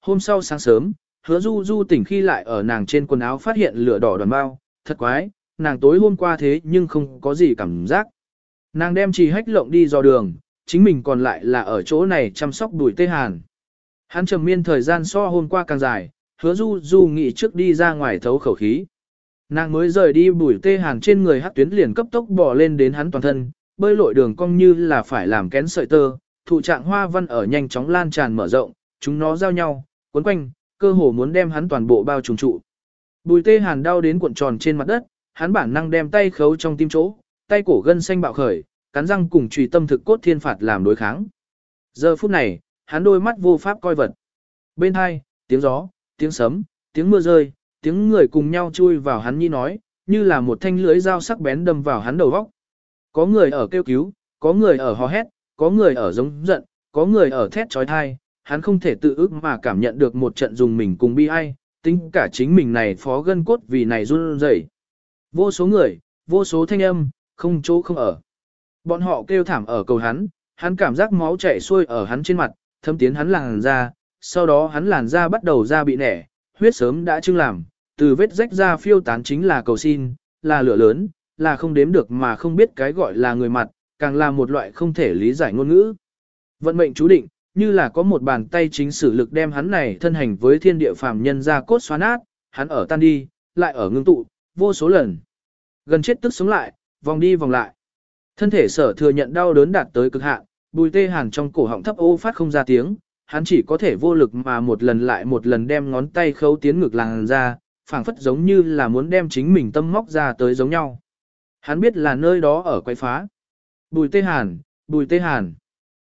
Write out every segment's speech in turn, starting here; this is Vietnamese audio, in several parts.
Hôm sau sáng sớm, hứa du du tỉnh khi lại ở nàng trên quần áo phát hiện lửa đỏ đoàn bao, thật quái, nàng tối hôm qua thế nhưng không có gì cảm giác. Nàng đem trì hách lộng đi dò đường, chính mình còn lại là ở chỗ này chăm sóc đùi tê hàn. Hắn trầm miên thời gian so hôm qua càng dài, hứa du du nghĩ trước đi ra ngoài thấu khẩu khí. Nàng mới rời đi bùi tê hàn trên người hát tuyến liền cấp tốc bỏ lên đến hắn toàn thân, bơi lội đường cong như là phải làm kén sợi tơ, thụ trạng hoa văn ở nhanh chóng lan tràn mở rộng, chúng nó giao nhau, cuốn quanh, cơ hồ muốn đem hắn toàn bộ bao trùm trụ. Bùi tê hàn đau đến cuộn tròn trên mặt đất, hắn bản năng đem tay khấu trong tim chỗ, tay cổ gân xanh bạo khởi, cắn răng cùng trùy tâm thực cốt thiên phạt làm đối kháng. Giờ phút này, hắn đôi mắt vô pháp coi vật. Bên hai, tiếng gió, tiếng sấm, tiếng mưa rơi, tiếng người cùng nhau chui vào hắn nhi nói, như là một thanh lưới dao sắc bén đâm vào hắn đầu vóc. Có người ở kêu cứu, có người ở hò hét, có người ở giống giận, có người ở thét trói thai, hắn không thể tự ước mà cảm nhận được một trận dùng mình cùng bi ai, tính cả chính mình này phó gân cốt vì này run rẩy. Vô số người, vô số thanh âm, không chỗ không ở. Bọn họ kêu thảm ở cầu hắn, hắn cảm giác máu chảy xuôi ở hắn trên mặt, thâm tiến hắn làn da, sau đó hắn làn da bắt đầu ra bị nẻ, huyết sớm đã trưng làm, từ vết rách ra phiêu tán chính là cầu xin, là lửa lớn, là không đếm được mà không biết cái gọi là người mặt, càng là một loại không thể lý giải ngôn ngữ. Vận mệnh chú định, như là có một bàn tay chính sử lực đem hắn này thân hành với thiên địa phàm nhân ra cốt xóa nát, hắn ở tan đi, lại ở ngưng tụ, vô số lần. Gần chết tức sống lại, vòng đi vòng lại. Thân thể sở thừa nhận đau đớn đạt tới cực hạn, bùi tê hàn trong cổ họng thấp ô phát không ra tiếng, hắn chỉ có thể vô lực mà một lần lại một lần đem ngón tay khấu tiến ngực làng ra, phảng phất giống như là muốn đem chính mình tâm móc ra tới giống nhau. Hắn biết là nơi đó ở quay phá. Bùi tê hàn, bùi tê hàn,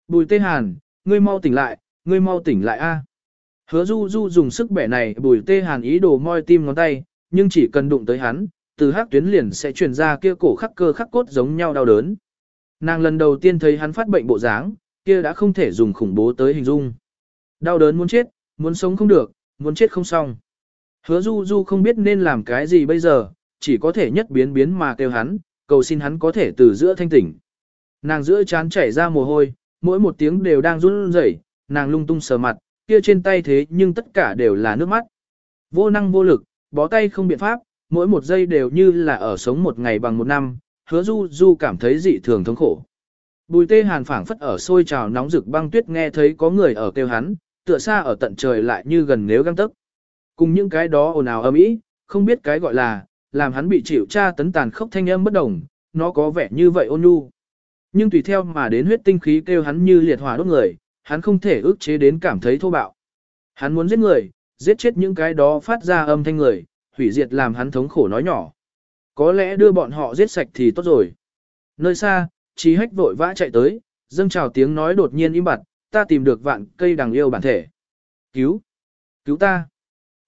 bùi tê hàn, ngươi mau tỉnh lại, ngươi mau tỉnh lại a. Hứa du du dùng sức bẻ này bùi tê hàn ý đồ moi tim ngón tay, nhưng chỉ cần đụng tới hắn, từ hắc tuyến liền sẽ truyền ra kia cổ khắc cơ khắc cốt giống nhau đau đớn. Nàng lần đầu tiên thấy hắn phát bệnh bộ dáng, kia đã không thể dùng khủng bố tới hình dung. Đau đớn muốn chết, muốn sống không được, muốn chết không xong. Hứa du du không biết nên làm cái gì bây giờ, chỉ có thể nhất biến biến mà kêu hắn, cầu xin hắn có thể từ giữa thanh tỉnh. Nàng giữa chán chảy ra mồ hôi, mỗi một tiếng đều đang run rẩy, nàng lung tung sờ mặt, kia trên tay thế nhưng tất cả đều là nước mắt. Vô năng vô lực, bó tay không biện pháp, mỗi một giây đều như là ở sống một ngày bằng một năm, hứa du du cảm thấy dị thường thống khổ. Bùi tê hàn phảng phất ở sôi trào nóng rực băng tuyết nghe thấy có người ở kêu hắn, tựa xa ở tận trời lại như gần nếu găng tấc. Cùng những cái đó ồn ào ầm ý, không biết cái gọi là, làm hắn bị chịu tra tấn tàn khốc thanh âm bất đồng, nó có vẻ như vậy ôn nhu. Nhưng tùy theo mà đến huyết tinh khí kêu hắn như liệt hỏa đốt người, hắn không thể ức chế đến cảm thấy thô bạo. Hắn muốn giết người, giết chết những cái đó phát ra âm thanh người, hủy diệt làm hắn thống khổ nói nhỏ. Có lẽ đưa bọn họ giết sạch thì tốt rồi. Nơi xa, trí hách vội vã chạy tới, dâng chào tiếng nói đột nhiên im bặt, ta tìm được vạn cây đằng yêu bản thể. Cứu! Cứu ta!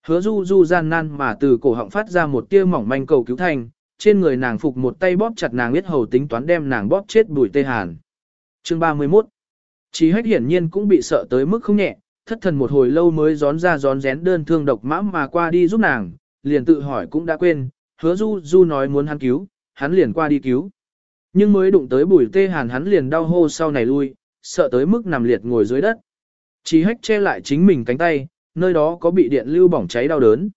Hứa du du gian nan mà từ cổ họng phát ra một tia mỏng manh cầu cứu thành, trên người nàng phục một tay bóp chặt nàng biết hầu tính toán đem nàng bóp chết bùi tê hàn. Chương 31 Chí hách hiển nhiên cũng bị sợ tới mức không nhẹ, thất thần một hồi lâu mới gión ra gión rén đơn thương độc mã mà qua đi giúp nàng, liền tự hỏi cũng đã quên, hứa du du nói muốn hắn cứu, hắn liền qua đi cứu. Nhưng mới đụng tới bùi tê hàn hắn liền đau hô sau này lui, sợ tới mức nằm liệt ngồi dưới đất. Chí hách che lại chính mình cánh tay, nơi đó có bị điện lưu bỏng cháy đau đớn.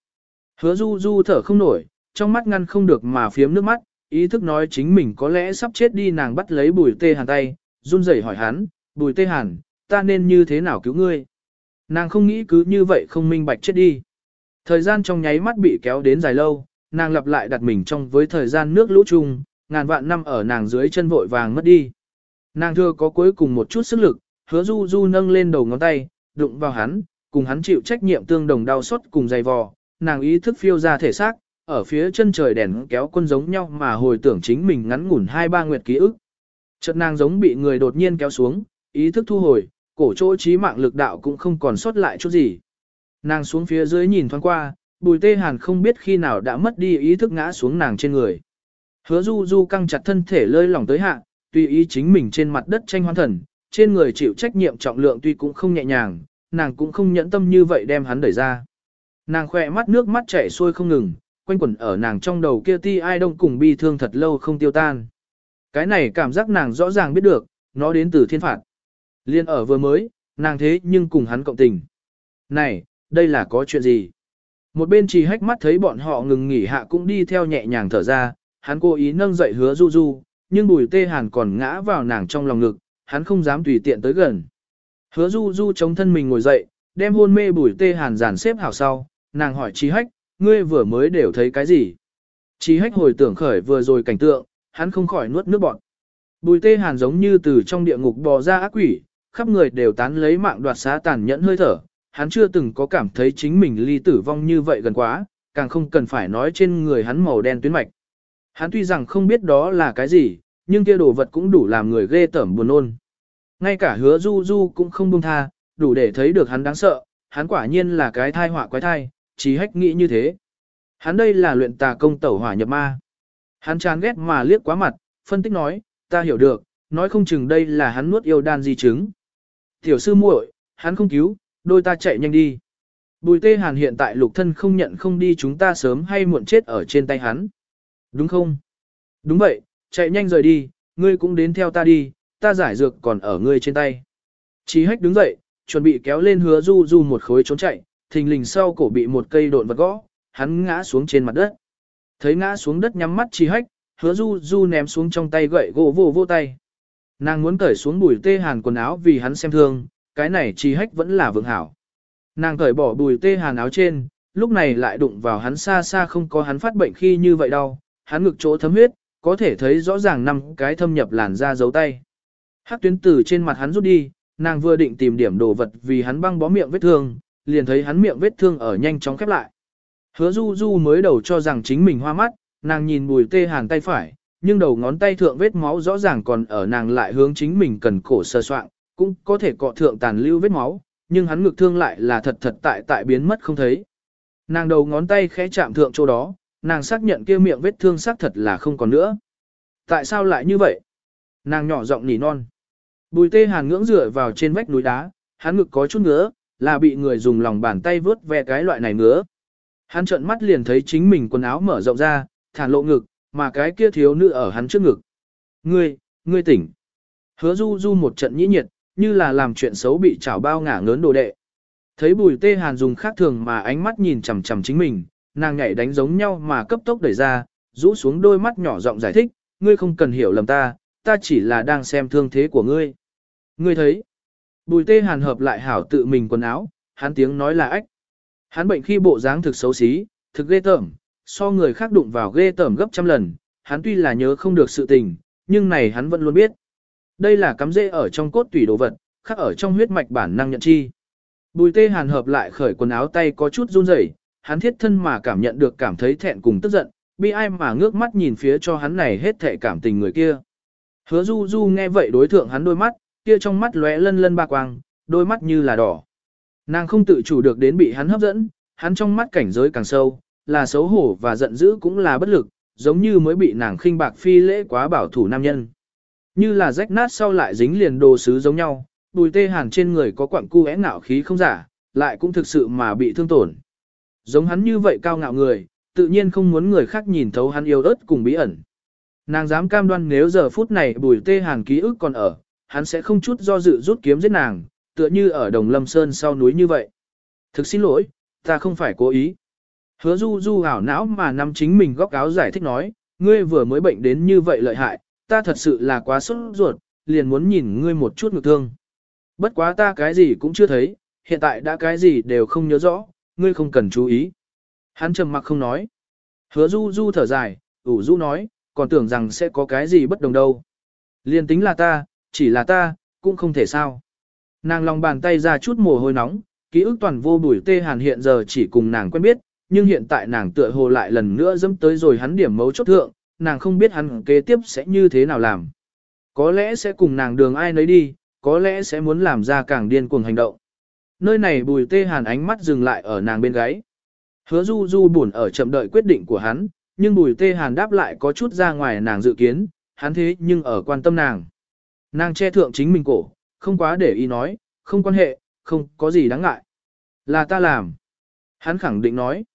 Hứa du du thở không nổi, trong mắt ngăn không được mà phiếm nước mắt, ý thức nói chính mình có lẽ sắp chết đi nàng bắt lấy bùi tê hàn tay, run rẩy hỏi hắn, bùi tê hàn, ta nên như thế nào cứu ngươi? Nàng không nghĩ cứ như vậy không minh bạch chết đi. Thời gian trong nháy mắt bị kéo đến dài lâu, nàng lặp lại đặt mình trong với thời gian nước lũ chung, ngàn vạn năm ở nàng dưới chân vội vàng mất đi. Nàng thưa có cuối cùng một chút sức lực, hứa du du nâng lên đầu ngón tay, đụng vào hắn, cùng hắn chịu trách nhiệm tương đồng đau xót cùng dày vò, nàng ý thức phiêu ra thể xác, ở phía chân trời đèn kéo quân giống nhau mà hồi tưởng chính mình ngắn ngủn hai ba nguyệt ký ức. Chợt nàng giống bị người đột nhiên kéo xuống, ý thức thu hồi, cổ chỗ trí mạng lực đạo cũng không còn sót lại chút gì. Nàng xuống phía dưới nhìn thoáng qua, bùi tê hàn không biết khi nào đã mất đi ý thức ngã xuống nàng trên người. Hứa du du căng chặt thân thể lơi lỏng tới hạ, tùy ý chính mình trên mặt đất tranh hoan thần, trên người chịu trách nhiệm trọng lượng tuy cũng không nhẹ nhàng, nàng cũng không nhẫn tâm như vậy đem hắn đẩy ra. Nàng khỏe mắt nước mắt chảy xuôi không ngừng, quanh quẩn ở nàng trong đầu kia ti ai đông cùng bi thương thật lâu không tiêu tan. Cái này cảm giác nàng rõ ràng biết được, nó đến từ thiên phạt. Liên ở vừa mới, nàng thế nhưng cùng hắn cộng tình. Này, Đây là có chuyện gì? Một bên trì hách mắt thấy bọn họ ngừng nghỉ hạ cũng đi theo nhẹ nhàng thở ra, hắn cố ý nâng dậy hứa du du, nhưng bùi tê hàn còn ngã vào nàng trong lòng ngực, hắn không dám tùy tiện tới gần. Hứa du du chống thân mình ngồi dậy, đem hôn mê bùi tê hàn dàn xếp hảo sau, nàng hỏi trì hách, ngươi vừa mới đều thấy cái gì? Chí hách hồi tưởng khởi vừa rồi cảnh tượng, hắn không khỏi nuốt nước bọt. Bùi tê hàn giống như từ trong địa ngục bò ra ác quỷ, khắp người đều tán lấy mạng đoạt xá tàn nhẫn hơi thở, hắn chưa từng có cảm thấy chính mình ly tử vong như vậy gần quá, càng không cần phải nói trên người hắn màu đen tuyến mạch. Hắn tuy rằng không biết đó là cái gì, nhưng kia đồ vật cũng đủ làm người ghê tởm buồn nôn. Ngay cả hứa du du cũng không buông tha, đủ để thấy được hắn đáng sợ, hắn quả nhiên là cái thai họa quái thai, chỉ hách nghĩ như thế. Hắn đây là luyện tà công tẩu hỏa nhập ma. Hắn chán ghét mà liếc quá mặt, phân tích nói, ta hiểu được, nói không chừng đây là hắn nuốt yêu đan di chứng. Tiểu sư muội, hắn không cứu, đôi ta chạy nhanh đi. Bùi tê hàn hiện tại lục thân không nhận không đi chúng ta sớm hay muộn chết ở trên tay hắn. Đúng không? Đúng vậy, chạy nhanh rời đi, ngươi cũng đến theo ta đi, ta giải dược còn ở ngươi trên tay. Chí hách đứng dậy, chuẩn bị kéo lên hứa du du một khối trốn chạy, thình lình sau cổ bị một cây độn vật gõ, hắn ngã xuống trên mặt đất. Thấy ngã xuống đất nhắm mắt Chi hách, hứa du du ném xuống trong tay gậy gỗ vô vô tay. Nàng muốn cởi xuống bùi tê hàn quần áo vì hắn xem thương, cái này chi hách vẫn là vượng hảo. Nàng cởi bỏ bùi tê hàn áo trên, lúc này lại đụng vào hắn xa xa không có hắn phát bệnh khi như vậy đâu, hắn ngực chỗ thấm huyết, có thể thấy rõ ràng năm cái thâm nhập làn da dấu tay. Hắc tuyến tử trên mặt hắn rút đi, nàng vừa định tìm điểm đồ vật vì hắn băng bó miệng vết thương, liền thấy hắn miệng vết thương ở nhanh chóng khép lại. Hứa du du mới đầu cho rằng chính mình hoa mắt, nàng nhìn bùi tê hàn tay phải, nhưng đầu ngón tay thượng vết máu rõ ràng còn ở nàng lại hướng chính mình cần cổ sơ soạn, cũng có thể cọ thượng tàn lưu vết máu, nhưng hắn ngực thương lại là thật thật tại tại biến mất không thấy. Nàng đầu ngón tay khẽ chạm thượng chỗ đó, nàng xác nhận kia miệng vết thương xác thật là không còn nữa. Tại sao lại như vậy? Nàng nhỏ giọng nỉ non. Bùi tê hàn ngưỡng dựa vào trên vách núi đá, hắn ngực có chút ngứa, là bị người dùng lòng bàn tay vớt ve cái loại này ngứa. Hắn trợn mắt liền thấy chính mình quần áo mở rộng ra, thản lộ ngực, mà cái kia thiếu nữ ở hắn trước ngực. Ngươi, ngươi tỉnh. Hứa du du một trận nhĩ nhiệt, như là làm chuyện xấu bị chảo bao ngả ngớn đồ đệ. Thấy bùi tê hàn dùng khác thường mà ánh mắt nhìn chằm chằm chính mình, nàng nhảy đánh giống nhau mà cấp tốc đẩy ra, rũ xuống đôi mắt nhỏ giọng giải thích, ngươi không cần hiểu lầm ta, ta chỉ là đang xem thương thế của ngươi. Ngươi thấy, bùi tê hàn hợp lại hảo tự mình quần áo, hắn tiếng nói là ách. Hắn bệnh khi bộ dáng thực xấu xí, thực ghê tởm, so người khác đụng vào ghê tởm gấp trăm lần, hắn tuy là nhớ không được sự tình, nhưng này hắn vẫn luôn biết. Đây là cắm rễ ở trong cốt tủy đồ vật, khắc ở trong huyết mạch bản năng nhận chi. Bùi tê hàn hợp lại khởi quần áo tay có chút run rẩy, hắn thiết thân mà cảm nhận được cảm thấy thẹn cùng tức giận, bi ai mà ngước mắt nhìn phía cho hắn này hết thệ cảm tình người kia. Hứa du du nghe vậy đối thượng hắn đôi mắt, kia trong mắt lóe lân lân ba quang, đôi mắt như là đỏ. Nàng không tự chủ được đến bị hắn hấp dẫn, hắn trong mắt cảnh giới càng sâu, là xấu hổ và giận dữ cũng là bất lực, giống như mới bị nàng khinh bạc phi lễ quá bảo thủ nam nhân. Như là rách nát sau lại dính liền đồ sứ giống nhau, bùi tê hàn trên người có quặng cu é ngạo khí không giả, lại cũng thực sự mà bị thương tổn. Giống hắn như vậy cao ngạo người, tự nhiên không muốn người khác nhìn thấu hắn yêu ớt cùng bí ẩn. Nàng dám cam đoan nếu giờ phút này bùi tê hàn ký ức còn ở, hắn sẽ không chút do dự rút kiếm giết nàng, tựa như ở đồng lâm sơn sau núi như vậy. Thực xin lỗi, ta không phải cố ý. Hứa du du ảo não mà nắm chính mình góc áo giải thích nói, ngươi vừa mới bệnh đến như vậy lợi hại, ta thật sự là quá sốt ruột, liền muốn nhìn ngươi một chút ngược thương. Bất quá ta cái gì cũng chưa thấy, hiện tại đã cái gì đều không nhớ rõ, ngươi không cần chú ý. Hắn trầm mặc không nói. Hứa du du thở dài, ủ du nói, còn tưởng rằng sẽ có cái gì bất đồng đâu. Liền tính là ta, chỉ là ta, cũng không thể sao. Nàng lòng bàn tay ra chút mồ hôi nóng, ký ức toàn vô bùi tê hàn hiện giờ chỉ cùng nàng quen biết, nhưng hiện tại nàng tựa hồ lại lần nữa dẫm tới rồi hắn điểm mấu chốt thượng, nàng không biết hắn kế tiếp sẽ như thế nào làm. Có lẽ sẽ cùng nàng đường ai nấy đi, có lẽ sẽ muốn làm ra càng điên cuồng hành động. Nơi này bùi tê hàn ánh mắt dừng lại ở nàng bên gáy. Hứa du du buồn ở chậm đợi quyết định của hắn, nhưng bùi tê hàn đáp lại có chút ra ngoài nàng dự kiến, hắn thế nhưng ở quan tâm nàng. Nàng che thượng chính mình cổ, không quá để ý nói, không quan hệ, không có gì đáng ngại. Là ta làm. Hắn khẳng định nói.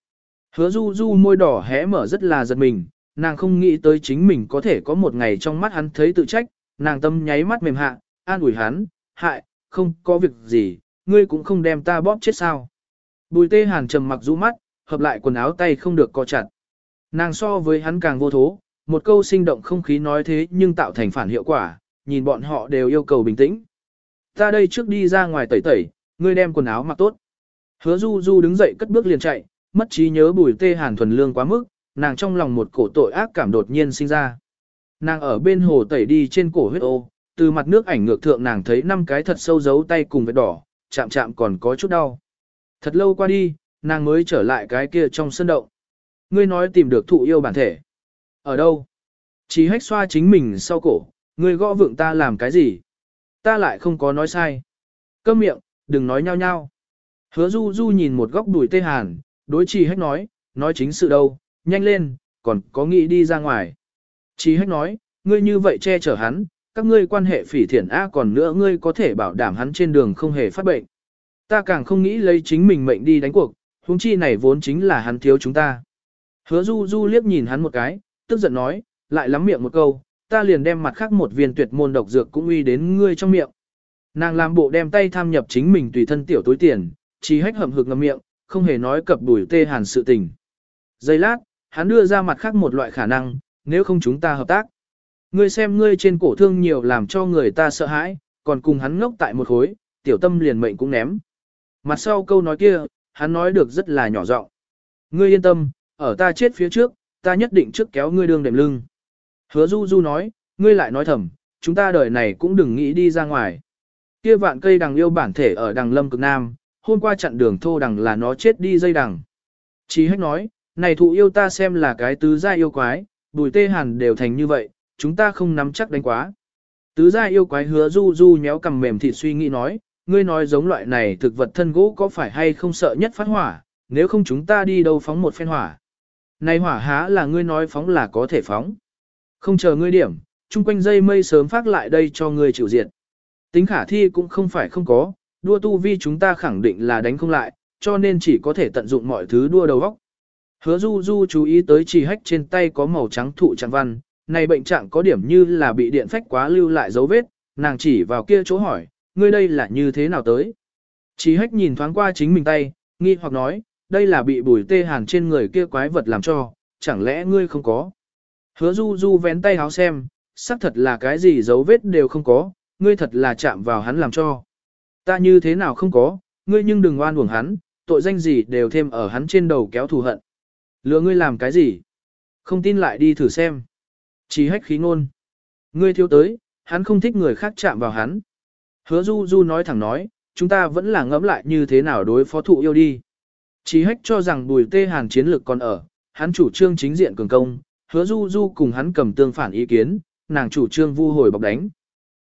Hứa du du môi đỏ hé mở rất là giật mình, nàng không nghĩ tới chính mình có thể có một ngày trong mắt hắn thấy tự trách, nàng tâm nháy mắt mềm hạ, an ủi hắn, hại, không có việc gì, ngươi cũng không đem ta bóp chết sao. Bùi tê hàn trầm mặc rũ mắt, hợp lại quần áo tay không được co chặt. Nàng so với hắn càng vô thố, một câu sinh động không khí nói thế nhưng tạo thành phản hiệu quả, nhìn bọn họ đều yêu cầu bình tĩnh. Ta đây trước đi ra ngoài tẩy tẩy, ngươi đem quần áo mặc tốt. Hứa du du đứng dậy cất bước liền chạy, mất trí nhớ bùi tê hàn thuần lương quá mức, nàng trong lòng một cổ tội ác cảm đột nhiên sinh ra. Nàng ở bên hồ tẩy đi trên cổ huyết ô, từ mặt nước ảnh ngược thượng nàng thấy năm cái thật sâu dấu tay cùng vết đỏ, chạm chạm còn có chút đau. Thật lâu qua đi, nàng mới trở lại cái kia trong sân động. Ngươi nói tìm được thụ yêu bản thể. Ở đâu? Chỉ hách xoa chính mình sau cổ, ngươi gõ vượng ta làm cái gì? Ta lại không có nói sai. Câm miệng, đừng nói nhau nhau. Hứa du du nhìn một góc đùi tê hàn, đối trì hách nói, nói chính sự đâu, nhanh lên, còn có nghĩ đi ra ngoài. Trì hách nói, ngươi như vậy che chở hắn, các ngươi quan hệ phỉ thiện A còn nữa ngươi có thể bảo đảm hắn trên đường không hề phát bệnh. Ta càng không nghĩ lấy chính mình mệnh đi đánh cuộc, huống chi này vốn chính là hắn thiếu chúng ta. Hứa du du liếc nhìn hắn một cái, tức giận nói, lại lắm miệng một câu, ta liền đem mặt khác một viên tuyệt môn độc dược cũng uy đến ngươi trong miệng. Nàng làm bộ đem tay tham nhập chính mình tùy thân tiểu túi tiền, chỉ hách hậm hực ngậm miệng, không hề nói cập đuổi tê hàn sự tình. Giây lát, hắn đưa ra mặt khác một loại khả năng, nếu không chúng ta hợp tác. Ngươi xem ngươi trên cổ thương nhiều làm cho người ta sợ hãi, còn cùng hắn ngốc tại một khối, tiểu tâm liền mệnh cũng ném. Mặt sau câu nói kia, hắn nói được rất là nhỏ giọng. Ngươi yên tâm, ở ta chết phía trước, ta nhất định trước kéo ngươi đường đệm lưng. Hứa du du nói, ngươi lại nói thầm, chúng ta đời này cũng đừng nghĩ đi ra ngoài. Kia vạn cây đằng yêu bản thể ở đằng lâm cực nam, hôm qua chặn đường thô đằng là nó chết đi dây đằng. Chí hách nói, này thụ yêu ta xem là cái tứ gia yêu quái, bùi tê hàn đều thành như vậy, chúng ta không nắm chắc đánh quá. Tứ gia yêu quái hứa du du nhéo cầm mềm thịt suy nghĩ nói, ngươi nói giống loại này thực vật thân gỗ có phải hay không sợ nhất phát hỏa, nếu không chúng ta đi đâu phóng một phen hỏa. Này hỏa há là ngươi nói phóng là có thể phóng. Không chờ ngươi điểm, chung quanh dây mây sớm phát lại đây cho ngươi chịu diệt. Tính khả thi cũng không phải không có, đua tu vi chúng ta khẳng định là đánh không lại, cho nên chỉ có thể tận dụng mọi thứ đua đầu góc. Hứa du du chú ý tới chỉ hách trên tay có màu trắng thụ trạng văn, này bệnh trạng có điểm như là bị điện phách quá lưu lại dấu vết, nàng chỉ vào kia chỗ hỏi, ngươi đây là như thế nào tới? Chỉ hách nhìn thoáng qua chính mình tay, nghi hoặc nói, đây là bị bùi tê hàn trên người kia quái vật làm cho, chẳng lẽ ngươi không có? Hứa du du vén tay háo xem, xác thật là cái gì dấu vết đều không có, ngươi thật là chạm vào hắn làm cho. Ta như thế nào không có, ngươi nhưng đừng oan uổng hắn, tội danh gì đều thêm ở hắn trên đầu kéo thù hận. Lừa ngươi làm cái gì? Không tin lại đi thử xem. Chỉ hách khí ngôn. Ngươi thiếu tới, hắn không thích người khác chạm vào hắn. Hứa du du nói thẳng nói, chúng ta vẫn là ngẫm lại như thế nào đối phó thụ yêu đi. Chỉ hách cho rằng bùi tê hàn chiến lược còn ở, hắn chủ trương chính diện cường công, hứa du du cùng hắn cầm tương phản ý kiến, nàng chủ trương vu hồi bọc đánh.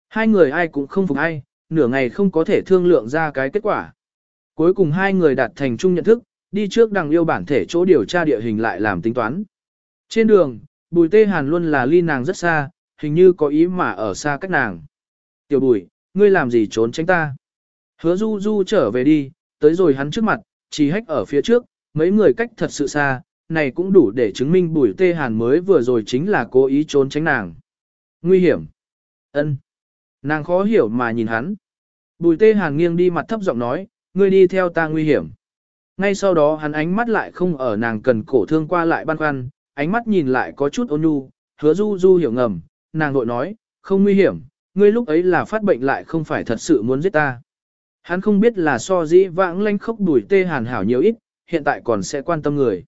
Hai người ai cũng không phục ai, nửa ngày không có thể thương lượng ra cái kết quả. Cuối cùng hai người đạt thành chung nhận thức, đi trước đằng yêu bản thể chỗ điều tra địa hình lại làm tính toán. Trên đường, bùi tê hàn luôn là ly nàng rất xa, hình như có ý mà ở xa cách nàng. Tiểu bùi, ngươi làm gì trốn tránh ta? Hứa du du trở về đi, tới rồi hắn trước mặt, chỉ hách ở phía trước, mấy người cách thật sự xa, này cũng đủ để chứng minh bùi tê hàn mới vừa rồi chính là cố ý trốn tránh nàng. Nguy hiểm. ân Nàng khó hiểu mà nhìn hắn. Bùi tê hàn nghiêng đi mặt thấp giọng nói, ngươi đi theo ta nguy hiểm. Ngay sau đó hắn ánh mắt lại không ở nàng cần cổ thương qua lại băn khoăn, ánh mắt nhìn lại có chút ôn nhu, hứa du du hiểu ngầm, nàng nội nói, không nguy hiểm, ngươi lúc ấy là phát bệnh lại không phải thật sự muốn giết ta. Hắn không biết là so dĩ vãng lanh khốc đuổi tê hàn hảo nhiều ít, hiện tại còn sẽ quan tâm người.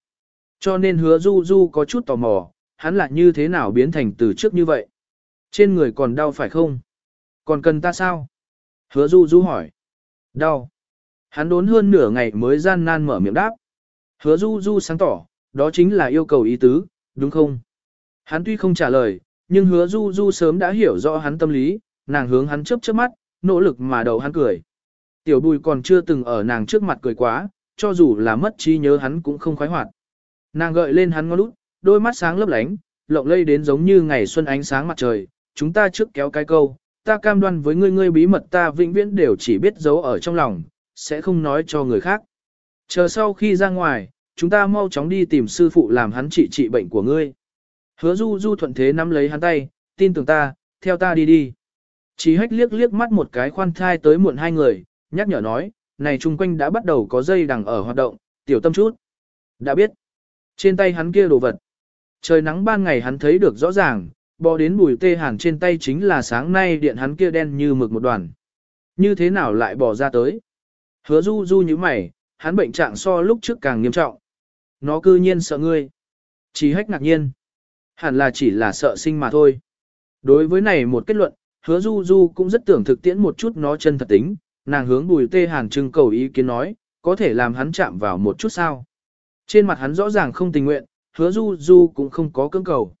Cho nên hứa du du có chút tò mò, hắn là như thế nào biến thành từ trước như vậy. Trên người còn đau phải không? Còn cần ta sao? Hứa du du hỏi. Đau. Hắn đốn hơn nửa ngày mới gian nan mở miệng đáp. Hứa du du sáng tỏ, đó chính là yêu cầu ý tứ, đúng không? Hắn tuy không trả lời, nhưng hứa du du sớm đã hiểu rõ hắn tâm lý, nàng hướng hắn chớp chớp mắt, nỗ lực mà đầu hắn cười. Tiểu bùi còn chưa từng ở nàng trước mặt cười quá, cho dù là mất trí nhớ hắn cũng không khoái hoạt. Nàng gợi lên hắn ngón út, đôi mắt sáng lấp lánh, lộng lây đến giống như ngày xuân ánh sáng mặt trời, chúng ta trước kéo cái câu, ta cam đoan với ngươi ngươi bí mật ta vĩnh viễn đều chỉ biết giấu ở trong lòng, sẽ không nói cho người khác. Chờ sau khi ra ngoài, chúng ta mau chóng đi tìm sư phụ làm hắn trị trị bệnh của ngươi. Hứa du du thuận thế nắm lấy hắn tay, tin tưởng ta, theo ta đi đi. Chỉ hách liếc liếc mắt một cái khoan thai tới muộn hai người, nhắc nhở nói, này chung quanh đã bắt đầu có dây đằng ở hoạt động, tiểu tâm chút. Đã biết. Trên tay hắn kia đồ vật. Trời nắng ban ngày hắn thấy được rõ ràng, bò đến bùi tê hàn trên tay chính là sáng nay điện hắn kia đen như mực một đoàn. Như thế nào lại bỏ ra tới? Hứa du du như mày, hắn bệnh trạng so lúc trước càng nghiêm trọng. Nó cư nhiên sợ ngươi. Chỉ hách ngạc nhiên. Hẳn là chỉ là sợ sinh mà thôi. Đối với này một kết luận, hứa du du cũng rất tưởng thực tiễn một chút nó chân thật tính, nàng hướng bùi tê hàn trưng cầu ý kiến nói, có thể làm hắn chạm vào một chút sao. Trên mặt hắn rõ ràng không tình nguyện, hứa du du cũng không có cưỡng cầu.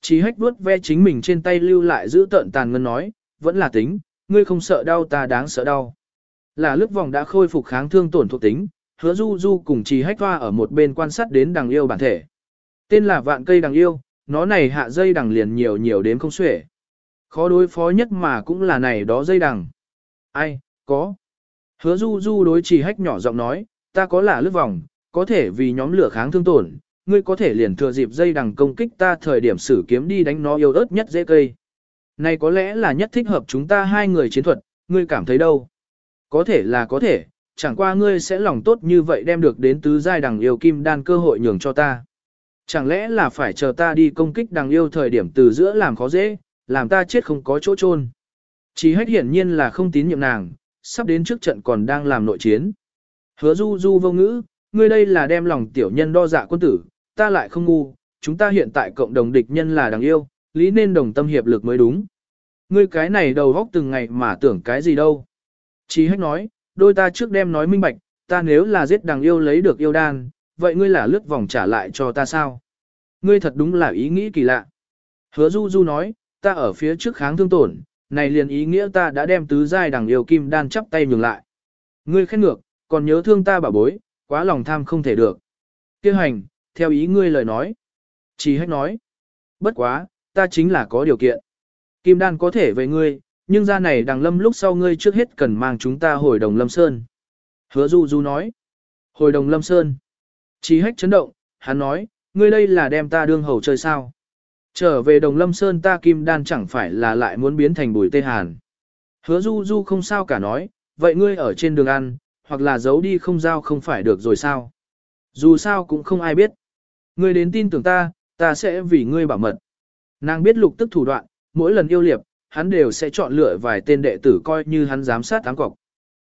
Chỉ hách vuốt ve chính mình trên tay lưu lại giữ tợn tàn ngân nói, vẫn là tính, ngươi không sợ đau ta đáng sợ đau. Là lướt vòng đã khôi phục kháng thương tổn thuộc tính, hứa du du cùng chỉ hách hoa ở một bên quan sát đến đằng yêu bản thể. Tên là vạn cây đằng yêu, nó này hạ dây đằng liền nhiều nhiều đến không xuể. Khó đối phó nhất mà cũng là này đó dây đằng. Ai, có. Hứa du du đối chỉ hách nhỏ giọng nói, ta có là lướt vòng, có thể vì nhóm lửa kháng thương tổn, ngươi có thể liền thừa dịp dây đằng công kích ta thời điểm sử kiếm đi đánh nó yêu ớt nhất dễ cây. Này có lẽ là nhất thích hợp chúng ta hai người chiến thuật, ngươi cảm thấy đâu? Có thể là có thể, chẳng qua ngươi sẽ lòng tốt như vậy đem được đến tứ giai đằng yêu kim đan cơ hội nhường cho ta. Chẳng lẽ là phải chờ ta đi công kích đằng yêu thời điểm từ giữa làm khó dễ, làm ta chết không có chỗ chôn. Chỉ hết hiển nhiên là không tín nhiệm nàng, sắp đến trước trận còn đang làm nội chiến. Hứa du du vô ngữ, ngươi đây là đem lòng tiểu nhân đo dạ quân tử, ta lại không ngu, chúng ta hiện tại cộng đồng địch nhân là đáng yêu, lý nên đồng tâm hiệp lực mới đúng. Ngươi cái này đầu góc từng ngày mà tưởng cái gì đâu. Chí hách nói, đôi ta trước đem nói minh bạch, ta nếu là giết đằng yêu lấy được yêu đan, vậy ngươi là lướt vòng trả lại cho ta sao? Ngươi thật đúng là ý nghĩ kỳ lạ. Hứa du du nói, ta ở phía trước kháng thương tổn, này liền ý nghĩa ta đã đem tứ giai đằng yêu kim đan chắp tay nhường lại. Ngươi khen ngược, còn nhớ thương ta bảo bối, quá lòng tham không thể được. Kêu hành, theo ý ngươi lời nói. Chỉ hách nói, bất quá, ta chính là có điều kiện. Kim đan có thể về ngươi, nhưng ra này đằng lâm lúc sau ngươi trước hết cần mang chúng ta hồi đồng lâm sơn. Hứa du du nói, hồi đồng lâm sơn. Chỉ hách chấn động, hắn nói, ngươi đây là đem ta đương hầu chơi sao. Trở về đồng lâm sơn ta kim đan chẳng phải là lại muốn biến thành bùi tê hàn. Hứa du du không sao cả nói, vậy ngươi ở trên đường ăn, hoặc là giấu đi không giao không phải được rồi sao. Dù sao cũng không ai biết. Ngươi đến tin tưởng ta, ta sẽ vì ngươi bảo mật. Nàng biết lục tức thủ đoạn, mỗi lần yêu liệp, hắn đều sẽ chọn lựa vài tên đệ tử coi như hắn giám sát ám cọc.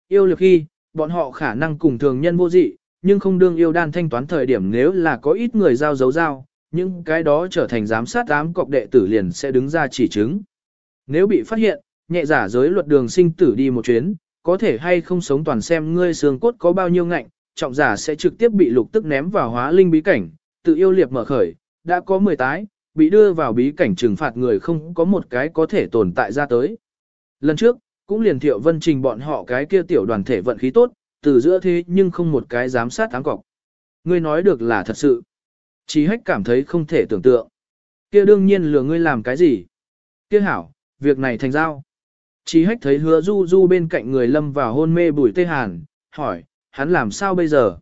Yêu liệp khi, bọn họ khả năng cùng thường nhân vô dị, nhưng không đương yêu đan thanh toán thời điểm nếu là có ít người giao dấu giao, những cái đó trở thành giám sát ám cọc đệ tử liền sẽ đứng ra chỉ chứng. Nếu bị phát hiện, nhẹ giả giới luật đường sinh tử đi một chuyến, có thể hay không sống toàn xem ngươi xương cốt có bao nhiêu ngạnh, trọng giả sẽ trực tiếp bị lục tức ném vào hóa linh bí cảnh, tự yêu liệp mở khởi, đã có 10 tái, bị đưa vào bí cảnh trừng phạt người không có một cái có thể tồn tại ra tới. Lần trước, cũng liền thiệu vân trình bọn họ cái kia tiểu đoàn thể vận khí tốt, từ giữa thế nhưng không một cái giám sát ám cọc. Ngươi nói được là thật sự. Chí hách cảm thấy không thể tưởng tượng. Kia đương nhiên lừa ngươi làm cái gì? Kia hảo, việc này thành giao. Chí hách thấy hứa du du bên cạnh người lâm vào hôn mê bùi tê hàn, hỏi, hắn làm sao bây giờ?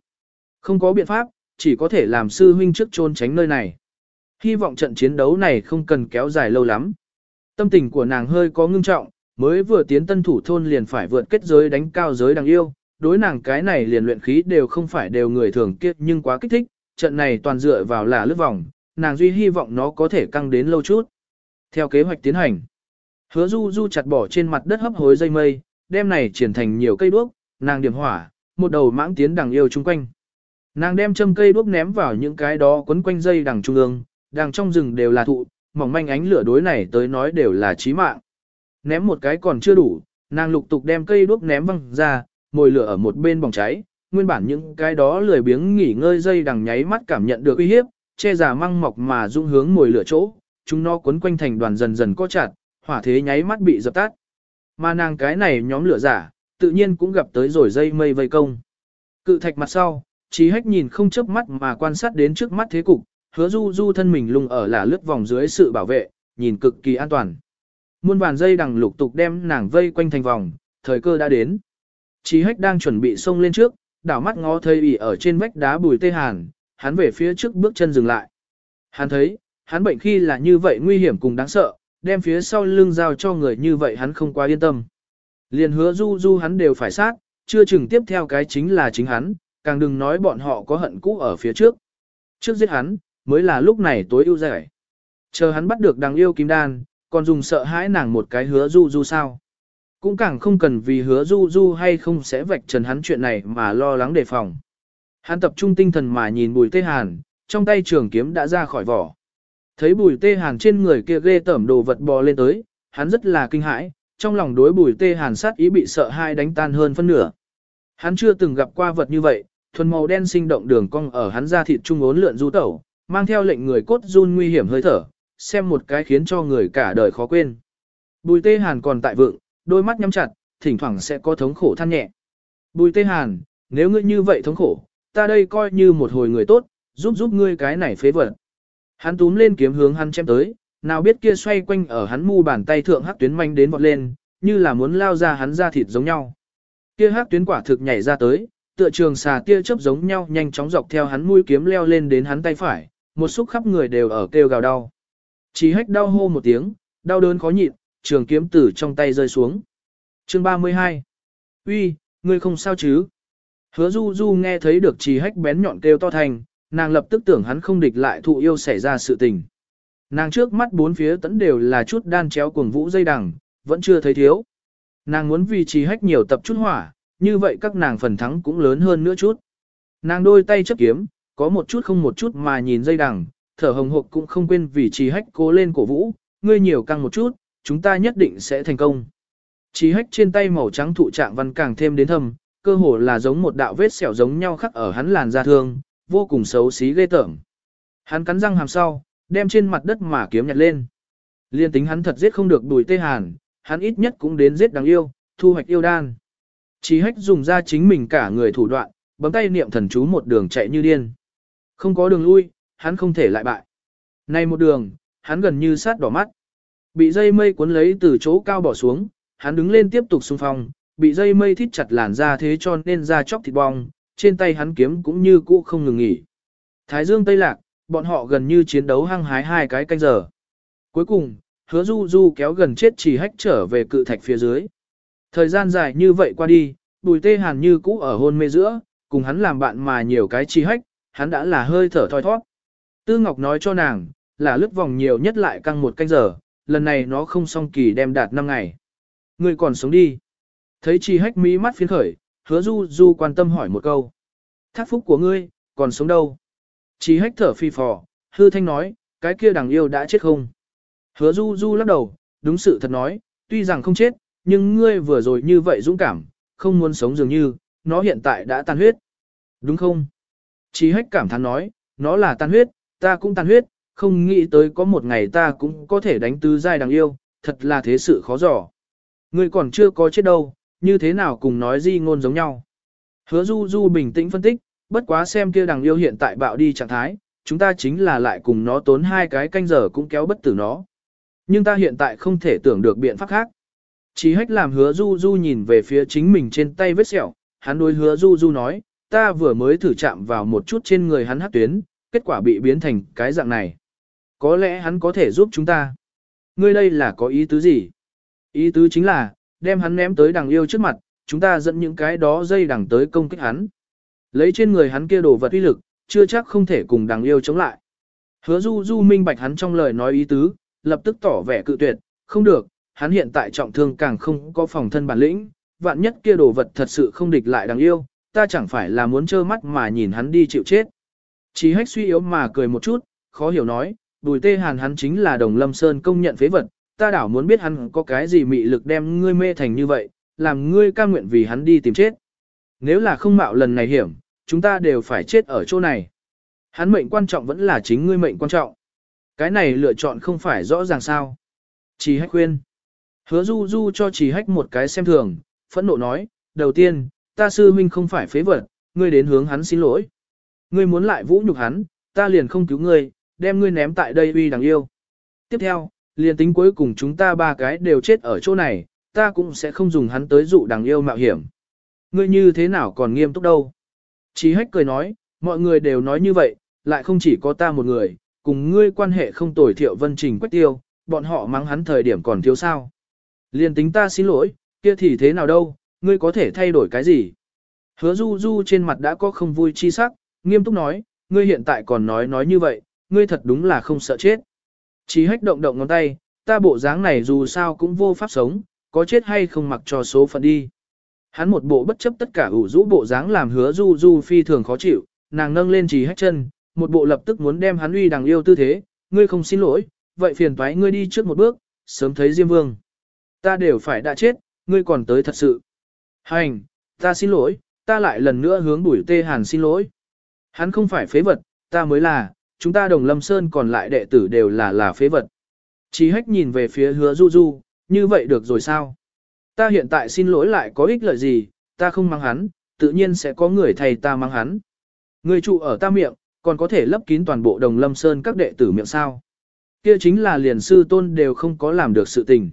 Không có biện pháp, chỉ có thể làm sư huynh trước trôn tránh nơi này. Hy vọng trận chiến đấu này không cần kéo dài lâu lắm. Tâm tình của nàng hơi có ngưng trọng, mới vừa tiến tân thủ thôn liền phải vượt kết giới đánh cao giới đáng yêu, đối nàng cái này liền luyện khí đều không phải đều người thường kiệt nhưng quá kích thích, trận này toàn dựa vào là lướt vòng, nàng duy hy vọng nó có thể căng đến lâu chút. Theo kế hoạch tiến hành, hứa du du chặt bỏ trên mặt đất hấp hối dây mây, đem này triển thành nhiều cây đuốc, nàng điểm hỏa, một đầu mãng tiến đằng yêu chung quanh. Nàng đem châm cây đuốc ném vào những cái đó quấn quanh dây đằng trung ương, đằng trong rừng đều là thụ, mỏng manh ánh lửa đối này tới nói đều là chí mạng. Ném một cái còn chưa đủ, nàng lục tục đem cây đuốc ném văng ra, mồi lửa ở một bên bỏng cháy, nguyên bản những cái đó lười biếng nghỉ ngơi dây đằng nháy mắt cảm nhận được uy hiếp, che giả măng mọc mà dung hướng mồi lửa chỗ, chúng nó quấn quanh thành đoàn dần dần co chặt, hỏa thế nháy mắt bị dập tắt. Mà nàng cái này nhóm lửa giả, tự nhiên cũng gặp tới rồi dây mây vây công. Cự thạch mặt sau, trí hách nhìn không chớp mắt mà quan sát đến trước mắt thế cục, hứa du du thân mình lung ở là lướt vòng dưới sự bảo vệ, nhìn cực kỳ an toàn. Muôn vàn dây đằng lục tục đem nàng vây quanh thành vòng, thời cơ đã đến. Trí hách đang chuẩn bị xông lên trước, đảo mắt ngó thấy ỉ ở trên vách đá bùi tê hàn, hắn về phía trước bước chân dừng lại. Hắn thấy, hắn bệnh khi là như vậy nguy hiểm cùng đáng sợ, đem phía sau lưng giao cho người như vậy hắn không quá yên tâm. Liền hứa du du hắn đều phải sát, Chưa chừng tiếp theo cái chính là chính hắn, càng đừng nói bọn họ có hận cũ ở phía trước. Trước giết hắn, mới là lúc này tối ưu giải. Chờ hắn bắt được đằng yêu kim đan, còn dùng sợ hãi nàng một cái hứa du du sao. Cũng càng không cần vì hứa du du hay không sẽ vạch trần hắn chuyện này mà lo lắng đề phòng. Hắn tập trung tinh thần mà nhìn bùi tê hàn, trong tay trường kiếm đã ra khỏi vỏ. Thấy bùi tê hàn trên người kia ghê tẩm đồ vật bò lên tới, hắn rất là kinh hãi, trong lòng đối bùi tê hàn sát ý bị sợ hai đánh tan hơn phân nửa. Hắn chưa từng gặp qua vật như vậy, thuần màu đen sinh động đường cong ở hắn da thịt trung ốn lượn du tẩu, mang theo lệnh người cốt run nguy hiểm hơi thở, xem một cái khiến cho người cả đời khó quên. Bùi tê hàn còn tại vượng, đôi mắt nhắm chặt, thỉnh thoảng sẽ có thống khổ than nhẹ. Bùi tê hàn, nếu ngươi như vậy thống khổ, ta đây coi như một hồi người tốt, giúp giúp ngươi cái này phế vật. Hắn túm lên kiếm hướng hắn chém tới, nào biết kia xoay quanh ở hắn mu bàn tay thượng hắc tuyến manh đến vọt lên, như là muốn lao ra hắn ra thịt giống nhau. Kia hắc tuyến quả thực nhảy ra tới, tựa trường xà tia chớp giống nhau nhanh chóng dọc theo hắn mũi kiếm leo lên đến hắn tay phải, một xúc khắp người đều ở kêu gào đau. Chỉ hách đau hô một tiếng, đau đớn khó nhịn, trường kiếm tử trong tay rơi xuống. Chương 32 Uy, ngươi không sao chứ? Hứa du du nghe thấy được chỉ hách bén nhọn kêu to thành, nàng lập tức tưởng hắn không địch lại thụ yêu xảy ra sự tình. Nàng trước mắt bốn phía tẫn đều là chút đan chéo cuồng vũ dây đằng, vẫn chưa thấy thiếu. Nàng muốn vì trì hách nhiều tập chút hỏa, như vậy các nàng phần thắng cũng lớn hơn nữa chút. Nàng đôi tay chấp kiếm, có một chút không một chút mà nhìn dây đằng, thở hồng hộc cũng không quên vì trì hách cố lên cổ vũ, ngươi nhiều căng một chút, chúng ta nhất định sẽ thành công. Trì hách trên tay màu trắng thụ trạng văn càng thêm đến thâm, cơ hồ là giống một đạo vết sẹo giống nhau khắc ở hắn làn da thương, vô cùng xấu xí ghê tởm. Hắn cắn răng hàm sau, đem trên mặt đất mà kiếm nhặt lên. Liên tính hắn thật giết không được đùi tê hàn, hắn ít nhất cũng đến giết đáng yêu, thu hoạch yêu đan. Chí hách dùng ra chính mình cả người thủ đoạn, bấm tay niệm thần chú một đường chạy như điên. Không có đường lui, hắn không thể lại bại. Nay một đường, hắn gần như sát đỏ mắt. Bị dây mây cuốn lấy từ chỗ cao bỏ xuống, hắn đứng lên tiếp tục xung phong, bị dây mây thít chặt làn ra thế cho nên da chóc thịt bong, trên tay hắn kiếm cũng như cũ không ngừng nghỉ. Thái dương Tây Lạc, bọn họ gần như chiến đấu hăng hái hai cái canh giờ. Cuối cùng, hứa du du kéo gần chết chỉ hách trở về cự thạch phía dưới. Thời gian dài như vậy qua đi, bùi tê hàn như cũ ở hôn mê giữa, cùng hắn làm bạn mà nhiều cái chỉ hách, hắn đã là hơi thở thoi thoát. Tư Ngọc nói cho nàng, là lướt vòng nhiều nhất lại căng một canh giờ, lần này nó không xong kỳ đem đạt 5 ngày. Người còn sống đi. Thấy chỉ hách mỹ mắt phiến khởi, hứa du du quan tâm hỏi một câu. Thác phúc của ngươi, còn sống đâu? Chỉ hách thở phi phò, hư thanh nói, cái kia đằng yêu đã chết không? Hứa du du lắc đầu, đúng sự thật nói, tuy rằng không chết, nhưng ngươi vừa rồi như vậy dũng cảm, không muốn sống dường như, nó hiện tại đã tan huyết. Đúng không? Chỉ hách cảm thán nói, nó là tan huyết, ta cũng tan huyết, không nghĩ tới có một ngày ta cũng có thể đánh tứ giai đằng yêu, thật là thế sự khó giỏ. Ngươi còn chưa có chết đâu, như thế nào cùng nói di ngôn giống nhau. Hứa du du bình tĩnh phân tích, bất quá xem kia đằng yêu hiện tại bạo đi trạng thái, chúng ta chính là lại cùng nó tốn hai cái canh giờ cũng kéo bất tử nó. Nhưng ta hiện tại không thể tưởng được biện pháp khác. Chỉ hách làm hứa du du nhìn về phía chính mình trên tay vết sẹo, hắn đối hứa du du nói, ta vừa mới thử chạm vào một chút trên người hắn hát tuyến, kết quả bị biến thành cái dạng này. Có lẽ hắn có thể giúp chúng ta. Ngươi đây là có ý tứ gì? Ý tứ chính là, đem hắn ném tới đằng yêu trước mặt, chúng ta dẫn những cái đó dây đằng tới công kích hắn. Lấy trên người hắn kia đồ vật uy lực, chưa chắc không thể cùng đằng yêu chống lại. Hứa du du minh bạch hắn trong lời nói ý tứ, lập tức tỏ vẻ cự tuyệt, không được, hắn hiện tại trọng thương càng không có phòng thân bản lĩnh, vạn nhất kia đồ vật thật sự không địch lại đằng yêu, ta chẳng phải là muốn trơ mắt mà nhìn hắn đi chịu chết. Chí hách suy yếu mà cười một chút, khó hiểu nói, Đùi tê hàn hắn chính là đồng lâm sơn công nhận phế vật, ta đảo muốn biết hắn có cái gì mị lực đem ngươi mê thành như vậy, làm ngươi ca nguyện vì hắn đi tìm chết. Nếu là không mạo lần này hiểm, chúng ta đều phải chết ở chỗ này. Hắn mệnh quan trọng vẫn là chính ngươi mệnh quan trọng. Cái này lựa chọn không phải rõ ràng sao. Chỉ hách khuyên. Hứa du du cho chỉ hách một cái xem thường, phẫn nộ nói, đầu tiên, ta sư huynh không phải phế vật, ngươi đến hướng hắn xin lỗi. Ngươi muốn lại vũ nhục hắn, ta liền không cứu ngươi, đem ngươi ném tại đây uy đáng yêu. Tiếp theo, liền tính cuối cùng chúng ta ba cái đều chết ở chỗ này, ta cũng sẽ không dùng hắn tới dụ đằng yêu mạo hiểm. Ngươi như thế nào còn nghiêm túc đâu. Chí hách cười nói, mọi người đều nói như vậy, lại không chỉ có ta một người, cùng ngươi quan hệ không tồi thiệu vân trình quách tiêu, bọn họ mắng hắn thời điểm còn thiếu sao. Liền tính ta xin lỗi, kia thì thế nào đâu, ngươi có thể thay đổi cái gì. Hứa du du trên mặt đã có không vui chi sắc, nghiêm túc nói, ngươi hiện tại còn nói nói như vậy, ngươi thật đúng là không sợ chết. Chí hách động động ngón tay, ta bộ dáng này dù sao cũng vô pháp sống, có chết hay không mặc cho số phận đi. Hắn một bộ bất chấp tất cả ủ rũ bộ dáng làm hứa du du phi thường khó chịu, nàng nâng lên chỉ hách chân, một bộ lập tức muốn đem hắn uy đằng yêu tư thế, ngươi không xin lỗi, vậy phiền toái ngươi đi trước một bước, sớm thấy Diêm Vương. Ta đều phải đã chết, ngươi còn tới thật sự. Hành, ta xin lỗi, ta lại lần nữa hướng bùi tê hàn xin lỗi. Hắn không phải phế vật, ta mới là, chúng ta đồng lâm sơn còn lại đệ tử đều là là phế vật. Chí hách nhìn về phía hứa du du, như vậy được rồi sao? Ta hiện tại xin lỗi lại có ích lợi gì, ta không mang hắn, tự nhiên sẽ có người thầy ta mang hắn. Người trụ ở ta miệng, còn có thể lấp kín toàn bộ đồng lâm sơn các đệ tử miệng sao. Kia chính là liền sư tôn đều không có làm được sự tình.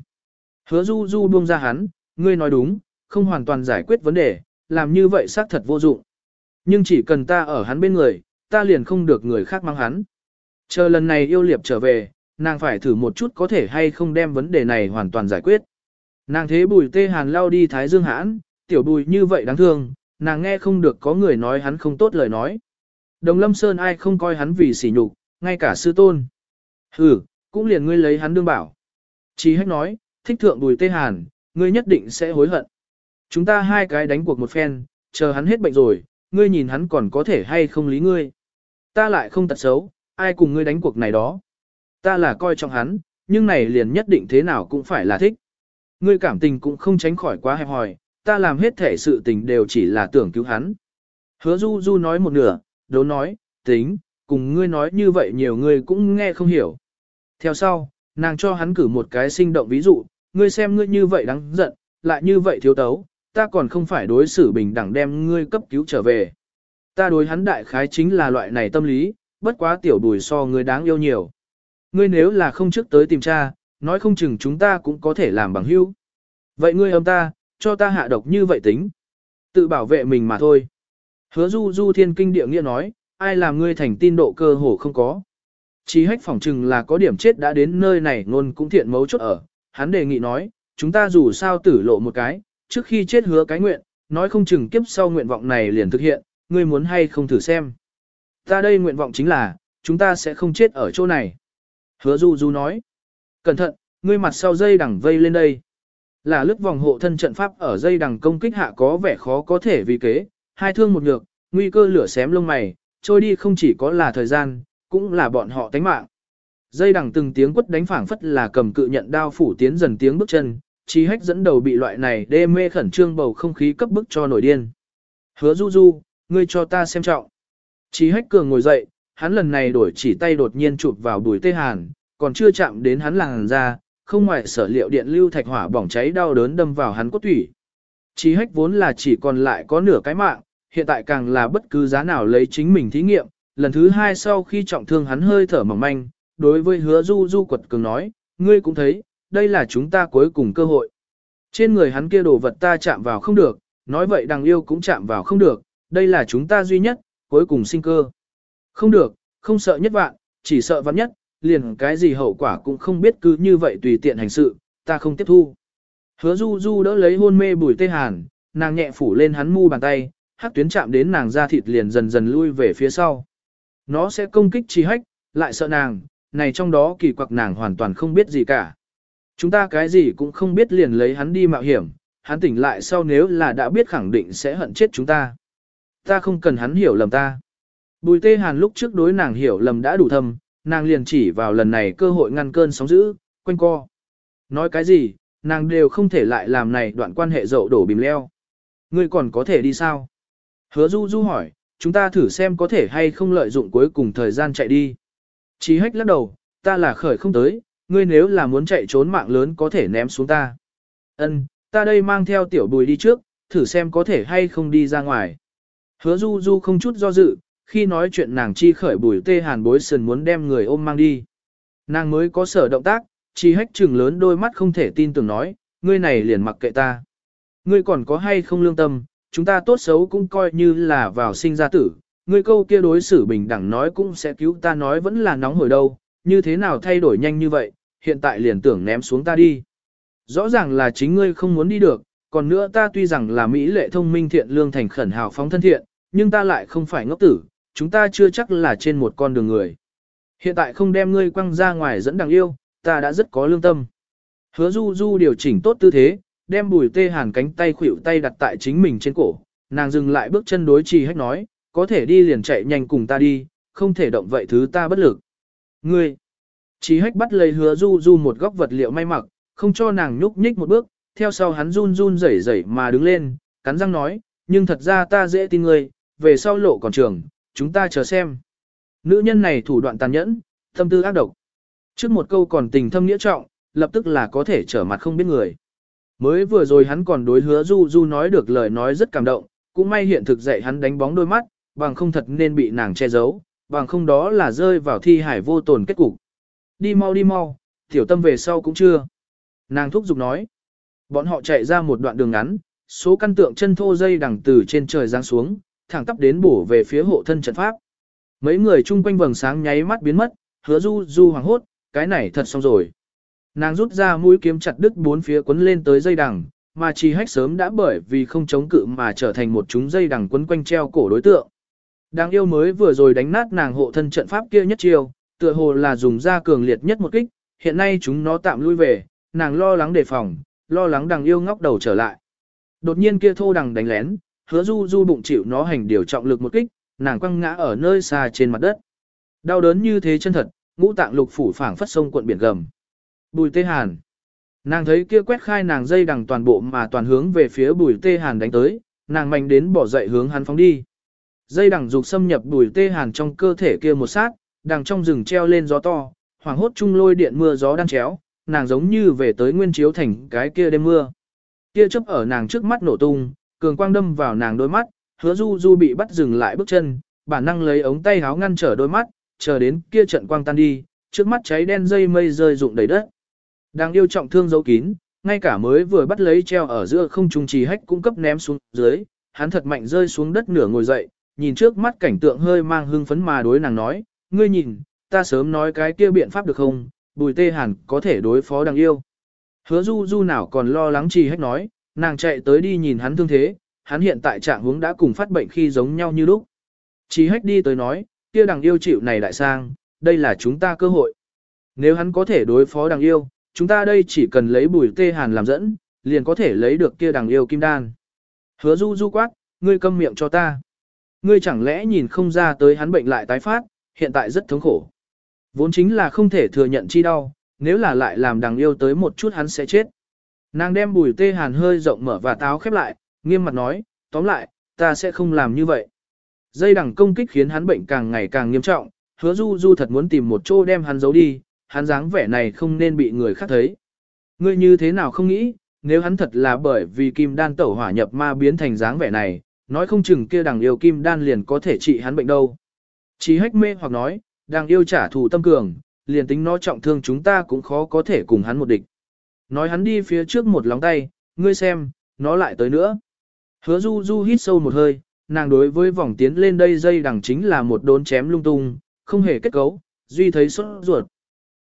Hứa du du buông ra hắn, ngươi nói đúng, không hoàn toàn giải quyết vấn đề, làm như vậy xác thật vô dụng. Nhưng chỉ cần ta ở hắn bên người, ta liền không được người khác mang hắn. Chờ lần này yêu liệp trở về, nàng phải thử một chút có thể hay không đem vấn đề này hoàn toàn giải quyết. Nàng thế bùi tê hàn lao đi thái dương hãn, tiểu bùi như vậy đáng thương, nàng nghe không được có người nói hắn không tốt lời nói. Đồng lâm sơn ai không coi hắn vì sỉ nhục, ngay cả sư tôn. Ừ, cũng liền ngươi lấy hắn đương bảo. Chí hách nói, thích thượng bùi tê hàn, ngươi nhất định sẽ hối hận. Chúng ta hai cái đánh cuộc một phen, chờ hắn hết bệnh rồi, ngươi nhìn hắn còn có thể hay không lý ngươi. Ta lại không tật xấu, ai cùng ngươi đánh cuộc này đó. Ta là coi trọng hắn, nhưng này liền nhất định thế nào cũng phải là thích. Ngươi cảm tình cũng không tránh khỏi quá hẹp hòi, ta làm hết thể sự tình đều chỉ là tưởng cứu hắn. Hứa Du Du nói một nửa, đố nói, tính, cùng ngươi nói như vậy nhiều người cũng nghe không hiểu. Theo sau, nàng cho hắn cử một cái sinh động ví dụ, ngươi xem ngươi như vậy đáng giận, lại như vậy thiếu tấu, ta còn không phải đối xử bình đẳng đem ngươi cấp cứu trở về. Ta đối hắn đại khái chính là loại này tâm lý, bất quá tiểu bùi so người đáng yêu nhiều. Ngươi nếu là không trước tới tìm cha, nói không chừng chúng ta cũng có thể làm bằng hữu. Vậy ngươi âm ta, cho ta hạ độc như vậy tính. Tự bảo vệ mình mà thôi. Hứa du du thiên kinh địa nghĩa nói, ai làm ngươi thành tin độ cơ hồ không có. Chí hách phỏng chừng là có điểm chết đã đến nơi này ngôn cũng thiện mấu chốt ở. Hắn đề nghị nói, chúng ta dù sao tử lộ một cái, trước khi chết hứa cái nguyện, nói không chừng kiếp sau nguyện vọng này liền thực hiện, ngươi muốn hay không thử xem. Ta đây nguyện vọng chính là, chúng ta sẽ không chết ở chỗ này. Hứa du du nói, cẩn thận, ngươi mặt sau dây đằng vây lên đây. Là lướt vòng hộ thân trận pháp ở dây đằng công kích hạ có vẻ khó có thể vì kế, hai thương một nhược, nguy cơ lửa xém lông mày, trôi đi không chỉ có là thời gian, cũng là bọn họ tánh mạng. Dây đằng từng tiếng quất đánh phảng phất là cầm cự nhận đao phủ tiến dần tiếng bước chân, chi hách dẫn đầu bị loại này đê mê khẩn trương bầu không khí cấp bức cho nổi điên. Hứa du du, ngươi cho ta xem trọng. Chí hách cường ngồi dậy, hắn lần này đổi chỉ tay đột nhiên chụp vào đùi tê hàn, còn chưa chạm đến hắn làng ra, không ngoại sở liệu điện lưu thạch hỏa bỏng cháy đau đớn đâm vào hắn cốt thủy. Chí hách vốn là chỉ còn lại có nửa cái mạng, hiện tại càng là bất cứ giá nào lấy chính mình thí nghiệm, lần thứ hai sau khi trọng thương hắn hơi thở mỏng manh, đối với hứa du du quật cường nói, ngươi cũng thấy, đây là chúng ta cuối cùng cơ hội. Trên người hắn kia đồ vật ta chạm vào không được, nói vậy đằng yêu cũng chạm vào không được, đây là chúng ta duy nhất, cuối cùng sinh cơ. Không được, không sợ nhất vạn, chỉ sợ vạn nhất, liền cái gì hậu quả cũng không biết cứ như vậy tùy tiện hành sự, ta không tiếp thu. Hứa du du đỡ lấy hôn mê bùi tê hàn, nàng nhẹ phủ lên hắn mu bàn tay, hắc tuyến chạm đến nàng da thịt liền dần dần lui về phía sau. Nó sẽ công kích chi hách, lại sợ nàng, này trong đó kỳ quặc nàng hoàn toàn không biết gì cả. Chúng ta cái gì cũng không biết liền lấy hắn đi mạo hiểm, hắn tỉnh lại sau nếu là đã biết khẳng định sẽ hận chết chúng ta. Ta không cần hắn hiểu lầm ta. Bùi tê hàn lúc trước đối nàng hiểu lầm đã đủ thâm, nàng liền chỉ vào lần này cơ hội ngăn cơn sóng dữ, quanh co. Nói cái gì, nàng đều không thể lại làm này đoạn quan hệ dậu đổ bìm leo. Ngươi còn có thể đi sao? Hứa du du hỏi, chúng ta thử xem có thể hay không lợi dụng cuối cùng thời gian chạy đi. Chí hách lắc đầu, ta là khởi không tới, ngươi nếu là muốn chạy trốn mạng lớn có thể ném xuống ta. Ân, ta đây mang theo tiểu bùi đi trước, thử xem có thể hay không đi ra ngoài. Hứa du du không chút do dự, khi nói chuyện nàng chi khởi bùi tê hàn bối sườn muốn đem người ôm mang đi. Nàng mới có sở động tác, chi hách trừng lớn đôi mắt không thể tin tưởng nói, ngươi này liền mặc kệ ta. Ngươi còn có hay không lương tâm, chúng ta tốt xấu cũng coi như là vào sinh ra tử, ngươi câu kia đối xử bình đẳng nói cũng sẽ cứu ta nói vẫn là nóng hồi đâu, như thế nào thay đổi nhanh như vậy, hiện tại liền tưởng ném xuống ta đi. Rõ ràng là chính ngươi không muốn đi được, còn nữa ta tuy rằng là Mỹ lệ thông minh thiện lương thành khẩn hào phóng thân thiện, nhưng ta lại không phải ngốc tử, chúng ta chưa chắc là trên một con đường người. Hiện tại không đem ngươi quăng ra ngoài dẫn đằng yêu, ta đã rất có lương tâm. Hứa du du điều chỉnh tốt tư thế, đem bùi tê hàn cánh tay khuỷu tay đặt tại chính mình trên cổ, nàng dừng lại bước chân đối trì hách nói, có thể đi liền chạy nhanh cùng ta đi, không thể động vậy thứ ta bất lực. Ngươi, trì hách bắt lấy hứa du du một góc vật liệu may mặc, không cho nàng nhúc nhích một bước, theo sau hắn run run rẩy rẩy mà đứng lên, cắn răng nói, nhưng thật ra ta dễ tin ngươi, về sau lộ còn trường, chúng ta chờ xem. Nữ nhân này thủ đoạn tàn nhẫn, tâm tư ác độc. Trước một câu còn tình thâm nghĩa trọng, lập tức là có thể trở mặt không biết người. Mới vừa rồi hắn còn đối hứa Du Du nói được lời nói rất cảm động, cũng may hiện thực dạy hắn đánh bóng đôi mắt, bằng không thật nên bị nàng che giấu, bằng không đó là rơi vào thi hải vô tồn kết cục. Đi mau đi mau, tiểu tâm về sau cũng chưa. Nàng thúc giục nói. Bọn họ chạy ra một đoạn đường ngắn, số căn tượng chân thô dây đằng từ trên trời giáng xuống, thẳng tắp đến bổ về phía hộ thân trận pháp. Mấy người chung quanh vầng sáng nháy mắt biến mất, hứa du du hoàng hốt, cái này thật xong rồi. Nàng rút ra mũi kiếm chặt đứt bốn phía quấn lên tới dây đằng, mà chỉ hách sớm đã bởi vì không chống cự mà trở thành một chúng dây đằng quấn quanh treo cổ đối tượng. Đang yêu mới vừa rồi đánh nát nàng hộ thân trận pháp kia nhất chiêu, tựa hồ là dùng ra cường liệt nhất một kích, hiện nay chúng nó tạm lui về, nàng lo lắng đề phòng, lo lắng đằng yêu ngóc đầu trở lại. Đột nhiên kia thô đằng đánh lén, hứa du du bụng chịu nó hành điều trọng lực một kích, nàng quăng ngã ở nơi xa trên mặt đất. Đau đớn như thế chân thật, ngũ tạng lục phủ phảng phất sông cuộn biển gầm. Bùi tê hàn. Nàng thấy kia quét khai nàng dây đằng toàn bộ mà toàn hướng về phía bùi tê hàn đánh tới, nàng mạnh đến bỏ dậy hướng hắn phóng đi. Dây đằng dục xâm nhập bùi tê hàn trong cơ thể kia một sát, đằng trong rừng treo lên gió to, hoàng hốt trung lôi điện mưa gió đang chéo, nàng giống như về tới nguyên chiếu thành cái kia đêm mưa. Kia chớp ở nàng trước mắt nổ tung, cường quang đâm vào nàng đôi mắt, hứa du du bị bắt dừng lại bước chân, bản năng lấy ống tay háo ngăn trở đôi mắt, chờ đến kia trận quang tan đi, trước mắt cháy đen dây mây rơi rụng đầy đất. Đang yêu trọng thương dấu kín, ngay cả mới vừa bắt lấy treo ở giữa không trung trì hách cung cấp ném xuống dưới, hắn thật mạnh rơi xuống đất nửa ngồi dậy, nhìn trước mắt cảnh tượng hơi mang hưng phấn mà đối nàng nói, ngươi nhìn, ta sớm nói cái kia biện pháp được không, bùi tê hàn có thể đối phó đằng yêu. Hứa du du nào còn lo lắng trì hách nói, nàng chạy tới đi nhìn hắn thương thế, hắn hiện tại trạng huống đã cùng phát bệnh khi giống nhau như lúc. Trì hách đi tới nói, kia đằng yêu chịu này đại sang, đây là chúng ta cơ hội. Nếu hắn có thể đối phó đằng yêu, chúng ta đây chỉ cần lấy bùi tê hàn làm dẫn, liền có thể lấy được kia đằng yêu kim đan. Hứa du du quát, ngươi câm miệng cho ta. Ngươi chẳng lẽ nhìn không ra tới hắn bệnh lại tái phát, hiện tại rất thống khổ. Vốn chính là không thể thừa nhận chi đau, nếu là lại làm đằng yêu tới một chút hắn sẽ chết. Nàng đem bùi tê hàn hơi rộng mở và táo khép lại, nghiêm mặt nói, tóm lại, ta sẽ không làm như vậy. Dây đằng công kích khiến hắn bệnh càng ngày càng nghiêm trọng, hứa du du thật muốn tìm một chỗ đem hắn giấu đi, hắn dáng vẻ này không nên bị người khác thấy. Ngươi như thế nào không nghĩ, nếu hắn thật là bởi vì kim đan tẩu hỏa nhập ma biến thành dáng vẻ này, nói không chừng kia đằng yêu kim đan liền có thể trị hắn bệnh đâu. Chí hách mê hoặc nói, đang yêu trả thù tâm cường, liền tính nó trọng thương chúng ta cũng khó có thể cùng hắn một địch. Nói hắn đi phía trước một lóng tay, ngươi xem, nó lại tới nữa. Hứa du du hít sâu một hơi, nàng đối với vòng tiến lên đây dây đằng chính là một đốn chém lung tung, không hề kết cấu, duy thấy sốt ruột.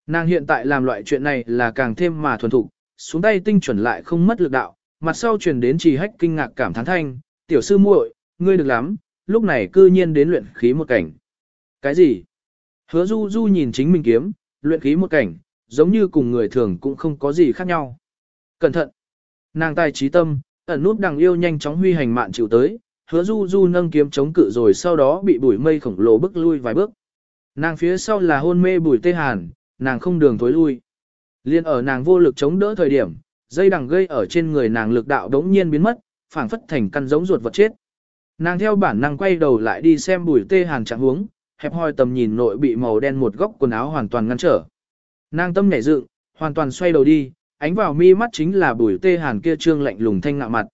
Nàng hiện tại làm loại chuyện này là càng thêm mà thuần thục, xuống tay tinh chuẩn lại không mất lực đạo, mặt sau truyền đến trì hách kinh ngạc cảm thán thanh, tiểu sư muội, ngươi được lắm, lúc này cư nhiên đến luyện khí một cảnh. Cái gì? Hứa du du nhìn chính mình kiếm, luyện khí một cảnh, giống như cùng người thường cũng không có gì khác nhau. Cẩn thận! Nàng tài trí tâm, ẩn nút đằng yêu nhanh chóng huy hành mạn chịu tới, hứa du du nâng kiếm chống cự rồi sau đó bị bụi mây khổng lồ bức lui vài bước. Nàng phía sau là hôn mê bùi tê hàn, nàng không đường thối lui. Liên ở nàng vô lực chống đỡ thời điểm, dây đằng gây ở trên người nàng lực đạo đống nhiên biến mất, phảng phất thành căn giống ruột vật chết. Nàng theo bản năng quay đầu lại đi xem bùi tê hàn trạng huống, hẹp hoi tầm nhìn nội bị màu đen một góc quần áo hoàn toàn ngăn trở. Nàng tâm nhảy dựng, hoàn toàn xoay đầu đi, ánh vào mi mắt chính là bùi tê hàn kia trương lạnh lùng thanh ngạo mặt.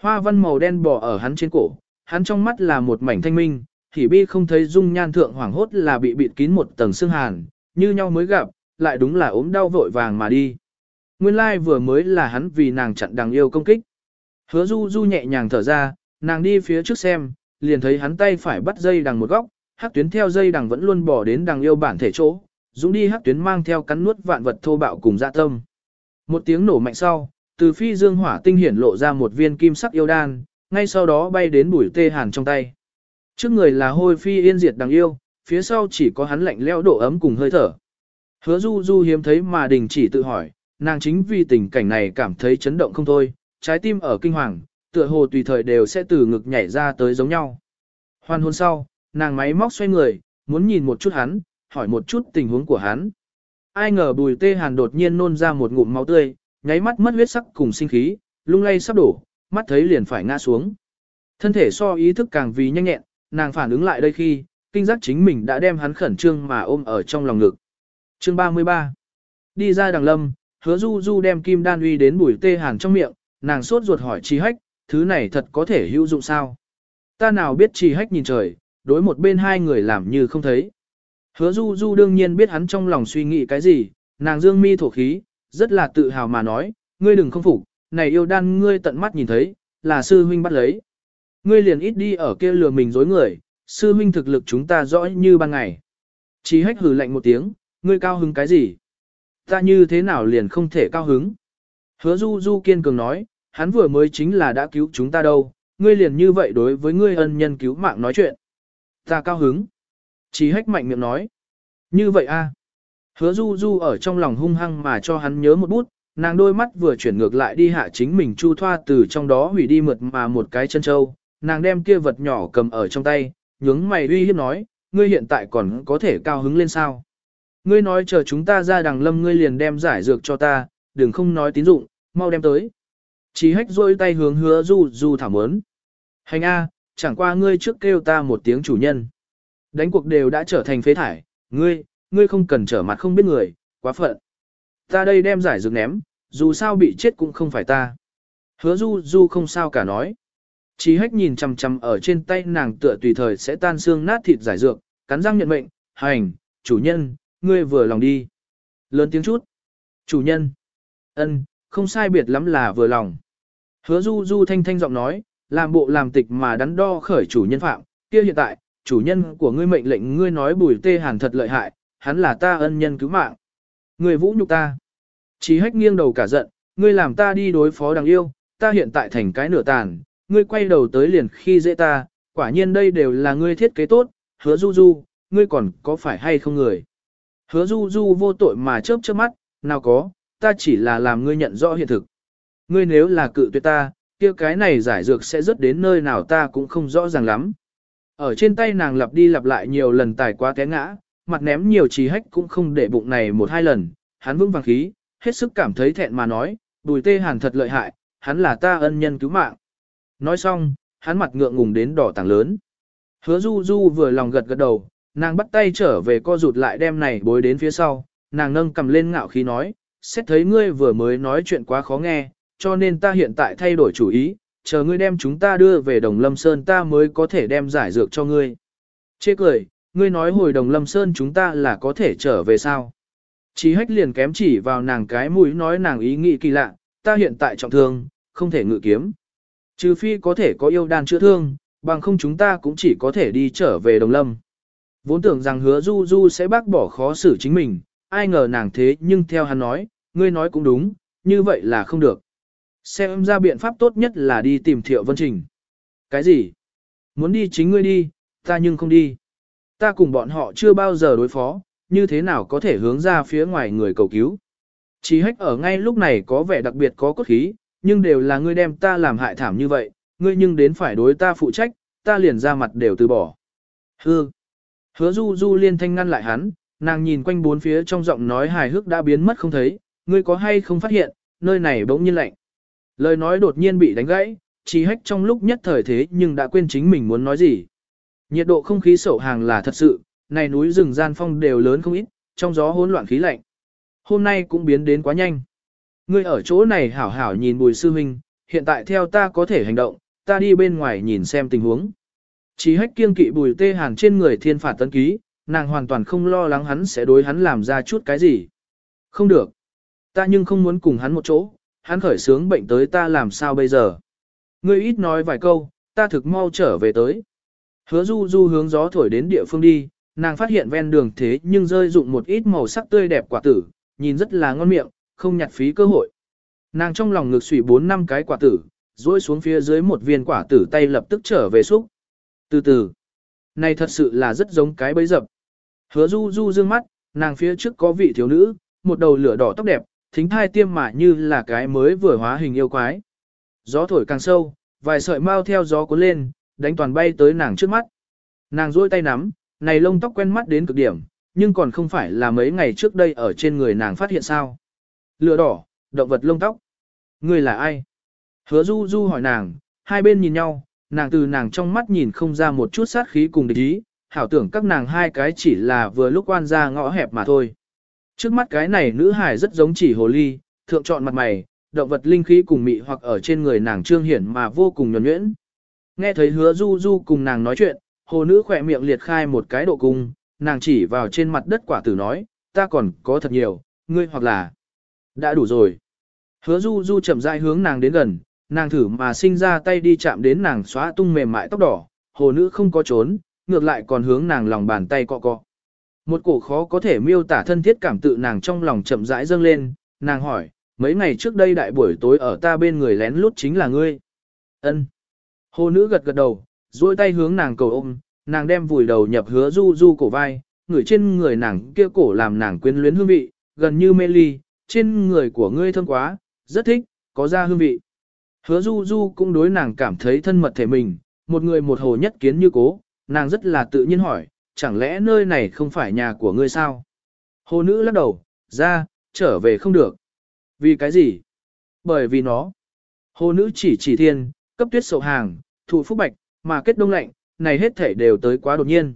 Hoa văn màu đen bò ở hắn trên cổ, hắn trong mắt là một mảnh thanh minh, thì bi không thấy dung nhan thượng hoảng hốt là bị bịt kín một tầng xương hàn, như nhau mới gặp, lại đúng là ốm đau vội vàng mà đi. Nguyên lai like vừa mới là hắn vì nàng chặn đằng yêu công kích. Hứa du du nhẹ nhàng thở ra, nàng đi phía trước xem, liền thấy hắn tay phải bắt dây đằng một góc, hắc tuyến theo dây đằng vẫn luôn bỏ đến đằng yêu bản thể chỗ, dũng đi hắc tuyến mang theo cắn nuốt vạn vật thô bạo cùng dạ tâm. Một tiếng nổ mạnh sau, từ phi dương hỏa tinh hiển lộ ra một viên kim sắc yêu đan, ngay sau đó bay đến bùi tê hàn trong tay. Trước người là hôi phi yên diệt đằng yêu, phía sau chỉ có hắn lạnh leo độ ấm cùng hơi thở. Hứa du du hiếm thấy mà đình chỉ tự hỏi, nàng chính vì tình cảnh này cảm thấy chấn động không thôi, trái tim ở kinh hoàng, tựa hồ tùy thời đều sẽ từ ngực nhảy ra tới giống nhau. Hoan hôn sau, nàng máy móc xoay người, muốn nhìn một chút hắn, hỏi một chút tình huống của hắn. Ai ngờ bùi tê hàn đột nhiên nôn ra một ngụm máu tươi, nháy mắt mất huyết sắc cùng sinh khí, lung lay sắp đổ, mắt thấy liền phải ngã xuống. Thân thể so ý thức càng vì nhanh nhẹn, nàng phản ứng lại đây khi, kinh giác chính mình đã đem hắn khẩn trương mà ôm ở trong lòng ngực. Chương 33 Đi ra đằng lâm, hứa du du đem kim đan uy đến bùi tê hàn trong miệng, nàng sốt ruột hỏi trí hách, thứ này thật có thể hữu dụng sao? Ta nào biết trí hách nhìn trời, đối một bên hai người làm như không thấy. Hứa du du đương nhiên biết hắn trong lòng suy nghĩ cái gì, nàng dương mi thổ khí, rất là tự hào mà nói, ngươi đừng không phục, này yêu đan ngươi tận mắt nhìn thấy, là sư huynh bắt lấy. Ngươi liền ít đi ở kia lừa mình dối người, sư huynh thực lực chúng ta rõ như ban ngày. Chí hách hừ lạnh một tiếng, ngươi cao hứng cái gì? Ta như thế nào liền không thể cao hứng? Hứa du du kiên cường nói, hắn vừa mới chính là đã cứu chúng ta đâu, ngươi liền như vậy đối với ngươi ân nhân cứu mạng nói chuyện. Ta cao hứng. Chí hách mạnh miệng nói. Như vậy a Hứa du du ở trong lòng hung hăng mà cho hắn nhớ một bút, nàng đôi mắt vừa chuyển ngược lại đi hạ chính mình chu thoa từ trong đó hủy đi mượt mà một cái chân châu, nàng đem kia vật nhỏ cầm ở trong tay, nhướng mày uy hiếp nói, ngươi hiện tại còn có thể cao hứng lên sao. Ngươi nói chờ chúng ta ra đằng lâm ngươi liền đem giải dược cho ta, đừng không nói tín dụng, mau đem tới. Chí hách rôi tay hướng hứa du du thảm ớn. Hành A, chẳng qua ngươi trước kêu ta một tiếng chủ nhân. Đánh cuộc đều đã trở thành phế thải, ngươi, ngươi không cần trở mặt không biết người, quá phận. Ta đây đem giải dược ném, dù sao bị chết cũng không phải ta. Hứa du du không sao cả nói. Chí hách nhìn chằm chằm ở trên tay nàng tựa tùy thời sẽ tan xương nát thịt giải dược, cắn răng nhận mệnh, hành, chủ nhân, ngươi vừa lòng đi. Lớn tiếng chút. Chủ nhân. ân, không sai biệt lắm là vừa lòng. Hứa du du thanh thanh giọng nói, làm bộ làm tịch mà đắn đo khởi chủ nhân phạm, kia hiện tại, chủ nhân của ngươi mệnh lệnh ngươi nói bùi tê hàn thật lợi hại, hắn là ta ân nhân cứu mạng. Ngươi vũ nhục ta. Chí hách nghiêng đầu cả giận, ngươi làm ta đi đối phó đằng yêu, ta hiện tại thành cái nửa tàn, ngươi quay đầu tới liền khi dễ ta, quả nhiên đây đều là ngươi thiết kế tốt, hứa du du, ngươi còn có phải hay không người. Hứa du du vô tội mà chớp chớp mắt, nào có, ta chỉ là làm ngươi nhận rõ hiện thực. Ngươi nếu là cự tuyệt ta, kia cái này giải dược sẽ rớt đến nơi nào ta cũng không rõ ràng lắm. Ở trên tay nàng lặp đi lặp lại nhiều lần tài quá té ngã, mặt ném nhiều trí hách cũng không để bụng này một hai lần, hắn vững vàng khí, hết sức cảm thấy thẹn mà nói, bùi tê hàn thật lợi hại, hắn là ta ân nhân cứu mạng. Nói xong, hắn mặt ngượng ngùng đến đỏ tảng lớn. Hứa du du vừa lòng gật gật đầu, nàng bắt tay trở về co rụt lại đem này bối đến phía sau, nàng nâng cầm lên ngạo khí nói, xét thấy ngươi vừa mới nói chuyện quá khó nghe, cho nên ta hiện tại thay đổi chủ ý, chờ ngươi đem chúng ta đưa về Đồng Lâm Sơn ta mới có thể đem giải dược cho ngươi. Chê cười, ngươi nói hồi Đồng Lâm Sơn chúng ta là có thể trở về sao? Chí hách liền kém chỉ vào nàng cái mũi nói nàng ý nghĩ kỳ lạ, ta hiện tại trọng thương, không thể ngự kiếm. Trừ phi có thể có yêu đan chữa thương, bằng không chúng ta cũng chỉ có thể đi trở về Đồng Lâm. Vốn tưởng rằng hứa Du Du sẽ bác bỏ khó xử chính mình, ai ngờ nàng thế nhưng theo hắn nói, ngươi nói cũng đúng, như vậy là không được. Xem ra biện pháp tốt nhất là đi tìm Thiệu Vân Trình. Cái gì? Muốn đi chính ngươi đi, ta nhưng không đi. Ta cùng bọn họ chưa bao giờ đối phó, như thế nào có thể hướng ra phía ngoài người cầu cứu. Chí hách ở ngay lúc này có vẻ đặc biệt có cốt khí, nhưng đều là ngươi đem ta làm hại thảm như vậy, ngươi nhưng đến phải đối ta phụ trách, ta liền ra mặt đều từ bỏ. Hư. Hứa du du liên thanh ngăn lại hắn, nàng nhìn quanh bốn phía trong giọng nói hài hước đã biến mất không thấy, ngươi có hay không phát hiện, nơi này bỗng nhiên lạnh. Lời nói đột nhiên bị đánh gãy, chỉ hách trong lúc nhất thời thế nhưng đã quên chính mình muốn nói gì. Nhiệt độ không khí sổ hàng là thật sự, này núi rừng gian phong đều lớn không ít, trong gió hỗn loạn khí lạnh. Hôm nay cũng biến đến quá nhanh. Ngươi ở chỗ này hảo hảo nhìn bùi sư huynh, hiện tại theo ta có thể hành động, ta đi bên ngoài nhìn xem tình huống. Chỉ hách kiêng kỵ bùi tê hàn trên người thiên phạt tấn ký, nàng hoàn toàn không lo lắng hắn sẽ đối hắn làm ra chút cái gì. Không được. Ta nhưng không muốn cùng hắn một chỗ, hắn khởi sướng bệnh tới ta làm sao bây giờ. Ngươi ít nói vài câu, ta thực mau trở về tới. Hứa du du hướng gió thổi đến địa phương đi, nàng phát hiện ven đường thế nhưng rơi dụng một ít màu sắc tươi đẹp quả tử, nhìn rất là ngon miệng, không nhặt phí cơ hội. Nàng trong lòng ngực xủy bốn năm cái quả tử, rôi xuống phía dưới một viên quả tử tay lập tức trở về xúc. Từ từ, này thật sự là rất giống cái bấy dập. Hứa du du dương mắt, nàng phía trước có vị thiếu nữ, một đầu lửa đỏ tóc đẹp, thính thai tiêm mà như là cái mới vừa hóa hình yêu quái. Gió thổi càng sâu, vài sợi mau theo gió cuốn lên, đánh toàn bay tới nàng trước mắt. Nàng duỗi tay nắm, này lông tóc quen mắt đến cực điểm, nhưng còn không phải là mấy ngày trước đây ở trên người nàng phát hiện sao. Lửa đỏ, động vật lông tóc. Người là ai? Hứa du du hỏi nàng, hai bên nhìn nhau, nàng từ nàng trong mắt nhìn không ra một chút sát khí cùng địch ý, hảo tưởng các nàng hai cái chỉ là vừa lúc quan ra ngõ hẹp mà thôi. Trước mắt cái này nữ hải rất giống chỉ hồ ly, thượng chọn mặt mày, động vật linh khí cùng mị hoặc ở trên người nàng trương hiển mà vô cùng nhuẩn nhuyễn. Nghe thấy hứa du du cùng nàng nói chuyện, hồ nữ khỏe miệng liệt khai một cái độ cung, nàng chỉ vào trên mặt đất quả tử nói, ta còn có thật nhiều, ngươi hoặc là đã đủ rồi. Hứa du du chậm rãi hướng nàng đến gần, nàng thử mà sinh ra tay đi chạm đến nàng xóa tung mềm mại tóc đỏ, hồ nữ không có trốn, ngược lại còn hướng nàng lòng bàn tay cọ cọ. Một cổ khó có thể miêu tả thân thiết cảm tự nàng trong lòng chậm rãi dâng lên, nàng hỏi, mấy ngày trước đây đại buổi tối ở ta bên người lén lút chính là ngươi. Ân. Hồ nữ gật gật đầu, duỗi tay hướng nàng cầu ôm, nàng đem vùi đầu nhập hứa du du cổ vai, người trên người nàng kia cổ làm nàng quyến luyến hương vị, gần như mê ly, trên người của ngươi thơm quá, rất thích, có ra hương vị. Hứa du du cũng đối nàng cảm thấy thân mật thể mình, một người một hồ nhất kiến như cố, nàng rất là tự nhiên hỏi, chẳng lẽ nơi này không phải nhà của ngươi sao? Hồ nữ lắc đầu, ra, trở về không được. Vì cái gì? Bởi vì nó. Hồ nữ chỉ chỉ thiên, cấp tuyết sầu hàng, thụ phúc bạch, mà kết đông lạnh, này hết thể đều tới quá đột nhiên.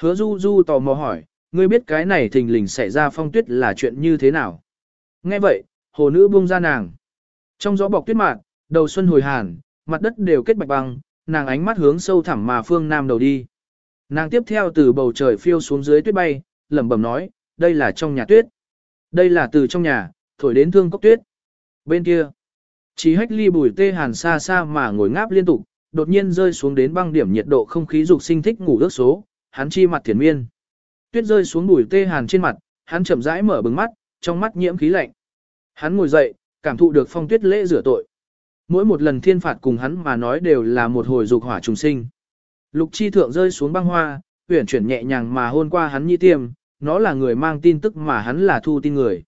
Hứa du du tò mò hỏi, ngươi biết cái này thình lình xảy ra phong tuyết là chuyện như thế nào? Nghe vậy, hồ nữ buông ra nàng. Trong gió bọc tuyết mạn, đầu xuân hồi hàn, mặt đất đều kết bạch băng, nàng ánh mắt hướng sâu thẳm mà phương nam đầu đi. Nàng tiếp theo từ bầu trời phiêu xuống dưới tuyết bay, lẩm bẩm nói, đây là trong nhà tuyết. Đây là từ trong nhà, thổi đến thương cốc tuyết. Bên kia, chỉ hách ly bùi tê hàn xa xa mà ngồi ngáp liên tục, đột nhiên rơi xuống đến băng điểm nhiệt độ không khí dục sinh thích ngủ ước số, hắn chi mặt thiền miên. Tuyết rơi xuống bùi tê hàn trên mặt, hắn chậm rãi mở bừng mắt, trong mắt nhiễm khí lạnh. Hắn ngồi dậy, cảm thụ được phong tuyết lễ rửa tội. Mỗi một lần thiên phạt cùng hắn mà nói đều là một hồi dục hỏa trùng sinh. Lục chi thượng rơi xuống băng hoa, huyển chuyển nhẹ nhàng mà hôn qua hắn nhi tiêm, nó là người mang tin tức mà hắn là thu tin người.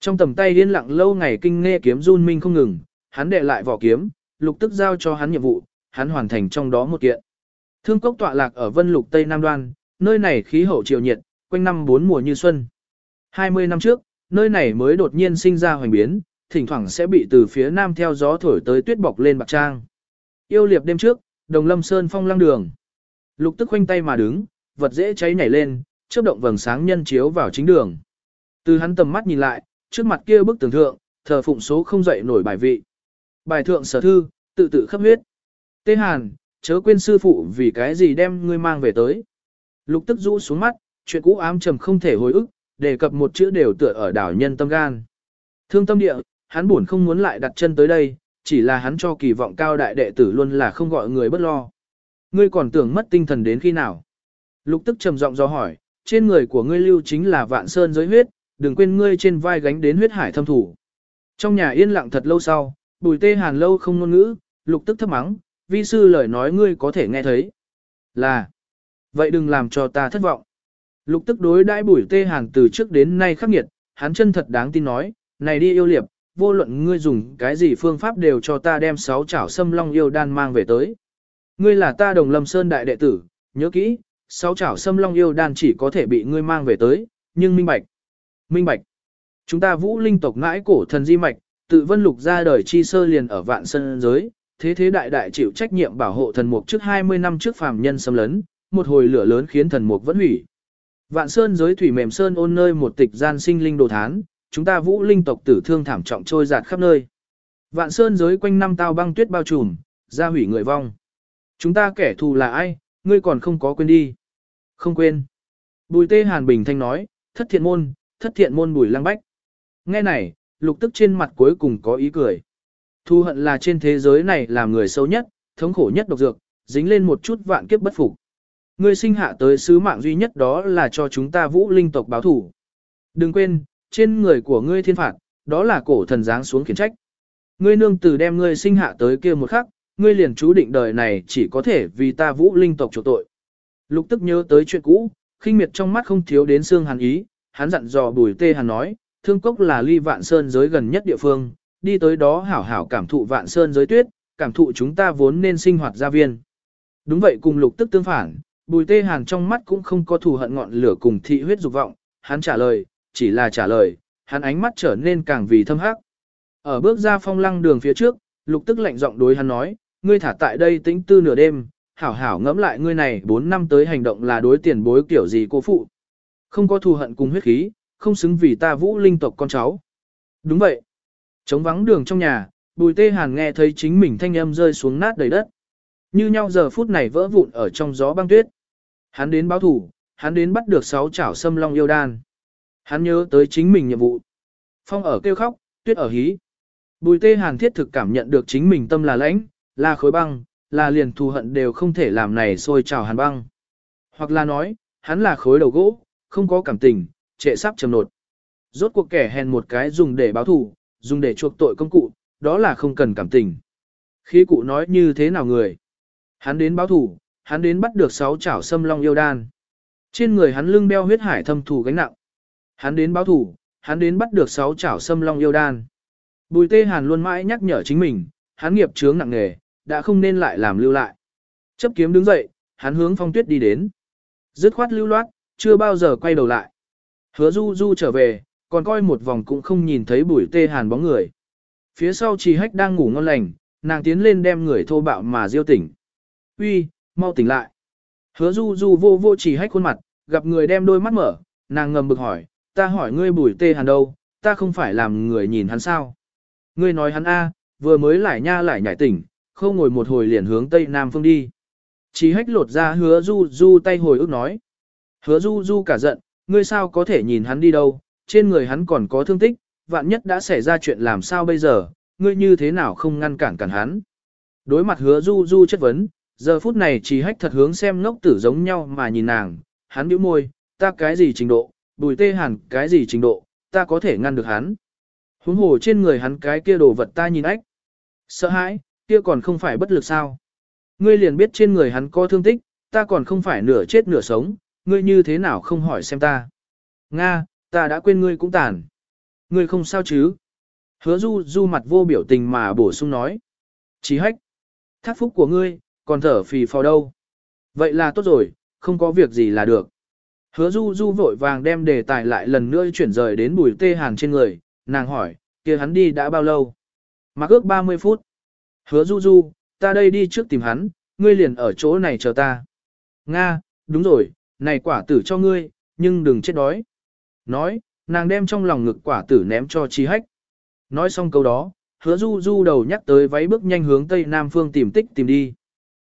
Trong tầm tay điên lặng lâu ngày kinh nghe kiếm run minh không ngừng, hắn đệ lại vỏ kiếm, lục tức giao cho hắn nhiệm vụ, hắn hoàn thành trong đó một kiện. Thương cốc tọa lạc ở vân lục tây nam đoan, nơi này khí hậu chiều nhiệt, quanh năm bốn mùa như xuân. 20 năm trước, nơi này mới đột nhiên sinh ra hoành biến, thỉnh thoảng sẽ bị từ phía nam theo gió thổi tới tuyết bọc lên bạc trang. Yêu liệp đêm trước, đồng lâm sơn phong lăng đường. Lục tức khoanh tay mà đứng, vật dễ cháy nhảy lên, chớp động vầng sáng nhân chiếu vào chính đường. Từ hắn tầm mắt nhìn lại, trước mặt kia bức tường thượng, thờ phụng số không dậy nổi bài vị. Bài thượng sở thư, tự tự khắp huyết. Tê Hàn, chớ quên sư phụ vì cái gì đem ngươi mang về tới. Lục tức rũ xuống mắt, chuyện cũ ám trầm không thể hồi ức, đề cập một chữ đều tựa ở đảo nhân tâm gan. Thương tâm địa, hắn buồn không muốn lại đặt chân tới đây, chỉ là hắn cho kỳ vọng cao đại đệ tử luôn là không gọi người bất lo. Ngươi còn tưởng mất tinh thần đến khi nào? Lục tức trầm giọng do hỏi, trên người của ngươi lưu chính là vạn sơn giới huyết, đừng quên ngươi trên vai gánh đến huyết hải thâm thủ. Trong nhà yên lặng thật lâu sau, bùi tê hàn lâu không ngôn ngữ, lục tức thấp mắng, vi sư lời nói ngươi có thể nghe thấy. Là, vậy đừng làm cho ta thất vọng. Lục tức đối đãi bùi tê hàn từ trước đến nay khắc nghiệt, hắn chân thật đáng tin nói, này đi yêu liệp, vô luận ngươi dùng cái gì phương pháp đều cho ta đem sáu chảo xâm long yêu đan mang về tới. Ngươi là ta đồng lâm sơn đại đệ tử, nhớ kỹ, sáu chảo xâm long yêu đan chỉ có thể bị ngươi mang về tới, nhưng minh bạch. Minh bạch. Chúng ta vũ linh tộc ngãi cổ thần di mạch, tự vân lục ra đời chi sơ liền ở vạn sơn giới, thế thế đại đại chịu trách nhiệm bảo hộ thần mục trước 20 năm trước phàm nhân xâm lấn, một hồi lửa lớn khiến thần mục vẫn hủy. Vạn sơn giới thủy mềm sơn ôn nơi một tịch gian sinh linh đồ thán, chúng ta vũ linh tộc tử thương thảm trọng trôi giạt khắp nơi. Vạn sơn giới quanh năm tao băng tuyết bao trùm, ra hủy người vong. Chúng ta kẻ thù là ai, ngươi còn không có quên đi. Không quên. Bùi tê hàn bình thanh nói, thất thiện môn, thất thiện môn bùi lăng bách. Nghe này, lục tức trên mặt cuối cùng có ý cười. Thu hận là trên thế giới này làm người xấu nhất, thống khổ nhất độc dược, dính lên một chút vạn kiếp bất phục. Ngươi sinh hạ tới sứ mạng duy nhất đó là cho chúng ta vũ linh tộc báo thủ. Đừng quên, trên người của ngươi thiên phạt, đó là cổ thần giáng xuống khiển trách. ngươi nương tử đem ngươi sinh hạ tới kia một khắc, ngươi liền chú định đời này chỉ có thể vì ta vũ linh tộc chỗ tội. Lục tức nhớ tới chuyện cũ, khinh miệt trong mắt không thiếu đến xương hàn ý, hắn dặn dò bùi tê hàn nói, thương cốc là ly vạn sơn giới gần nhất địa phương, đi tới đó hảo hảo cảm thụ vạn sơn giới tuyết, cảm thụ chúng ta vốn nên sinh hoạt gia viên. Đúng vậy cùng lục tức tương phản, bùi tê hàn trong mắt cũng không có thù hận ngọn lửa cùng thị huyết dục vọng, hắn trả lời, chỉ là trả lời, hắn ánh mắt trở nên càng vì thâm hắc. Ở bước ra phong lăng đường phía trước, lục tức lạnh giọng đối hắn nói, ngươi thả tại đây tĩnh tư nửa đêm, hảo hảo ngẫm lại ngươi này 4 năm tới hành động là đối tiền bối kiểu gì cô phụ. Không có thù hận cùng huyết khí, không xứng vì ta vũ linh tộc con cháu. Đúng vậy. Trống vắng đường trong nhà, bùi tê hàn nghe thấy chính mình thanh âm rơi xuống nát đầy đất. Như nhau giờ phút này vỡ vụn ở trong gió băng tuyết. Hắn đến báo thủ, hắn đến bắt được sáu chảo xâm long yêu đan. Hắn nhớ tới chính mình nhiệm vụ. Phong ở kêu khóc, tuyết ở hí. Bùi tê hàn thiết thực cảm nhận được chính mình tâm là lãnh, là khối băng, là liền thù hận đều không thể làm này sôi trào hàn băng. Hoặc là nói, hắn là khối đầu gỗ, không có cảm tình, trệ sắp trầm nột. Rốt cuộc kẻ hèn một cái dùng để báo thù, dùng để chuộc tội công cụ, đó là không cần cảm tình. Khi cụ nói như thế nào người? Hắn đến báo thù, hắn đến bắt được sáu chảo xâm long yêu đan. Trên người hắn lưng đeo huyết hải thâm thù gánh nặng. Hắn đến báo thù, hắn đến bắt được sáu chảo xâm long yêu đan. Bùi tê hàn luôn mãi nhắc nhở chính mình, hắn nghiệp chướng nặng nề, đã không nên lại làm lưu lại. Chấp kiếm đứng dậy, hắn hướng phong tuyết đi đến. Dứt khoát lưu loát, chưa bao giờ quay đầu lại. Hứa du du trở về, còn coi một vòng cũng không nhìn thấy bùi tê hàn bóng người. Phía sau trì hách đang ngủ ngon lành, nàng tiến lên đem người thô bạo mà diêu tỉnh. Uy, mau tỉnh lại. Hứa du du vô vô trì hách khuôn mặt, gặp người đem đôi mắt mở, nàng ngầm bực hỏi, ta hỏi ngươi bùi tê hàn đâu, ta không phải làm người nhìn hắn sao. Ngươi nói hắn A, vừa mới lại nha lại nhảy tỉnh, không ngồi một hồi liền hướng tây nam phương đi. Chỉ hách lột ra hứa du du tay hồi ức nói. Hứa du du cả giận, ngươi sao có thể nhìn hắn đi đâu, trên người hắn còn có thương tích, vạn nhất đã xảy ra chuyện làm sao bây giờ, ngươi như thế nào không ngăn cản cản hắn. Đối mặt hứa du du chất vấn, giờ phút này chỉ hách thật hướng xem ngốc tử giống nhau mà nhìn nàng, hắn bĩu môi, ta cái gì trình độ, bùi tê hẳn cái gì trình độ, ta có thể ngăn được hắn. Huống hồ trên người hắn cái kia đồ vật ta nhìn ách. Sợ hãi, kia còn không phải bất lực sao. Ngươi liền biết trên người hắn có thương tích, ta còn không phải nửa chết nửa sống, ngươi như thế nào không hỏi xem ta. Nga, ta đã quên ngươi cũng tàn. Ngươi không sao chứ. Hứa du du mặt vô biểu tình mà bổ sung nói. Chí hách. Thác phúc của ngươi, còn thở phì phò đâu. Vậy là tốt rồi, không có việc gì là được. Hứa du du vội vàng đem đề tài lại lần nữa chuyển rời đến bùi tê hàn trên người, nàng hỏi, kia hắn đi đã bao lâu? Mặc ước 30 phút. Hứa du du, ta đây đi trước tìm hắn, ngươi liền ở chỗ này chờ ta. Nga, đúng rồi, này quả tử cho ngươi, nhưng đừng chết đói. Nói, nàng đem trong lòng ngực quả tử ném cho chi hách. Nói xong câu đó, hứa du du đầu nhắc tới váy bước nhanh hướng tây nam phương tìm tích tìm đi.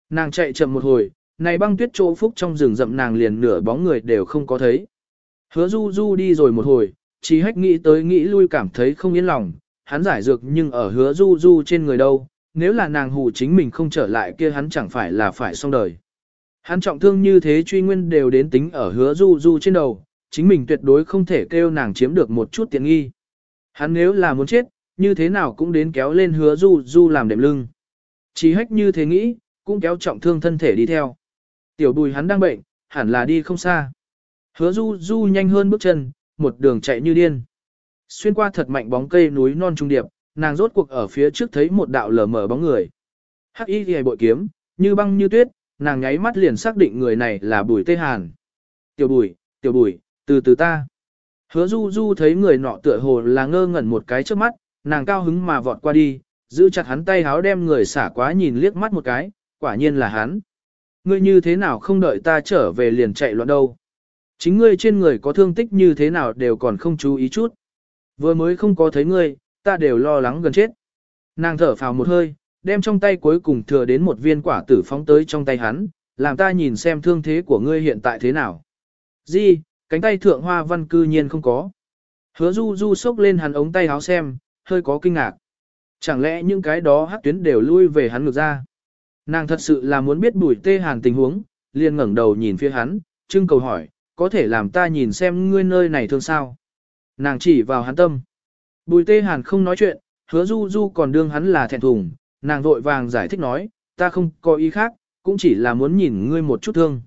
Nàng chạy chậm một hồi, này băng tuyết chỗ phúc trong rừng rậm nàng liền nửa bóng người đều không có thấy. Hứa du du đi rồi một hồi, chi hách nghĩ tới nghĩ lui cảm thấy không yên lòng, hắn giải dược nhưng ở hứa du du trên người đâu, nếu là nàng hù chính mình không trở lại kia hắn chẳng phải là phải xong đời. Hắn trọng thương như thế truy nguyên đều đến tính ở hứa du du trên đầu, chính mình tuyệt đối không thể kêu nàng chiếm được một chút tiện nghi. Hắn nếu là muốn chết, như thế nào cũng đến kéo lên hứa du du làm đệm lưng. Chỉ hách như thế nghĩ, cũng kéo trọng thương thân thể đi theo. Tiểu bùi hắn đang bệnh, hẳn là đi không xa. Hứa du du nhanh hơn bước chân, một đường chạy như điên. Xuyên qua thật mạnh bóng cây núi non trung điệp, nàng rốt cuộc ở phía trước thấy một đạo lờ mờ bóng người. Hắc y ghi bội kiếm, như băng như tuyết, nàng nháy mắt liền xác định người này là bùi tê hàn. Tiểu bùi, tiểu bùi, từ từ ta. Hứa du du thấy người nọ tựa hồ là ngơ ngẩn một cái trước mắt, nàng cao hứng mà vọt qua đi, giữ chặt hắn tay háo đem người xả quá nhìn liếc mắt một cái, quả nhiên là hắn. Ngươi như thế nào không đợi ta trở về liền chạy loạn đâu. Chính ngươi trên người có thương tích như thế nào đều còn không chú ý chút. Vừa mới không có thấy ngươi, ta đều lo lắng gần chết. Nàng thở phào một hơi, đem trong tay cuối cùng thừa đến một viên quả tử phóng tới trong tay hắn, làm ta nhìn xem thương thế của ngươi hiện tại thế nào. Di, cánh tay thượng hoa văn cư nhiên không có. Hứa du du sốc lên hắn ống tay áo xem, hơi có kinh ngạc. Chẳng lẽ những cái đó hát tuyến đều lui về hắn ngược ra. Nàng thật sự là muốn biết bùi tê hàn tình huống, liền ngẩng đầu nhìn phía hắn, trưng cầu hỏi, có thể làm ta nhìn xem ngươi nơi này thương sao. Nàng chỉ vào hắn tâm. Bùi tê hàn không nói chuyện, Hứa du du còn đương hắn là thẹn thùng, nàng vội vàng giải thích nói, ta không có ý khác, cũng chỉ là muốn nhìn ngươi một chút thương.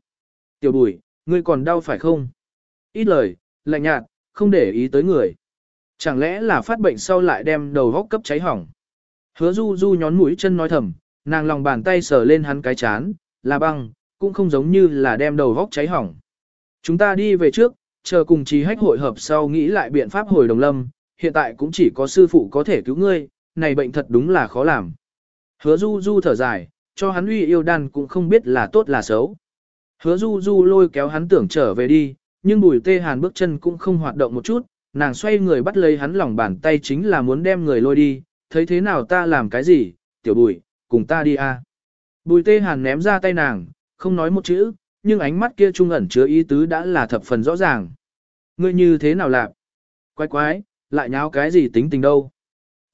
Tiểu bùi, ngươi còn đau phải không? Ít lời, lạnh nhạt, không để ý tới người. Chẳng lẽ là phát bệnh sau lại đem đầu góc cấp cháy hỏng? Hứa du du nhón mũi chân nói thầm, nàng lòng bàn tay sờ lên hắn cái chán, là băng, cũng không giống như là đem đầu góc cháy hỏng. Chúng ta đi về trước, chờ cùng trí hách hội hợp sau nghĩ lại biện pháp hồi đồng lâm, hiện tại cũng chỉ có sư phụ có thể cứu ngươi, này bệnh thật đúng là khó làm. Hứa du du thở dài, cho hắn uy yêu đan cũng không biết là tốt là xấu. Hứa du du lôi kéo hắn tưởng trở về đi, nhưng bùi tê hàn bước chân cũng không hoạt động một chút, nàng xoay người bắt lấy hắn lòng bàn tay chính là muốn đem người lôi đi, thấy thế nào ta làm cái gì, tiểu bùi, cùng ta đi a. Bùi tê hàn ném ra tay nàng, không nói một chữ, nhưng ánh mắt kia trung ẩn chứa ý tứ đã là thập phần rõ ràng. Ngươi như thế nào làm? Quái quái, lại nháo cái gì tính tình đâu.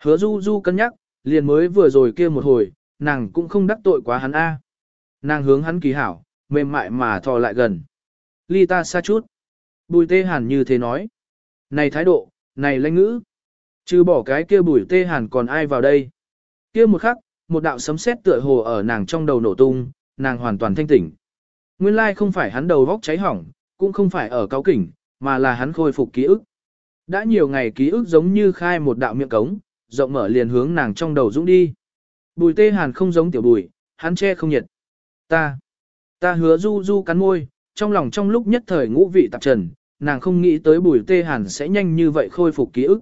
Hứa du du cân nhắc, liền mới vừa rồi kia một hồi, nàng cũng không đắc tội quá hắn a. Nàng hướng hắn kỳ hảo, mềm mại mà thò lại gần. Ly ta xa chút. Bùi tê hàn như thế nói. Này thái độ, này lãnh ngữ. chứ bỏ cái kia bùi tê hàn còn ai vào đây. Kia một khắc, một đạo sấm sét tựa hồ ở nàng trong đầu nổ tung, nàng hoàn toàn thanh tỉnh. Nguyên lai không phải hắn đầu vóc cháy hỏng, cũng không phải ở cáo kỉnh, mà là hắn khôi phục ký ức. Đã nhiều ngày ký ức giống như khai một đạo miệng cống, rộng mở liền hướng nàng trong đầu dũng đi. Bùi tê hàn không giống tiểu bùi, hắn che không nhiệt. Ta, ta hứa du du cắn môi, trong lòng trong lúc nhất thời ngũ vị tạp trần, nàng không nghĩ tới bùi tê hàn sẽ nhanh như vậy khôi phục ký ức.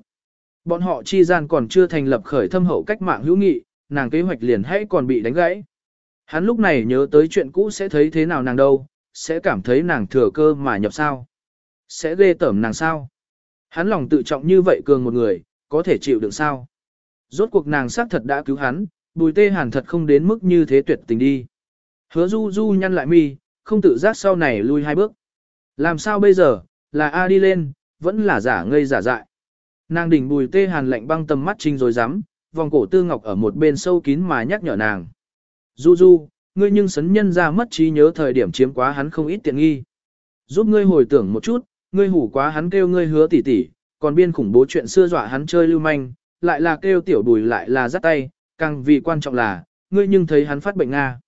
Bọn họ chi gian còn chưa thành lập khởi thâm hậu cách mạng hữu nghị, nàng kế hoạch liền hãy còn bị đánh gãy. Hắn lúc này nhớ tới chuyện cũ sẽ thấy thế nào nàng đâu, sẽ cảm thấy nàng thừa cơ mà nhập sao. Sẽ ghê tởm nàng sao. Hắn lòng tự trọng như vậy cường một người, có thể chịu đựng sao. Rốt cuộc nàng xác thật đã cứu hắn, bùi tê hàn thật không đến mức như thế tuyệt tình đi. Hứa du du nhăn lại mi, không tự giác sau này lui hai bước. Làm sao bây giờ, là A đi lên, vẫn là giả ngây giả dại. Nàng đỉnh bùi tê hàn lạnh băng tầm mắt trinh rồi dám, vòng cổ tư ngọc ở một bên sâu kín mà nhắc nhở nàng. Du du, ngươi nhưng sấn nhân ra mất trí nhớ thời điểm chiếm quá hắn không ít tiện nghi. Giúp ngươi hồi tưởng một chút, ngươi hủ quá hắn kêu ngươi hứa tỉ tỉ, còn biên khủng bố chuyện xưa dọa hắn chơi lưu manh, lại là kêu tiểu đùi lại là giắt tay, càng vì quan trọng là, ngươi nhưng thấy hắn phát bệnh Nga.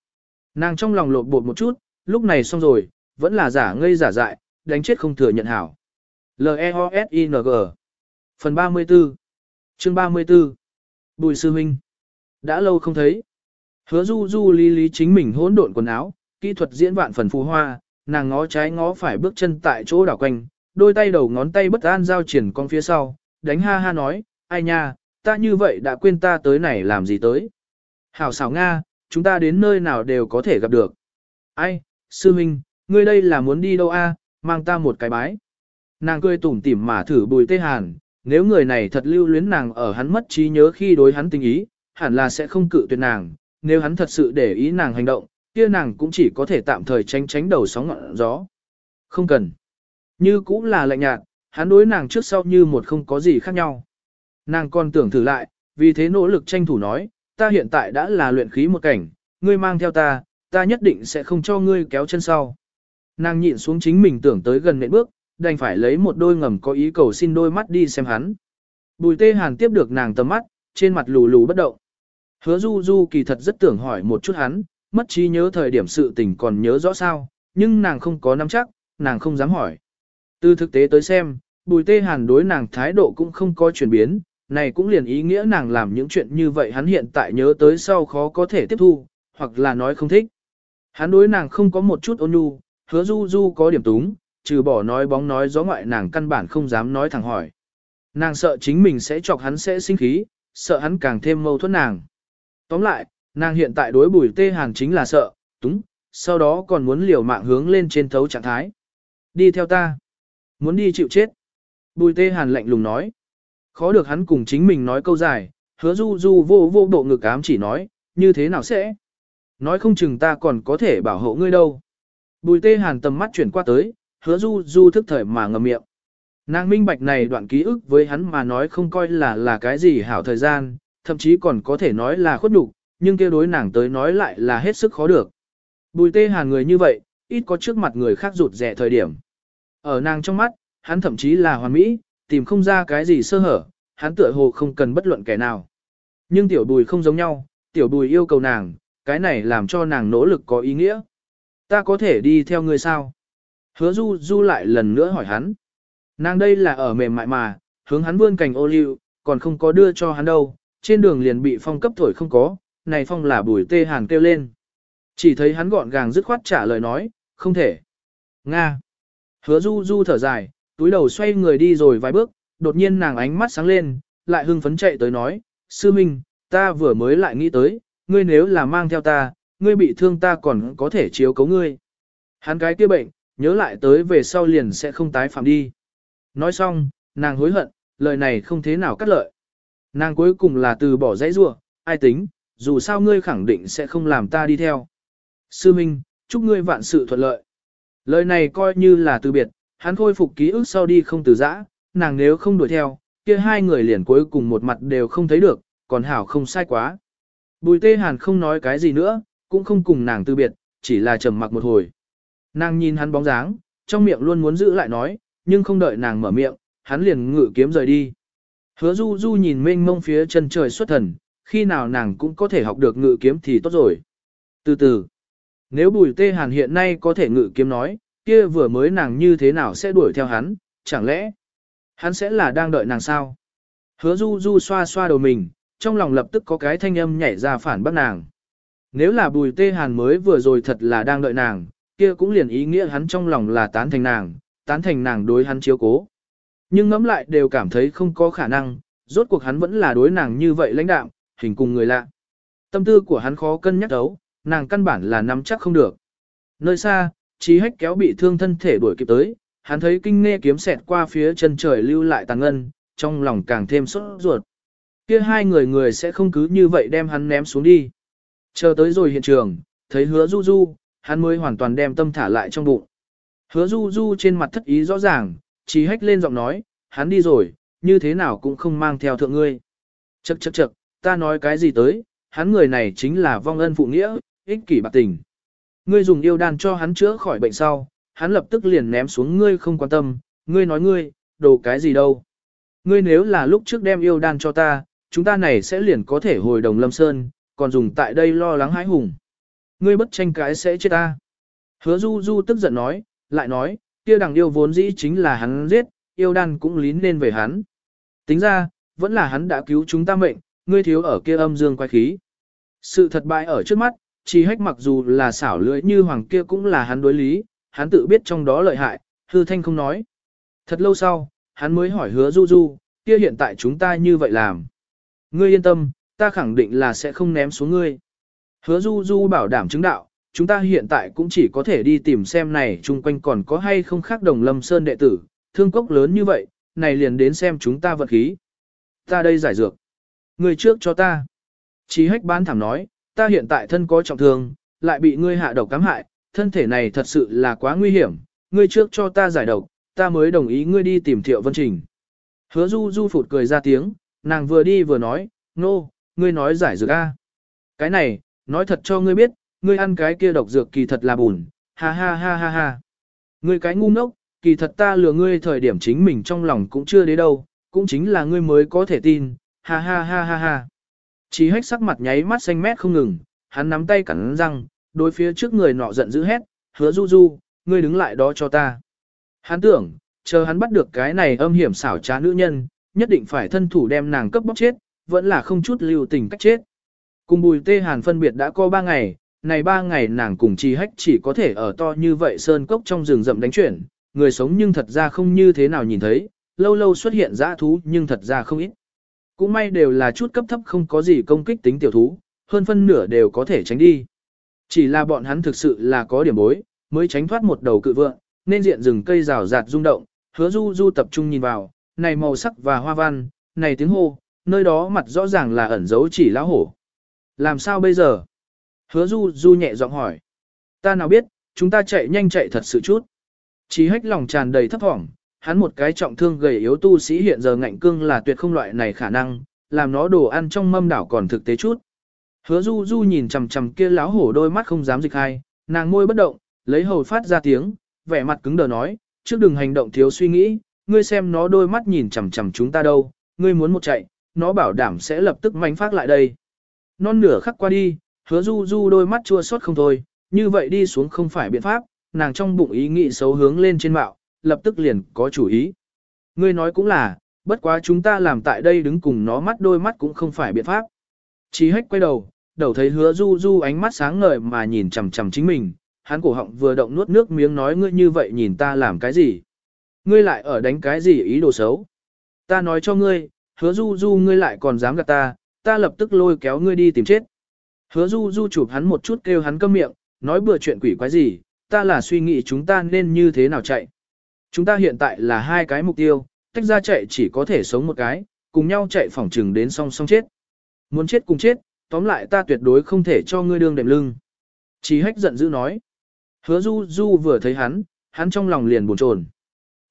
Nàng trong lòng lột bột một chút, lúc này xong rồi, vẫn là giả ngây giả dại, đánh chết không thừa nhận hảo. L-E-O-S-I-N-G Phần 34 Chương 34 Bùi sư huynh Đã lâu không thấy. Hứa du du lý lý chính mình hỗn độn quần áo, kỹ thuật diễn vạn phần phù hoa, nàng ngó trái ngó phải bước chân tại chỗ đảo quanh, đôi tay đầu ngón tay bất an giao triển con phía sau, đánh ha ha nói, ai nha, ta như vậy đã quên ta tới này làm gì tới. Hảo xảo Nga, chúng ta đến nơi nào đều có thể gặp được. Ai, sư huynh, ngươi đây là muốn đi đâu a? mang ta một cái bái. Nàng cười tủm tỉm mà thử bùi tê hàn, nếu người này thật lưu luyến nàng ở hắn mất trí nhớ khi đối hắn tình ý, hẳn là sẽ không cự tuyệt nàng, nếu hắn thật sự để ý nàng hành động, kia nàng cũng chỉ có thể tạm thời tránh tránh đầu sóng ngọn gió. Không cần. Như cũng là lạnh nhạt, hắn đối nàng trước sau như một không có gì khác nhau. Nàng còn tưởng thử lại, vì thế nỗ lực tranh thủ nói, ta hiện tại đã là luyện khí một cảnh, ngươi mang theo ta, ta nhất định sẽ không cho ngươi kéo chân sau. Nàng nhịn xuống chính mình tưởng tới gần nệm bước, đành phải lấy một đôi ngầm có ý cầu xin đôi mắt đi xem hắn. Bùi tê hàn tiếp được nàng tầm mắt, trên mặt lù lù bất động. Hứa du du kỳ thật rất tưởng hỏi một chút hắn, mất trí nhớ thời điểm sự tình còn nhớ rõ sao, nhưng nàng không có nắm chắc, nàng không dám hỏi. Từ thực tế tới xem, bùi tê hàn đối nàng thái độ cũng không có chuyển biến, này cũng liền ý nghĩa nàng làm những chuyện như vậy hắn hiện tại nhớ tới sau khó có thể tiếp thu, hoặc là nói không thích. Hắn đối nàng không có một chút ôn nhu, hứa du du có điểm túng, trừ bỏ nói bóng nói gió ngoại nàng căn bản không dám nói thẳng hỏi. Nàng sợ chính mình sẽ chọc hắn sẽ sinh khí, sợ hắn càng thêm mâu thuẫn nàng. Tóm lại, nàng hiện tại đối bùi tê hàn chính là sợ, túng, sau đó còn muốn liều mạng hướng lên trên thấu trạng thái. Đi theo ta. Muốn đi chịu chết. Bùi tê hàn lạnh lùng nói. Khó được hắn cùng chính mình nói câu dài, hứa du du vô vô bộ ngực ám chỉ nói, như thế nào sẽ? Nói không chừng ta còn có thể bảo hộ ngươi đâu. Bùi tê hàn tầm mắt chuyển qua tới, hứa du du thức thời mà ngầm miệng. Nàng minh bạch này đoạn ký ức với hắn mà nói không coi là là cái gì hảo thời gian, thậm chí còn có thể nói là khuất nhục, nhưng kia đối nàng tới nói lại là hết sức khó được. Bùi tê hàn người như vậy, ít có trước mặt người khác rụt rẻ thời điểm. Ở nàng trong mắt, hắn thậm chí là hoàn mỹ, tìm không ra cái gì sơ hở, hắn tựa hồ không cần bất luận kẻ nào. Nhưng tiểu bùi không giống nhau, tiểu bùi yêu cầu nàng, cái này làm cho nàng nỗ lực có ý nghĩa. Ta có thể đi theo ngươi sao? Hứa du du lại lần nữa hỏi hắn. Nàng đây là ở mềm mại mà, hướng hắn vươn cành ô liu, còn không có đưa cho hắn đâu, trên đường liền bị phong cấp thổi không có, này phong là bùi tê hàn kêu lên. Chỉ thấy hắn gọn gàng dứt khoát trả lời nói, không thể. Nga. Hứa du du thở dài, túi đầu xoay người đi rồi vài bước, đột nhiên nàng ánh mắt sáng lên, lại hưng phấn chạy tới nói, sư minh, ta vừa mới lại nghĩ tới, ngươi nếu là mang theo ta, ngươi bị thương ta còn có thể chiếu cấu ngươi. Hắn cái kia bệnh, nhớ lại tới về sau liền sẽ không tái phạm đi. Nói xong, nàng hối hận, lời này không thế nào cắt lợi. Nàng cuối cùng là từ bỏ dãy rua, ai tính, dù sao ngươi khẳng định sẽ không làm ta đi theo. Sư Minh, chúc ngươi vạn sự thuận lợi. Lời này coi như là từ biệt, hắn khôi phục ký ức sau đi không từ giã, nàng nếu không đuổi theo, kia hai người liền cuối cùng một mặt đều không thấy được, còn hảo không sai quá. Bùi tê hàn không nói cái gì nữa, cũng không cùng nàng từ biệt, chỉ là trầm mặc một hồi. Nàng nhìn hắn bóng dáng, trong miệng luôn muốn giữ lại nói, nhưng không đợi nàng mở miệng, hắn liền ngự kiếm rời đi. Hứa du du nhìn mênh mông phía chân trời xuất thần, khi nào nàng cũng có thể học được ngự kiếm thì tốt rồi. Từ từ, nếu bùi tê hàn hiện nay có thể ngự kiếm nói, kia vừa mới nàng như thế nào sẽ đuổi theo hắn, chẳng lẽ hắn sẽ là đang đợi nàng sao? Hứa du du xoa xoa đầu mình, trong lòng lập tức có cái thanh âm nhảy ra phản bác nàng. Nếu là bùi tê hàn mới vừa rồi thật là đang đợi nàng, kia cũng liền ý nghĩa hắn trong lòng là tán thành nàng, tán thành nàng đối hắn chiếu cố. Nhưng ngẫm lại đều cảm thấy không có khả năng, rốt cuộc hắn vẫn là đối nàng như vậy lãnh đạm, hình cùng người lạ. Tâm tư của hắn khó cân nhắc đấu, nàng căn bản là nắm chắc không được. Nơi xa, trí hách kéo bị thương thân thể đuổi kịp tới, hắn thấy kinh nghe kiếm xẹt qua phía chân trời lưu lại tàn ngân, trong lòng càng thêm sốt ruột. Kia hai người người sẽ không cứ như vậy đem hắn ném xuống đi. Chờ tới rồi hiện trường, thấy hứa du du, hắn mới hoàn toàn đem tâm thả lại trong bụng. Hứa du du trên mặt thất ý rõ ràng, trí hách lên giọng nói, hắn đi rồi, như thế nào cũng không mang theo thượng ngươi. Chậc chậc chậc, ta nói cái gì tới, hắn người này chính là vong ân phụ nghĩa, ích kỷ bạc tình. Ngươi dùng yêu đan cho hắn chữa khỏi bệnh sau, hắn lập tức liền ném xuống ngươi không quan tâm, ngươi nói ngươi, đồ cái gì đâu. Ngươi nếu là lúc trước đem yêu đan cho ta, chúng ta này sẽ liền có thể hồi đồng lâm sơn, còn dùng tại đây lo lắng hãi hùng. Ngươi bất tranh cái sẽ chết ta. Hứa du du tức giận nói, lại nói, kia đằng yêu vốn dĩ chính là hắn giết, yêu đan cũng lín lên về hắn. Tính ra, vẫn là hắn đã cứu chúng ta mệnh, ngươi thiếu ở kia âm dương quay khí. Sự thật bại ở trước mắt, chỉ hách mặc dù là xảo lưỡi như hoàng kia cũng là hắn đối lý, hắn tự biết trong đó lợi hại, hư thanh không nói. Thật lâu sau, hắn mới hỏi hứa du du, kia hiện tại chúng ta như vậy làm. Ngươi yên tâm, ta khẳng định là sẽ không ném xuống ngươi. Hứa du du bảo đảm chứng đạo, chúng ta hiện tại cũng chỉ có thể đi tìm xem này chung quanh còn có hay không khác đồng lâm sơn đệ tử, thương cốc lớn như vậy, này liền đến xem chúng ta vật khí. Ta đây giải dược. Người trước cho ta. Chí hách bán thảm nói, ta hiện tại thân có trọng thương, lại bị ngươi hạ độc cám hại, thân thể này thật sự là quá nguy hiểm, ngươi trước cho ta giải độc, ta mới đồng ý ngươi đi tìm thiệu vân trình. Hứa du du phụt cười ra tiếng, nàng vừa đi vừa nói, nô, no, ngươi nói giải dược a. Cái này, nói thật cho ngươi biết, ngươi ăn cái kia độc dược kỳ thật là bùn, ha ha ha ha ha. Ngươi cái ngu ngốc, kỳ thật ta lừa ngươi thời điểm chính mình trong lòng cũng chưa đến đâu, cũng chính là ngươi mới có thể tin, ha ha ha ha ha. Chí hách sắc mặt nháy mắt xanh mét không ngừng, hắn nắm tay cắn răng, đối phía trước người nọ giận dữ hét, hứa du du, ngươi đứng lại đó cho ta. Hắn tưởng, chờ hắn bắt được cái này âm hiểm xảo trá nữ nhân, nhất định phải thân thủ đem nàng cấp bóc chết, vẫn là không chút lưu tình cách chết. Cùng bùi tê hàn phân biệt đã có ba ngày, này ba ngày nàng cùng chi hách chỉ có thể ở to như vậy sơn cốc trong rừng rậm đánh chuyển, người sống nhưng thật ra không như thế nào nhìn thấy, lâu lâu xuất hiện dã thú nhưng thật ra không ít. Cũng may đều là chút cấp thấp không có gì công kích tính tiểu thú, hơn phân nửa đều có thể tránh đi. Chỉ là bọn hắn thực sự là có điểm bối, mới tránh thoát một đầu cự vượng, nên diện rừng cây rào rạt rung động, hứa du du tập trung nhìn vào, này màu sắc và hoa văn, này tiếng hô, nơi đó mặt rõ ràng là ẩn dấu chỉ lão hổ. Làm sao bây giờ? Hứa du du nhẹ giọng hỏi. Ta nào biết, chúng ta chạy nhanh chạy thật sự chút. Chí hách lòng tràn đầy thấp thỏm, hắn một cái trọng thương gầy yếu tu sĩ hiện giờ ngạnh cương là tuyệt không loại này khả năng, làm nó đồ ăn trong mâm đảo còn thực tế chút. Hứa du du nhìn chằm chằm kia láo hổ đôi mắt không dám dịch hai, nàng môi bất động, lấy hầu phát ra tiếng, vẻ mặt cứng đờ nói, trước đừng hành động thiếu suy nghĩ, ngươi xem nó đôi mắt nhìn chằm chằm chúng ta đâu, ngươi muốn một chạy, nó bảo đảm sẽ lập tức manh phát lại đây. Non nửa khắc qua đi, hứa du du đôi mắt chua xót không thôi, như vậy đi xuống không phải biện pháp, nàng trong bụng ý nghĩ xấu hướng lên trên mạo, lập tức liền có chủ ý. Ngươi nói cũng là, bất quá chúng ta làm tại đây đứng cùng nó mắt đôi mắt cũng không phải biện pháp. Chí hách quay đầu, đầu thấy hứa du du ánh mắt sáng ngời mà nhìn chằm chằm chính mình, hắn cổ họng vừa động nuốt nước miếng nói ngươi như vậy nhìn ta làm cái gì. Ngươi lại ở đánh cái gì ý đồ xấu. Ta nói cho ngươi, hứa du du ngươi lại còn dám gạt ta, ta lập tức lôi kéo ngươi đi tìm chết. Hứa du du chụp hắn một chút kêu hắn câm miệng, nói bừa chuyện quỷ quái gì, ta là suy nghĩ chúng ta nên như thế nào chạy. Chúng ta hiện tại là hai cái mục tiêu, tách ra chạy chỉ có thể sống một cái, cùng nhau chạy phỏng trừng đến song song chết. Muốn chết cùng chết, tóm lại ta tuyệt đối không thể cho ngươi đương đệm lưng. Chí hách giận dữ nói. Hứa du du vừa thấy hắn, hắn trong lòng liền buồn chồn.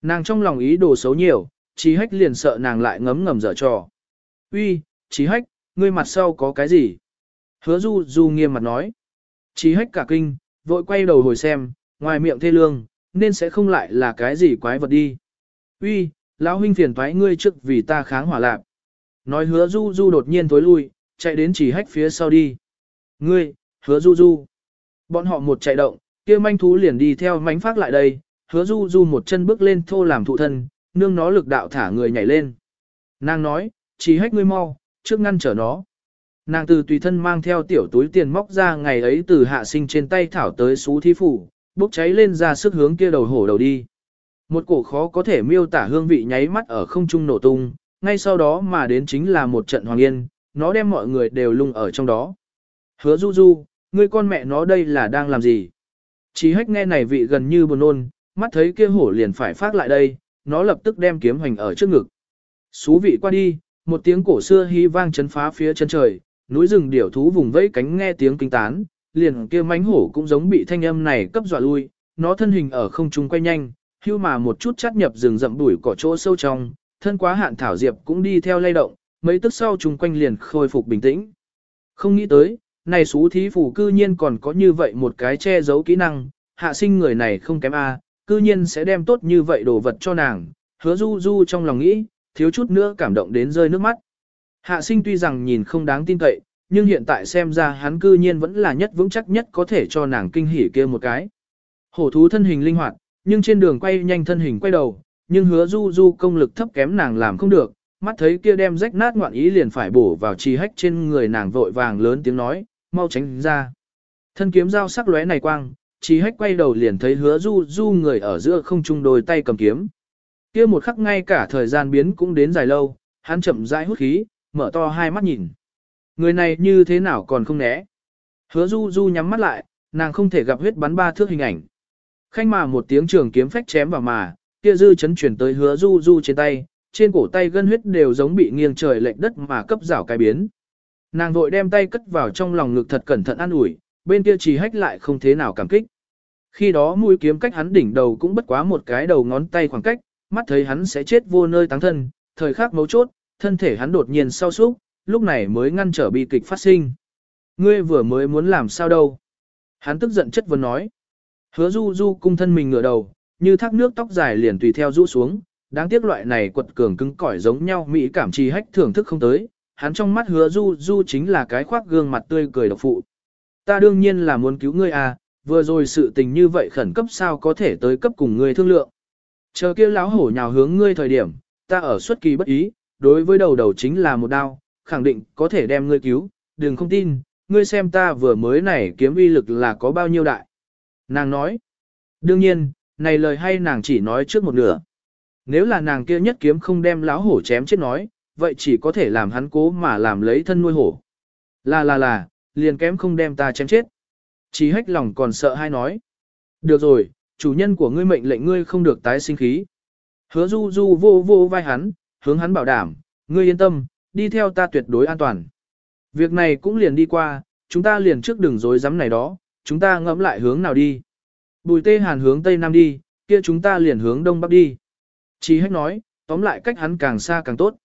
Nàng trong lòng ý đồ xấu nhiều, chí hách liền sợ nàng lại ngấm ngầm dở trò. Uy, chí hách, ngươi mặt sau có cái gì? Hứa du du nghiêm mặt nói. Chí hách cả kinh, vội quay đầu hồi xem, ngoài miệng thê lương, nên sẽ không lại là cái gì quái vật đi. Uy, lão huynh phiền thoái ngươi trước vì ta kháng hỏa lạc. Nói hứa du du đột nhiên tối lui, chạy đến chỉ hách phía sau đi. Ngươi, hứa du du. Bọn họ một chạy động, kia manh thú liền đi theo mánh phát lại đây, hứa du du một chân bước lên thô làm thụ thân, nương nó lực đạo thả người nhảy lên. Nàng nói, chỉ hách ngươi mau, trước ngăn trở nó. Nàng từ tùy thân mang theo tiểu túi tiền móc ra ngày ấy từ hạ sinh trên tay thảo tới xú thí phủ, bốc cháy lên ra sức hướng kia đầu hổ đầu đi. Một cổ khó có thể miêu tả hương vị nháy mắt ở không trung nổ tung, ngay sau đó mà đến chính là một trận hoàng yên, nó đem mọi người đều lung ở trong đó. Hứa du du, ngươi con mẹ nó đây là đang làm gì? Chí hách nghe này vị gần như buồn nôn, mắt thấy kia hổ liền phải phát lại đây, nó lập tức đem kiếm hoành ở trước ngực. Xú vị qua đi, một tiếng cổ xưa hí vang chấn phá phía chân trời, núi rừng điểu thú vùng vẫy cánh nghe tiếng kinh tán, liền kia mánh hổ cũng giống bị thanh âm này cấp dọa lui, nó thân hình ở không trung quay nhanh, hưu mà một chút chắt nhập rừng rậm đuổi cỏ chỗ sâu trong, thân quá hạn thảo diệp cũng đi theo lay động, mấy tức sau chung quanh liền khôi phục bình tĩnh. Không nghĩ tới, này xú thí phủ cư nhiên còn có như vậy một cái che giấu kỹ năng, hạ sinh người này không kém a, cư nhiên sẽ đem tốt như vậy đồ vật cho nàng, hứa du du trong lòng nghĩ, thiếu chút nữa cảm động đến rơi nước mắt. Hạ sinh tuy rằng nhìn không đáng tin cậy, nhưng hiện tại xem ra hắn cư nhiên vẫn là nhất vững chắc nhất có thể cho nàng kinh hỉ kia một cái. Hổ thú thân hình linh hoạt, nhưng trên đường quay nhanh thân hình quay đầu, nhưng hứa du du công lực thấp kém nàng làm không được, mắt thấy kia đem rách nát ngoạn ý liền phải bổ vào trì hách trên người nàng vội vàng lớn tiếng nói, mau tránh ra. Thân kiếm dao sắc lóe này quang, trì hách quay đầu liền thấy hứa du du người ở giữa không trung đôi tay cầm kiếm. Kia một khắc ngay cả thời gian biến cũng đến dài lâu, hắn chậm rãi hút khí, mở to hai mắt nhìn. Người này như thế nào còn không né. Hứa du du nhắm mắt lại, nàng không thể gặp huyết bắn ba thước hình ảnh. Khanh mà một tiếng trường kiếm phách chém vào mà, kia dư chấn chuyển tới hứa du du trên tay, trên cổ tay gân huyết đều giống bị nghiêng trời lệch đất mà cấp rảo cái biến. Nàng vội đem tay cất vào trong lòng ngực thật cẩn thận an ủi, bên kia chỉ hách lại không thế nào cảm kích. Khi đó mũi kiếm cách hắn đỉnh đầu cũng bất quá một cái đầu ngón tay khoảng cách, mắt thấy hắn sẽ chết vô nơi táng thân, thời khắc mấu chốt, thân thể hắn đột nhiên sau súc, lúc này mới ngăn trở bi kịch phát sinh. Ngươi vừa mới muốn làm sao đâu? Hắn tức giận chất vấn nói. Hứa du du cung thân mình ngửa đầu, như thác nước tóc dài liền tùy theo rũ xuống, đáng tiếc loại này quật cường cứng cỏi giống nhau mỹ cảm trì hách thưởng thức không tới, hắn trong mắt hứa du du chính là cái khoác gương mặt tươi cười độc phụ. Ta đương nhiên là muốn cứu ngươi à, vừa rồi sự tình như vậy khẩn cấp sao có thể tới cấp cùng ngươi thương lượng. Chờ kia láo hổ nhào hướng ngươi thời điểm, ta ở xuất kỳ bất ý, đối với đầu đầu chính là một đao, khẳng định có thể đem ngươi cứu, đừng không tin, ngươi xem ta vừa mới này kiếm uy lực là có bao nhiêu đại. Nàng nói, đương nhiên, này lời hay nàng chỉ nói trước một nửa. Nếu là nàng kia nhất kiếm không đem lão hổ chém chết nói, vậy chỉ có thể làm hắn cố mà làm lấy thân nuôi hổ. Là là là, liền kém không đem ta chém chết. Chỉ hách lòng còn sợ hay nói. Được rồi, chủ nhân của ngươi mệnh lệnh ngươi không được tái sinh khí. Hứa du du vô vô vai hắn, hướng hắn bảo đảm, ngươi yên tâm, đi theo ta tuyệt đối an toàn. Việc này cũng liền đi qua, chúng ta liền trước đường dối rắm này đó, chúng ta ngẫm lại hướng nào đi. Bùi tê hàn hướng tây nam đi, kia chúng ta liền hướng đông bắc đi. Chí hách nói, tóm lại cách hắn càng xa càng tốt.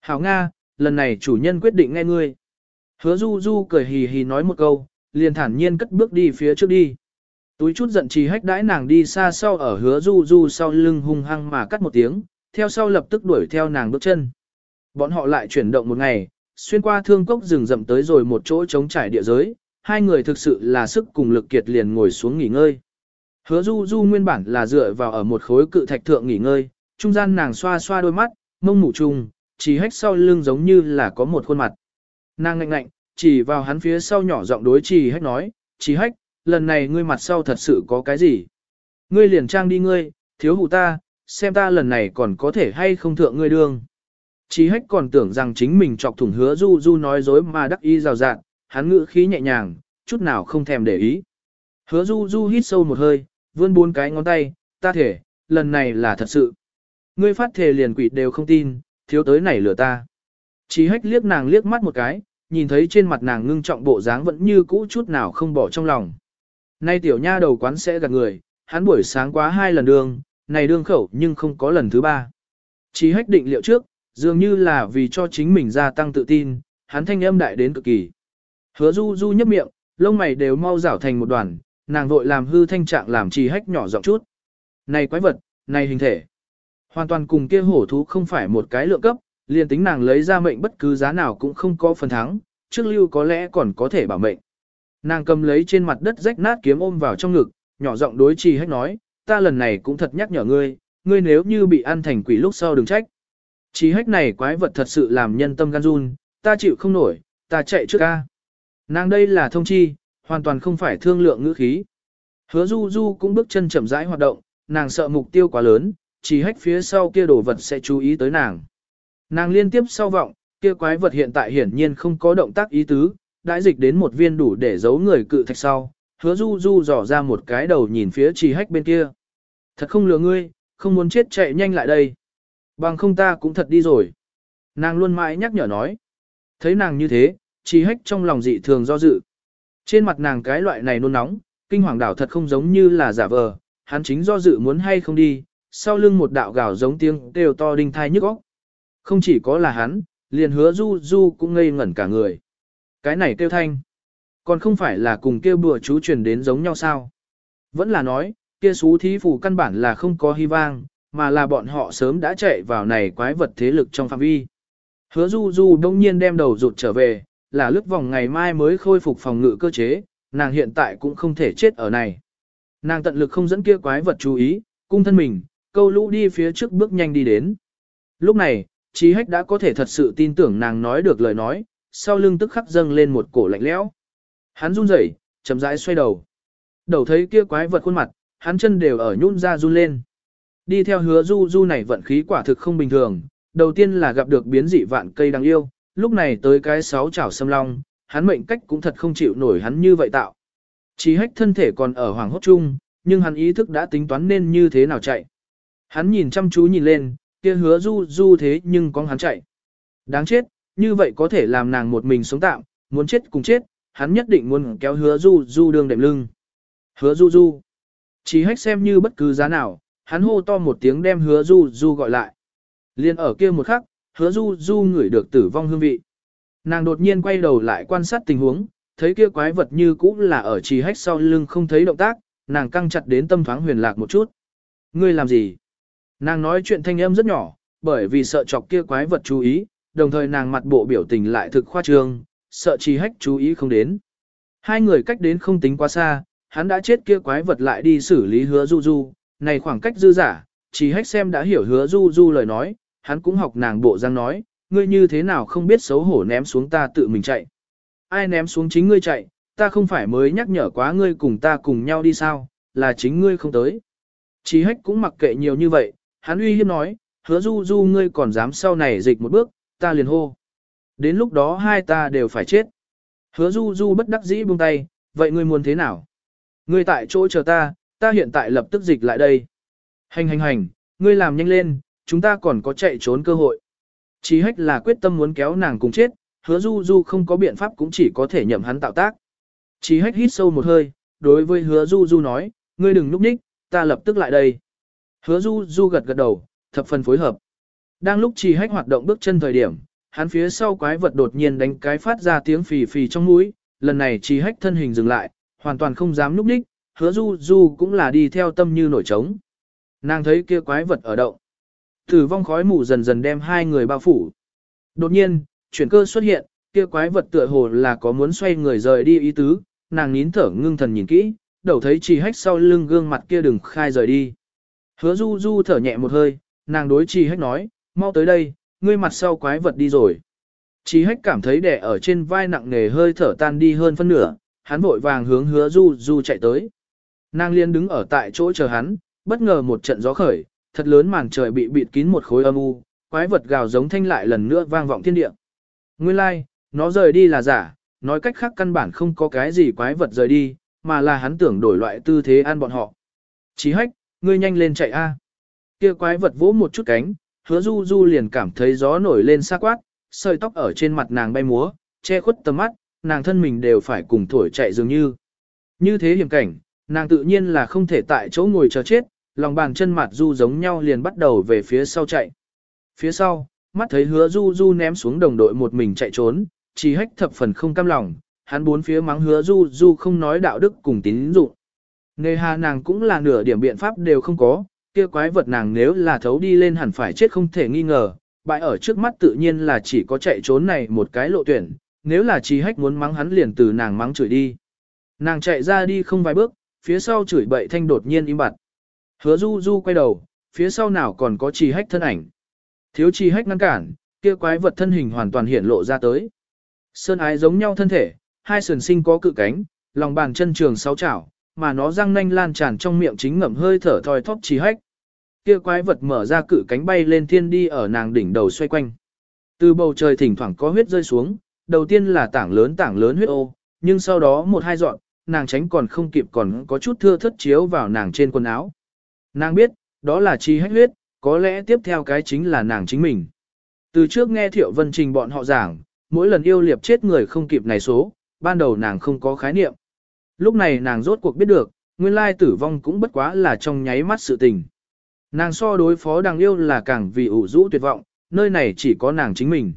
Hảo Nga, lần này chủ nhân quyết định nghe ngươi. Hứa du du cười hì hì nói một câu, liền thản nhiên cất bước đi phía trước đi. Túi chút giận trì hách đãi nàng đi xa sau ở hứa du du sau lưng hung hăng mà cắt một tiếng, theo sau lập tức đuổi theo nàng bước chân. Bọn họ lại chuyển động một ngày, xuyên qua thương cốc rừng rậm tới rồi một chỗ trống trải địa giới, hai người thực sự là sức cùng lực kiệt liền ngồi xuống nghỉ ngơi. Hứa du du nguyên bản là dựa vào ở một khối cự thạch thượng nghỉ ngơi, trung gian nàng xoa xoa đôi mắt, mông ngủ chung, chỉ hách sau lưng giống như là có một khuôn mặt. Nàng ngạnh ngạnh, chỉ vào hắn phía sau nhỏ giọng đối chỉ hách nói, chỉ hách, lần này ngươi mặt sau thật sự có cái gì? Ngươi liền trang đi ngươi, thiếu hụ ta, xem ta lần này còn có thể hay không thượng ngươi đương. Chí hách còn tưởng rằng chính mình chọc thủng hứa du du nói dối mà đắc ý rào rạng, hắn ngữ khí nhẹ nhàng, chút nào không thèm để ý. Hứa du du hít sâu một hơi, vươn bốn cái ngón tay, ta thể, lần này là thật sự. Ngươi phát thể liền quỷ đều không tin, thiếu tới này lừa ta. Chí hách liếc nàng liếc mắt một cái, nhìn thấy trên mặt nàng ngưng trọng bộ dáng vẫn như cũ chút nào không bỏ trong lòng. Nay tiểu nha đầu quán sẽ gạt người, hắn buổi sáng quá hai lần đường, này đương khẩu nhưng không có lần thứ ba. Chí hách định liệu trước, dường như là vì cho chính mình gia tăng tự tin, hắn thanh âm đại đến cực kỳ. Hứa du du nhấp miệng, lông mày đều mau rảo thành một đoàn, nàng vội làm hư thanh trạng làm trì hách nhỏ giọng chút. Này quái vật, này hình thể. Hoàn toàn cùng kia hổ thú không phải một cái lượng cấp, liền tính nàng lấy ra mệnh bất cứ giá nào cũng không có phần thắng, trước lưu có lẽ còn có thể bảo mệnh. Nàng cầm lấy trên mặt đất rách nát kiếm ôm vào trong ngực, nhỏ giọng đối trì hách nói, ta lần này cũng thật nhắc nhở ngươi, ngươi nếu như bị ăn thành quỷ lúc sau đừng trách chí hách này quái vật thật sự làm nhân tâm gan run, ta chịu không nổi, ta chạy trước ca. Nàng đây là thông chi, hoàn toàn không phải thương lượng ngữ khí. Hứa du du cũng bước chân chậm rãi hoạt động, nàng sợ mục tiêu quá lớn, chỉ hách phía sau kia đồ vật sẽ chú ý tới nàng. Nàng liên tiếp sau vọng, kia quái vật hiện tại hiển nhiên không có động tác ý tứ, đãi dịch đến một viên đủ để giấu người cự thạch sau, hứa du du dò ra một cái đầu nhìn phía chỉ hách bên kia. Thật không lừa ngươi, không muốn chết chạy nhanh lại đây. Bằng không ta cũng thật đi rồi. Nàng luôn mãi nhắc nhở nói. Thấy nàng như thế, chỉ hách trong lòng dị thường do dự. Trên mặt nàng cái loại này nôn nóng, kinh hoàng đảo thật không giống như là giả vờ, hắn chính do dự muốn hay không đi, sau lưng một đạo gào giống tiếng đều to đinh thai nhức óc. Không chỉ có là hắn, liền hứa du du cũng ngây ngẩn cả người. Cái này kêu thanh. Còn không phải là cùng kêu bùa chú truyền đến giống nhau sao. Vẫn là nói, kia xú thí phủ căn bản là không có hy vang, mà là bọn họ sớm đã chạy vào này quái vật thế lực trong phạm vi. Hứa du du đông nhiên đem đầu rụt trở về, là lướt vòng ngày mai mới khôi phục phòng ngự cơ chế, nàng hiện tại cũng không thể chết ở này. Nàng tận lực không dẫn kia quái vật chú ý, cung thân mình, câu lũ đi phía trước bước nhanh đi đến. Lúc này, Chí Hách đã có thể thật sự tin tưởng nàng nói được lời nói, sau lưng tức khắc dâng lên một cổ lạnh lẽo. Hắn run rẩy, chậm rãi xoay đầu. Đầu thấy kia quái vật khuôn mặt, hắn chân đều ở nhún ra run lên. Đi theo hứa du du này vận khí quả thực không bình thường, đầu tiên là gặp được biến dị vạn cây đáng yêu, lúc này tới cái sáu chảo xâm long, hắn mệnh cách cũng thật không chịu nổi hắn như vậy tạo. Chí hách thân thể còn ở hoàng hốt chung, nhưng hắn ý thức đã tính toán nên như thế nào chạy. Hắn nhìn chăm chú nhìn lên, kia hứa du du thế nhưng con hắn chạy. Đáng chết, như vậy có thể làm nàng một mình sống tạm, muốn chết cùng chết, hắn nhất định muốn kéo hứa du du đường đệm lưng. Hứa du du. Chí hách xem như bất cứ giá nào, hắn hô to một tiếng đem hứa du du gọi lại. Liên ở kia một khắc, hứa du du ngửi được tử vong hương vị. Nàng đột nhiên quay đầu lại quan sát tình huống, thấy kia quái vật như cũ là ở trì hách sau lưng không thấy động tác, nàng căng chặt đến tâm thoáng huyền lạc một chút. Ngươi làm gì? Nàng nói chuyện thanh âm rất nhỏ, bởi vì sợ chọc kia quái vật chú ý, đồng thời nàng mặt bộ biểu tình lại thực khoa trương, sợ trì hách chú ý không đến. Hai người cách đến không tính quá xa, hắn đã chết kia quái vật lại đi xử lý hứa du du, này khoảng cách dư giả, chỉ hách xem đã hiểu hứa du du lời nói, hắn cũng học nàng bộ răng nói, ngươi như thế nào không biết xấu hổ ném xuống ta tự mình chạy. Ai ném xuống chính ngươi chạy, ta không phải mới nhắc nhở quá ngươi cùng ta cùng nhau đi sao, là chính ngươi không tới. Chí hách cũng mặc kệ nhiều như vậy, hắn uy hiếp nói, hứa du du ngươi còn dám sau này dịch một bước, ta liền hô. Đến lúc đó hai ta đều phải chết. Hứa du du bất đắc dĩ buông tay, vậy ngươi muốn thế nào? Ngươi tại chỗ chờ ta, ta hiện tại lập tức dịch lại đây. Hành hành hành, ngươi làm nhanh lên, chúng ta còn có chạy trốn cơ hội. Chí hách là quyết tâm muốn kéo nàng cùng chết, hứa du du không có biện pháp cũng chỉ có thể nhậm hắn tạo tác. Chí hách hít sâu một hơi, đối với hứa du du nói, ngươi đừng núp ních, ta lập tức lại đây. Hứa du du gật gật đầu, thập phần phối hợp. Đang lúc Chí hách hoạt động bước chân thời điểm, hắn phía sau quái vật đột nhiên đánh cái phát ra tiếng phì phì trong mũi, lần này Chí hách thân hình dừng lại, hoàn toàn không dám núp ních, hứa du du cũng là đi theo tâm như nổi trống. Nàng thấy kia quái vật ở động. Tử vong khói mù dần dần đem hai người bao phủ. Đột nhiên, chuyển cơ xuất hiện, kia quái vật tựa hồ là có muốn xoay người rời đi ý tứ, nàng nín thở ngưng thần nhìn kỹ, đầu thấy trì hách sau lưng gương mặt kia đừng khai rời đi. Hứa du du thở nhẹ một hơi, nàng đối trì hách nói, mau tới đây, ngươi mặt sau quái vật đi rồi. Trì hách cảm thấy đẻ ở trên vai nặng nề hơi thở tan đi hơn phân nửa, hắn vội vàng hướng hứa du du chạy tới. Nàng liên đứng ở tại chỗ chờ hắn, bất ngờ một trận gió khởi, thật lớn màn trời bị bịt kín một khối âm u, quái vật gào giống thanh lại lần nữa vang vọng thiên địa. Nguyên lai, like, nó rời đi là giả, nói cách khác căn bản không có cái gì quái vật rời đi, mà là hắn tưởng đổi loại tư thế ăn bọn họ. Chí hách, ngươi nhanh lên chạy a. Kia quái vật vỗ một chút cánh, hứa du du liền cảm thấy gió nổi lên xa quát, sợi tóc ở trên mặt nàng bay múa, che khuất tầm mắt, nàng thân mình đều phải cùng thổi chạy dường như. Như thế hiểm cảnh, nàng tự nhiên là không thể tại chỗ ngồi chờ chết, lòng bàn chân mặt du giống nhau liền bắt đầu về phía sau chạy. Phía sau, mắt thấy hứa du du ném xuống đồng đội một mình chạy trốn, chỉ hách thập phần không cam lòng, hắn bốn phía mắng hứa du du không nói đạo đức cùng tín dụng. Nề hà nàng cũng là nửa điểm biện pháp đều không có, kia quái vật nàng nếu là thấu đi lên hẳn phải chết không thể nghi ngờ, bại ở trước mắt tự nhiên là chỉ có chạy trốn này một cái lộ tuyển, nếu là chỉ hách muốn mắng hắn liền từ nàng mắng chửi đi. Nàng chạy ra đi không vài bước, phía sau chửi bậy thanh đột nhiên im bặt. Hứa du du quay đầu, phía sau nào còn có trì hách thân ảnh. Thiếu trì hách ngăn cản, kia quái vật thân hình hoàn toàn hiện lộ ra tới. Sơn ái giống nhau thân thể, hai sườn sinh có cự cánh, lòng bàn chân trường sáu chảo, mà nó răng nanh lan tràn trong miệng chính ngậm hơi thở thoi thóp trì hách. Kia quái vật mở ra cự cánh bay lên thiên đi ở nàng đỉnh đầu xoay quanh. Từ bầu trời thỉnh thoảng có huyết rơi xuống, đầu tiên là tảng lớn tảng lớn huyết ô, nhưng sau đó một hai dọn, nàng tránh còn không kịp còn có chút thưa thất chiếu vào nàng trên quần áo. Nàng biết, đó là chi hách huyết, có lẽ tiếp theo cái chính là nàng chính mình. Từ trước nghe Thiệu Vân Trình bọn họ giảng, mỗi lần yêu liệp chết người không kịp này số, ban đầu nàng không có khái niệm. Lúc này nàng rốt cuộc biết được, nguyên lai tử vong cũng bất quá là trong nháy mắt sự tình. Nàng so đối phó đằng yêu là càng vì ủ rũ tuyệt vọng, nơi này chỉ có nàng chính mình.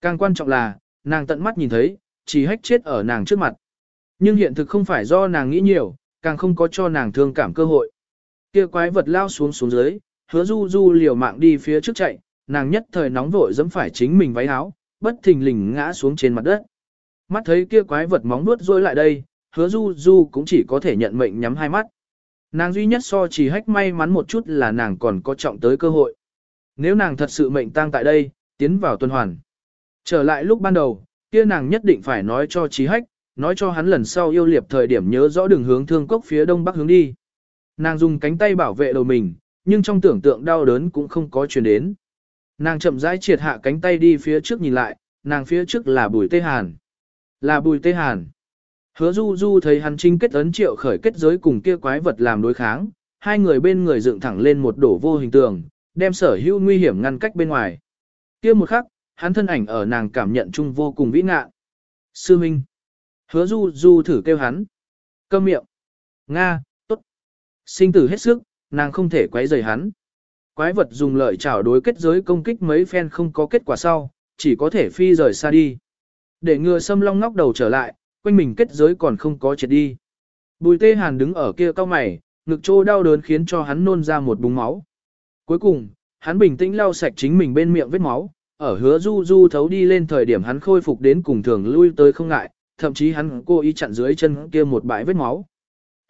Càng quan trọng là, nàng tận mắt nhìn thấy, chỉ hách chết ở nàng trước mặt. Nhưng hiện thực không phải do nàng nghĩ nhiều, càng không có cho nàng thương cảm cơ hội. Kia quái vật lao xuống xuống dưới, hứa du du liều mạng đi phía trước chạy, nàng nhất thời nóng vội dẫm phải chính mình váy áo, bất thình lình ngã xuống trên mặt đất. Mắt thấy kia quái vật móng nuốt rôi lại đây, hứa du du cũng chỉ có thể nhận mệnh nhắm hai mắt. Nàng duy nhất so chỉ hách may mắn một chút là nàng còn có trọng tới cơ hội. Nếu nàng thật sự mệnh tang tại đây, tiến vào tuần hoàn. Trở lại lúc ban đầu, kia nàng nhất định phải nói cho trí hách, nói cho hắn lần sau yêu liệp thời điểm nhớ rõ đường hướng thương cốc phía đông bắc hướng đi. Nàng dùng cánh tay bảo vệ đầu mình, nhưng trong tưởng tượng đau đớn cũng không có truyền đến. Nàng chậm rãi triệt hạ cánh tay đi phía trước nhìn lại, nàng phía trước là bùi tê hàn. Là bùi tê hàn. Hứa du du thấy hắn chính kết ấn triệu khởi kết giới cùng kia quái vật làm đối kháng, hai người bên người dựng thẳng lên một đổ vô hình tường, đem sở hữu nguy hiểm ngăn cách bên ngoài. Kia một khắc, hắn thân ảnh ở nàng cảm nhận chung vô cùng vĩ ngạ. Sư Minh. Hứa du du thử kêu hắn. Câm miệng. Nga, tốt. Sinh tử hết sức, nàng không thể quấy rầy hắn. Quái vật dùng lợi chảo đối kết giới công kích mấy phen không có kết quả sau, chỉ có thể phi rời xa đi. Để ngừa xâm long ngóc đầu trở lại, quanh mình kết giới còn không có triệt đi. Bùi tê hàn đứng ở kia cao mày, ngực trô đau đớn khiến cho hắn nôn ra một búng máu. Cuối cùng, hắn bình tĩnh lau sạch chính mình bên miệng vết máu, ở hứa du du thấu đi lên thời điểm hắn khôi phục đến cùng thường lui tới không ngại, thậm chí hắn cố ý chặn dưới chân kia một bãi vết máu.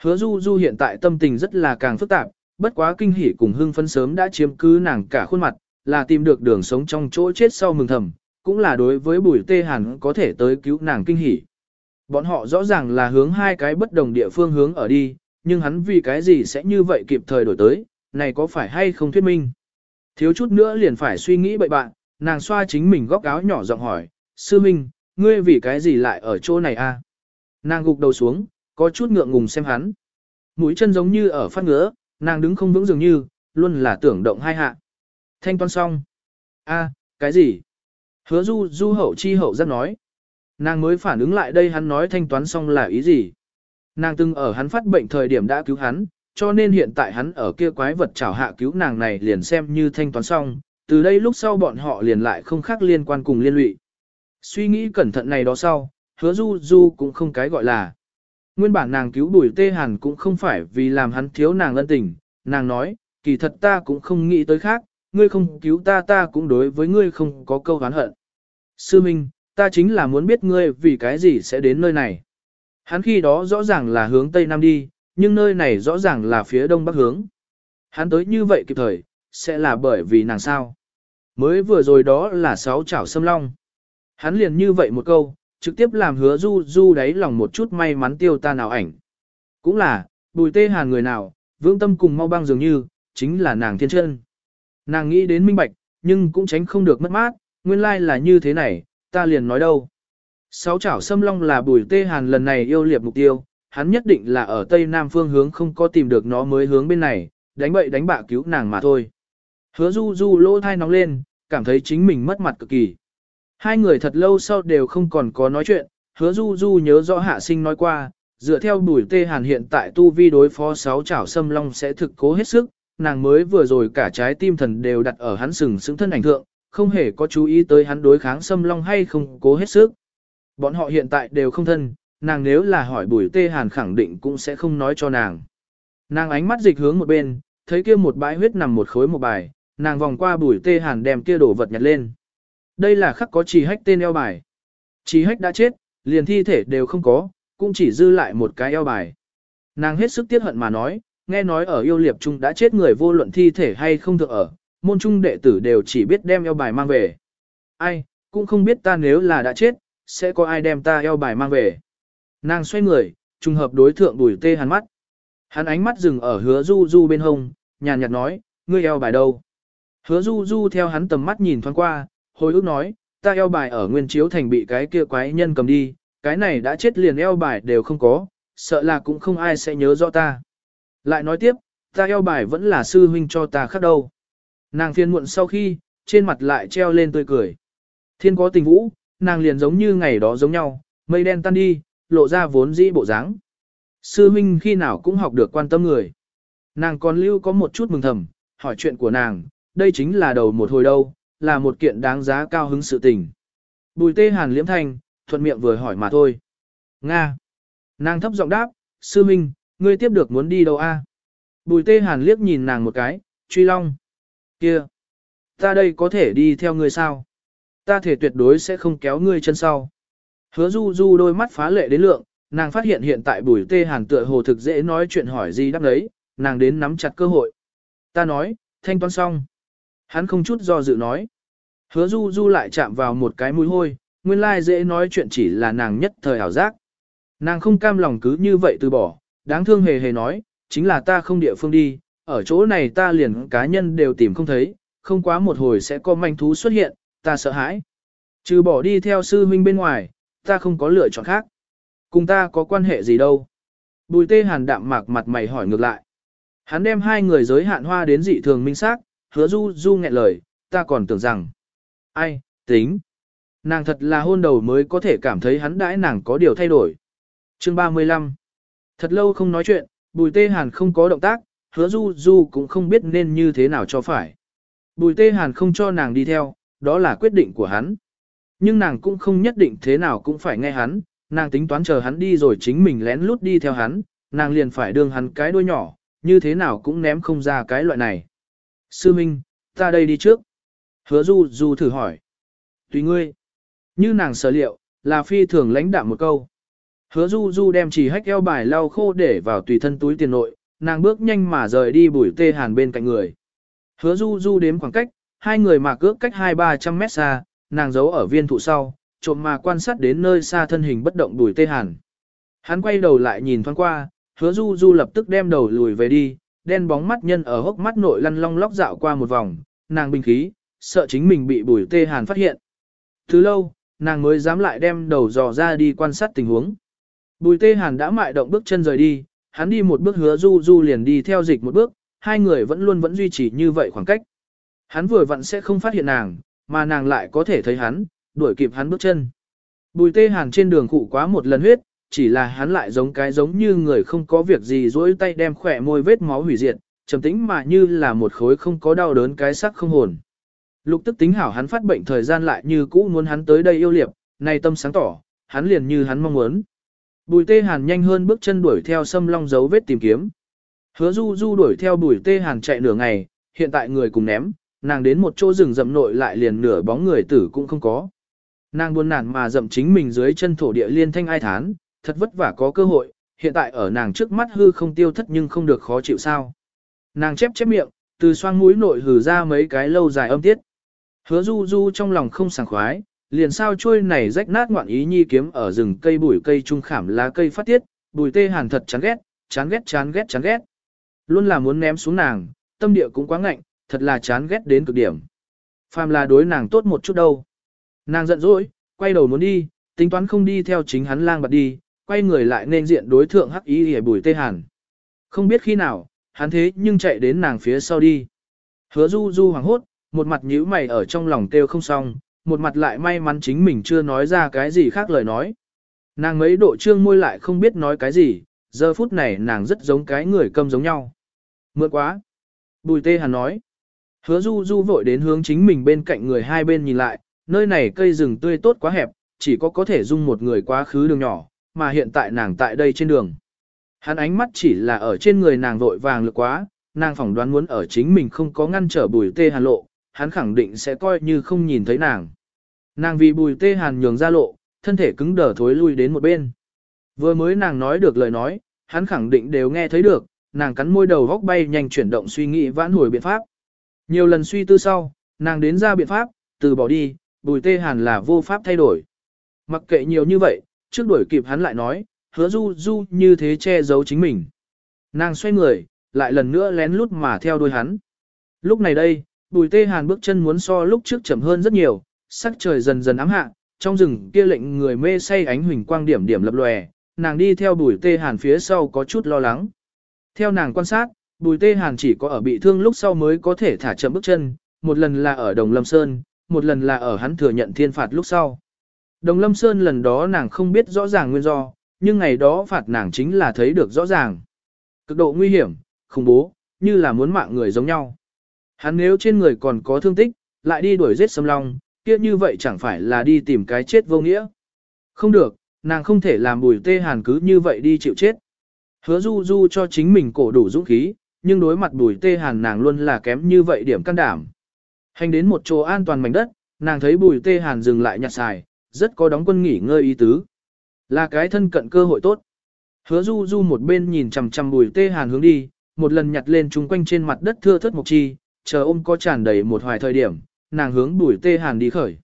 Hứa du du hiện tại tâm tình rất là càng phức tạp, bất quá kinh hỉ cùng hưng phấn sớm đã chiếm cứ nàng cả khuôn mặt, là tìm được đường sống trong chỗ chết sau mừng thầm, cũng là đối với bùi tê hàn có thể tới cứu nàng kinh hỉ. Bọn họ rõ ràng là hướng hai cái bất đồng địa phương hướng ở đi, nhưng hắn vì cái gì sẽ như vậy kịp thời đổi tới, này có phải hay không thuyết minh. Thiếu chút nữa liền phải suy nghĩ bậy bạn, nàng xoa chính mình góc áo nhỏ giọng hỏi, sư minh, ngươi vì cái gì lại ở chỗ này a? Nàng gục đầu xuống, có chút ngượng ngùng xem hắn. Mũi chân giống như ở phát ngứa, nàng đứng không vững dường như, luôn là tưởng động hai hạ. Thanh toán xong. a, cái gì? Hứa du du hậu chi hậu giác nói. Nàng mới phản ứng lại đây hắn nói thanh toán xong là ý gì? Nàng từng ở hắn phát bệnh thời điểm đã cứu hắn, cho nên hiện tại hắn ở kia quái vật chảo hạ cứu nàng này liền xem như thanh toán xong, từ đây lúc sau bọn họ liền lại không khác liên quan cùng liên lụy. Suy nghĩ cẩn thận này đó sau, hứa du du cũng không cái gọi là. Nguyên bản nàng cứu bùi tê hàn cũng không phải vì làm hắn thiếu nàng ân tình, nàng nói, kỳ thật ta cũng không nghĩ tới khác, ngươi không cứu ta ta cũng đối với ngươi không có câu hán hận. Sư Minh, ta chính là muốn biết ngươi vì cái gì sẽ đến nơi này. Hắn khi đó rõ ràng là hướng Tây Nam đi, nhưng nơi này rõ ràng là phía Đông Bắc hướng. Hắn tới như vậy kịp thời, sẽ là bởi vì nàng sao. Mới vừa rồi đó là sáu chảo xâm long. Hắn liền như vậy một câu, trực tiếp làm hứa du du đáy lòng một chút may mắn tiêu ta nào ảnh. Cũng là, bùi tê hàn người nào, vương tâm cùng mau băng dường như, chính là nàng thiên chân. Nàng nghĩ đến minh bạch, nhưng cũng tránh không được mất mát, nguyên lai là như thế này, ta liền nói đâu. Sáu chảo xâm long là bùi tê hàn lần này yêu liệp mục tiêu, hắn nhất định là ở tây nam phương hướng không có tìm được nó mới hướng bên này, đánh bậy đánh bạ cứu nàng mà thôi. Hứa du du lỗ thai nóng lên, cảm thấy chính mình mất mặt cực kỳ. Hai người thật lâu sau đều không còn có nói chuyện, hứa du du nhớ rõ hạ sinh nói qua, dựa theo bùi tê hàn hiện tại tu vi đối phó sáu chảo xâm long sẽ thực cố hết sức, nàng mới vừa rồi cả trái tim thần đều đặt ở hắn sừng sững thân ảnh thượng, không hề có chú ý tới hắn đối kháng xâm long hay không cố hết sức. Bọn họ hiện tại đều không thân, nàng nếu là hỏi bùi tê hàn khẳng định cũng sẽ không nói cho nàng. Nàng ánh mắt dịch hướng một bên, thấy kia một bãi huyết nằm một khối một bài, nàng vòng qua bùi tê hàn đem kia đổ vật nhặt lên. Đây là khắc có chỉ hách tên eo bài. Chỉ hách đã chết, liền thi thể đều không có, cũng chỉ dư lại một cái eo bài. Nàng hết sức tiếc hận mà nói, nghe nói ở yêu liệp trung đã chết người vô luận thi thể hay không được ở, môn trung đệ tử đều chỉ biết đem eo bài mang về. Ai, cũng không biết ta nếu là đã chết, sẽ có ai đem ta eo bài mang về. Nàng xoay người, trùng hợp đối thượng đùi tê hàn mắt. Hắn ánh mắt dừng ở hứa du du bên hông, nhàn nhạt nói, ngươi eo bài đâu? Hứa du du theo hắn tầm mắt nhìn thoáng qua, hồi ước nói, ta eo bài ở nguyên chiếu thành bị cái kia quái nhân cầm đi, cái này đã chết liền eo bài đều không có, sợ là cũng không ai sẽ nhớ rõ ta. Lại nói tiếp, ta eo bài vẫn là sư huynh cho ta khác đâu. Nàng phiền muộn sau khi, trên mặt lại treo lên tươi cười. Thiên có tình vũ, nàng liền giống như ngày đó giống nhau, mây đen tan đi, lộ ra vốn dĩ bộ dáng. Sư huynh khi nào cũng học được quan tâm người. Nàng còn lưu có một chút mừng thầm, hỏi chuyện của nàng, đây chính là đầu một hồi đâu, là một kiện đáng giá cao hứng sự tình. Bùi tê hàn liễm thanh, thuận miệng vừa hỏi mà thôi. Nga. Nàng thấp giọng đáp, sư minh, ngươi tiếp được muốn đi đâu a? Bùi tê hàn liếc nhìn nàng một cái, truy long. kia, Ta đây có thể đi theo ngươi sao? Ta thể tuyệt đối sẽ không kéo ngươi chân sau. Hứa du du đôi mắt phá lệ đến lượng, nàng phát hiện hiện tại bùi tê hàn tựa hồ thực dễ nói chuyện hỏi gì đáp đấy, nàng đến nắm chặt cơ hội. Ta nói, thanh toán xong. Hắn không chút do dự nói. Hứa du du lại chạm vào một cái mũi hôi, nguyên lai dễ nói chuyện chỉ là nàng nhất thời ảo giác. Nàng không cam lòng cứ như vậy từ bỏ, đáng thương hề hề nói, chính là ta không địa phương đi, ở chỗ này ta liền cá nhân đều tìm không thấy, không quá một hồi sẽ có manh thú xuất hiện, ta sợ hãi. Trừ bỏ đi theo sư huynh bên ngoài, ta không có lựa chọn khác. Cùng ta có quan hệ gì đâu. Bùi tê hàn đạm mạc mặt mày hỏi ngược lại. Hắn đem hai người giới hạn hoa đến dị thường minh xác, hứa du du nghẹn lời, ta còn tưởng rằng. Ai, tính. Nàng thật là hôn đầu mới có thể cảm thấy hắn đãi nàng có điều thay đổi. Chương 35 Thật lâu không nói chuyện, bùi tê hàn không có động tác, hứa du du cũng không biết nên như thế nào cho phải. Bùi tê hàn không cho nàng đi theo, đó là quyết định của hắn. Nhưng nàng cũng không nhất định thế nào cũng phải nghe hắn, nàng tính toán chờ hắn đi rồi chính mình lén lút đi theo hắn, nàng liền phải đương hắn cái đuôi nhỏ, như thế nào cũng ném không ra cái loại này. Sư Minh, ta đây đi trước. Hứa Du Du thử hỏi. Tùy ngươi. Như nàng sở liệu, là phi thường lãnh đạm một câu. Hứa Du Du đem chỉ hách eo bài lau khô để vào tùy thân túi tiền nội, nàng bước nhanh mà rời đi bùi tê hàn bên cạnh người. Hứa Du Du đếm khoảng cách, hai người mà cước cách hai ba trăm mét xa, nàng giấu ở viên thụ sau, trộm mà quan sát đến nơi xa thân hình bất động bùi tê hàn. Hắn quay đầu lại nhìn thoáng qua, hứa Du Du lập tức đem đầu lùi về đi, đen bóng mắt nhân ở hốc mắt nội lăn long lóc dạo qua một vòng, nàng bình khí, sợ chính mình bị bùi tê hàn phát hiện. Thứ lâu, nàng mới dám lại đem đầu dò ra đi quan sát tình huống. Bùi tê hàn đã mại động bước chân rời đi, hắn đi một bước hứa du du liền đi theo dịch một bước, hai người vẫn luôn vẫn duy trì như vậy khoảng cách. Hắn vừa vặn sẽ không phát hiện nàng, mà nàng lại có thể thấy hắn, đuổi kịp hắn bước chân. Bùi tê hàn trên đường cụ quá một lần huyết, chỉ là hắn lại giống cái giống như người không có việc gì dỗi tay đem khỏe môi vết máu hủy diệt, trầm tĩnh mà như là một khối không có đau đớn cái sắc không hồn. Lục tức tính hảo hắn phát bệnh thời gian lại như cũ muốn hắn tới đây yêu liệp, nay tâm sáng tỏ, hắn liền như hắn mong muốn. Bùi tê hàn nhanh hơn bước chân đuổi theo sâm long dấu vết tìm kiếm. Hứa du du đuổi theo bùi tê hàn chạy nửa ngày, hiện tại người cùng ném, nàng đến một chỗ rừng rậm nội lại liền nửa bóng người tử cũng không có. Nàng buồn nản mà dậm chính mình dưới chân thổ địa liên thanh ai thán, thật vất vả có cơ hội, hiện tại ở nàng trước mắt hư không tiêu thất nhưng không được khó chịu sao. Nàng chép chép miệng, từ xoang mũi nội hử ra mấy cái lâu dài âm tiết. Hứa du du trong lòng không sảng khoái, liền sao trôi này rách nát ngoạn ý nhi kiếm ở rừng cây bụi cây trung khảm lá cây phát tiết, bùi tê hàn thật chán ghét, chán ghét chán ghét chán ghét. Luôn là muốn ném xuống nàng, tâm địa cũng quá ngạnh, thật là chán ghét đến cực điểm. Phàm là đối nàng tốt một chút đâu. Nàng giận dỗi, quay đầu muốn đi, tính toán không đi theo chính hắn lang bật đi, quay người lại nên diện đối thượng hắc ý hề bùi tê hàn. Không biết khi nào, hắn thế nhưng chạy đến nàng phía sau đi. Hứa du du hoàng hốt, một mặt nhíu mày ở trong lòng kêu không xong, một mặt lại may mắn chính mình chưa nói ra cái gì khác lời nói. Nàng mấy độ trương môi lại không biết nói cái gì, giờ phút này nàng rất giống cái người câm giống nhau. Mượn quá. Bùi tê hàn nói. Hứa du du vội đến hướng chính mình bên cạnh người hai bên nhìn lại, nơi này cây rừng tươi tốt quá hẹp, chỉ có có thể dung một người quá khứ đường nhỏ, mà hiện tại nàng tại đây trên đường. Hắn ánh mắt chỉ là ở trên người nàng vội vàng lực quá, nàng phỏng đoán muốn ở chính mình không có ngăn trở bùi tê hàn lộ, hắn khẳng định sẽ coi như không nhìn thấy nàng. Nàng vì bùi tê hàn nhường ra lộ, thân thể cứng đờ thối lui đến một bên. Vừa mới nàng nói được lời nói, hắn khẳng định đều nghe thấy được, nàng cắn môi đầu góc bay nhanh chuyển động suy nghĩ vãn hồi biện pháp. Nhiều lần suy tư sau, nàng đến ra biện pháp, từ bỏ đi, bùi tê hàn là vô pháp thay đổi. Mặc kệ nhiều như vậy, trước đuổi kịp hắn lại nói, hứa du du như thế che giấu chính mình. Nàng xoay người, lại lần nữa lén lút mà theo đuôi hắn. Lúc này đây, bùi tê hàn bước chân muốn so lúc trước chậm hơn rất nhiều, sắc trời dần dần ám hạ, trong rừng kia lệnh người mê say ánh huỳnh quang điểm điểm lập lòe, nàng đi theo bùi tê hàn phía sau có chút lo lắng. Theo nàng quan sát, bùi tê hàn chỉ có ở bị thương lúc sau mới có thể thả chậm bước chân, một lần là ở Đồng Lâm Sơn, một lần là ở hắn thừa nhận thiên phạt lúc sau. Đồng Lâm Sơn lần đó nàng không biết rõ ràng nguyên do, nhưng ngày đó phạt nàng chính là thấy được rõ ràng. Cực độ nguy hiểm, khủng bố, như là muốn mạng người giống nhau. Hắn nếu trên người còn có thương tích, lại đi đuổi giết sâm long, kia như vậy chẳng phải là đi tìm cái chết vô nghĩa. Không được, nàng không thể làm bùi tê hàn cứ như vậy đi chịu chết. Hứa du du cho chính mình cổ đủ dũng khí, nhưng đối mặt bùi tê hàn nàng luôn là kém như vậy điểm can đảm. Hành đến một chỗ an toàn mảnh đất, nàng thấy bùi tê hàn dừng lại nhặt xài, rất có đóng quân nghỉ ngơi ý tứ. Là cái thân cận cơ hội tốt. Hứa du du một bên nhìn chằm chằm bùi tê hàn hướng đi, một lần nhặt lên chung quanh trên mặt đất thưa thớt mộc chi, chờ ôm có tràn đầy một hoài thời điểm, nàng hướng bùi tê hàn đi khởi.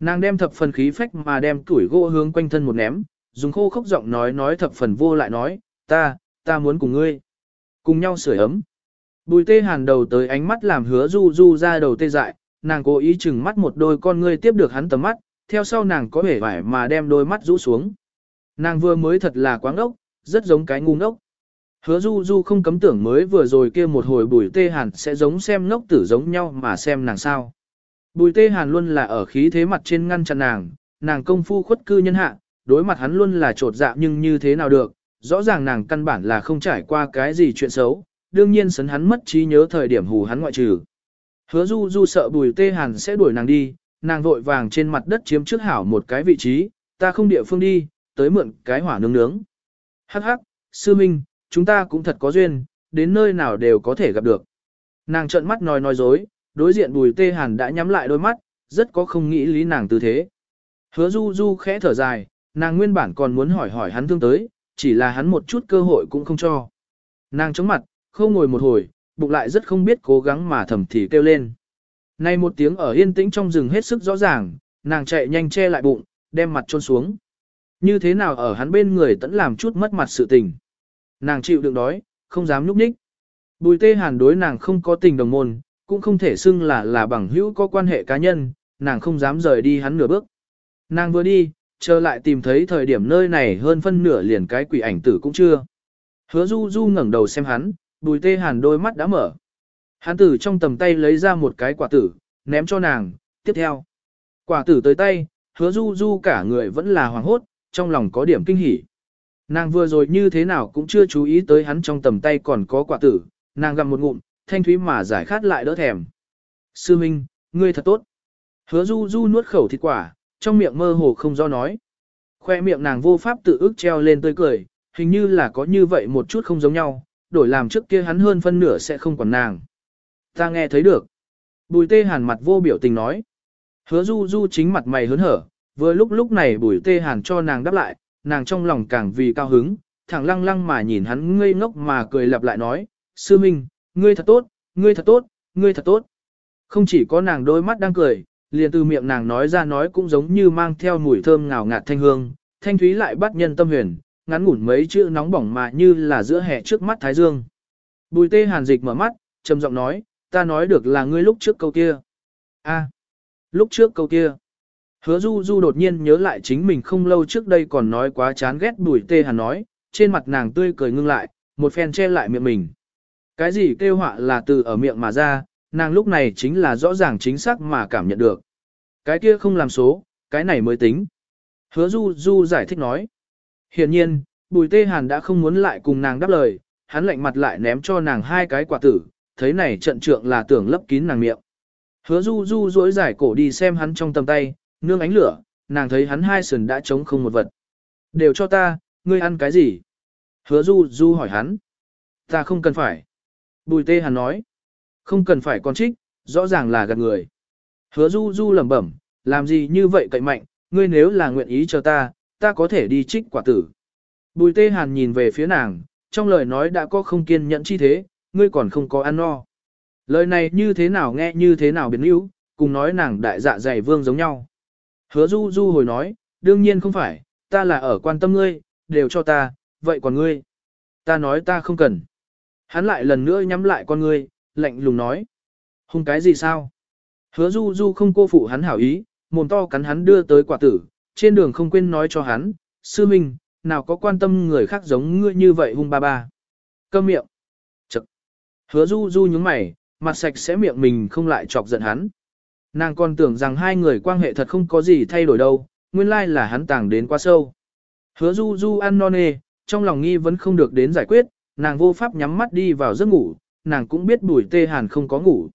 Nàng đem thập phần khí phách mà đem tuổi gỗ hướng quanh thân một ném, dùng khô khốc giọng nói nói thập phần vô lại nói, ta, ta muốn cùng ngươi. Cùng nhau sưởi ấm. Bùi tê hàn đầu tới ánh mắt làm hứa du du ra đầu tê dại, nàng cố ý chừng mắt một đôi con ngươi tiếp được hắn tầm mắt, theo sau nàng có vẻ vải mà đem đôi mắt rũ xuống. Nàng vừa mới thật là quáng ốc, rất giống cái ngu ngốc. Hứa du du không cấm tưởng mới vừa rồi kia một hồi bùi tê hàn sẽ giống xem ngốc tử giống nhau mà xem nàng sao. Bùi tê hàn luôn là ở khí thế mặt trên ngăn chặn nàng, nàng công phu khuất cư nhân hạ, đối mặt hắn luôn là trột dạ nhưng như thế nào được, rõ ràng nàng căn bản là không trải qua cái gì chuyện xấu, đương nhiên sấn hắn mất trí nhớ thời điểm hù hắn ngoại trừ. Hứa du du sợ bùi tê hàn sẽ đuổi nàng đi, nàng vội vàng trên mặt đất chiếm trước hảo một cái vị trí, ta không địa phương đi, tới mượn cái hỏa nướng nướng. Hắc hắc, sư minh, chúng ta cũng thật có duyên, đến nơi nào đều có thể gặp được. Nàng trợn mắt nói nói dối, đối diện bùi tê hàn đã nhắm lại đôi mắt, rất có không nghĩ lý nàng tư thế. Hứa du du khẽ thở dài, nàng nguyên bản còn muốn hỏi hỏi hắn thương tới, chỉ là hắn một chút cơ hội cũng không cho. Nàng chống mặt, không ngồi một hồi, bụng lại rất không biết cố gắng mà thầm thì kêu lên. Nay một tiếng ở yên tĩnh trong rừng hết sức rõ ràng, nàng chạy nhanh che lại bụng, đem mặt trôn xuống. Như thế nào ở hắn bên người tẫn làm chút mất mặt sự tình. Nàng chịu đựng đói, không dám núp ních. Bùi tê hàn đối nàng không có tình đồng môn, cũng không thể xưng là là bằng hữu có quan hệ cá nhân, nàng không dám rời đi hắn nửa bước. Nàng vừa đi, trở lại tìm thấy thời điểm nơi này hơn phân nửa liền cái quỷ ảnh tử cũng chưa. Hứa du du ngẩng đầu xem hắn, bùi tê hàn đôi mắt đã mở. Hắn tử trong tầm tay lấy ra một cái quả tử, ném cho nàng, tiếp theo. Quả tử tới tay, hứa du du cả người vẫn là hoàng hốt, trong lòng có điểm kinh hỉ. Nàng vừa rồi như thế nào cũng chưa chú ý tới hắn trong tầm tay còn có quả tử, nàng gặm một ngụm, thanh thúy mà giải khát lại đỡ thèm. Sư Minh, ngươi thật tốt. Hứa du du nuốt khẩu thịt quả, trong miệng mơ hồ không do nói. Khoe miệng nàng vô pháp tự ước treo lên tươi cười, hình như là có như vậy một chút không giống nhau, đổi làm trước kia hắn hơn phân nửa sẽ không còn nàng. Ta nghe thấy được. Bùi tê hàn mặt vô biểu tình nói. Hứa du du chính mặt mày hớn hở, Vừa lúc lúc này bùi tê hàn cho nàng đáp lại, nàng trong lòng càng vì cao hứng, thẳng lăng lăng mà nhìn hắn ngây ngốc mà cười lặp lại nói, sư minh, ngươi thật tốt, ngươi thật tốt, ngươi thật tốt. Không chỉ có nàng đôi mắt đang cười, liền từ miệng nàng nói ra nói cũng giống như mang theo mùi thơm ngào ngạt thanh hương, thanh thúy lại bắt nhân tâm huyền, ngắn ngủn mấy chữ nóng bỏng mà như là giữa hè trước mắt thái dương. Bùi tê hàn dịch mở mắt, trầm giọng nói, ta nói được là ngươi lúc trước câu kia. a lúc trước câu kia. Hứa du du đột nhiên nhớ lại chính mình không lâu trước đây còn nói quá chán ghét bùi tê hàn nói, trên mặt nàng tươi cười ngưng lại, một phen che lại miệng mình. Cái gì kêu họa là từ ở miệng mà ra, nàng lúc này chính là rõ ràng chính xác mà cảm nhận được. Cái kia không làm số, cái này mới tính. Hứa du du giải thích nói. Hiện nhiên, bùi tê hàn đã không muốn lại cùng nàng đáp lời, hắn lạnh mặt lại ném cho nàng hai cái quả tử, thấy này trận trượng là tưởng lấp kín nàng miệng. Hứa du du duỗi giải cổ đi xem hắn trong tầm tay, nương ánh lửa, nàng thấy hắn hai sườn đã trống không một vật. Đều cho ta, ngươi ăn cái gì? Hứa du du hỏi hắn. Ta không cần phải. Bùi tê hắn nói. Không cần phải con trích, rõ ràng là gạt người. Hứa du du lẩm bẩm, làm gì như vậy cậy mạnh, ngươi nếu là nguyện ý cho ta, ta có thể đi trích quả tử. Bùi tê hàn nhìn về phía nàng, trong lời nói đã có không kiên nhẫn chi thế, ngươi còn không có ăn no. Lời này như thế nào nghe như thế nào biến yếu, cùng nói nàng đại dạ dày vương giống nhau. Hứa du du hồi nói, đương nhiên không phải, ta là ở quan tâm ngươi, đều cho ta, vậy còn ngươi? Ta nói ta không cần. Hắn lại lần nữa nhắm lại con ngươi, lạnh lùng nói. Hung cái gì sao? Hứa du du không cô phụ hắn hảo ý, mồm to cắn hắn đưa tới quả tử, trên đường không quên nói cho hắn, sư minh, nào có quan tâm người khác giống ngươi như vậy hung ba ba. Câm miệng. Chật. Hứa du du nhướng mày, mặt sạch sẽ miệng mình không lại chọc giận hắn. Nàng còn tưởng rằng hai người quan hệ thật không có gì thay đổi đâu, nguyên lai là hắn tàng đến quá sâu. Hứa du du ăn non nê, trong lòng nghi vẫn không được đến giải quyết, nàng vô pháp nhắm mắt đi vào giấc ngủ, nàng cũng biết bùi tê hàn không có ngủ.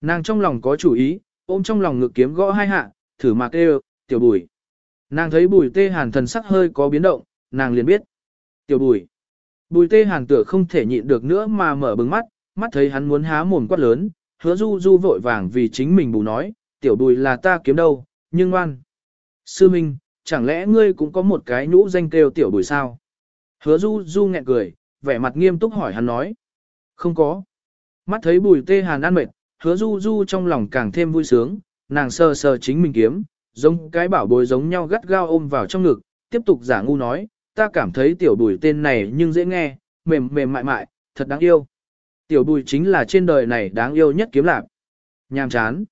Nàng trong lòng có chủ ý, ôm trong lòng ngực kiếm gõ hai hạ, thử mạc kêu, tiểu bùi. Nàng thấy bùi tê hàn thần sắc hơi có biến động, nàng liền biết. Tiểu bùi. Bùi tê hàn tựa không thể nhịn được nữa mà mở bừng mắt, mắt thấy hắn muốn há mồm quát lớn, hứa du du vội vàng vì chính mình bù nói, tiểu bùi là ta kiếm đâu, nhưng ngoan. Sư Minh, chẳng lẽ ngươi cũng có một cái nhũ danh kêu tiểu bùi sao? Hứa du du nghẹn cười, vẻ mặt nghiêm túc hỏi hắn nói. Không có. Mắt thấy bùi tê hàn ăn mệt, hứa du du trong lòng càng thêm vui sướng, nàng sờ sờ chính mình kiếm, giống cái bảo bối giống nhau gắt gao ôm vào trong ngực, tiếp tục giả ngu nói, ta cảm thấy tiểu bùi tên này nhưng dễ nghe, mềm mềm mại mại, thật đáng yêu. Tiểu bùi chính là trên đời này đáng yêu nhất kiếm lạp. Nhàm chán.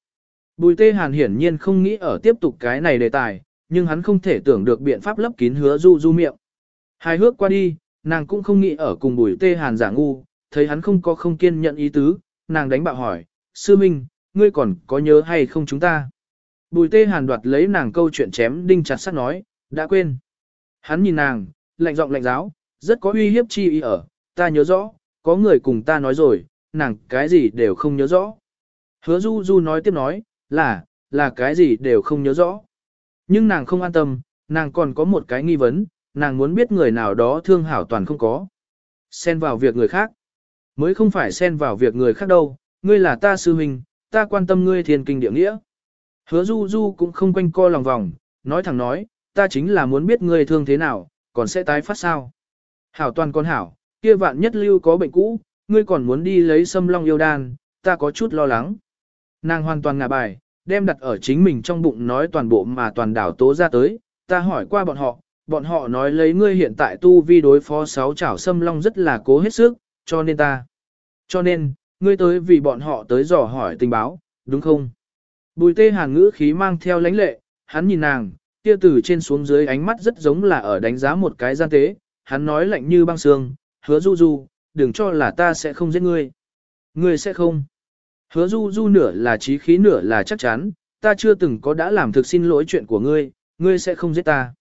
Bùi tê hàn hiển nhiên không nghĩ ở tiếp tục cái này đề tài, nhưng hắn không thể tưởng được biện pháp lấp kín hứa du du miệng. Hai hước qua đi, nàng cũng không nghĩ ở cùng bùi tê hàn giả ngu, thấy hắn không có không kiên nhận ý tứ, nàng đánh bạo hỏi, sư minh, ngươi còn có nhớ hay không chúng ta? Bùi tê hàn đoạt lấy nàng câu chuyện chém đinh chặt sắt nói, đã quên. Hắn nhìn nàng, lạnh giọng lạnh giáo, rất có uy hiếp chi ý ở, ta nhớ rõ, có người cùng ta nói rồi, nàng cái gì đều không nhớ rõ. Hứa du du nói tiếp nói, là, là cái gì đều không nhớ rõ. Nhưng nàng không an tâm, nàng còn có một cái nghi vấn, nàng muốn biết người nào đó thương hảo toàn không có. Xen vào việc người khác. Mới không phải xen vào việc người khác đâu, ngươi là ta sư huynh, ta quan tâm ngươi thiên kinh địa nghĩa. Hứa du du cũng không quanh co lòng vòng, nói thẳng nói, ta chính là muốn biết ngươi thương thế nào, còn sẽ tái phát sao. Hảo toàn con hảo, kia vạn nhất lưu có bệnh cũ, ngươi còn muốn đi lấy sâm long yêu đan, ta có chút lo lắng. Nàng hoàn toàn ngả bài, đem đặt ở chính mình trong bụng nói toàn bộ mà toàn đảo tố ra tới, ta hỏi qua bọn họ, bọn họ nói lấy ngươi hiện tại tu vi đối phó sáu chảo sâm long rất là cố hết sức, cho nên ta. Cho nên, ngươi tới vì bọn họ tới dò hỏi tình báo, đúng không? Bùi tê hàn ngữ khí mang theo lãnh lệ, hắn nhìn nàng, kia từ trên xuống dưới ánh mắt rất giống là ở đánh giá một cái gian tế, hắn nói lạnh như băng xương, hứa du du, đừng cho là ta sẽ không giết ngươi. Ngươi sẽ không. Hứa du du nửa là trí khí nửa là chắc chắn, ta chưa từng có đã làm thực xin lỗi chuyện của ngươi, ngươi sẽ không giết ta.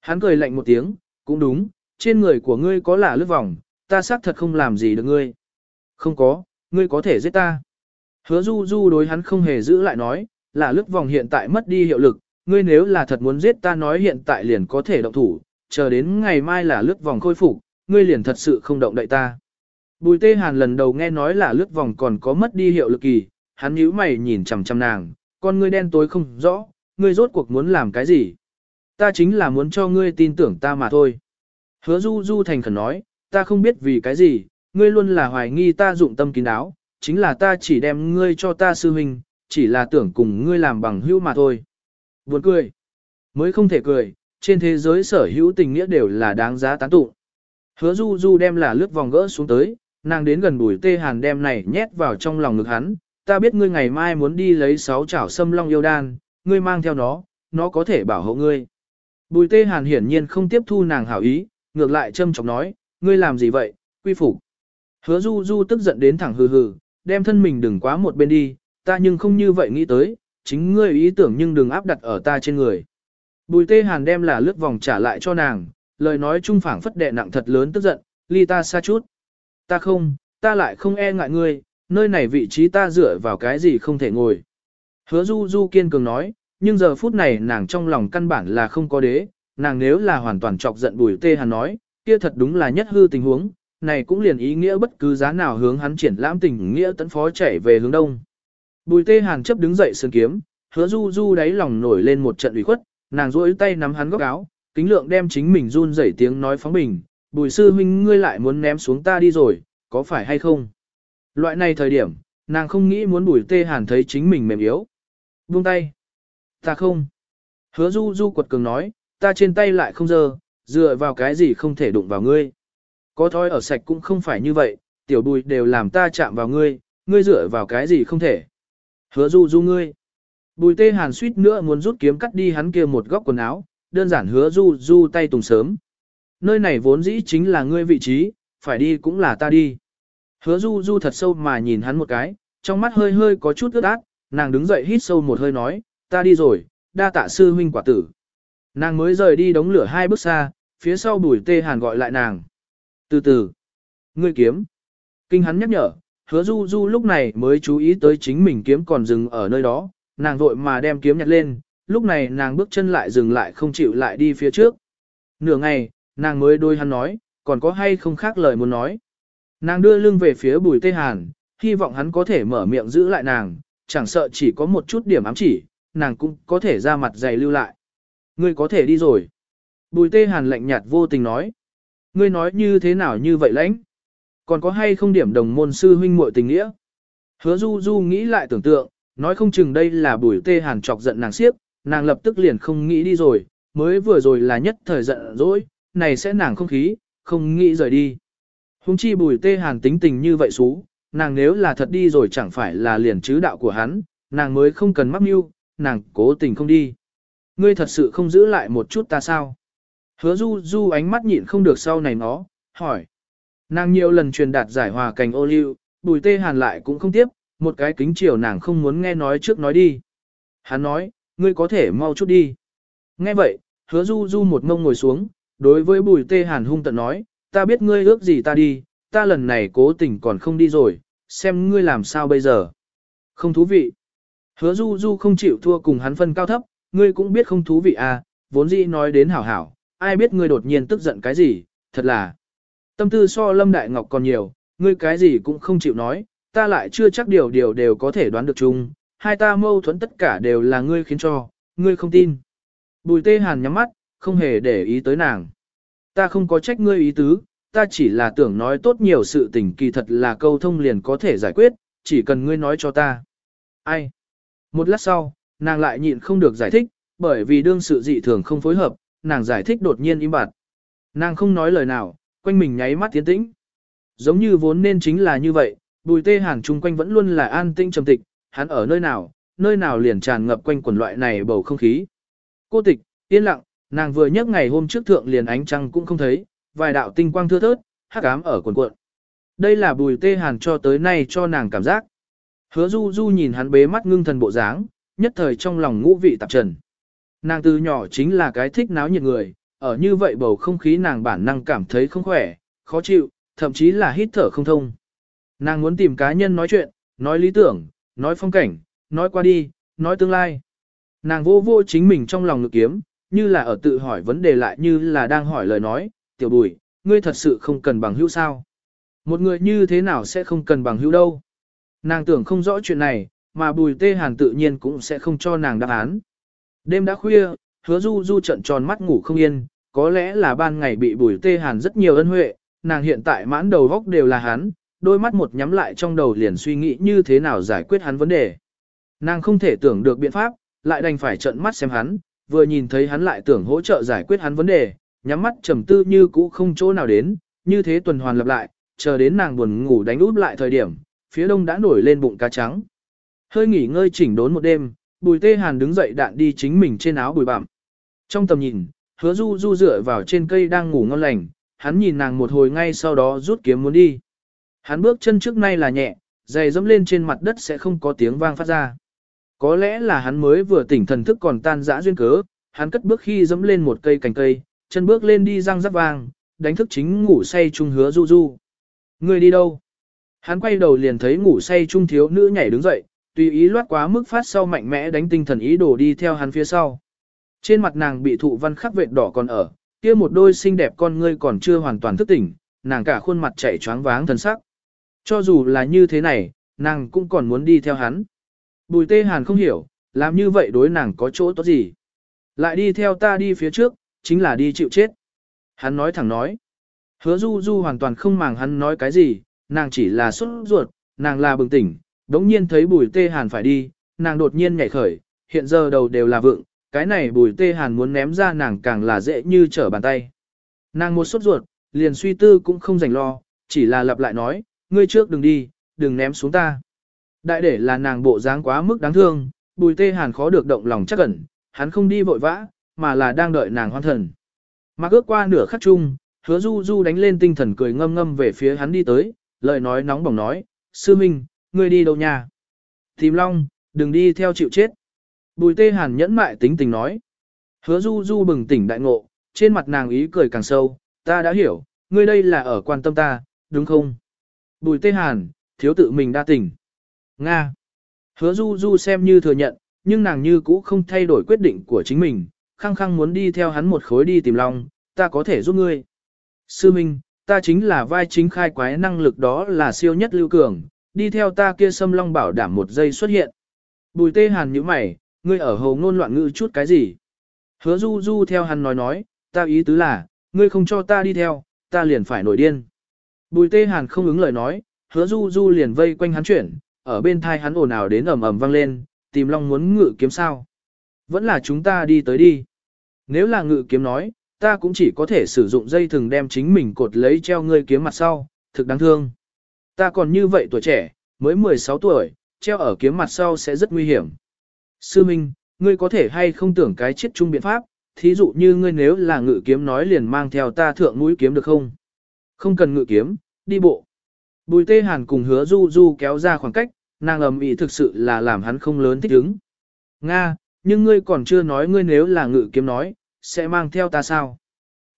Hắn cười lạnh một tiếng, cũng đúng, trên người của ngươi có lạ lướt vòng, ta xác thật không làm gì được ngươi. Không có, ngươi có thể giết ta. Hứa du du đối hắn không hề giữ lại nói, là lướt vòng hiện tại mất đi hiệu lực, ngươi nếu là thật muốn giết ta nói hiện tại liền có thể động thủ, chờ đến ngày mai là lướt vòng khôi phục, ngươi liền thật sự không động đậy ta. Bùi tê hàn lần đầu nghe nói là lướt vòng còn có mất đi hiệu lực kỳ, hắn nhíu mày nhìn chằm chằm nàng, con ngươi đen tối không rõ, ngươi rốt cuộc muốn làm cái gì? ta chính là muốn cho ngươi tin tưởng ta mà thôi. Hứa du du thành khẩn nói, ta không biết vì cái gì, ngươi luôn là hoài nghi ta dụng tâm kín đáo, chính là ta chỉ đem ngươi cho ta sư huynh, chỉ là tưởng cùng ngươi làm bằng hữu mà thôi. Buồn cười. Mới không thể cười, trên thế giới sở hữu tình nghĩa đều là đáng giá tán tụng. Hứa du du đem là lướt vòng gỡ xuống tới, nàng đến gần bùi tê hàn đem này nhét vào trong lòng ngực hắn, ta biết ngươi ngày mai muốn đi lấy sáu chảo sâm long yêu đan, ngươi mang theo nó, nó có thể bảo hộ ngươi. Bùi tê hàn hiển nhiên không tiếp thu nàng hảo ý, ngược lại châm chọc nói, ngươi làm gì vậy, quy phục. Hứa du du tức giận đến thẳng hừ hừ, đem thân mình đừng quá một bên đi, ta nhưng không như vậy nghĩ tới, chính ngươi ý tưởng nhưng đừng áp đặt ở ta trên người. Bùi tê hàn đem là lướt vòng trả lại cho nàng, lời nói trung phảng phất đệ nặng thật lớn tức giận, ly ta xa chút. Ta không, ta lại không e ngại ngươi, nơi này vị trí ta dựa vào cái gì không thể ngồi. Hứa du du kiên cường nói, nhưng giờ phút này nàng trong lòng căn bản là không có đế, nàng nếu là hoàn toàn chọc giận bùi tê hàn nói, kia thật đúng là nhất hư tình huống, này cũng liền ý nghĩa bất cứ giá nào hướng hắn triển lãm tình nghĩa tấn phó chạy về hướng đông. Bùi tê hàn chấp đứng dậy sơn kiếm, hứa du du đáy lòng nổi lên một trận ủy khuất, nàng duỗi tay nắm hắn góc áo, kính lượng đem chính mình run rẩy tiếng nói phóng bình, bùi sư huynh ngươi lại muốn ném xuống ta đi rồi, có phải hay không? Loại này thời điểm, nàng không nghĩ muốn bùi tê hàn thấy chính mình mềm yếu. Buông tay. Ta không. Hứa du du quật cường nói, ta trên tay lại không dơ, dựa vào cái gì không thể đụng vào ngươi. Có thói ở sạch cũng không phải như vậy, tiểu bùi đều làm ta chạm vào ngươi, ngươi dựa vào cái gì không thể. Hứa du du ngươi. Bùi tê hàn suýt nữa muốn rút kiếm cắt đi hắn kia một góc quần áo, đơn giản hứa du du tay tùng sớm. Nơi này vốn dĩ chính là ngươi vị trí, phải đi cũng là ta đi. Hứa du du thật sâu mà nhìn hắn một cái, trong mắt hơi hơi có chút ướt át, nàng đứng dậy hít sâu một hơi nói, ta đi rồi, đa tạ sư huynh quả tử. Nàng mới rời đi đống lửa hai bước xa, phía sau bùi tê hàn gọi lại nàng. Từ từ, ngươi kiếm. Kinh hắn nhắc nhở, hứa du du lúc này mới chú ý tới chính mình kiếm còn dừng ở nơi đó, nàng vội mà đem kiếm nhặt lên, lúc này nàng bước chân lại dừng lại không chịu lại đi phía trước. Nửa ngày, nàng mới đôi hắn nói, còn có hay không khác lời muốn nói. Nàng đưa lưng về phía bùi tê hàn, hy vọng hắn có thể mở miệng giữ lại nàng, chẳng sợ chỉ có một chút điểm ám chỉ, nàng cũng có thể ra mặt dày lưu lại. Ngươi có thể đi rồi. Bùi tê hàn lạnh nhạt vô tình nói. Ngươi nói như thế nào như vậy lãnh? Còn có hay không điểm đồng môn sư huynh muội tình nghĩa? Hứa du du nghĩ lại tưởng tượng, nói không chừng đây là bùi tê hàn chọc giận nàng siếp, nàng lập tức liền không nghĩ đi rồi, mới vừa rồi là nhất thời giận dỗi, này sẽ nàng không khí, không nghĩ rời đi. Hùng chi bùi tê hàn tính tình như vậy xú, nàng nếu là thật đi rồi chẳng phải là liền chứ đạo của hắn, nàng mới không cần mắc mưu, nàng cố tình không đi. Ngươi thật sự không giữ lại một chút ta sao? Hứa du du ánh mắt nhịn không được sau này nó, hỏi. Nàng nhiều lần truyền đạt giải hòa cành ô liu, bùi tê hàn lại cũng không tiếp, một cái kính chiều nàng không muốn nghe nói trước nói đi. Hắn nói, ngươi có thể mau chút đi. Nghe vậy, hứa du du một ngông ngồi xuống, đối với bùi tê hàn hung tận nói, ta biết ngươi ước gì ta đi, ta lần này cố tình còn không đi rồi, xem ngươi làm sao bây giờ. Không thú vị. Hứa du du không chịu thua cùng hắn phân cao thấp, ngươi cũng biết không thú vị à, vốn dĩ nói đến hảo hảo, ai biết ngươi đột nhiên tức giận cái gì, thật là. Tâm tư so lâm đại ngọc còn nhiều, ngươi cái gì cũng không chịu nói, ta lại chưa chắc điều điều đều có thể đoán được chung, hai ta mâu thuẫn tất cả đều là ngươi khiến cho, ngươi không tin. Bùi tê hàn nhắm mắt, không hề để ý tới nàng. Ta không có trách ngươi ý tứ, ta chỉ là tưởng nói tốt nhiều sự tình kỳ thật là câu thông liền có thể giải quyết, chỉ cần ngươi nói cho ta. Ai? Một lát sau, nàng lại nhịn không được giải thích, bởi vì đương sự dị thường không phối hợp, nàng giải thích đột nhiên im bặt. Nàng không nói lời nào, quanh mình nháy mắt tiến tĩnh. Giống như vốn nên chính là như vậy, bùi tê hàn chung quanh vẫn luôn là an tĩnh trầm tịch, hắn ở nơi nào, nơi nào liền tràn ngập quanh quần loại này bầu không khí. Cô tịch, yên lặng, nàng vừa nhấc ngày hôm trước thượng liền ánh trăng cũng không thấy, vài đạo tinh quang thưa thớt, hắc ám ở quần cuộn. Đây là bùi tê hàn cho tới nay cho nàng cảm giác. Hứa du du nhìn hắn bế mắt ngưng thần bộ dáng, nhất thời trong lòng ngũ vị tạp trần. Nàng từ nhỏ chính là cái thích náo nhiệt người, ở như vậy bầu không khí nàng bản năng cảm thấy không khỏe, khó chịu, thậm chí là hít thở không thông. Nàng muốn tìm cá nhân nói chuyện, nói lý tưởng, nói phong cảnh, nói qua đi, nói tương lai. Nàng vô vô chính mình trong lòng ngực kiếm, như là ở tự hỏi vấn đề lại như là đang hỏi lời nói, tiểu bùi, ngươi thật sự không cần bằng hữu sao. Một người như thế nào sẽ không cần bằng hữu đâu. Nàng tưởng không rõ chuyện này, mà bùi tê hàn tự nhiên cũng sẽ không cho nàng đáp án. Đêm đã khuya, hứa du du trận tròn mắt ngủ không yên, có lẽ là ban ngày bị bùi tê hàn rất nhiều ân huệ, nàng hiện tại mãn đầu góc đều là hắn, đôi mắt một nhắm lại trong đầu liền suy nghĩ như thế nào giải quyết hắn vấn đề. Nàng không thể tưởng được biện pháp, lại đành phải trận mắt xem hắn, vừa nhìn thấy hắn lại tưởng hỗ trợ giải quyết hắn vấn đề, nhắm mắt trầm tư như cũ không chỗ nào đến, như thế tuần hoàn lặp lại, chờ đến nàng buồn ngủ đánh úp lại thời điểm, phía đông đã nổi lên bụng cá trắng. Hơi nghỉ ngơi chỉnh đốn một đêm, bùi tê hàn đứng dậy đạn đi chính mình trên áo bùi bặm. Trong tầm nhìn, hứa du du dựa vào trên cây đang ngủ ngon lành, hắn nhìn nàng một hồi ngay sau đó rút kiếm muốn đi. Hắn bước chân trước nay là nhẹ, giày dẫm lên trên mặt đất sẽ không có tiếng vang phát ra. Có lẽ là hắn mới vừa tỉnh thần thức còn tan dã duyên cớ, hắn cất bước khi dẫm lên một cây cành cây, chân bước lên đi răng rắc vang, đánh thức chính ngủ say trung hứa du du. Người đi đâu? Hắn quay đầu liền thấy ngủ say trung thiếu nữ nhảy đứng dậy, tùy ý loát quá mức phát sau mạnh mẽ đánh tinh thần ý đồ đi theo hắn phía sau. Trên mặt nàng bị thụ văn khắc vệt đỏ còn ở, kia một đôi xinh đẹp con ngươi còn chưa hoàn toàn thức tỉnh, nàng cả khuôn mặt chạy choáng váng thần sắc. Cho dù là như thế này, nàng cũng còn muốn đi theo hắn. Bùi tê hàn không hiểu, làm như vậy đối nàng có chỗ tốt gì. Lại đi theo ta đi phía trước, chính là đi chịu chết. Hắn nói thẳng nói. Hứa du du hoàn toàn không màng hắn nói cái gì, nàng chỉ là xuất ruột, nàng là bừng tỉnh, đống nhiên thấy bùi tê hàn phải đi, nàng đột nhiên nhảy khởi, hiện giờ đầu đều là vượng, cái này bùi tê hàn muốn ném ra nàng càng là dễ như trở bàn tay. Nàng một sốt ruột, liền suy tư cũng không dành lo, chỉ là lặp lại nói, ngươi trước đừng đi, đừng ném xuống ta. Đại để là nàng bộ dáng quá mức đáng thương, bùi tê hàn khó được động lòng chắc ẩn, hắn không đi vội vã, mà là đang đợi nàng hoan thần. Mà ước qua nửa khắc chung, hứa du du đánh lên tinh thần cười ngâm ngâm về phía hắn đi tới, lời nói nóng bỏng nói, sư minh, ngươi đi đâu nhà? Tìm long, đừng đi theo chịu chết. Bùi tê hàn nhẫn mại tính tình nói. Hứa du du bừng tỉnh đại ngộ, trên mặt nàng ý cười càng sâu, ta đã hiểu, ngươi đây là ở quan tâm ta, đúng không? Bùi tê hàn, thiếu tự mình đa tình. Nga. Hứa du du xem như thừa nhận, nhưng nàng như cũ không thay đổi quyết định của chính mình, khăng khăng muốn đi theo hắn một khối đi tìm long, ta có thể giúp ngươi. Sư Minh, ta chính là vai chính khai quái năng lực đó là siêu nhất lưu cường, đi theo ta kia xâm long bảo đảm một giây xuất hiện. Bùi tê hàn như mày, ngươi ở hầu ngôn loạn ngữ chút cái gì? Hứa du du theo hắn nói nói, ta ý tứ là, ngươi không cho ta đi theo, ta liền phải nổi điên. Bùi tê hàn không ứng lời nói, hứa du du liền vây quanh hắn chuyển, ở bên thai hắn ồn ào đến ầm ầm vang lên, tìm long muốn ngự kiếm sao. Vẫn là chúng ta đi tới đi. Nếu là ngự kiếm nói, ta cũng chỉ có thể sử dụng dây thừng đem chính mình cột lấy treo ngươi kiếm mặt sau, thực đáng thương. Ta còn như vậy tuổi trẻ, mới 16 tuổi, treo ở kiếm mặt sau sẽ rất nguy hiểm. Sư Minh, ngươi có thể hay không tưởng cái chết chung biện pháp, thí dụ như ngươi nếu là ngự kiếm nói liền mang theo ta thượng mũi kiếm được không? Không cần ngự kiếm, đi bộ. Bùi tê hàn cùng hứa du du kéo ra khoảng cách, nàng ầm ĩ thực sự là làm hắn không lớn thích ứng. Nga, nhưng ngươi còn chưa nói ngươi nếu là ngự kiếm nói, sẽ mang theo ta sao?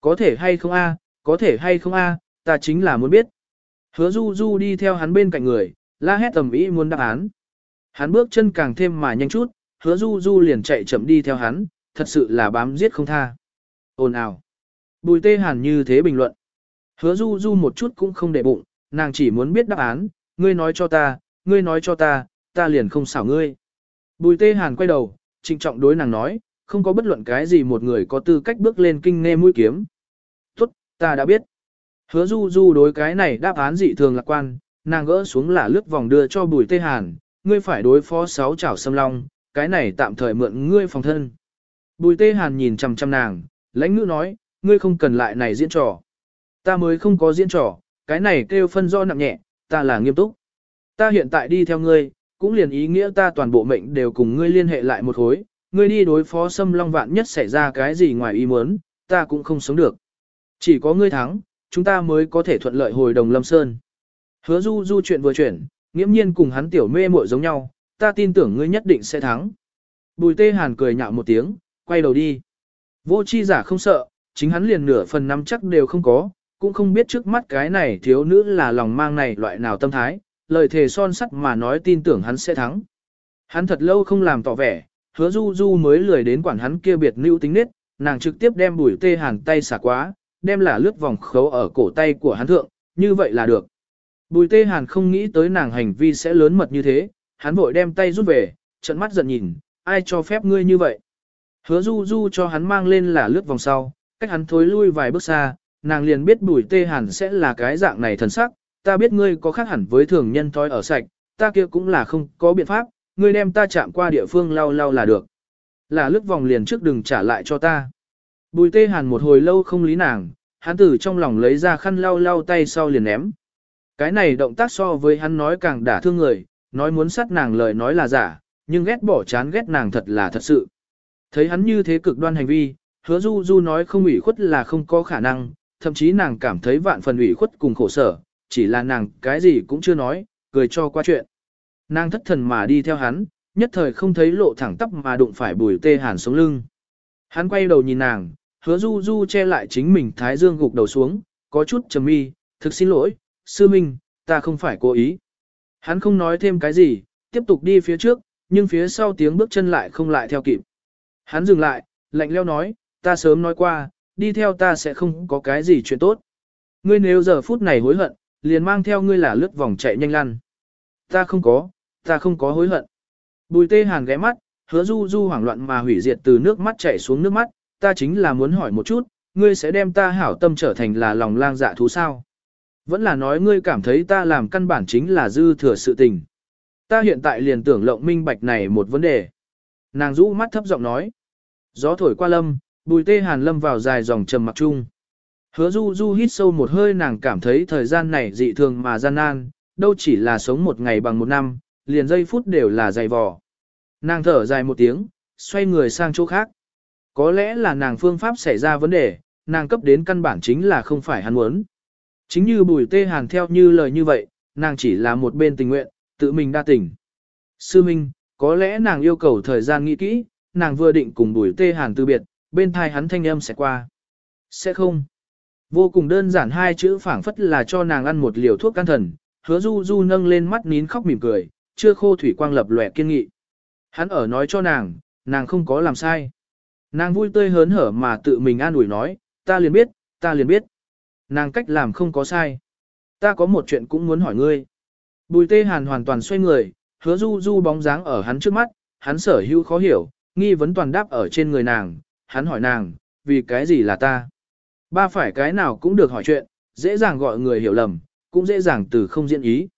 Có thể hay không a? có thể hay không a? ta chính là muốn biết. Hứa du du đi theo hắn bên cạnh người, la hét tầm ý muốn đáp án. Hắn bước chân càng thêm mà nhanh chút, hứa du du liền chạy chậm đi theo hắn, thật sự là bám giết không tha. Ồn ào. Bùi tê hàn như thế bình luận. Hứa du du một chút cũng không để bụng, nàng chỉ muốn biết đáp án, ngươi nói cho ta, ngươi nói cho ta, ta liền không xảo ngươi. Bùi tê hàn quay đầu, trịnh trọng đối nàng nói, không có bất luận cái gì một người có tư cách bước lên kinh nghe mũi kiếm. Tốt, ta đã biết. Hứa du du đối cái này đáp án dị thường lạc quan, nàng gỡ xuống là lướt vòng đưa cho bùi tê hàn, ngươi phải đối phó sáu chảo xâm long, cái này tạm thời mượn ngươi phòng thân. Bùi tê hàn nhìn chằm chằm nàng, lãnh ngữ nói, ngươi không cần lại này diễn trò. Ta mới không có diễn trò, cái này kêu phân do nặng nhẹ, ta là nghiêm túc. Ta hiện tại đi theo ngươi, cũng liền ý nghĩa ta toàn bộ mệnh đều cùng ngươi liên hệ lại một hối, ngươi đi đối phó xâm long vạn nhất xảy ra cái gì ngoài ý muốn, ta cũng không sống được. Chỉ có ngươi thắng, chúng ta mới có thể thuận lợi hồi đồng lâm sơn. Hứa du du chuyện vừa chuyển, nghiễm nhiên cùng hắn tiểu mê muội giống nhau, ta tin tưởng ngươi nhất định sẽ thắng. Bùi tê hàn cười nhạo một tiếng, quay đầu đi. Vô chi giả không sợ, chính hắn liền nửa phần năm chắc đều không có, cũng không biết trước mắt cái này thiếu nữ là lòng mang này loại nào tâm thái, lời thề son sắt mà nói tin tưởng hắn sẽ thắng. Hắn thật lâu không làm tỏ vẻ, hứa du du mới lười đến quản hắn kia biệt nữ tính nết, nàng trực tiếp đem bùi tê hàn tay xả quá, đem là lướt vòng khấu ở cổ tay của hắn thượng, như vậy là được. Bùi tê hàn không nghĩ tới nàng hành vi sẽ lớn mật như thế, hắn vội đem tay rút về, trận mắt giận nhìn, ai cho phép ngươi như vậy. Hứa du du cho hắn mang lên là lướt vòng sau, cách hắn thối lui vài bước xa, nàng liền biết bùi tê hàn sẽ là cái dạng này thần sắc, ta biết ngươi có khác hẳn với thường nhân thói ở sạch, ta kia cũng là không có biện pháp, ngươi đem ta chạm qua địa phương lau lau là được. Là lướt vòng liền trước đừng trả lại cho ta. Bùi tê hàn một hồi lâu không lý nàng, hắn từ trong lòng lấy ra khăn lau lau tay sau liền ném. Cái này động tác so với hắn nói càng đả thương người, nói muốn sát nàng lời nói là giả, nhưng ghét bỏ chán ghét nàng thật là thật sự. Thấy hắn như thế cực đoan hành vi, hứa du du nói không ủy khuất là không có khả năng, thậm chí nàng cảm thấy vạn phần ủy khuất cùng khổ sở, chỉ là nàng cái gì cũng chưa nói, cười cho qua chuyện. Nàng thất thần mà đi theo hắn, nhất thời không thấy lộ thẳng tắp mà đụng phải bùi tê hàn sống lưng. Hắn quay đầu nhìn nàng, hứa du du che lại chính mình thái dương gục đầu xuống, có chút trầm mi, thực xin lỗi, sư minh, ta không phải cố ý. Hắn không nói thêm cái gì, tiếp tục đi phía trước, nhưng phía sau tiếng bước chân lại không lại theo kịp. Hắn dừng lại, lạnh leo nói, ta sớm nói qua, đi theo ta sẽ không có cái gì chuyện tốt. Ngươi nếu giờ phút này hối hận, liền mang theo ngươi là lướt vòng chạy nhanh lăn. Ta không có, ta không có hối hận. Bùi tê hàn ghé mắt, hứa du du hoảng loạn mà hủy diệt từ nước mắt chảy xuống nước mắt, ta chính là muốn hỏi một chút, ngươi sẽ đem ta hảo tâm trở thành là lòng lang dạ thú sao? Vẫn là nói ngươi cảm thấy ta làm căn bản chính là dư thừa sự tình. Ta hiện tại liền tưởng lộng minh bạch này một vấn đề. Nàng rũ mắt thấp giọng nói. Gió thổi qua lâm, bùi tê hàn lâm vào dài dòng trầm mặc chung. Hứa du du hít sâu một hơi nàng cảm thấy thời gian này dị thường mà gian nan, đâu chỉ là sống một ngày bằng một năm, liền giây phút đều là dày vò. Nàng thở dài một tiếng, xoay người sang chỗ khác. Có lẽ là nàng phương pháp xảy ra vấn đề, nàng cấp đến căn bản chính là không phải hắn muốn. Chính như bùi tê hàn theo như lời như vậy, nàng chỉ là một bên tình nguyện, tự mình đa tình. Sư Minh, có lẽ nàng yêu cầu thời gian nghĩ kỹ, nàng vừa định cùng bùi tê hàn từ biệt, bên thai hắn thanh âm sẽ qua. Sẽ không. Vô cùng đơn giản hai chữ phảng phất là cho nàng ăn một liều thuốc can thần, hứa du du nâng lên mắt nín khóc mỉm cười, chưa khô thủy quang lập lòe kiên nghị. Hắn ở nói cho nàng, nàng không có làm sai. Nàng vui tươi hớn hở mà tự mình an ủi nói, ta liền biết, ta liền biết. Nàng cách làm không có sai. Ta có một chuyện cũng muốn hỏi ngươi. Bùi tê hàn hoàn toàn xoay người, hứa du du bóng dáng ở hắn trước mắt, hắn sở hữu khó hiểu, nghi vấn toàn đáp ở trên người nàng, hắn hỏi nàng, vì cái gì là ta? Ba phải cái nào cũng được hỏi chuyện, dễ dàng gọi người hiểu lầm, cũng dễ dàng từ không diễn ý.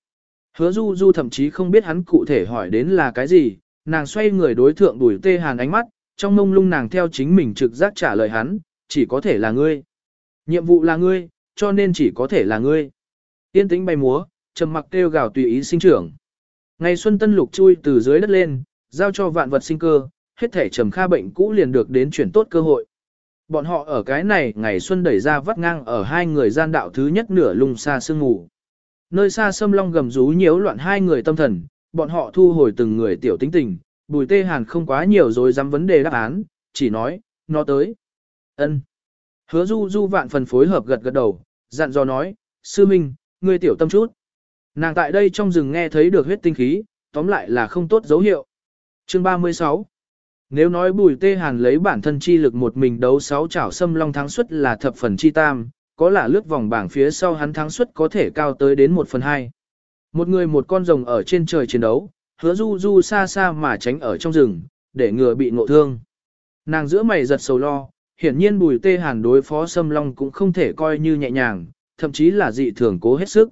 Hứa du du thậm chí không biết hắn cụ thể hỏi đến là cái gì, nàng xoay người đối thượng đuổi tê hàn ánh mắt, trong mông lung nàng theo chính mình trực giác trả lời hắn, chỉ có thể là ngươi. Nhiệm vụ là ngươi, cho nên chỉ có thể là ngươi. Yên tĩnh bay múa, trầm mặc kêu gào tùy ý sinh trưởng. Ngày xuân tân lục chui từ dưới đất lên, giao cho vạn vật sinh cơ, hết thể trầm kha bệnh cũ liền được đến chuyển tốt cơ hội. Bọn họ ở cái này ngày xuân đẩy ra vắt ngang ở hai người gian đạo thứ nhất nửa lung xa sương ngủ. Nơi xa sâm long gầm rú nhiễu loạn hai người tâm thần, bọn họ thu hồi từng người tiểu tính tình, bùi tê hàn không quá nhiều rồi dám vấn đề đáp án, chỉ nói, nó tới. ân Hứa du du vạn phần phối hợp gật gật đầu, dặn dò nói, sư minh, ngươi tiểu tâm chút. Nàng tại đây trong rừng nghe thấy được huyết tinh khí, tóm lại là không tốt dấu hiệu. Chương 36 nếu nói bùi tê hàn lấy bản thân chi lực một mình đấu sáu chảo xâm long thắng suất là thập phần chi tam, có là lướt vòng bảng phía sau hắn thắng suất có thể cao tới đến một phần hai. Một người một con rồng ở trên trời chiến đấu, hứa du du xa xa mà tránh ở trong rừng, để ngừa bị ngộ thương. Nàng giữa mày giật sầu lo, hiển nhiên bùi tê hàn đối phó xâm long cũng không thể coi như nhẹ nhàng, thậm chí là dị thường cố hết sức.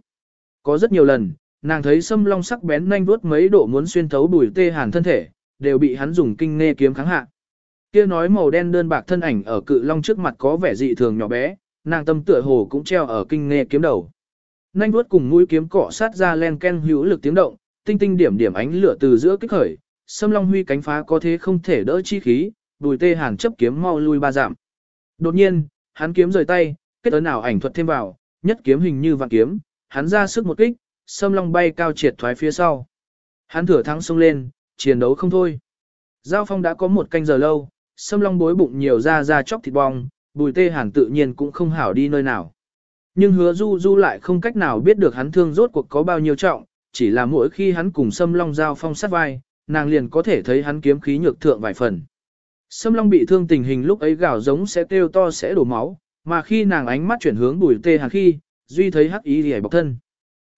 Có rất nhiều lần, nàng thấy xâm long sắc bén nhanh vuốt mấy độ muốn xuyên thấu bùi tê hàn thân thể, đều bị hắn dùng kinh nghe kiếm kháng hạ. Kia nói màu đen đơn bạc thân ảnh ở cự long trước mặt có vẻ dị thường nhỏ bé, nàng tâm tựa hồ cũng treo ở kinh nghe kiếm đầu. Nhanh vuốt cùng mũi kiếm cọ sát ra len ken hữu lực tiếng động, tinh tinh điểm điểm ánh lửa từ giữa kích khởi, xâm long huy cánh phá có thế không thể đỡ chi khí, bùi tê hàn chấp kiếm mau lui ba giảm. Đột nhiên, hắn kiếm rời tay, kết ấn ảo ảnh thuật thêm vào, nhất kiếm hình như vạn kiếm, hắn ra sức một kích, xâm long bay cao triệt thoái phía sau. Hắn thừa thắng xông lên, chiến đấu không thôi. Giao phong đã có một canh giờ lâu, xâm long bối bụng nhiều ra ra chóc thịt bong, bùi tê hàn tự nhiên cũng không hảo đi nơi nào. Nhưng hứa du du lại không cách nào biết được hắn thương rốt cuộc có bao nhiêu trọng, chỉ là mỗi khi hắn cùng xâm long giao phong sát vai, nàng liền có thể thấy hắn kiếm khí nhược thượng vài phần. Sâm Long bị thương tình hình lúc ấy gào giống sẽ kêu to sẽ đổ máu, mà khi nàng ánh mắt chuyển hướng bùi tê hàn khi, duy thấy hắc ý rỉa bọc thân.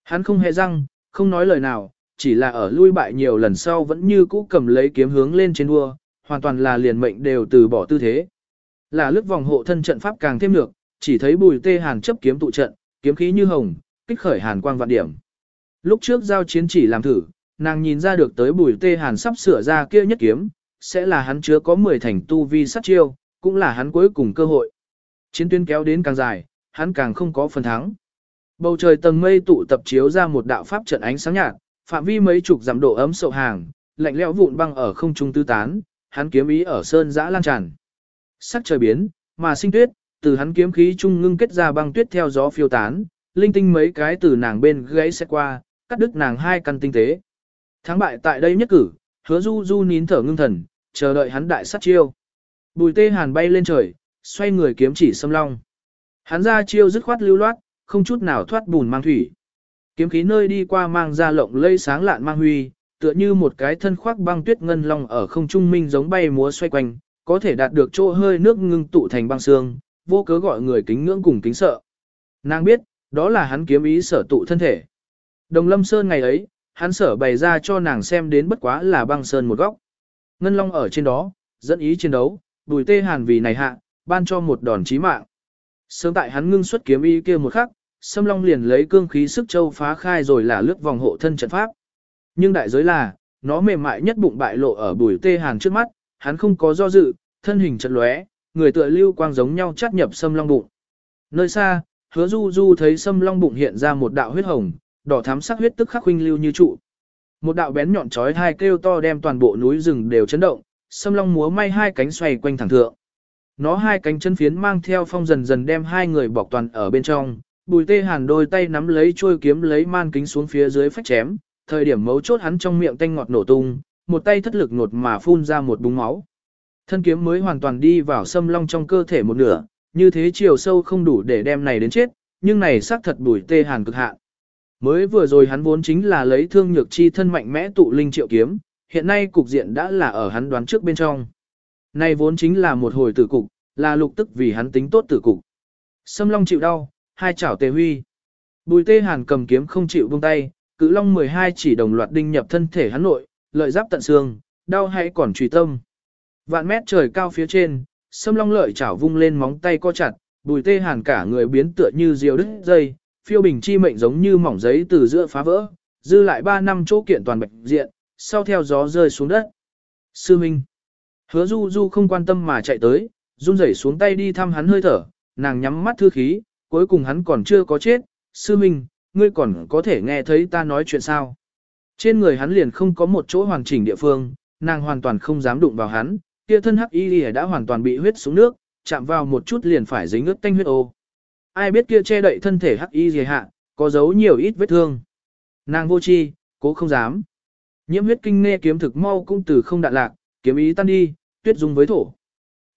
Hắn không hề răng, không nói lời nào, chỉ là ở lui bại nhiều lần sau vẫn như cũ cầm lấy kiếm hướng lên trên đua, hoàn toàn là liền mệnh đều từ bỏ tư thế. Là lướt vòng hộ thân trận pháp càng thêm được, chỉ thấy bùi tê hàn chấp kiếm tụ trận, kiếm khí như hồng, kích khởi hàn quang vạn điểm. Lúc trước giao chiến chỉ làm thử, nàng nhìn ra được tới bùi tê hàn sắp sửa ra kia nhất kiếm, sẽ là hắn chứa có 10 thành tu vi sát chiêu, cũng là hắn cuối cùng cơ hội. Chiến tuyến kéo đến càng dài, hắn càng không có phần thắng. Bầu trời tầng mây tụ tập chiếu ra một đạo pháp trận ánh sáng nhạt, phạm vi mấy chục giảm độ ấm sậu hàng, lạnh lẽo vụn băng ở không trung tứ tán, hắn kiếm ý ở sơn dã lan tràn. Sắc trời biến, mà sinh tuyết, từ hắn kiếm khí trung ngưng kết ra băng tuyết theo gió phiêu tán, linh tinh mấy cái từ nàng bên gãy sẽ qua, cắt đứt nàng hai căn tinh tế. Thắng bại tại đây nhất cử, hứa du du nín thở ngưng thần, chờ đợi hắn đại sát chiêu. Bùi tê hàn bay lên trời, xoay người kiếm chỉ xâm long. Hắn ra chiêu dứt khoát lưu loát, không chút nào thoát bùn mang thủy. Kiếm khí nơi đi qua mang ra lộng lây sáng lạn mang huy, tựa như một cái thân khoác băng tuyết ngân long ở không trung minh giống bay múa xoay quanh, có thể đạt được chỗ hơi nước ngưng tụ thành băng xương, vô cớ gọi người kính ngưỡng cùng kính sợ. Nàng biết, đó là hắn kiếm ý sở tụ thân thể. Đồng Lâm Sơn ngày ấy, hắn sở bày ra cho nàng xem đến bất quá là băng sơn một góc. Ngân Long ở trên đó, dẫn ý chiến đấu, bùi tê hàn vì này hạ, ban cho một đòn chí mạng. Sớm tại hắn ngưng xuất kiếm ý kia một khắc, Sâm Long liền lấy cương khí sức châu phá khai rồi là lướt vòng hộ thân trận pháp. Nhưng đại giới là, nó mềm mại nhất bụng bại lộ ở bùi tê hàn trước mắt, hắn không có do dự, thân hình chật lóe, người tựa lưu quang giống nhau chắt nhập Sâm Long bụng. Nơi xa, hứa du du thấy Sâm Long bụng hiện ra một đạo huyết hồng, đỏ thắm sắc huyết tức khắc huynh lưu như trụ. Một đạo bén nhọn chói hai kêu to đem toàn bộ núi rừng đều chấn động, Sâm Long múa may hai cánh xoay quanh thẳng thượng. Nó hai cánh chân phiến mang theo phong dần dần đem hai người bọc toàn ở bên trong, bùi tê hàn đôi tay nắm lấy trôi kiếm lấy man kính xuống phía dưới phách chém, thời điểm mấu chốt hắn trong miệng tanh ngọt nổ tung, một tay thất lực nột mà phun ra một búng máu. Thân kiếm mới hoàn toàn đi vào sâm long trong cơ thể một nửa, như thế chiều sâu không đủ để đem này đến chết, nhưng này xác thật bùi tê hàn cực hạn. Mới vừa rồi hắn vốn chính là lấy thương nhược chi thân mạnh mẽ tụ linh triệu kiếm, hiện nay cục diện đã là ở hắn đoán trước bên trong. Này vốn chính là một hồi tử cục, là lục tức vì hắn tính tốt tử cục. Sâm long chịu đau, hai chảo tề huy. Bùi tê hàn cầm kiếm không chịu buông tay, cự long 12 chỉ đồng loạt đinh nhập thân thể hắn nội, lợi giáp tận xương, đau hay còn truy tâm. Vạn mét trời cao phía trên, sâm long lợi chảo vung lên móng tay co chặt, bùi tê hàn cả người biến tựa như diều đứt dây, phiêu bình chi mệnh giống như mỏng giấy từ giữa phá vỡ, dư lại 3 năm chỗ kiện toàn bạch diện, sau theo gió rơi xuống đất. Sư Minh Hứa Du Du không quan tâm mà chạy tới, run rẩy xuống tay đi thăm hắn hơi thở, nàng nhắm mắt thư khí, cuối cùng hắn còn chưa có chết, sư minh, ngươi còn có thể nghe thấy ta nói chuyện sao. Trên người hắn liền không có một chỗ hoàn chỉnh địa phương, nàng hoàn toàn không dám đụng vào hắn, kia thân hắc y đã hoàn toàn bị huyết xuống nước, chạm vào một chút liền phải dính ướt tanh huyết ô. Ai biết kia che đậy thân thể hắc y gì hạ, có dấu nhiều ít vết thương. Nàng vô chi, cố không dám. Nhiễm huyết kinh nghe kiếm thực mau cũng từ không đạn lạc, kiếm ý tan đi, tuyết dung với thổ.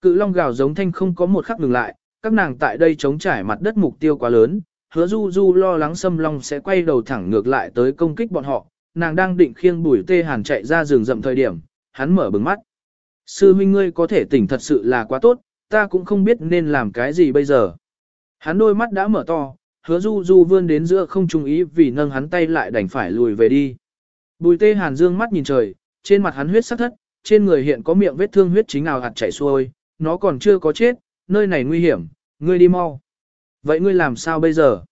Cự long gào giống thanh không có một khắc ngừng lại, các nàng tại đây chống trải mặt đất mục tiêu quá lớn, hứa du du lo lắng xâm long sẽ quay đầu thẳng ngược lại tới công kích bọn họ, nàng đang định khiêng bùi tê hàn chạy ra rừng rậm thời điểm, hắn mở bừng mắt. Sư huynh ngươi có thể tỉnh thật sự là quá tốt, ta cũng không biết nên làm cái gì bây giờ. Hắn đôi mắt đã mở to, hứa du du vươn đến giữa không trung ý vì nâng hắn tay lại đành phải lùi về đi. Bùi tê hàn dương mắt nhìn trời, trên mặt hắn huyết sắc thất, trên người hiện có miệng vết thương huyết chính nào hạt chảy xuôi, nó còn chưa có chết, nơi này nguy hiểm, ngươi đi mau. Vậy ngươi làm sao bây giờ?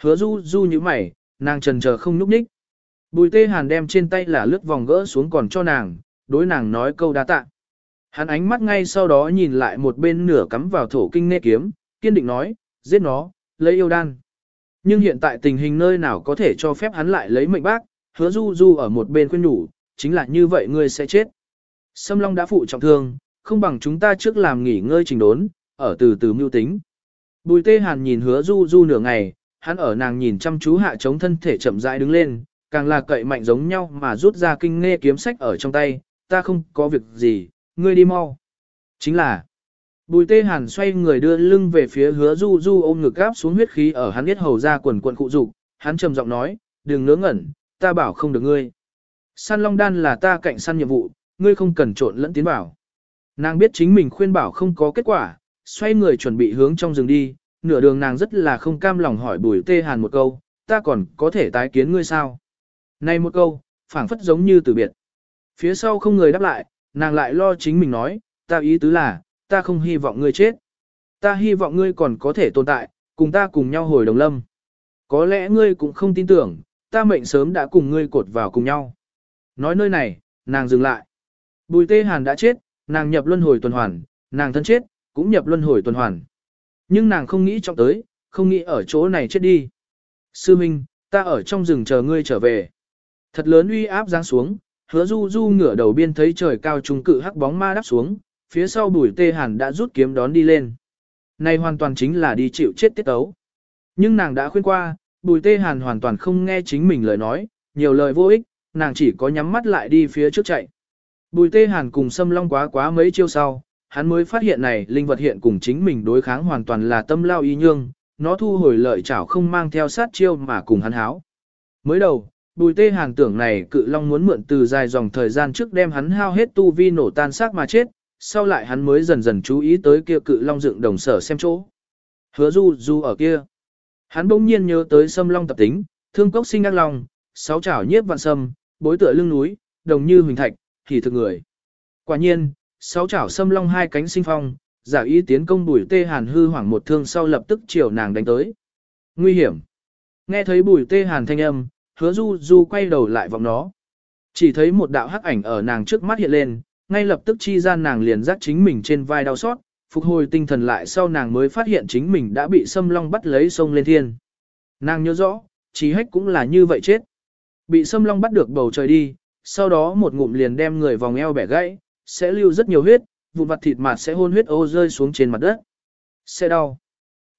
Hứa du du như mày, nàng trần chờ không núp ních. Bùi tê hàn đem trên tay là lướt vòng gỡ xuống còn cho nàng, đối nàng nói câu đa tạ. Hắn ánh mắt ngay sau đó nhìn lại một bên nửa cắm vào thổ kinh nê kiếm, kiên định nói, giết nó, lấy yêu đan. Nhưng hiện tại tình hình nơi nào có thể cho phép hắn lại lấy mệnh bác, hứa du du ở một bên khuyên nhủ, chính là như vậy ngươi sẽ chết. Sâm Long đã phụ trọng thương, không bằng chúng ta trước làm nghỉ ngơi trình đốn, ở từ từ mưu tính. Bùi tê hàn nhìn hứa du du nửa ngày, hắn ở nàng nhìn chăm chú hạ chống thân thể chậm rãi đứng lên, càng là cậy mạnh giống nhau mà rút ra kinh nghe kiếm sách ở trong tay, ta không có việc gì, ngươi đi mau. Chính là, bùi tê hàn xoay người đưa lưng về phía hứa du du ôm ngực gáp xuống huyết khí ở hắn biết hầu ra quần quần cụ dục hắn trầm giọng nói, đừng ngớ ngẩn, ta bảo không được ngươi. Săn long đan là ta cạnh săn nhiệm vụ, ngươi không cần trộn lẫn tiến bảo. Nàng biết chính mình khuyên bảo không có kết quả, xoay người chuẩn bị hướng trong rừng đi, nửa đường nàng rất là không cam lòng hỏi bùi tê hàn một câu, ta còn có thể tái kiến ngươi sao? Này một câu, phảng phất giống như từ biệt. Phía sau không người đáp lại, nàng lại lo chính mình nói, ta ý tứ là, ta không hy vọng ngươi chết. Ta hy vọng ngươi còn có thể tồn tại, cùng ta cùng nhau hồi đồng lâm. Có lẽ ngươi cũng không tin tưởng, ta mệnh sớm đã cùng ngươi cột vào cùng nhau. Nói nơi này, nàng dừng lại. Bùi tê hàn đã chết, nàng nhập luân hồi tuần hoàn, nàng thân chết, cũng nhập luân hồi tuần hoàn. Nhưng nàng không nghĩ trọng tới, không nghĩ ở chỗ này chết đi. Sư Minh, ta ở trong rừng chờ ngươi trở về. Thật lớn uy áp giáng xuống, hứa du du ngửa đầu biên thấy trời cao trung cự hắc bóng ma đắp xuống, phía sau bùi tê hàn đã rút kiếm đón đi lên. Này hoàn toàn chính là đi chịu chết tiết tấu. Nhưng nàng đã khuyên qua, bùi tê hàn hoàn toàn không nghe chính mình lời nói, nhiều lời vô ích, nàng chỉ có nhắm mắt lại đi phía trước chạy. Bùi tê hàn cùng xâm long quá quá mấy chiêu sau, hắn mới phát hiện này linh vật hiện cùng chính mình đối kháng hoàn toàn là tâm lao y nhương, nó thu hồi lợi chảo không mang theo sát chiêu mà cùng hắn háo. Mới đầu, bùi tê hàng tưởng này cự long muốn mượn từ dài dòng thời gian trước đem hắn hao hết tu vi nổ tan xác mà chết, sau lại hắn mới dần dần chú ý tới kia cự long dựng đồng sở xem chỗ. Hứa du du ở kia. Hắn bỗng nhiên nhớ tới sâm long tập tính, thương cốc sinh ác long, sáu chảo nhiếp vạn sâm, bối tựa lưng núi, đồng như huỳnh thạch, thì thực người. Quả nhiên, sáu chảo sâm long hai cánh sinh phong, giả ý tiến công bùi tê hàn hư hoảng một thương sau lập tức chiều nàng đánh tới. Nguy hiểm. Nghe thấy bùi tê hàn thanh âm, hứa du du quay đầu lại vọng nó. Chỉ thấy một đạo hắc ảnh ở nàng trước mắt hiện lên, ngay lập tức chi gian nàng liền giác chính mình trên vai đau xót, phục hồi tinh thần lại sau nàng mới phát hiện chính mình đã bị sâm long bắt lấy sông lên thiên. Nàng nhớ rõ, trí hách cũng là như vậy chết. Bị sâm long bắt được bầu trời đi, sau đó một ngụm liền đem người vòng eo bẻ gãy, sẽ lưu rất nhiều huyết, vụn vặt thịt mạt sẽ hôn huyết ô rơi xuống trên mặt đất. Sẽ đau.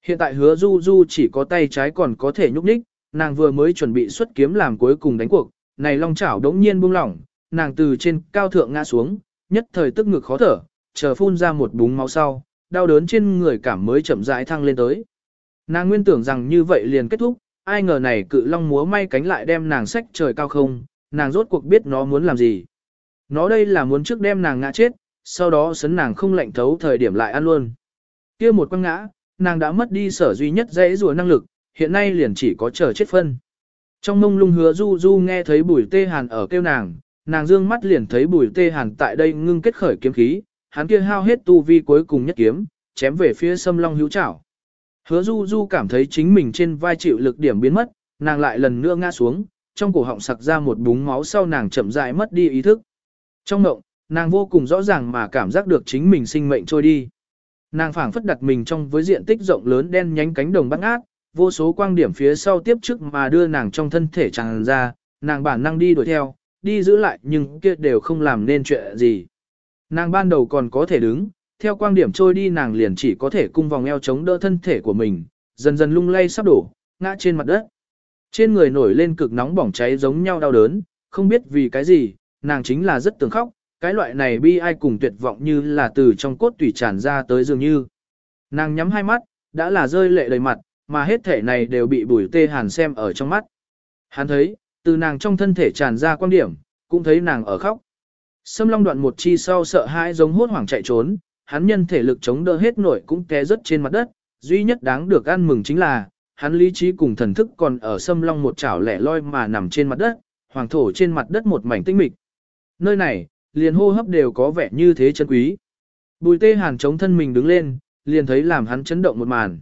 Hiện tại hứa du du chỉ có tay trái còn có thể nhúc nhích, nàng vừa mới chuẩn bị xuất kiếm làm cuối cùng đánh cuộc, này long chảo đống nhiên buông lỏng, nàng từ trên cao thượng ngã xuống, nhất thời tức ngực khó thở, chờ phun ra một búng máu sau, đau đớn trên người cảm mới chậm rãi thăng lên tới. Nàng nguyên tưởng rằng như vậy liền kết thúc, ai ngờ này cự long múa may cánh lại đem nàng sách trời cao không, nàng rốt cuộc biết nó muốn làm gì. Nó đây là muốn trước đem nàng ngã chết, sau đó sấn nàng không lạnh thấu thời điểm lại ăn luôn. kia một quăng ngã, nàng đã mất đi sở duy nhất dễ rùa năng lực, hiện nay liền chỉ có chờ chết phân. Trong mông lung hứa du du nghe thấy bùi tê hàn ở kêu nàng, nàng dương mắt liền thấy bùi tê hàn tại đây ngưng kết khởi kiếm khí, hắn kia hao hết tu vi cuối cùng nhất kiếm, chém về phía sâm long hữu chảo. Hứa du du cảm thấy chính mình trên vai chịu lực điểm biến mất, nàng lại lần nữa ngã xuống, trong cổ họng sặc ra một búng máu sau nàng chậm rãi mất đi ý thức. Trong mộng, nàng vô cùng rõ ràng mà cảm giác được chính mình sinh mệnh trôi đi. Nàng phảng phất đặt mình trong với diện tích rộng lớn đen nhánh cánh đồng băng ác, vô số quang điểm phía sau tiếp trước mà đưa nàng trong thân thể tràn ra, nàng bản năng đi đuổi theo, đi giữ lại nhưng kia đều không làm nên chuyện gì. Nàng ban đầu còn có thể đứng, theo quang điểm trôi đi nàng liền chỉ có thể cung vòng eo chống đỡ thân thể của mình, dần dần lung lay sắp đổ, ngã trên mặt đất. Trên người nổi lên cực nóng bỏng cháy giống nhau đau đớn, không biết vì cái gì, nàng chính là rất tưởng khóc, cái loại này bi ai cùng tuyệt vọng như là từ trong cốt tủy tràn ra tới dường như. Nàng nhắm hai mắt, đã là rơi lệ đầy mặt, mà hết thể này đều bị bùi tê hàn xem ở trong mắt. Hắn thấy, từ nàng trong thân thể tràn ra quan điểm, cũng thấy nàng ở khóc. Sâm long đoạn một chi sau sợ hãi giống hốt hoảng chạy trốn, hắn nhân thể lực chống đỡ hết nổi cũng té rớt trên mặt đất, duy nhất đáng được ăn mừng chính là, hắn lý trí cùng thần thức còn ở sâm long một chảo lẻ loi mà nằm trên mặt đất, hoàng thổ trên mặt đất một mảnh tinh mịch. Nơi này, liền hô hấp đều có vẻ như thế chân quý. Bùi tê hàn chống thân mình đứng lên, liền thấy làm hắn chấn động một màn.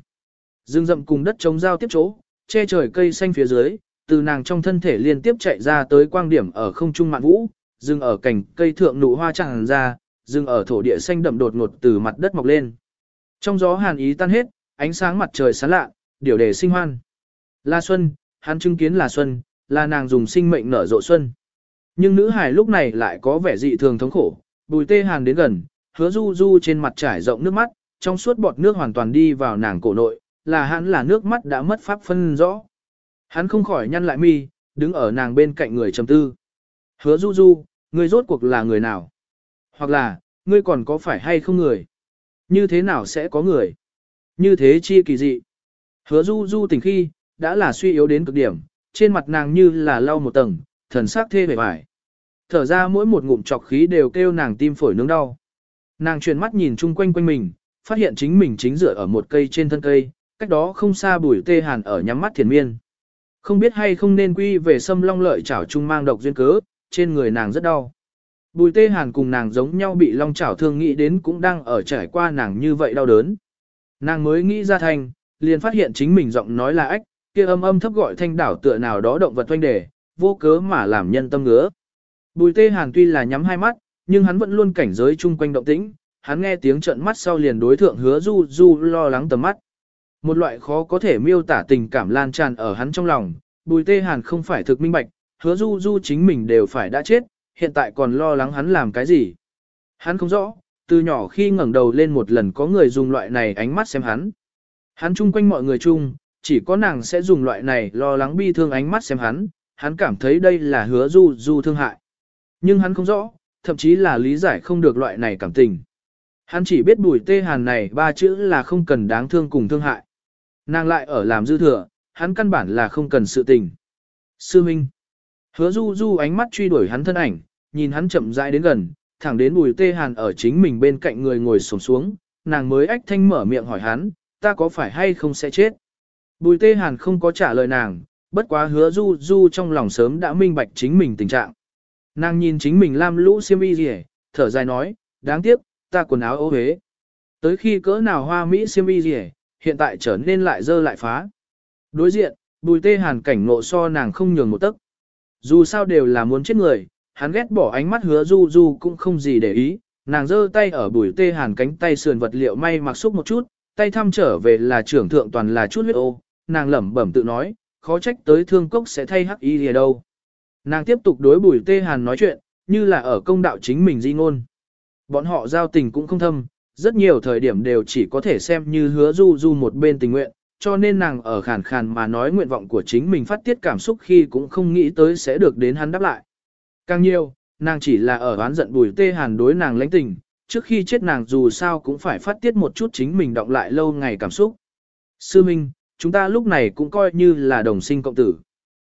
Dương rậm cùng đất chống giao tiếp chỗ, che trời cây xanh phía dưới, từ nàng trong thân thể liên tiếp chạy ra tới quang điểm ở không trung mạn vũ, dừng ở cành cây thượng nụ hoa tràn ra, dừng ở thổ địa xanh đậm đột ngột từ mặt đất mọc lên. Trong gió hàn ý tan hết, ánh sáng mặt trời sáng lạ, điều đề sinh hoan. La Xuân, hắn chứng kiến là Xuân, là nàng dùng sinh mệnh nở rộ Xuân. Nhưng nữ hài lúc này lại có vẻ dị thường thống khổ, bùi tê hàn đến gần, hứa du du trên mặt trải rộng nước mắt, trong suốt bọt nước hoàn toàn đi vào nàng cổ nội, là hắn là nước mắt đã mất pháp phân rõ. Hắn không khỏi nhăn lại mi, đứng ở nàng bên cạnh người trầm tư. Hứa du du, ngươi rốt cuộc là người nào? Hoặc là, ngươi còn có phải hay không người? Như thế nào sẽ có người? Như thế chi kỳ dị? Hứa du du tình khi, đã là suy yếu đến cực điểm, trên mặt nàng như là lau một tầng, thần sắc thê vẻ vải. Thở ra mỗi một ngụm trọc khí đều kêu nàng tim phổi nướng đau. Nàng chuyển mắt nhìn chung quanh quanh mình, phát hiện chính mình chính dựa ở một cây trên thân cây, cách đó không xa bùi tê hàn ở nhắm mắt thiền miên. Không biết hay không nên quy về sâm long lợi chảo chung mang độc duyên cớ, trên người nàng rất đau. Bùi tê hàn cùng nàng giống nhau bị long chảo thương nghĩ đến cũng đang ở trải qua nàng như vậy đau đớn. Nàng mới nghĩ ra thành, liền phát hiện chính mình giọng nói là ách, kia âm âm thấp gọi thanh đảo tựa nào đó động vật oanh đề, vô cớ mà làm nhân tâm ngứa. Bùi tê hàn tuy là nhắm hai mắt, nhưng hắn vẫn luôn cảnh giới chung quanh động tĩnh, hắn nghe tiếng trận mắt sau liền đối thượng hứa du du lo lắng tầm mắt. Một loại khó có thể miêu tả tình cảm lan tràn ở hắn trong lòng, bùi tê hàn không phải thực minh bạch, hứa du du chính mình đều phải đã chết, hiện tại còn lo lắng hắn làm cái gì. Hắn không rõ, từ nhỏ khi ngẩng đầu lên một lần có người dùng loại này ánh mắt xem hắn. Hắn chung quanh mọi người chung, chỉ có nàng sẽ dùng loại này lo lắng bi thương ánh mắt xem hắn, hắn cảm thấy đây là hứa du du thương hại. Nhưng hắn không rõ, thậm chí là lý giải không được loại này cảm tình. Hắn chỉ biết bùi tê hàn này ba chữ là không cần đáng thương cùng thương hại. Nàng lại ở làm dư thừa, hắn căn bản là không cần sự tình. Sư Minh. Hứa du du ánh mắt truy đuổi hắn thân ảnh, nhìn hắn chậm rãi đến gần, thẳng đến bùi tê hàn ở chính mình bên cạnh người ngồi sổm xuống, nàng mới ách thanh mở miệng hỏi hắn, ta có phải hay không sẽ chết. Bùi tê hàn không có trả lời nàng, bất quá hứa du du trong lòng sớm đã minh bạch chính mình tình trạng. Nàng nhìn chính mình lam lũ xiêm y rỉa, thở dài nói, đáng tiếc, ta quần áo ô hế. Tới khi cỡ nào hoa mỹ xiêm y rỉa, hiện tại trở nên lại dơ lại phá. Đối diện, bùi tê hàn cảnh ngộ so nàng không nhường một tấc. Dù sao đều là muốn chết người, hắn ghét bỏ ánh mắt hứa du du cũng không gì để ý, nàng giơ tay ở bùi tê hàn cánh tay sườn vật liệu may mặc xúc một chút, tay thăm trở về là trưởng thượng toàn là chút huyết ô, nàng lẩm bẩm tự nói, khó trách tới thương cốc sẽ thay hắc y gì đâu. Nàng tiếp tục đối bùi tê hàn nói chuyện, như là ở công đạo chính mình di ngôn. Bọn họ giao tình cũng không thâm, rất nhiều thời điểm đều chỉ có thể xem như hứa du du một bên tình nguyện, cho nên nàng ở khàn khàn mà nói nguyện vọng của chính mình phát tiết cảm xúc khi cũng không nghĩ tới sẽ được đến hắn đáp lại. Càng nhiều, nàng chỉ là ở oán giận bùi tê hàn đối nàng lãnh tình, trước khi chết nàng dù sao cũng phải phát tiết một chút chính mình động lại lâu ngày cảm xúc. Sư Minh, chúng ta lúc này cũng coi như là đồng sinh cộng tử.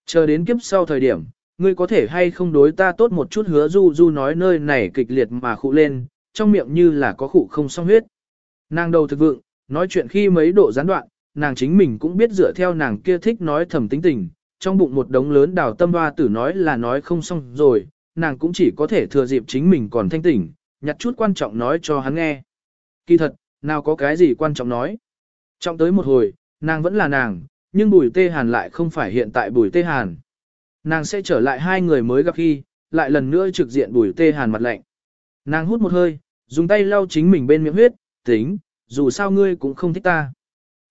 Chờ đến kiếp sau thời điểm, ngươi có thể hay không đối ta tốt một chút hứa du du nói nơi này kịch liệt mà khụ lên, trong miệng như là có khụ không xong huyết. Nàng đầu thực vượng, nói chuyện khi mấy độ gián đoạn, nàng chính mình cũng biết dựa theo nàng kia thích nói thầm tính tình, trong bụng một đống lớn đào tâm hoa tử nói là nói không xong rồi, nàng cũng chỉ có thể thừa dịp chính mình còn thanh tỉnh, nhặt chút quan trọng nói cho hắn nghe. Kỳ thật, nào có cái gì quan trọng nói. Trọng tới một hồi, nàng vẫn là nàng, nhưng bùi tê hàn lại không phải hiện tại bùi tê hàn. Nàng sẽ trở lại hai người mới gặp khi, lại lần nữa trực diện bùi tê hàn mặt lạnh. Nàng hút một hơi, dùng tay lau chính mình bên miệng huyết, tính, dù sao ngươi cũng không thích ta.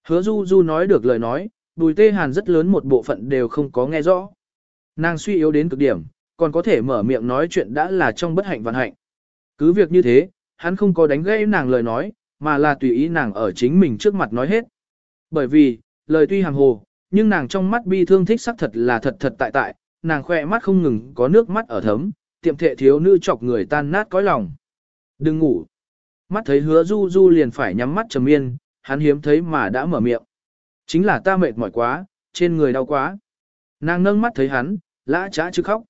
Hứa du du nói được lời nói, bùi tê hàn rất lớn một bộ phận đều không có nghe rõ. Nàng suy yếu đến cực điểm, còn có thể mở miệng nói chuyện đã là trong bất hạnh vạn hạnh. Cứ việc như thế, hắn không có đánh gãy nàng lời nói, mà là tùy ý nàng ở chính mình trước mặt nói hết. Bởi vì, lời tuy hàng hồ, nhưng nàng trong mắt bi thương thích sắc thật là thật thật tại tại, nàng khoe mắt không ngừng có nước mắt ở thấm, tiệm thệ thiếu nữ chọc người tan nát cõi lòng. Đừng ngủ. Mắt thấy hứa du du liền phải nhắm mắt trầm miên, hắn hiếm thấy mà đã mở miệng. Chính là ta mệt mỏi quá, trên người đau quá. Nàng nâng mắt thấy hắn, lã trá chứ khóc.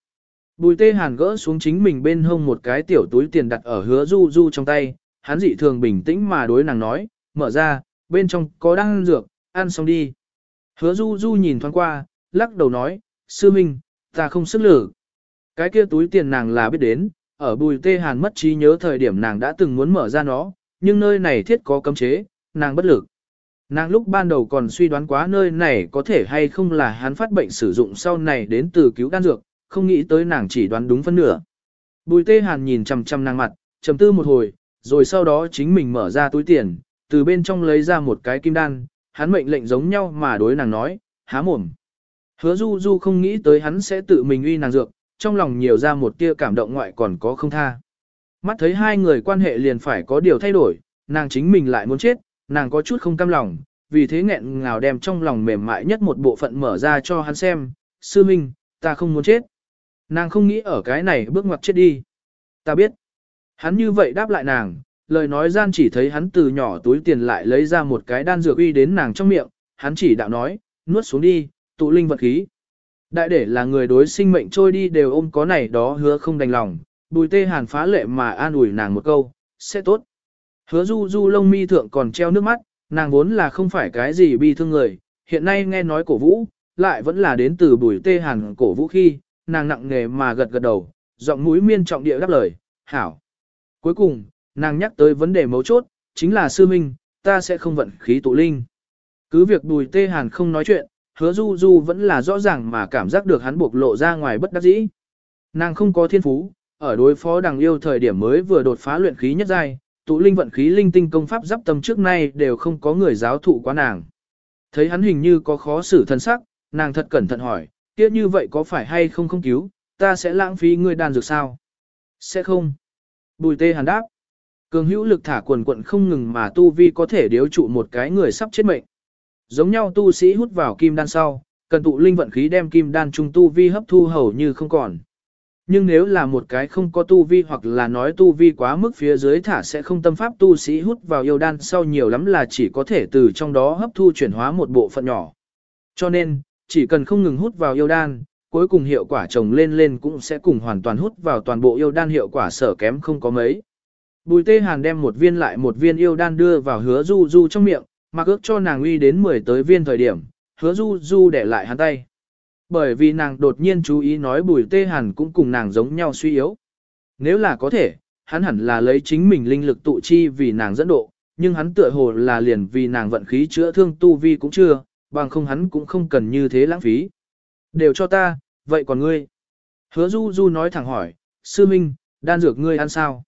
Bùi tê hàn gỡ xuống chính mình bên hông một cái tiểu túi tiền đặt ở hứa du du trong tay, hắn dị thường bình tĩnh mà đối nàng nói, mở ra, bên trong có đăng dược, ăn xong đi. Hứa du du nhìn thoáng qua, lắc đầu nói, sư minh, ta không sức lử. Cái kia túi tiền nàng là biết đến, ở bùi tê hàn mất trí nhớ thời điểm nàng đã từng muốn mở ra nó, nhưng nơi này thiết có cấm chế, nàng bất lực. Nàng lúc ban đầu còn suy đoán quá nơi này có thể hay không là hắn phát bệnh sử dụng sau này đến từ cứu đan dược, không nghĩ tới nàng chỉ đoán đúng phân nửa. Bùi tê hàn nhìn chằm chằm nàng mặt, trầm tư một hồi, rồi sau đó chính mình mở ra túi tiền, từ bên trong lấy ra một cái kim đan, hắn mệnh lệnh giống nhau mà đối nàng nói, há mồm. Hứa du du không nghĩ tới hắn sẽ tự mình uy nàng dược, trong lòng nhiều ra một tia cảm động ngoại còn có không tha. Mắt thấy hai người quan hệ liền phải có điều thay đổi, nàng chính mình lại muốn chết, nàng có chút không cam lòng, vì thế nghẹn ngào đem trong lòng mềm mại nhất một bộ phận mở ra cho hắn xem, sư minh, ta không muốn chết. Nàng không nghĩ ở cái này bước ngoặt chết đi. Ta biết. Hắn như vậy đáp lại nàng, lời nói gian chỉ thấy hắn từ nhỏ túi tiền lại lấy ra một cái đan dược uy đến nàng trong miệng, hắn chỉ đạo nói, nuốt xuống đi, tụ linh vật khí. Đại để là người đối sinh mệnh trôi đi đều ôm có này đó hứa không đành lòng, bùi tê hàn phá lệ mà an ủi nàng một câu, sẽ tốt. Hứa du du lông mi thượng còn treo nước mắt, nàng vốn là không phải cái gì bi thương người, hiện nay nghe nói cổ vũ, lại vẫn là đến từ bùi tê hàn cổ vũ khi, nàng nặng nghề mà gật gật đầu, giọng mũi miên trọng địa đáp lời, hảo. Cuối cùng, nàng nhắc tới vấn đề mấu chốt, chính là sư minh, ta sẽ không vận khí tụ linh. Cứ việc bùi tê hàn không nói chuyện, hứa du du vẫn là rõ ràng mà cảm giác được hắn buộc lộ ra ngoài bất đắc dĩ. Nàng không có thiên phú, ở đối phó đằng yêu thời điểm mới vừa đột phá luyện khí nhất giai, tụ linh vận khí linh tinh công pháp giáp tâm trước nay đều không có người giáo thụ quá nàng. Thấy hắn hình như có khó xử thân sắc, nàng thật cẩn thận hỏi, kia như vậy có phải hay không không cứu, ta sẽ lãng phí ngươi đàn dược sao? Sẽ không. Bùi tê hàn đáp. Cường hữu lực thả quần quận không ngừng mà tu vi có thể điếu trụ một cái người sắp chết mệnh. Giống nhau tu sĩ hút vào kim đan sau, cần tụ linh vận khí đem kim đan trung tu vi hấp thu hầu như không còn. Nhưng nếu là một cái không có tu vi hoặc là nói tu vi quá mức phía dưới thả sẽ không tâm pháp tu sĩ hút vào yêu đan sau nhiều lắm là chỉ có thể từ trong đó hấp thu chuyển hóa một bộ phận nhỏ. Cho nên, chỉ cần không ngừng hút vào yêu đan, cuối cùng hiệu quả trồng lên lên cũng sẽ cùng hoàn toàn hút vào toàn bộ yêu đan hiệu quả sở kém không có mấy. Bùi tê hàn đem một viên lại một viên yêu đan đưa vào hứa du du trong miệng, mà ước cho nàng uy đến 10 tới viên thời điểm, hứa du du để lại hắn tay. Bởi vì nàng đột nhiên chú ý nói bùi tê hàn cũng cùng nàng giống nhau suy yếu. Nếu là có thể, hắn hẳn là lấy chính mình linh lực tụ chi vì nàng dẫn độ, nhưng hắn tựa hồ là liền vì nàng vận khí chữa thương tu vi cũng chưa, bằng không hắn cũng không cần như thế lãng phí. Đều cho ta, vậy còn ngươi? Hứa du du nói thẳng hỏi, sư minh, đan dược ngươi ăn sao?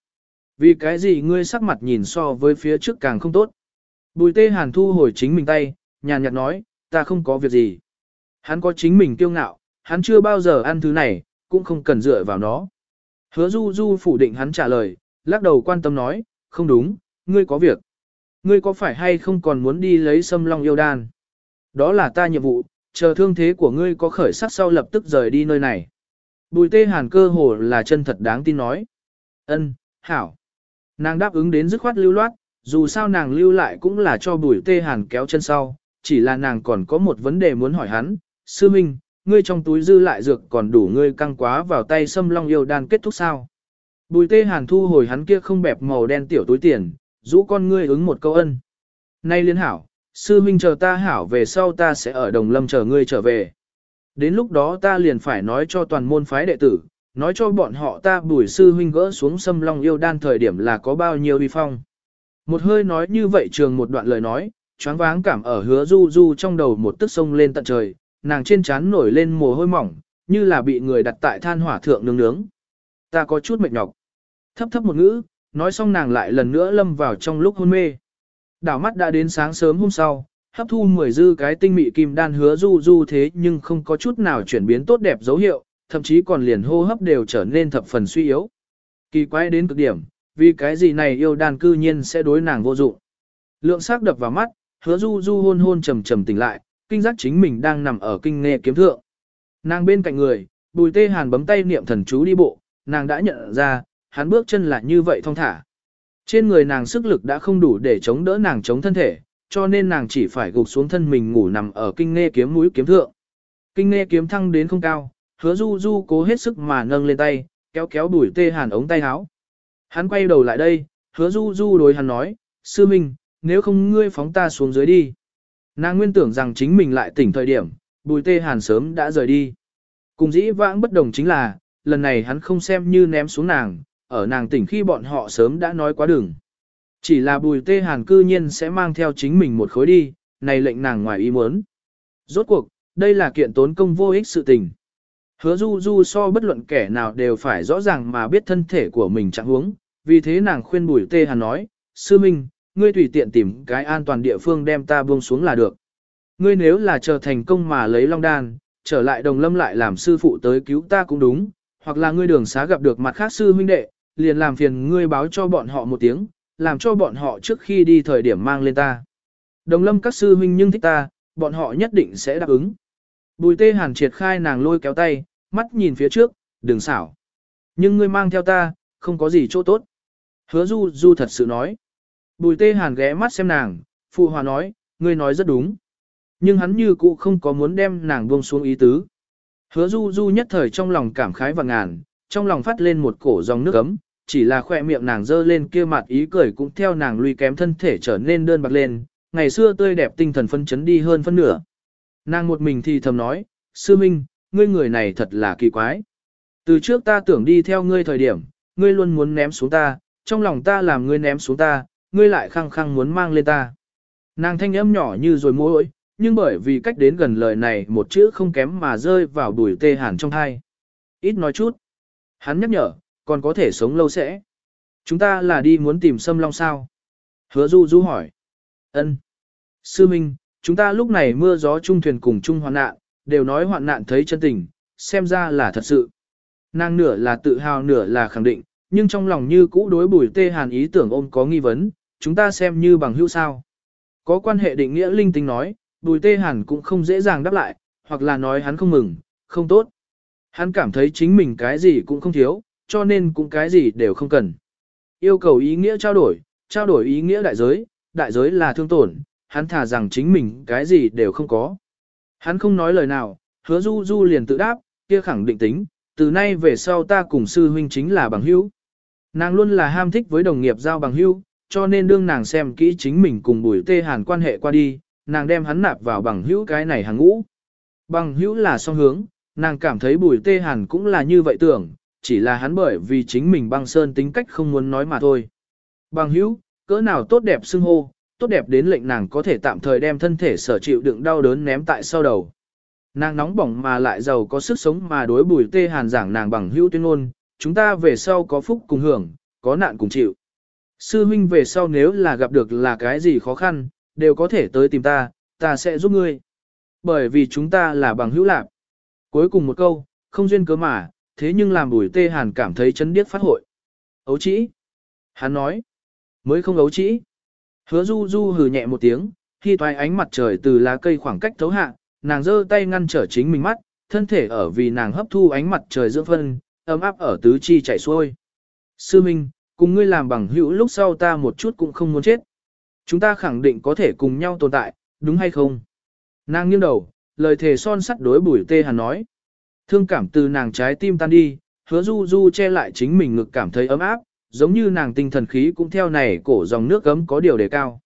Vì cái gì ngươi sắc mặt nhìn so với phía trước càng không tốt? Bùi tê hàn thu hồi chính mình tay, nhàn nhạt nói, ta không có việc gì. Hắn có chính mình kiêu ngạo, hắn chưa bao giờ ăn thứ này, cũng không cần dựa vào nó. Hứa du du phủ định hắn trả lời, lắc đầu quan tâm nói, không đúng, ngươi có việc. Ngươi có phải hay không còn muốn đi lấy sâm long yêu đan? Đó là ta nhiệm vụ, chờ thương thế của ngươi có khởi sắc sau lập tức rời đi nơi này. Bùi tê hàn cơ hồ là chân thật đáng tin nói. Ân, hảo. Nàng đáp ứng đến dứt khoát lưu loát, dù sao nàng lưu lại cũng là cho bùi tê hàn kéo chân sau, chỉ là nàng còn có một vấn đề muốn hỏi hắn, sư minh, ngươi trong túi dư lại dược còn đủ ngươi căng quá vào tay xâm long yêu đan kết thúc sao. Bùi tê hàn thu hồi hắn kia không bẹp màu đen tiểu túi tiền, rũ con ngươi ứng một câu ân. Nay liên hảo, sư minh chờ ta hảo về sau ta sẽ ở đồng lâm chờ ngươi trở về. Đến lúc đó ta liền phải nói cho toàn môn phái đệ tử, nói cho bọn họ ta bùi sư huynh gỡ xuống xâm long yêu đan thời điểm là có bao nhiêu uy phong. Một hơi nói như vậy trường một đoạn lời nói, choáng váng cảm ở hứa du du trong đầu một tức sông lên tận trời, nàng trên trán nổi lên mồ hôi mỏng, như là bị người đặt tại than hỏa thượng nướng nướng. Ta có chút mệt nhọc. Thấp thấp một ngữ, nói xong nàng lại lần nữa lâm vào trong lúc hôn mê. Đảo mắt đã đến sáng sớm hôm sau, hấp thu mười dư cái tinh mị kim đan hứa du du thế nhưng không có chút nào chuyển biến tốt đẹp dấu hiệu, thậm chí còn liền hô hấp đều trở nên thập phần suy yếu. Kỳ quái đến cực điểm, vì cái gì này yêu đàn cư nhiên sẽ đối nàng vô dụng. Lượng sắc đập vào mắt, hứa du du hôn hôn trầm trầm tỉnh lại, kinh giác chính mình đang nằm ở kinh nghe kiếm thượng. Nàng bên cạnh người, bùi tê hàn bấm tay niệm thần chú đi bộ, nàng đã nhận ra, hắn bước chân là như vậy thong thả. Trên người nàng sức lực đã không đủ để chống đỡ nàng chống thân thể, cho nên nàng chỉ phải gục xuống thân mình ngủ nằm ở kinh nghe kiếm mũi kiếm thượng. Kinh nghe kiếm thăng đến không cao, hứa du du cố hết sức mà nâng lên tay, kéo kéo đuổi tê hàn ống tay áo. Hắn quay đầu lại đây, hứa du du đối hắn nói, sư minh, nếu không ngươi phóng ta xuống dưới đi. Nàng nguyên tưởng rằng chính mình lại tỉnh thời điểm, bùi tê hàn sớm đã rời đi. Cùng dĩ vãng bất đồng chính là, lần này hắn không xem như ném xuống nàng, ở nàng tỉnh khi bọn họ sớm đã nói quá đường. Chỉ là bùi tê hàn cư nhiên sẽ mang theo chính mình một khối đi, này lệnh nàng ngoài ý muốn. Rốt cuộc, đây là kiện tốn công vô ích sự tình. Hứa du du so bất luận kẻ nào đều phải rõ ràng mà biết thân thể của mình trạng huống, vì thế nàng khuyên bùi tê hàn nói, sư minh, ngươi tùy tiện tìm cái an toàn địa phương đem ta buông xuống là được. Ngươi nếu là chờ thành công mà lấy long đan, trở lại đồng lâm lại làm sư phụ tới cứu ta cũng đúng, hoặc là ngươi đường xá gặp được mặt khác sư huynh đệ, liền làm phiền ngươi báo cho bọn họ một tiếng, làm cho bọn họ trước khi đi thời điểm mang lên ta. Đồng lâm các sư huynh nhưng thích ta, bọn họ nhất định sẽ đáp ứng. Bùi tê hàn triệt khai nàng lôi kéo tay, mắt nhìn phía trước, đừng xảo. Nhưng ngươi mang theo ta, không có gì chỗ tốt. Hứa du du thật sự nói. Bùi tê hàn ghé mắt xem nàng, phụ hòa nói, ngươi nói rất đúng. Nhưng hắn như cũ không có muốn đem nàng buông xuống ý tứ. Hứa du du nhất thời trong lòng cảm khái và ngàn, trong lòng phát lên một cổ dòng nước ấm, chỉ là khoe miệng nàng dơ lên kia mặt ý cười cũng theo nàng lui kém thân thể trở nên đơn bạc lên, ngày xưa tươi đẹp tinh thần phân chấn đi hơn phân nửa. Nàng một mình thì thầm nói, sư minh, ngươi người này thật là kỳ quái. Từ trước ta tưởng đi theo ngươi thời điểm, ngươi luôn muốn ném xuống ta, trong lòng ta làm ngươi ném xuống ta, ngươi lại khăng khăng muốn mang lên ta. Nàng thanh âm nhỏ như rồi mối, nhưng bởi vì cách đến gần lời này một chữ không kém mà rơi vào đùi tê hàn trong hai. Ít nói chút. Hắn nhắc nhở, còn có thể sống lâu sẽ. Chúng ta là đi muốn tìm sâm long sao? Hứa du du hỏi. ân Sư Minh, chúng ta lúc này mưa gió chung thuyền cùng chung hoạn nạn, đều nói hoạn nạn thấy chân tình, xem ra là thật sự. Nàng nửa là tự hào nửa là khẳng định, nhưng trong lòng như cũ đối bùi tê hàn ý tưởng ôm có nghi vấn, chúng ta xem như bằng hữu sao. Có quan hệ định nghĩa linh tinh nói, bùi tê hàn cũng không dễ dàng đáp lại, hoặc là nói hắn không mừng, không tốt. Hắn cảm thấy chính mình cái gì cũng không thiếu, cho nên cũng cái gì đều không cần. Yêu cầu ý nghĩa trao đổi, trao đổi ý nghĩa đại giới, đại giới là thương tổn, hắn thả rằng chính mình cái gì đều không có. Hắn không nói lời nào, hứa du du liền tự đáp, kia khẳng định tính, từ nay về sau ta cùng sư huynh chính là bằng hữu. Nàng luôn là ham thích với đồng nghiệp giao bằng hữu, cho nên đương nàng xem kỹ chính mình cùng bùi tê hàn quan hệ qua đi, nàng đem hắn nạp vào bằng hữu cái này hàng ngũ. Bằng hữu là song hướng, nàng cảm thấy bùi tê hàn cũng là như vậy tưởng, chỉ là hắn bởi vì chính mình băng sơn tính cách không muốn nói mà thôi. Bằng hữu, cỡ nào tốt đẹp xưng hô, tốt đẹp đến lệnh nàng có thể tạm thời đem thân thể sở chịu đựng đau đớn ném tại sau đầu. Nàng nóng bỏng mà lại giàu có sức sống mà đối bùi tê hàn giảng nàng bằng hữu tuyên ngôn, chúng ta về sau có phúc cùng hưởng, có nạn cùng chịu. Sư huynh về sau nếu là gặp được là cái gì khó khăn, đều có thể tới tìm ta, ta sẽ giúp ngươi. Bởi vì chúng ta là bằng hữu lạc. Cuối cùng một câu, không duyên cớ mà, thế nhưng làm bùi tê hàn cảm thấy chấn điếc phát hội. Ấu chỉ. Hắn nói. Mới không ấu chỉ. Hứa du du hừ nhẹ một tiếng, khi thoái ánh mặt trời từ lá cây khoảng cách thấu hạ, nàng giơ tay ngăn trở chính mình mắt, thân thể ở vì nàng hấp thu ánh mặt trời dưỡng phân, ấm áp ở tứ chi chảy xuôi. Sư Minh, cùng ngươi làm bằng hữu lúc sau ta một chút cũng không muốn chết. Chúng ta khẳng định có thể cùng nhau tồn tại, đúng hay không? Nàng nghiêng đầu, lời thề son sắt đối bùi tê hàn nói. Thương cảm từ nàng trái tim tan đi, hứa du du che lại chính mình ngực cảm thấy ấm áp, giống như nàng tinh thần khí cũng theo này cổ dòng nước gấm có điều đề cao.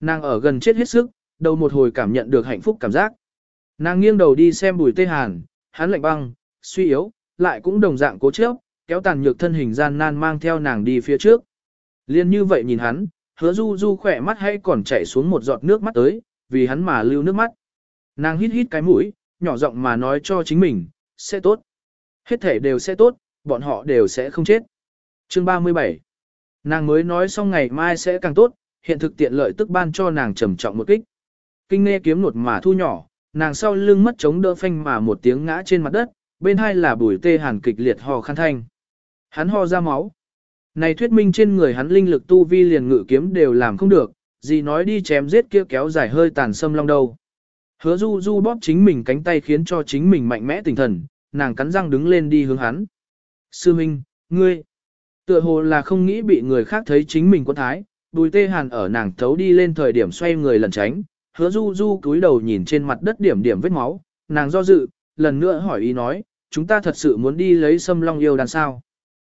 Nàng ở gần chết hết sức, đầu một hồi cảm nhận được hạnh phúc cảm giác. Nàng nghiêng đầu đi xem bùi tê hàn, hắn lạnh băng, suy yếu, lại cũng đồng dạng cố chấp, kéo tàn nhược thân hình gian nan mang theo nàng đi phía trước. Liên như vậy nhìn hắn, hứa du du khỏe mắt hay còn chảy xuống một giọt nước mắt tới, vì hắn mà lưu nước mắt. Nàng hít hít cái mũi, nhỏ giọng mà nói cho chính mình, sẽ tốt. Hết thể đều sẽ tốt, bọn họ đều sẽ không chết. Chương 37 Nàng mới nói xong ngày mai sẽ càng tốt, hiện thực tiện lợi tức ban cho nàng trầm trọng một kích. Kinh nghe kiếm nột mà thu nhỏ, nàng sau lưng mất chống đỡ phanh mà một tiếng ngã trên mặt đất, bên hai là bùi tê hàn kịch liệt ho khăn thanh. Hắn ho ra máu. Này thuyết minh trên người hắn linh lực tu vi liền ngự kiếm đều làm không được, gì nói đi chém giết kia kéo dài hơi tàn sâm long đâu. Hứa du du bóp chính mình cánh tay khiến cho chính mình mạnh mẽ tinh thần, nàng cắn răng đứng lên đi hướng hắn. Sư Minh, ngươi, tựa hồ là không nghĩ bị người khác thấy chính mình quân thái, bùi tê hàn ở nàng thấu đi lên thời điểm xoay người lần tránh, hứa du du cúi đầu nhìn trên mặt đất điểm điểm vết máu, nàng do dự, lần nữa hỏi ý nói, chúng ta thật sự muốn đi lấy sâm long yêu đàn sao.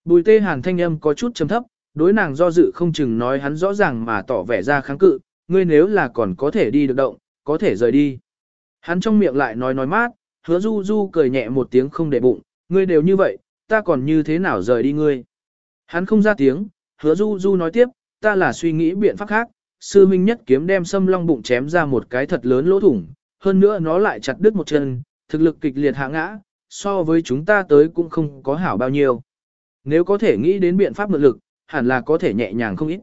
Bùi tê hàn thanh âm có chút trầm thấp, đối nàng do dự không chừng nói hắn rõ ràng mà tỏ vẻ ra kháng cự, ngươi nếu là còn có thể đi được động, có thể rời đi. Hắn trong miệng lại nói nói mát, hứa du du cười nhẹ một tiếng không để bụng, ngươi đều như vậy, ta còn như thế nào rời đi ngươi. Hắn không ra tiếng, hứa du du nói tiếp, ta là suy nghĩ biện pháp khác, sư minh nhất kiếm đem sâm long bụng chém ra một cái thật lớn lỗ thủng, hơn nữa nó lại chặt đứt một chân, thực lực kịch liệt hạ ngã, so với chúng ta tới cũng không có hảo bao nhiêu. Nếu có thể nghĩ đến biện pháp mượn lực, hẳn là có thể nhẹ nhàng không ít.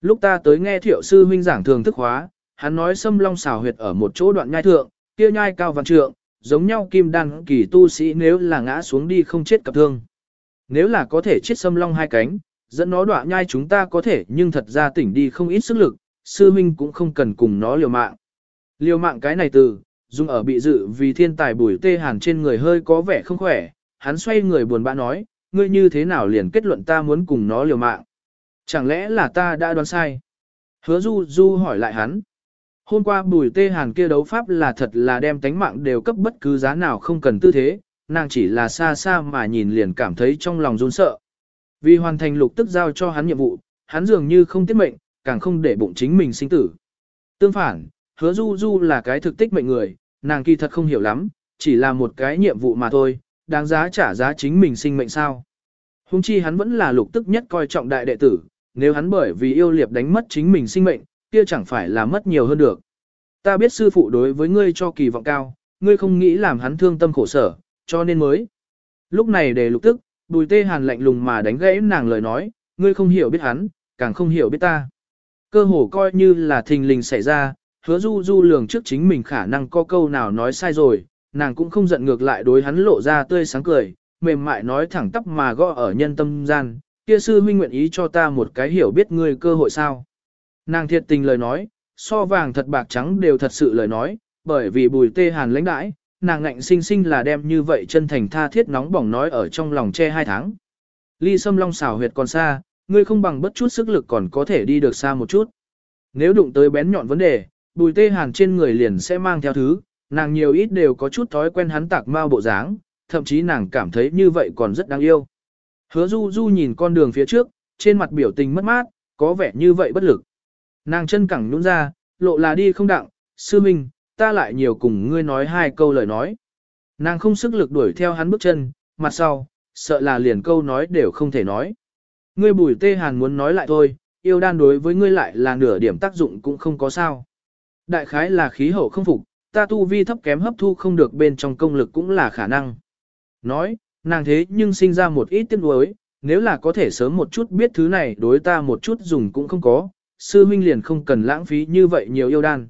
Lúc ta tới nghe thiệu sư huynh giảng thường thức hóa, hắn nói sâm long xào huyệt ở một chỗ đoạn nhai thượng, kia nhai cao văn trượng, giống nhau kim đan kỳ tu sĩ nếu là ngã xuống đi không chết cập thương. Nếu là có thể chết sâm long hai cánh, dẫn nó đoạn nhai chúng ta có thể nhưng thật ra tỉnh đi không ít sức lực, sư huynh cũng không cần cùng nó liều mạng. Liều mạng cái này từ, dùng ở bị dự vì thiên tài bùi tê hàn trên người hơi có vẻ không khỏe, hắn xoay người buồn bã nói, ngươi như thế nào liền kết luận ta muốn cùng nó liều mạng. Chẳng lẽ là ta đã đoán sai? Hứa du du hỏi lại hắn. Hôm qua bùi tê hàn kia đấu pháp là thật là đem tánh mạng đều cấp bất cứ giá nào không cần tư thế, nàng chỉ là xa xa mà nhìn liền cảm thấy trong lòng run sợ. Vì hoàn thành lục tức giao cho hắn nhiệm vụ, hắn dường như không tiết mệnh, càng không để bụng chính mình sinh tử. Tương phản, hứa du du là cái thực tích mệnh người, nàng kỳ thật không hiểu lắm, chỉ là một cái nhiệm vụ mà thôi, đáng giá trả giá chính mình sinh mệnh sao. Hùng chi hắn vẫn là lục tức nhất coi trọng đại đệ tử, nếu hắn bởi vì yêu liệp đánh mất chính mình sinh mệnh, kia chẳng phải là mất nhiều hơn được. Ta biết sư phụ đối với ngươi cho kỳ vọng cao, ngươi không nghĩ làm hắn thương tâm khổ sở, cho nên mới. Lúc này để lục tức, bùi tê hàn lạnh lùng mà đánh gãy nàng lời nói, ngươi không hiểu biết hắn, càng không hiểu biết ta. Cơ hồ coi như là thình lình xảy ra, hứa du du lường trước chính mình khả năng có câu nào nói sai rồi, nàng cũng không giận ngược lại đối hắn lộ ra tươi sáng cười, mềm mại nói thẳng tắp mà gõ ở nhân tâm gian, kia sư huynh nguyện ý cho ta một cái hiểu biết ngươi cơ hội sao. Nàng thiệt tình lời nói, so vàng thật bạc trắng đều thật sự lời nói, bởi vì bùi tê hàn lãnh đãi, nàng ngạnh sinh sinh là đem như vậy chân thành tha thiết nóng bỏng nói ở trong lòng che hai tháng. Ly sâm long xảo huyệt còn xa, ngươi không bằng bất chút sức lực còn có thể đi được xa một chút. Nếu đụng tới bén nhọn vấn đề, bùi tê hàn trên người liền sẽ mang theo thứ, nàng nhiều ít đều có chút thói quen hắn tạc mau bộ dáng, thậm chí nàng cảm thấy như vậy còn rất đáng yêu. Hứa du du nhìn con đường phía trước, trên mặt biểu tình mất mát, có vẻ như vậy bất lực. Nàng chân cẳng nhún ra, lộ là đi không đặng, sư minh, ta lại nhiều cùng ngươi nói hai câu lời nói. Nàng không sức lực đuổi theo hắn bước chân, mặt sau, sợ là liền câu nói đều không thể nói. Ngươi bùi tê hàn muốn nói lại thôi, yêu đan đối với ngươi lại là nửa điểm tác dụng cũng không có sao. Đại khái là khí hậu không phục, ta tu vi thấp kém hấp thu không được bên trong công lực cũng là khả năng. Nói, nàng thế nhưng sinh ra một ít tiếc nuối, nếu là có thể sớm một chút biết thứ này đối ta một chút dùng cũng không có, sư huynh liền không cần lãng phí như vậy nhiều yêu đan.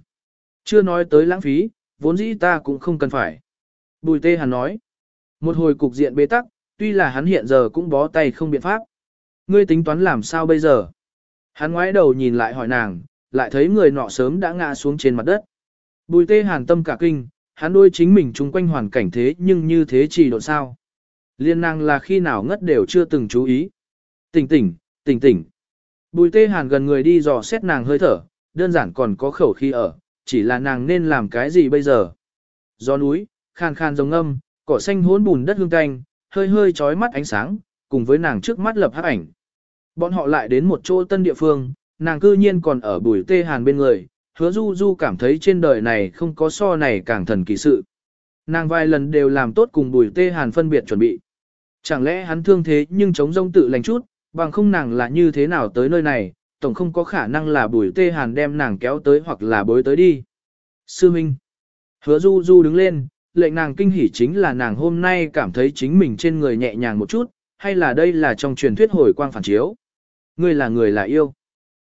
Chưa nói tới lãng phí, vốn dĩ ta cũng không cần phải. Bùi tê hàn nói, một hồi cục diện bế tắc, tuy là hắn hiện giờ cũng bó tay không biện pháp. Ngươi tính toán làm sao bây giờ? Hắn ngoái đầu nhìn lại hỏi nàng, lại thấy người nọ sớm đã ngã xuống trên mặt đất. Bùi tê hàn tâm cả kinh, hắn đôi chính mình chung quanh hoàn cảnh thế nhưng như thế chỉ độ sao. Liên năng là khi nào ngất đều chưa từng chú ý. Tỉnh tỉnh, tỉnh tỉnh. Bùi tê hàn gần người đi dò xét nàng hơi thở, đơn giản còn có khẩu khí ở, chỉ là nàng nên làm cái gì bây giờ. Gió núi, khan khan giống âm, cỏ xanh hỗn bùn đất hương canh, hơi hơi trói mắt ánh sáng, cùng với nàng trước mắt lập hắc ảnh. Bọn họ lại đến một chỗ tân địa phương, nàng cư nhiên còn ở bùi tê hàn bên người, hứa du du cảm thấy trên đời này không có so này càng thần kỳ sự. Nàng vài lần đều làm tốt cùng bùi tê hàn phân biệt chuẩn bị. Chẳng lẽ hắn thương thế nhưng chống rông tự lành chút, bằng không nàng là như thế nào tới nơi này, tổng không có khả năng là bùi tê hàn đem nàng kéo tới hoặc là bối tới đi. Sư Minh. Hứa du du đứng lên, lệnh nàng kinh hỉ chính là nàng hôm nay cảm thấy chính mình trên người nhẹ nhàng một chút, hay là đây là trong truyền thuyết hồi quang phản chiếu. Ngươi là người là yêu.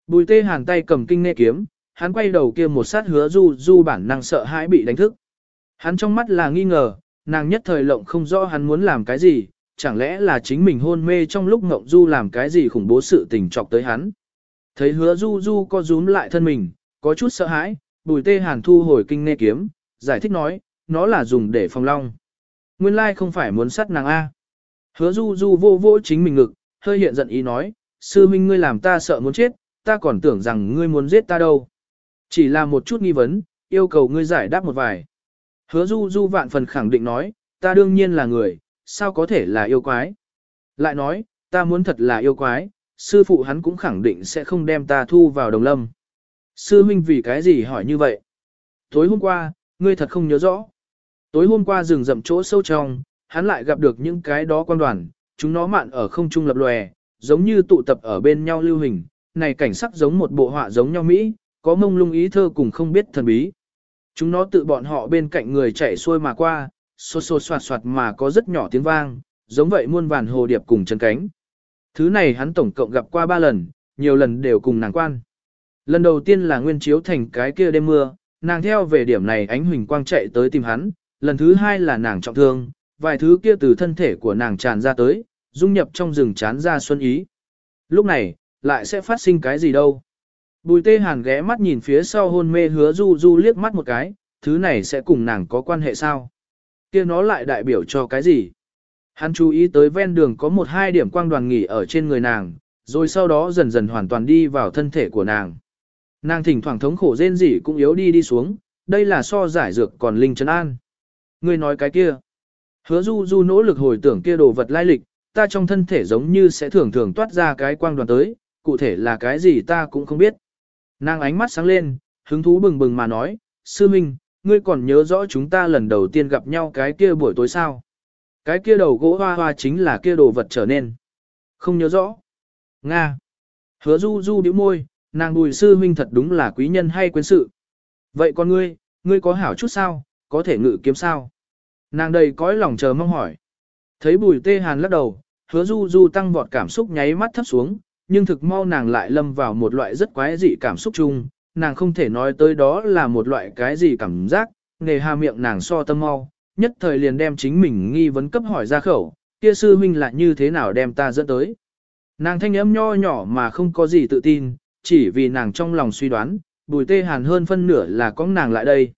Bùi tê hàn tay cầm kinh nê kiếm, hắn quay đầu kia một sát hứa du du bản năng sợ hãi bị đánh thức. Hắn trong mắt là nghi ngờ, nàng nhất thời lộng không rõ hắn muốn làm cái gì, chẳng lẽ là chính mình hôn mê trong lúc ngộng du làm cái gì khủng bố sự tình chọc tới hắn. Thấy hứa du du co rúm lại thân mình, có chút sợ hãi, bùi tê hàn thu hồi kinh nê kiếm, giải thích nói, nó là dùng để phòng long. Nguyên lai không phải muốn sát nàng A. Hứa du du vô vô chính mình ngực, hơi hiện giận ý nói, sư minh ngươi làm ta sợ muốn chết, ta còn tưởng rằng ngươi muốn giết ta đâu. Chỉ là một chút nghi vấn, yêu cầu ngươi giải đáp một vài. Hứa du du vạn phần khẳng định nói, ta đương nhiên là người, sao có thể là yêu quái. Lại nói, ta muốn thật là yêu quái, sư phụ hắn cũng khẳng định sẽ không đem ta thu vào đồng lâm. Sư huynh vì cái gì hỏi như vậy? Tối hôm qua, ngươi thật không nhớ rõ. Tối hôm qua rừng rậm chỗ sâu trong, hắn lại gặp được những cái đó quan đoàn, chúng nó mạn ở không trung lập lòe, giống như tụ tập ở bên nhau lưu hình, này cảnh sắc giống một bộ họa giống nhau Mỹ, có mông lung ý thơ cùng không biết thần bí. Chúng nó tự bọn họ bên cạnh người chạy xuôi mà qua, xô xô soạt soạt mà có rất nhỏ tiếng vang, giống vậy muôn vàn hồ điệp cùng chân cánh. Thứ này hắn tổng cộng gặp qua ba lần, nhiều lần đều cùng nàng quan. Lần đầu tiên là nguyên chiếu thành cái kia đêm mưa, nàng theo về điểm này ánh huỳnh quang chạy tới tìm hắn, lần thứ hai là nàng trọng thương, vài thứ kia từ thân thể của nàng tràn ra tới, dung nhập trong rừng chán ra xuân ý. Lúc này, lại sẽ phát sinh cái gì đâu. Bùi tê hàn ghé mắt nhìn phía sau hôn mê hứa du du liếc mắt một cái, thứ này sẽ cùng nàng có quan hệ sao? kia nó lại đại biểu cho cái gì? Hắn chú ý tới ven đường có một hai điểm quang đoàn nghỉ ở trên người nàng, rồi sau đó dần dần hoàn toàn đi vào thân thể của nàng. Nàng thỉnh thoảng thống khổ rên rỉ cũng yếu đi đi xuống, đây là so giải dược còn linh trấn an. Ngươi nói cái kia. Hứa du du nỗ lực hồi tưởng kia đồ vật lai lịch, ta trong thân thể giống như sẽ thường thường toát ra cái quang đoàn tới, cụ thể là cái gì ta cũng không biết. Nàng ánh mắt sáng lên, hứng thú bừng bừng mà nói, sư minh, ngươi còn nhớ rõ chúng ta lần đầu tiên gặp nhau cái kia buổi tối sao? Cái kia đầu gỗ hoa hoa chính là kia đồ vật trở nên. Không nhớ rõ. Nga. Hứa du du bĩu môi, nàng bùi sư huynh thật đúng là quý nhân hay quyến sự. Vậy con ngươi, ngươi có hảo chút sao, có thể ngự kiếm sao? Nàng đầy cõi lòng chờ mong hỏi. Thấy bùi tê hàn lắc đầu, hứa du du tăng vọt cảm xúc nháy mắt thấp xuống, nhưng thực mau nàng lại lâm vào một loại rất quái dị cảm xúc chung, nàng không thể nói tới đó là một loại cái gì cảm giác, nghề hà miệng nàng so tâm mau, nhất thời liền đem chính mình nghi vấn cấp hỏi ra khẩu, kia sư huynh lại như thế nào đem ta dẫn tới. Nàng thanh âm nho nhỏ mà không có gì tự tin, chỉ vì nàng trong lòng suy đoán, bùi tê hàn hơn phân nửa là có nàng lại đây.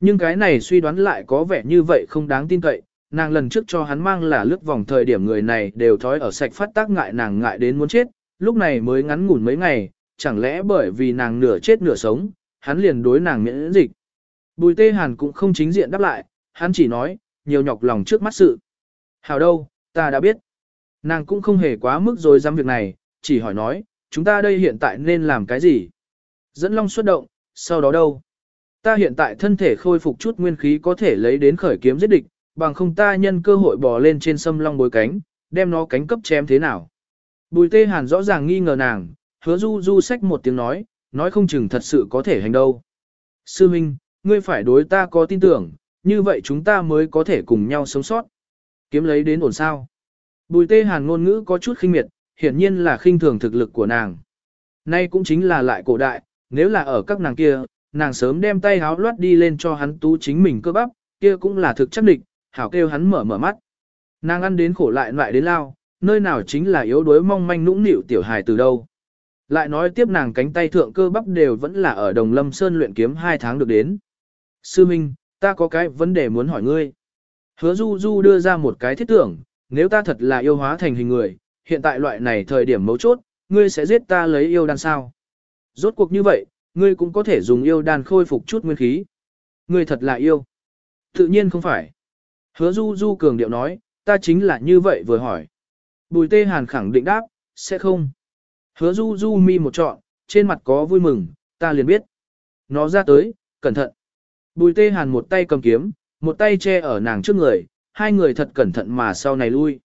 Nhưng cái này suy đoán lại có vẻ như vậy không đáng tin cậy, nàng lần trước cho hắn mang là lướt vòng thời điểm người này đều thói ở sạch phát tác ngại nàng ngại đến muốn chết, lúc này mới ngắn ngủn mấy ngày, chẳng lẽ bởi vì nàng nửa chết nửa sống, hắn liền đối nàng miễn dịch. Bùi tê hàn cũng không chính diện đáp lại, hắn chỉ nói, nhiều nhọc lòng trước mắt sự. Hảo đâu, ta đã biết. Nàng cũng không hề quá mức rồi dám việc này, chỉ hỏi nói, chúng ta đây hiện tại nên làm cái gì? Dẫn long xuất động, sau đó đâu? Ta hiện tại thân thể khôi phục chút nguyên khí có thể lấy đến khởi kiếm giết địch, bằng không ta nhân cơ hội bò lên trên sâm long bối cánh, đem nó cánh cấp chém thế nào. Bùi tê hàn rõ ràng nghi ngờ nàng, hứa du du sách một tiếng nói, nói không chừng thật sự có thể hành đâu. Sư Minh, ngươi phải đối ta có tin tưởng, như vậy chúng ta mới có thể cùng nhau sống sót. Kiếm lấy đến ổn sao. Bùi tê hàn ngôn ngữ có chút khinh miệt, hiển nhiên là khinh thường thực lực của nàng. Nay cũng chính là lại cổ đại, nếu là ở các nàng kia, nàng sớm đem tay háo loát đi lên cho hắn tú chính mình cơ bắp, kia cũng là thực chắc địch, hảo kêu hắn mở mở mắt. Nàng ăn đến khổ lại lại đến lao, nơi nào chính là yếu đuối mong manh nũng nịu tiểu hài từ đâu. Lại nói tiếp nàng cánh tay thượng cơ bắp đều vẫn là ở Đồng Lâm Sơn luyện kiếm 2 tháng được đến. Sư Minh, ta có cái vấn đề muốn hỏi ngươi. Hứa Du Du đưa ra một cái thiết tưởng, nếu ta thật là yêu hóa thành hình người, hiện tại loại này thời điểm mấu chốt, ngươi sẽ giết ta lấy yêu đan sao. Rốt cuộc như vậy, ngươi cũng có thể dùng yêu đan khôi phục chút nguyên khí. Ngươi thật là yêu. Tự nhiên không phải. Hứa Du Du cường điệu nói, ta chính là như vậy vừa hỏi. Bùi tê hàn khẳng định đáp, sẽ không. Hứa Du Du mi một trọn, trên mặt có vui mừng, ta liền biết. Nó ra tới, cẩn thận. Bùi tê hàn một tay cầm kiếm, một tay che ở nàng trước người, hai người thật cẩn thận mà sau này lui.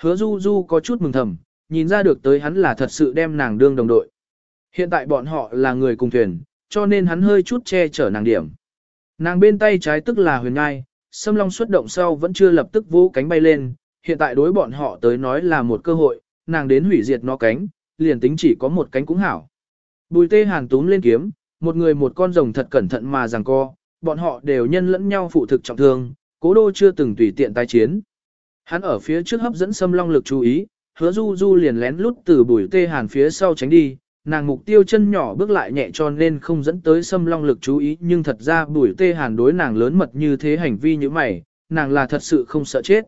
Hứa Du Du có chút mừng thầm, nhìn ra được tới hắn là thật sự đem nàng đương đồng đội. Hiện tại bọn họ là người cùng thuyền, cho nên hắn hơi chút che chở nàng điểm. Nàng bên tay trái tức là huyền ngai, xâm long xuất động sau vẫn chưa lập tức vỗ cánh bay lên, hiện tại đối bọn họ tới nói là một cơ hội, nàng đến hủy diệt nó cánh, liền tính chỉ có một cánh cũng hảo. Bùi tê hàn túm lên kiếm, một người một con rồng thật cẩn thận mà rằng co, bọn họ đều nhân lẫn nhau phụ thực trọng thương, cố đô chưa từng tùy tiện tái chiến. Hắn ở phía trước hấp dẫn xâm long lực chú ý, hứa du du liền lén lút từ bùi tê hàn phía sau tránh đi, nàng mục tiêu chân nhỏ bước lại nhẹ cho nên không dẫn tới xâm long lực chú ý nhưng thật ra bùi tê hàn đối nàng lớn mật như thế hành vi như mày, nàng là thật sự không sợ chết.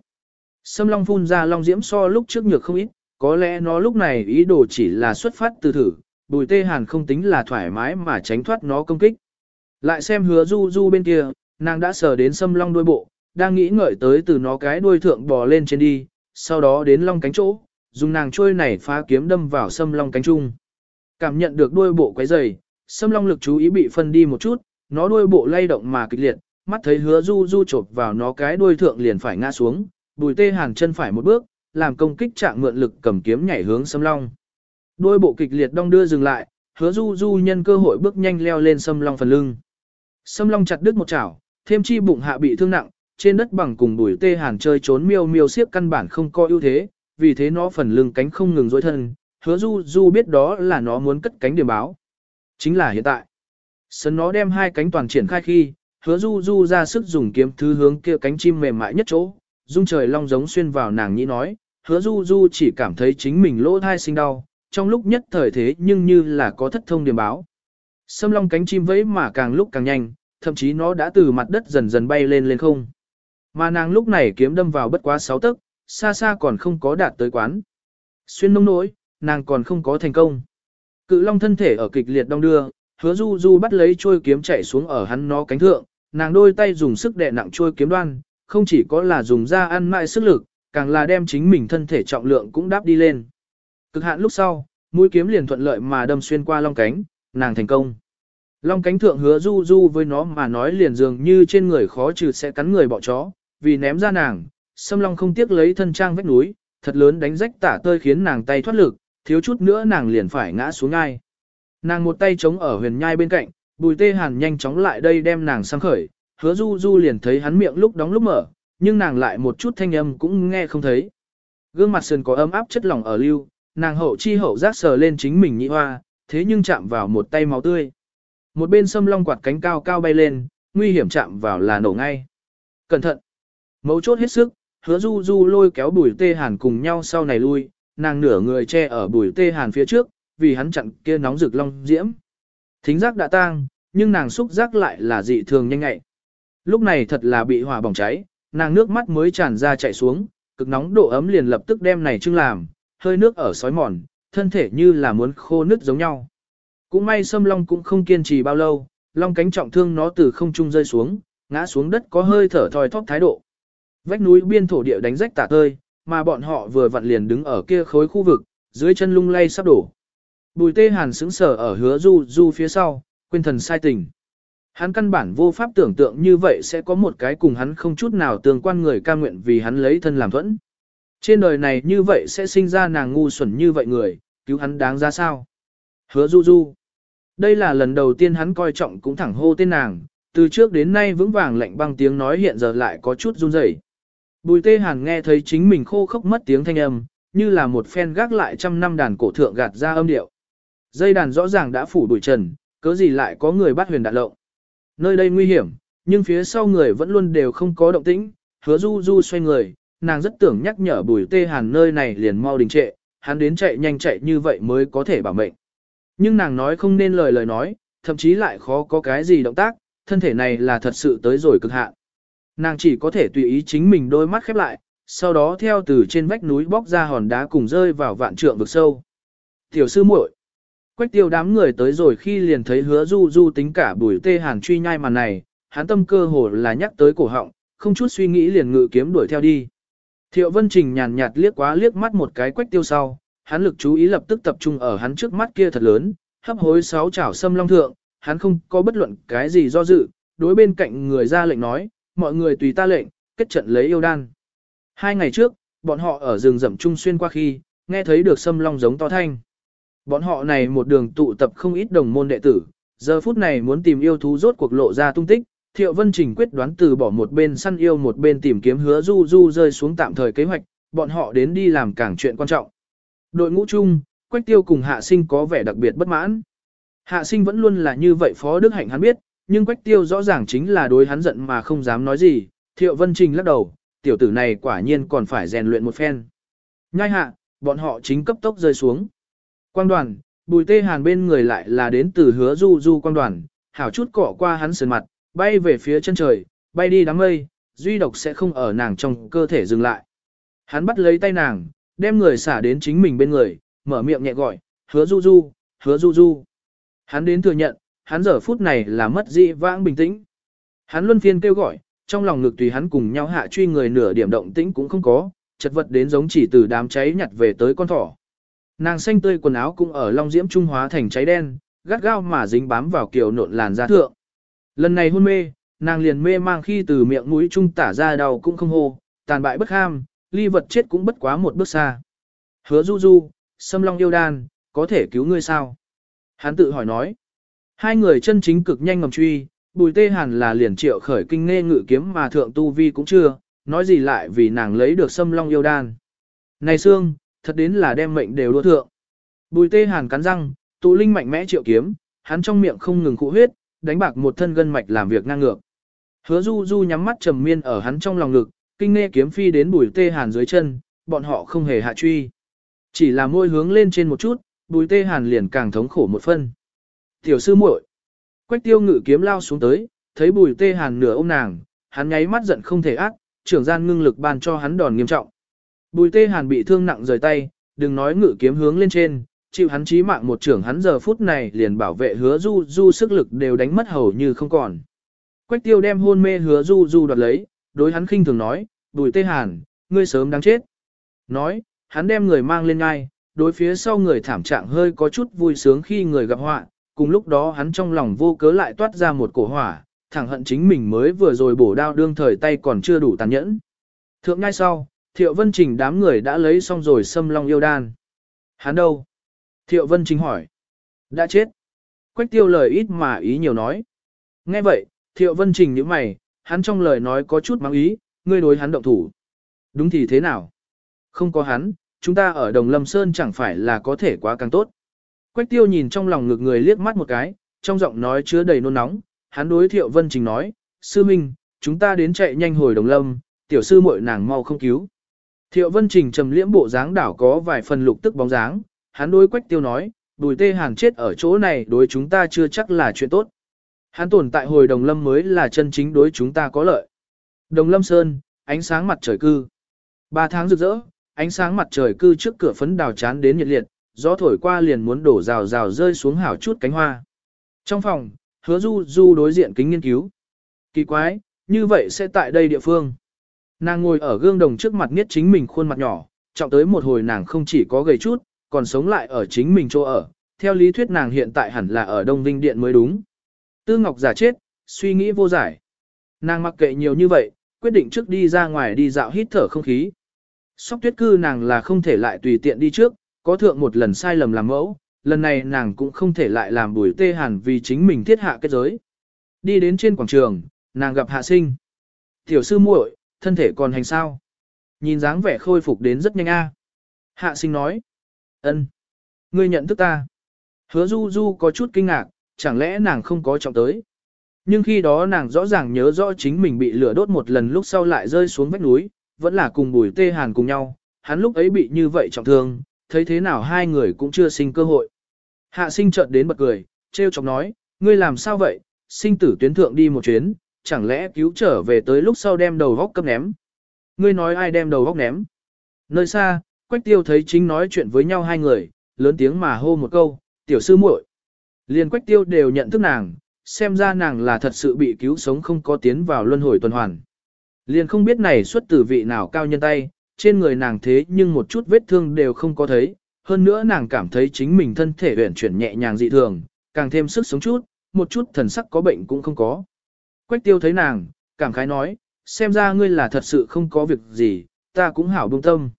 Xâm long phun ra long diễm so lúc trước nhược không ít, có lẽ nó lúc này ý đồ chỉ là xuất phát từ thử, bùi tê hàn không tính là thoải mái mà tránh thoát nó công kích. Lại xem hứa du du bên kia, nàng đã sờ đến xâm long đuôi bộ, đang nghĩ ngợi tới từ nó cái đuôi thượng bò lên trên đi, sau đó đến long cánh chỗ, dùng nàng trôi này phá kiếm đâm vào xâm long cánh trung. Cảm nhận được đuôi bộ quấy dày, xâm long lực chú ý bị phân đi một chút, nó đuôi bộ lay động mà kịch liệt, mắt thấy hứa du du chộp vào nó cái đuôi thượng liền phải ngã xuống, bùi tê hàn chân phải một bước, làm công kích trạng mượn lực cầm kiếm nhảy hướng xâm long. Đuôi bộ kịch liệt đong đưa dừng lại, hứa du du nhân cơ hội bước nhanh leo lên xâm long phần lưng. Sâm long chặt đứt một chảo, thêm chi bụng hạ bị thương nặng, trên đất bằng cùng bùi tê hàn chơi trốn miêu miêu siếp căn bản không có ưu thế, vì thế nó phần lưng cánh không ngừng dối thân, hứa du du biết đó là nó muốn cất cánh điểm báo. Chính là hiện tại. Sân nó đem hai cánh toàn triển khai khi, hứa du du ra sức dùng kiếm thứ hướng kia cánh chim mềm mại nhất chỗ, dung trời long giống xuyên vào nàng nhĩ nói, hứa du du chỉ cảm thấy chính mình lỗ thai sinh đau, trong lúc nhất thời thế nhưng như là có thất thông điểm báo. Sâm long cánh chim vẫy mà càng lúc càng nhanh, thậm chí nó đã từ mặt đất dần dần bay lên lên không. Mà nàng lúc này kiếm đâm vào bất quá sáu tấc, xa xa còn không có đạt tới quán. Xuyên nông nỗi, nàng còn không có thành công. Cự long thân thể ở kịch liệt đong đưa, hứa du du bắt lấy trôi kiếm chạy xuống ở hắn nó cánh thượng, nàng đôi tay dùng sức đè nặng trôi kiếm đoan, không chỉ có là dùng ra ăn mại sức lực, càng là đem chính mình thân thể trọng lượng cũng đáp đi lên. Cực hạn lúc sau, mũi kiếm liền thuận lợi mà đâm xuyên qua long cánh, nàng thành công. Long cánh thượng hứa du du với nó mà nói liền dường như trên người khó trừ sẽ cắn người bỏ chó, vì ném ra nàng, xâm long không tiếc lấy thân trang vách núi, thật lớn đánh rách tả tơi khiến nàng tay thoát lực, thiếu chút nữa nàng liền phải ngã xuống ngay, Nàng một tay chống ở huyền nhai bên cạnh, bùi tê hàn nhanh chóng lại đây đem nàng sang khởi, hứa du du liền thấy hắn miệng lúc đóng lúc mở, nhưng nàng lại một chút thanh âm cũng nghe không thấy. Gương mặt sườn có ấm áp chất lỏng ở lưu, nàng hậu chi hậu giác sờ lên chính mình nhị hoa, thế nhưng chạm vào một tay máu tươi. Một bên sâm long quạt cánh cao cao bay lên, nguy hiểm chạm vào là nổ ngay. Cẩn thận! Mấu chốt hết sức, hứa du du lôi kéo bùi tê hàn cùng nhau sau này lui, nàng nửa người che ở bùi tê hàn phía trước, vì hắn chặn kia nóng rực long diễm. Thính giác đã tang, nhưng nàng xúc giác lại là dị thường nhanh ngại. Lúc này thật là bị hỏa bỏng cháy, nàng nước mắt mới tràn ra chạy xuống, cực nóng độ ấm liền lập tức đem này trưng làm, hơi nước ở sói mòn, thân thể như là muốn khô nứt giống nhau. Cũng may Sâm Long cũng không kiên trì bao lâu, Long cánh trọng thương nó từ không trung rơi xuống, ngã xuống đất có hơi thở thoi thóp thái độ. Vách núi biên thổ địa đánh rách tả tơi, mà bọn họ vừa vặn liền đứng ở kia khối khu vực, dưới chân lung lay sắp đổ. Bùi tê hàn sững sờ ở hứa du du phía sau, quên thần sai tình. Hắn căn bản vô pháp tưởng tượng như vậy sẽ có một cái cùng hắn không chút nào tương quan người ca nguyện vì hắn lấy thân làm thuẫn. Trên đời này như vậy sẽ sinh ra nàng ngu xuẩn như vậy người, cứu hắn đáng ra sao? Hứa du du. Đây là lần đầu tiên hắn coi trọng cũng thẳng hô tên nàng, từ trước đến nay vững vàng lạnh băng tiếng nói hiện giờ lại có chút run rẩy. Bùi tê hàn nghe thấy chính mình khô khốc mất tiếng thanh âm, như là một phen gác lại trăm năm đàn cổ thượng gạt ra âm điệu. Dây đàn rõ ràng đã phủ bụi trần, cớ gì lại có người bắt huyền đạn lộng. Nơi đây nguy hiểm, nhưng phía sau người vẫn luôn đều không có động tĩnh, hứa du du xoay người, nàng rất tưởng nhắc nhở bùi tê hàn nơi này liền mau đình trệ, hắn đến chạy nhanh chạy như vậy mới có thể bảo mệnh. Nhưng nàng nói không nên lời lời nói, thậm chí lại khó có cái gì động tác, thân thể này là thật sự tới rồi cực hạn. Nàng chỉ có thể tùy ý chính mình đôi mắt khép lại, sau đó theo từ trên vách núi bóc ra hòn đá cùng rơi vào vạn trượng vực sâu. Tiểu sư muội, Quách tiêu đám người tới rồi khi liền thấy hứa du du tính cả bùi tê hàn truy nhai màn này, hắn tâm cơ hồ là nhắc tới cổ họng, không chút suy nghĩ liền ngự kiếm đuổi theo đi. Thiệu Vân Trình nhàn nhạt liếc quá liếc mắt một cái quách tiêu sau, hắn lực chú ý lập tức tập trung ở hắn trước mắt kia thật lớn, hấp hối sáu chảo sâm long thượng, hắn không có bất luận cái gì do dự, đối bên cạnh người ra lệnh nói, mọi người tùy ta lệnh, kết trận lấy yêu đan. Hai ngày trước, bọn họ ở rừng rậm trung xuyên qua khi, nghe thấy được sâm long giống to thanh. Bọn họ này một đường tụ tập không ít đồng môn đệ tử, giờ phút này muốn tìm yêu thú rốt cuộc lộ ra tung tích, Thiệu Vân Trình quyết đoán từ bỏ một bên săn yêu một bên tìm kiếm hứa du du rơi xuống tạm thời kế hoạch, bọn họ đến đi làm càng chuyện quan trọng. Đội ngũ chung, Quách Tiêu cùng Hạ Sinh có vẻ đặc biệt bất mãn. Hạ Sinh vẫn luôn là như vậy Phó Đức Hạnh hắn biết, nhưng Quách Tiêu rõ ràng chính là đối hắn giận mà không dám nói gì. Thiệu Vân Trình lắc đầu, tiểu tử này quả nhiên còn phải rèn luyện một phen. Nhai hạ, bọn họ chính cấp tốc rơi xuống. Quang đoàn, bùi tê hàn bên người lại là đến từ hứa du du quang đoàn, hảo chút cọ qua hắn sườn mặt, bay về phía chân trời, bay đi đám mây, duy độc sẽ không ở nàng trong cơ thể dừng lại. Hắn bắt lấy tay nàng, đem người xả đến chính mình bên người, mở miệng nhẹ gọi, hứa du du, hứa du du. Hắn đến thừa nhận, hắn giờ phút này là mất dị vãng bình tĩnh. Hắn luân phiên kêu gọi, trong lòng ngực tùy hắn cùng nhau hạ truy người nửa điểm động tĩnh cũng không có, chật vật đến giống chỉ từ đám cháy nhặt về tới con thỏ. Nàng xanh tươi quần áo cũng ở long diễm trung hóa thành cháy đen, gắt gao mà dính bám vào kiều nộn làn da thượng. Lần này hôn mê, nàng liền mê mang khi từ miệng mũi trung tả ra đầu cũng không hô, tàn bại bất ham, ly vật chết cũng bất quá một bước xa. Hứa du du, xâm long yêu đan, có thể cứu ngươi sao? Hắn tự hỏi nói. Hai người chân chính cực nhanh ngầm truy, bùi tê hàn là liền triệu khởi kinh nghe ngự kiếm mà thượng tu vi cũng chưa, nói gì lại vì nàng lấy được xâm long yêu đan. Này xương, thật đến là đem mệnh đều đua thượng. Bùi tê hàn cắn răng, tụ linh mạnh mẽ triệu kiếm, hắn trong miệng không ngừng cụ huyết, đánh bạc một thân gân mạch làm việc ngang ngược. Hứa du du nhắm mắt trầm miên ở hắn trong lòng ngực, kinh nghe kiếm phi đến bùi tê hàn dưới chân, bọn họ không hề hạ truy. Chỉ là môi hướng lên trên một chút, bùi tê hàn liền càng thống khổ một phân. Tiểu sư muội, quách tiêu ngự kiếm lao xuống tới, thấy bùi tê hàn nửa ôm nàng, hắn nháy mắt giận không thể ác, trưởng gian ngưng lực ban cho hắn đòn nghiêm trọng. Bùi tê hàn bị thương nặng rời tay, đừng nói ngự kiếm hướng lên trên, chịu hắn chí mạng một trưởng hắn giờ phút này liền bảo vệ hứa du du sức lực đều đánh mất hầu như không còn. Quách tiêu đem hôn mê hứa du du đoạt lấy, đối hắn khinh thường nói, bùi tê hàn, ngươi sớm đáng chết. Nói, hắn đem người mang lên ngai, đối phía sau người thảm trạng hơi có chút vui sướng khi người gặp họa, cùng lúc đó hắn trong lòng vô cớ lại toát ra một cổ hỏa, thẳng hận chính mình mới vừa rồi bổ đao đương thời tay còn chưa đủ tàn nhẫn. Thượng ngay sau, Thiệu Vân Trình đám người đã lấy xong rồi xâm long yêu đan. Hắn đâu? Thiệu Vân Trình hỏi. Đã chết. Quách tiêu lời ít mà ý nhiều nói. Nghe vậy, Thiệu Vân Trình như mày, hắn trong lời nói có chút mang ý, ngươi đối hắn động thủ. Đúng thì thế nào? Không có hắn, chúng ta ở Đồng Lâm Sơn chẳng phải là có thể quá càng tốt. Quách tiêu nhìn trong lòng ngực người liếc mắt một cái, trong giọng nói chứa đầy nôn nóng, hắn đối Thiệu Vân Trình nói, Sư Minh, chúng ta đến chạy nhanh hồi Đồng Lâm, tiểu sư muội nàng mau không cứu. Thiệu Vân Trình trầm liễm bộ dáng đảo có vài phần lục tức bóng dáng, hắn đối Quách tiêu nói, bùi tê hàn chết ở chỗ này đối chúng ta chưa chắc là chuyện tốt. Hắn tồn tại hồi Đồng Lâm mới là chân chính đối chúng ta có lợi. Đồng Lâm Sơn, ánh sáng mặt trời cư. Ba tháng rực rỡ, ánh sáng mặt trời cư trước cửa phấn đào chán đến nhiệt liệt, gió thổi qua liền muốn đổ rào rào rơi xuống hảo chút cánh hoa. Trong phòng, hứa du du đối diện kính nghiên cứu. Kỳ quái, như vậy sẽ tại đây địa phương. Nàng ngồi ở gương đồng trước mặt nghiết chính mình khuôn mặt nhỏ, trọng tới một hồi nàng không chỉ có gầy chút, còn sống lại ở chính mình chỗ ở. Theo lý thuyết nàng hiện tại hẳn là ở Đông Vinh Điện mới đúng. Tư Ngọc giả chết, suy nghĩ vô giải. Nàng mặc kệ nhiều như vậy, quyết định trước đi ra ngoài đi dạo hít thở không khí. Sóc tuyết cư nàng là không thể lại tùy tiện đi trước, có thượng một lần sai lầm làm mẫu, lần này nàng cũng không thể lại làm bùi tê hàn vì chính mình thiết hạ kết giới. Đi đến trên quảng trường, nàng gặp hạ sinh. Tiểu sư muội, thân thể còn hành sao? Nhìn dáng vẻ khôi phục đến rất nhanh a. Hạ sinh nói ân, Ngươi nhận thức ta. Hứa du du có chút kinh ngạc, chẳng lẽ nàng không có trọng tới. Nhưng khi đó nàng rõ ràng nhớ rõ chính mình bị lửa đốt một lần lúc sau lại rơi xuống vách núi, vẫn là cùng bùi tê hàn cùng nhau, hắn lúc ấy bị như vậy trọng thương, thấy thế nào hai người cũng chưa sinh cơ hội. Hạ sinh chợt đến bật cười, treo chọc nói, ngươi làm sao vậy, sinh tử tuyến thượng đi một chuyến, chẳng lẽ cứu trở về tới lúc sau đem đầu góc cấp ném. Ngươi nói ai đem đầu góc ném. Nơi xa, Quách Tiêu thấy chính nói chuyện với nhau hai người, lớn tiếng mà hô một câu, tiểu sư muội. Liên Quách Tiêu đều nhận thức nàng, xem ra nàng là thật sự bị cứu sống không có tiến vào luân hồi tuần hoàn. Liên không biết này xuất từ vị nào cao nhân tay, trên người nàng thế nhưng một chút vết thương đều không có thấy, hơn nữa nàng cảm thấy chính mình thân thể uyển chuyển nhẹ nhàng dị thường, càng thêm sức sống chút, một chút thần sắc có bệnh cũng không có. Quách tiêu thấy nàng, cảm khái nói, xem ra ngươi là thật sự không có việc gì, ta cũng hảo buông tâm.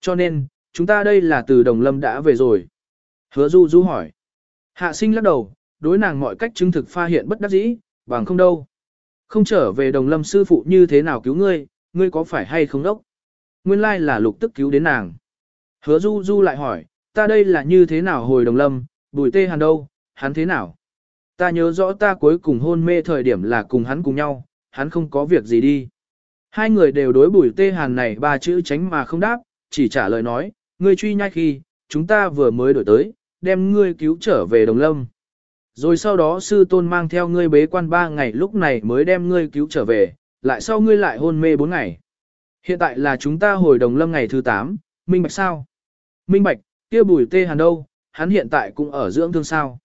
Cho nên, chúng ta đây là từ đồng lâm đã về rồi. Hứa du du hỏi. Hạ sinh lắc đầu, đối nàng mọi cách chứng thực pha hiện bất đắc dĩ, bằng không đâu. Không trở về đồng lâm sư phụ như thế nào cứu ngươi, ngươi có phải hay không đốc? Nguyên lai là lục tức cứu đến nàng. Hứa du du lại hỏi, ta đây là như thế nào hồi đồng lâm, bùi tê hàn đâu, hắn thế nào? Ta nhớ rõ ta cuối cùng hôn mê thời điểm là cùng hắn cùng nhau, hắn không có việc gì đi. Hai người đều đối bùi tê hàn này ba chữ tránh mà không đáp, chỉ trả lời nói, ngươi truy nhai khi, chúng ta vừa mới đổi tới, đem ngươi cứu trở về đồng lâm. Rồi sau đó sư tôn mang theo ngươi bế quan ba ngày lúc này mới đem ngươi cứu trở về, lại sau ngươi lại hôn mê bốn ngày. Hiện tại là chúng ta hồi đồng lâm ngày thứ 8, minh bạch sao? Minh bạch, kia bùi tê hàn đâu, hắn hiện tại cũng ở dưỡng thương sao.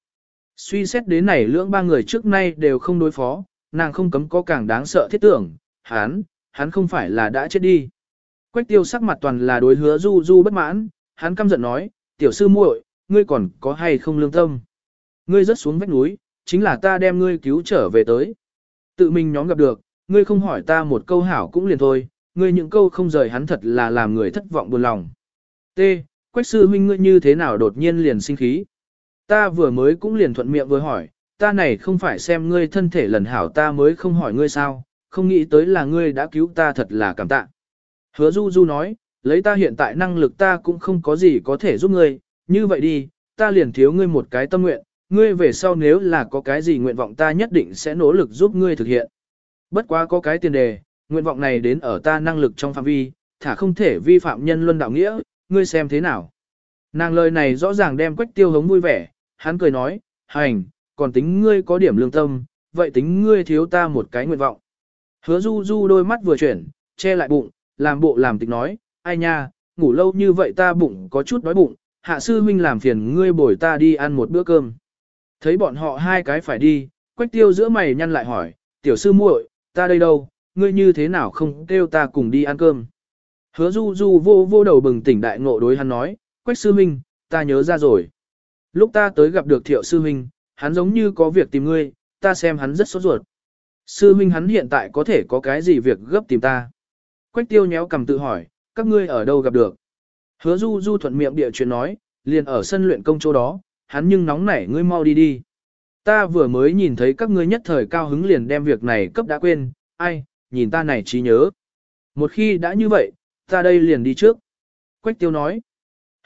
Suy xét đến này lưỡng ba người trước nay đều không đối phó, nàng không cấm có càng đáng sợ thiết tưởng, hắn, hắn không phải là đã chết đi. Quách tiêu sắc mặt toàn là đối hứa du du bất mãn, hắn căm giận nói, tiểu sư muội, ngươi còn có hay không lương tâm. Ngươi rớt xuống vách núi, chính là ta đem ngươi cứu trở về tới. Tự mình nhóm gặp được, ngươi không hỏi ta một câu hảo cũng liền thôi, ngươi những câu không rời hắn thật là làm người thất vọng buồn lòng. T. Quách sư huynh ngươi như thế nào đột nhiên liền sinh khí. Ta vừa mới cũng liền thuận miệng vừa hỏi, ta này không phải xem ngươi thân thể lần hảo ta mới không hỏi ngươi sao, không nghĩ tới là ngươi đã cứu ta thật là cảm tạ. Hứa Du Du nói, lấy ta hiện tại năng lực ta cũng không có gì có thể giúp ngươi, như vậy đi, ta liền thiếu ngươi một cái tâm nguyện, ngươi về sau nếu là có cái gì nguyện vọng ta nhất định sẽ nỗ lực giúp ngươi thực hiện. Bất quá có cái tiền đề, nguyện vọng này đến ở ta năng lực trong phạm vi, thả không thể vi phạm nhân luân đạo nghĩa, ngươi xem thế nào. Nàng lời này rõ ràng đem quách tiêu hống vui vẻ, hắn cười nói, hành, còn tính ngươi có điểm lương tâm, vậy tính ngươi thiếu ta một cái nguyện vọng. Hứa du du đôi mắt vừa chuyển, che lại bụng, làm bộ làm tịch nói, ai nha, ngủ lâu như vậy ta bụng có chút đói bụng, hạ sư huynh làm phiền ngươi bồi ta đi ăn một bữa cơm. Thấy bọn họ hai cái phải đi, quách tiêu giữa mày nhăn lại hỏi, tiểu sư muội, ta đây đâu, ngươi như thế nào không kêu ta cùng đi ăn cơm. Hứa du du vô vô đầu bừng tỉnh đại ngộ đối hắn nói, quách sư huynh, ta nhớ ra rồi. Lúc ta tới gặp được thiệu sư huynh, hắn giống như có việc tìm ngươi, ta xem hắn rất sốt ruột. Sư huynh hắn hiện tại có thể có cái gì việc gấp tìm ta. Quách tiêu nhéo cầm tự hỏi, các ngươi ở đâu gặp được. Hứa du du thuận miệng địa chuyện nói, liền ở sân luyện công chỗ đó, hắn nhưng nóng nảy ngươi mau đi đi. Ta vừa mới nhìn thấy các ngươi nhất thời cao hứng liền đem việc này cấp đã quên, ai, nhìn ta này trí nhớ. Một khi đã như vậy, ta đây liền đi trước. Quách tiêu nói.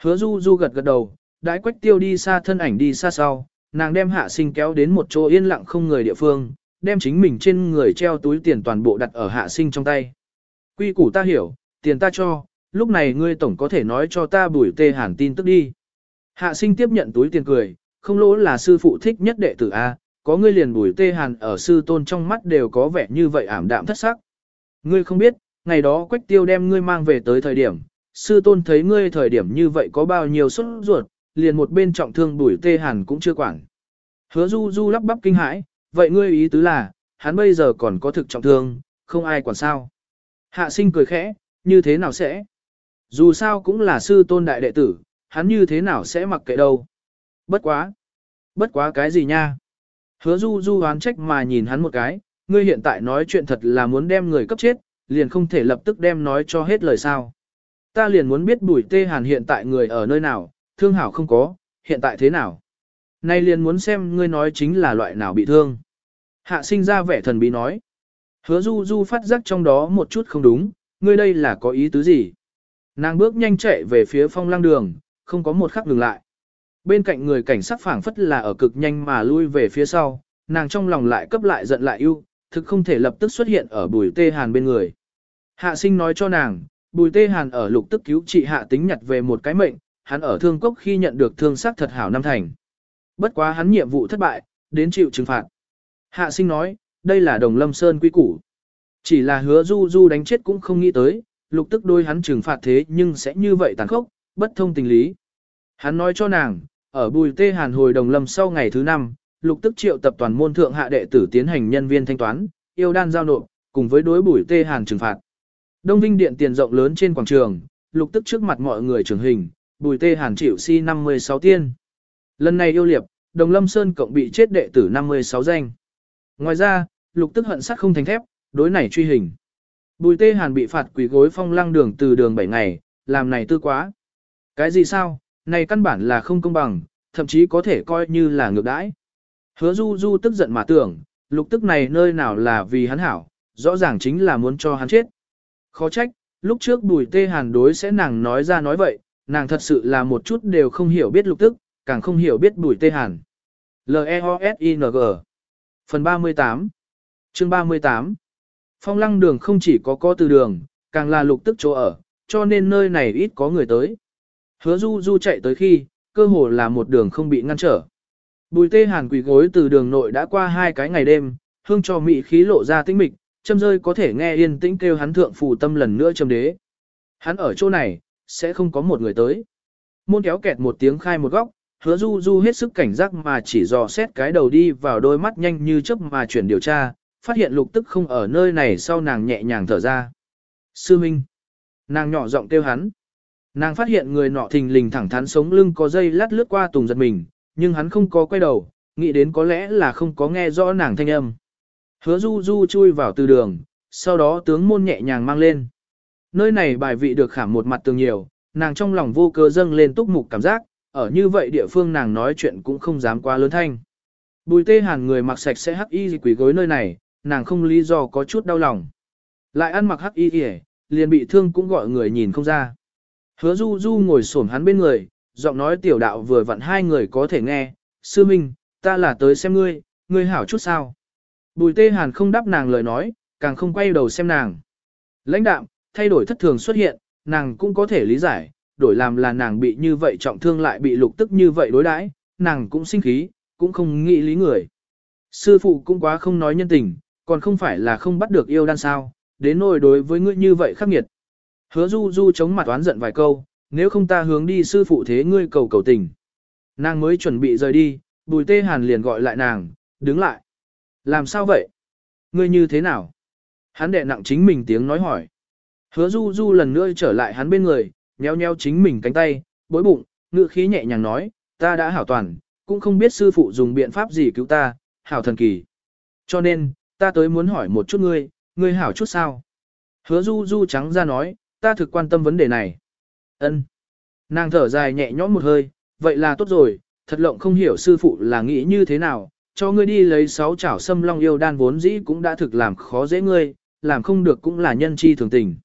Hứa du du gật gật đầu, đái quách tiêu đi xa thân ảnh đi xa sau, nàng đem hạ sinh kéo đến một chỗ yên lặng không người địa phương, đem chính mình trên người treo túi tiền toàn bộ đặt ở hạ sinh trong tay. Quy củ ta hiểu, tiền ta cho, lúc này ngươi tổng có thể nói cho ta bùi tê hàn tin tức đi. Hạ sinh tiếp nhận túi tiền cười, không lỗ là sư phụ thích nhất đệ tử A, có ngươi liền bùi tê hàn ở sư tôn trong mắt đều có vẻ như vậy ảm đạm thất sắc. Ngươi không biết, ngày đó quách tiêu đem ngươi mang về tới thời điểm, sư tôn thấy ngươi thời điểm như vậy có bao nhiêu xuất ruột, liền một bên trọng thương bùi tê hàn cũng chưa quản. Hứa du du lắp bắp kinh hãi, vậy ngươi ý tứ là, hắn bây giờ còn có thực trọng thương, không ai quản sao. Hạ sinh cười khẽ, như thế nào sẽ? Dù sao cũng là sư tôn đại đệ tử, hắn như thế nào sẽ mặc kệ đâu. Bất quá. Bất quá cái gì nha? Hứa du du hoán trách mà nhìn hắn một cái, ngươi hiện tại nói chuyện thật là muốn đem người cấp chết, liền không thể lập tức đem nói cho hết lời sao. Ta liền muốn biết bùi tê hàn hiện tại người ở nơi nào, thương hảo không có, hiện tại thế nào. Nay liền muốn xem ngươi nói chính là loại nào bị thương. Hạ sinh ra vẻ thần bí nói. Hứa du du phát giác trong đó một chút không đúng, ngươi đây là có ý tứ gì? Nàng bước nhanh chạy về phía phong lăng đường, không có một khắc dừng lại. Bên cạnh người cảnh sát phảng phất là ở cực nhanh mà lui về phía sau, nàng trong lòng lại cấp lại giận lại yêu, thực không thể lập tức xuất hiện ở bùi tê hàn bên người. Hạ sinh nói cho nàng, bùi tê hàn ở lục tức cứu trị hạ tính nhặt về một cái mệnh, hắn ở thương cốc khi nhận được thương sắc thật hảo năm thành. Bất quá hắn nhiệm vụ thất bại, đến chịu trừng phạt. Hạ sinh nói, đây là đồng lâm sơn quy củ. Chỉ là hứa du du đánh chết cũng không nghĩ tới, lục tức đôi hắn trừng phạt thế nhưng sẽ như vậy tàn khốc, bất thông tình lý. Hắn nói cho nàng, ở bùi tê hàn hồi đồng lâm sau ngày thứ năm, lục tức triệu tập toàn môn thượng hạ đệ tử tiến hành nhân viên thanh toán, yêu đan giao nộp, cùng với đối bùi tê hàn trừng phạt. Đông Vinh điện tiền rộng lớn trên quảng trường, lục tức trước mặt mọi người trưởng hình, bùi tê hàn chịu si 56 tiên. Lần này yêu liệp, đồng lâm sơn cộng bị chết đệ tử 56 danh. Ngoài ra, lục tức hận sát không thành thép, đối này truy hình. Bùi tê hàn bị phạt quỷ gối phong lăng đường từ đường 7 ngày, làm này tư quá. Cái gì sao, này căn bản là không công bằng, thậm chí có thể coi như là ngược đãi. Hứa du du tức giận mà tưởng, lục tức này nơi nào là vì hắn hảo, rõ ràng chính là muốn cho hắn chết. Khó trách, lúc trước bùi tê hàn đối sẽ nàng nói ra nói vậy, nàng thật sự là một chút đều không hiểu biết lục tức, càng không hiểu biết bùi tê hàn. L-E-O-S-I-N-G Phần 38 Chương 38 Phong lăng đường không chỉ có có từ đường, càng là lục tức chỗ ở, cho nên nơi này ít có người tới. Hứa du du chạy tới khi, cơ hồ là một đường không bị ngăn trở. Bùi tê hàn quỷ gối từ đường nội đã qua hai cái ngày đêm, hương cho mị khí lộ ra tinh mịch, châm rơi có thể nghe yên tĩnh kêu hắn thượng phù tâm lần nữa châm đế. Hắn ở chỗ này, sẽ không có một người tới. Môn kéo kẹt một tiếng khai một góc, hứa du du hết sức cảnh giác mà chỉ dò xét cái đầu đi vào đôi mắt nhanh như chớp mà chuyển điều tra, phát hiện lục tức không ở nơi này sau nàng nhẹ nhàng thở ra. Sư Minh. Nàng nhỏ giọng kêu hắn. Nàng phát hiện người nọ thình lình thẳng thắn sống lưng có dây lát lướt qua tùng giật mình, nhưng hắn không có quay đầu, nghĩ đến có lẽ là không có nghe rõ nàng thanh âm. Hứa du du chui vào từ đường, sau đó tướng môn nhẹ nhàng mang lên. Nơi này bài vị được khảm một mặt tường nhiều, nàng trong lòng vô cơ dâng lên túc mục cảm giác, ở như vậy địa phương nàng nói chuyện cũng không dám quá lớn thanh. Bùi tê hàn người mặc sạch sẽ hắc y quỷ gối nơi này, nàng không lý do có chút đau lòng. Lại ăn mặc hắc y kìa, liền bị thương cũng gọi người nhìn không ra. Hứa du du ngồi xổm hắn bên người, giọng nói tiểu đạo vừa vặn hai người có thể nghe, sư minh, ta là tới xem ngươi, ngươi hảo chút sao. Bùi tê hàn không đáp nàng lời nói, càng không quay đầu xem nàng. Lãnh đạm, thay đổi thất thường xuất hiện, nàng cũng có thể lý giải, đổi làm là nàng bị như vậy trọng thương lại bị lục tức như vậy đối đãi, nàng cũng sinh khí, cũng không nghĩ lý người. Sư phụ cũng quá không nói nhân tình, còn không phải là không bắt được yêu đan sao, đến nỗi đối với ngươi như vậy khắc nghiệt. Hứa du du chống mặt oán giận vài câu, nếu không ta hướng đi sư phụ thế ngươi cầu cầu tình. Nàng mới chuẩn bị rời đi, bùi tê hàn liền gọi lại nàng, đứng lại. Làm sao vậy? Ngươi như thế nào? Hắn đệ nặng chính mình tiếng nói hỏi. Hứa du du lần nữa trở lại hắn bên người, nheo nheo chính mình cánh tay, bối bụng, ngựa khí nhẹ nhàng nói, ta đã hảo toàn, cũng không biết sư phụ dùng biện pháp gì cứu ta, hảo thần kỳ. Cho nên, ta tới muốn hỏi một chút ngươi, ngươi hảo chút sao? Hứa du du trắng ra nói, ta thực quan tâm vấn đề này. Ân. Nàng thở dài nhẹ nhõm một hơi, vậy là tốt rồi, thật lộng không hiểu sư phụ là nghĩ như thế nào, cho ngươi đi lấy sáu chảo sâm long yêu đan vốn dĩ cũng đã thực làm khó dễ ngươi, làm không được cũng là nhân chi thường tình.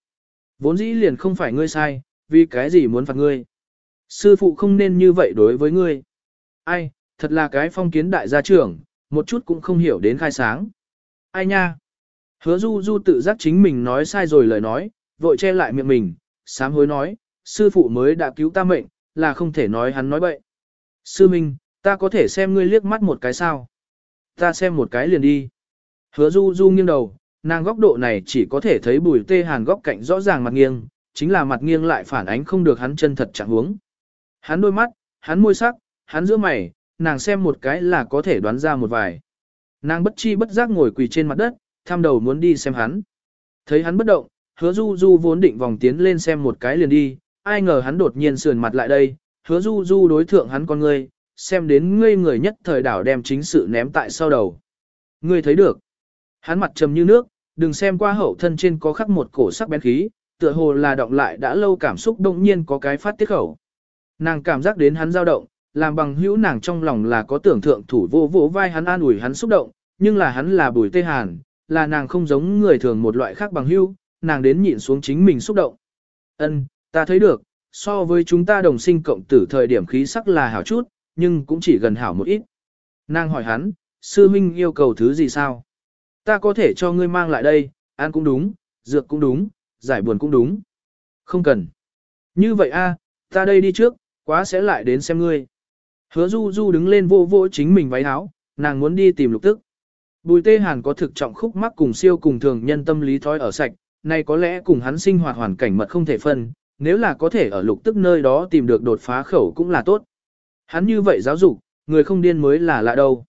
Vốn dĩ liền không phải ngươi sai, vì cái gì muốn phạt ngươi. Sư phụ không nên như vậy đối với ngươi. Ai, thật là cái phong kiến đại gia trưởng, một chút cũng không hiểu đến khai sáng. Ai nha? Hứa du du tự giác chính mình nói sai rồi lời nói, vội che lại miệng mình, sám hối nói, sư phụ mới đã cứu ta mệnh, là không thể nói hắn nói bậy. Sư Minh, ta có thể xem ngươi liếc mắt một cái sao? Ta xem một cái liền đi. Hứa du du nghiêng đầu, nàng góc độ này chỉ có thể thấy bùi tê hàn góc cạnh rõ ràng mặt nghiêng, chính là mặt nghiêng lại phản ánh không được hắn chân thật trạng huống. Hắn đôi mắt, hắn môi sắc, hắn giữa mày, nàng xem một cái là có thể đoán ra một vài. Nàng bất chi bất giác ngồi quỳ trên mặt đất, tham đầu muốn đi xem hắn. Thấy hắn bất động, hứa du du vốn định vòng tiến lên xem một cái liền đi, ai ngờ hắn đột nhiên sườn mặt lại đây, hứa du du đối thượng hắn con ngươi, xem đến ngươi người nhất thời đảo đem chính sự ném tại sau đầu. Ngươi thấy được. Hắn mặt trầm như nước, đừng xem qua hậu thân trên có khắc một cổ sắc bén khí, tựa hồ là động lại đã lâu cảm xúc động nhiên có cái phát tiết khẩu. Nàng cảm giác đến hắn dao động, làm bằng hữu nàng trong lòng là có tưởng thượng thủ vô vỗ vai hắn an ủi hắn xúc động, nhưng là hắn là bùi tê hàn, là nàng không giống người thường một loại khác bằng hữu, nàng đến nhịn xuống chính mình xúc động. Ân, ta thấy được, so với chúng ta đồng sinh cộng tử thời điểm khí sắc là hảo chút, nhưng cũng chỉ gần hảo một ít. Nàng hỏi hắn, sư minh yêu cầu thứ gì sao? Ta có thể cho ngươi mang lại đây, ăn cũng đúng, dược cũng đúng, giải buồn cũng đúng. Không cần. Như vậy a, ta đây đi trước, quá sẽ lại đến xem ngươi. Hứa du du đứng lên vô vô chính mình váy áo, nàng muốn đi tìm lục tức. Bùi tê hàn có thực trọng khúc mắc cùng siêu cùng thường nhân tâm lý thói ở sạch, này có lẽ cùng hắn sinh hoạt hoàn cảnh mật không thể phân, nếu là có thể ở lục tức nơi đó tìm được đột phá khẩu cũng là tốt. Hắn như vậy giáo dục, người không điên mới là lạ đâu.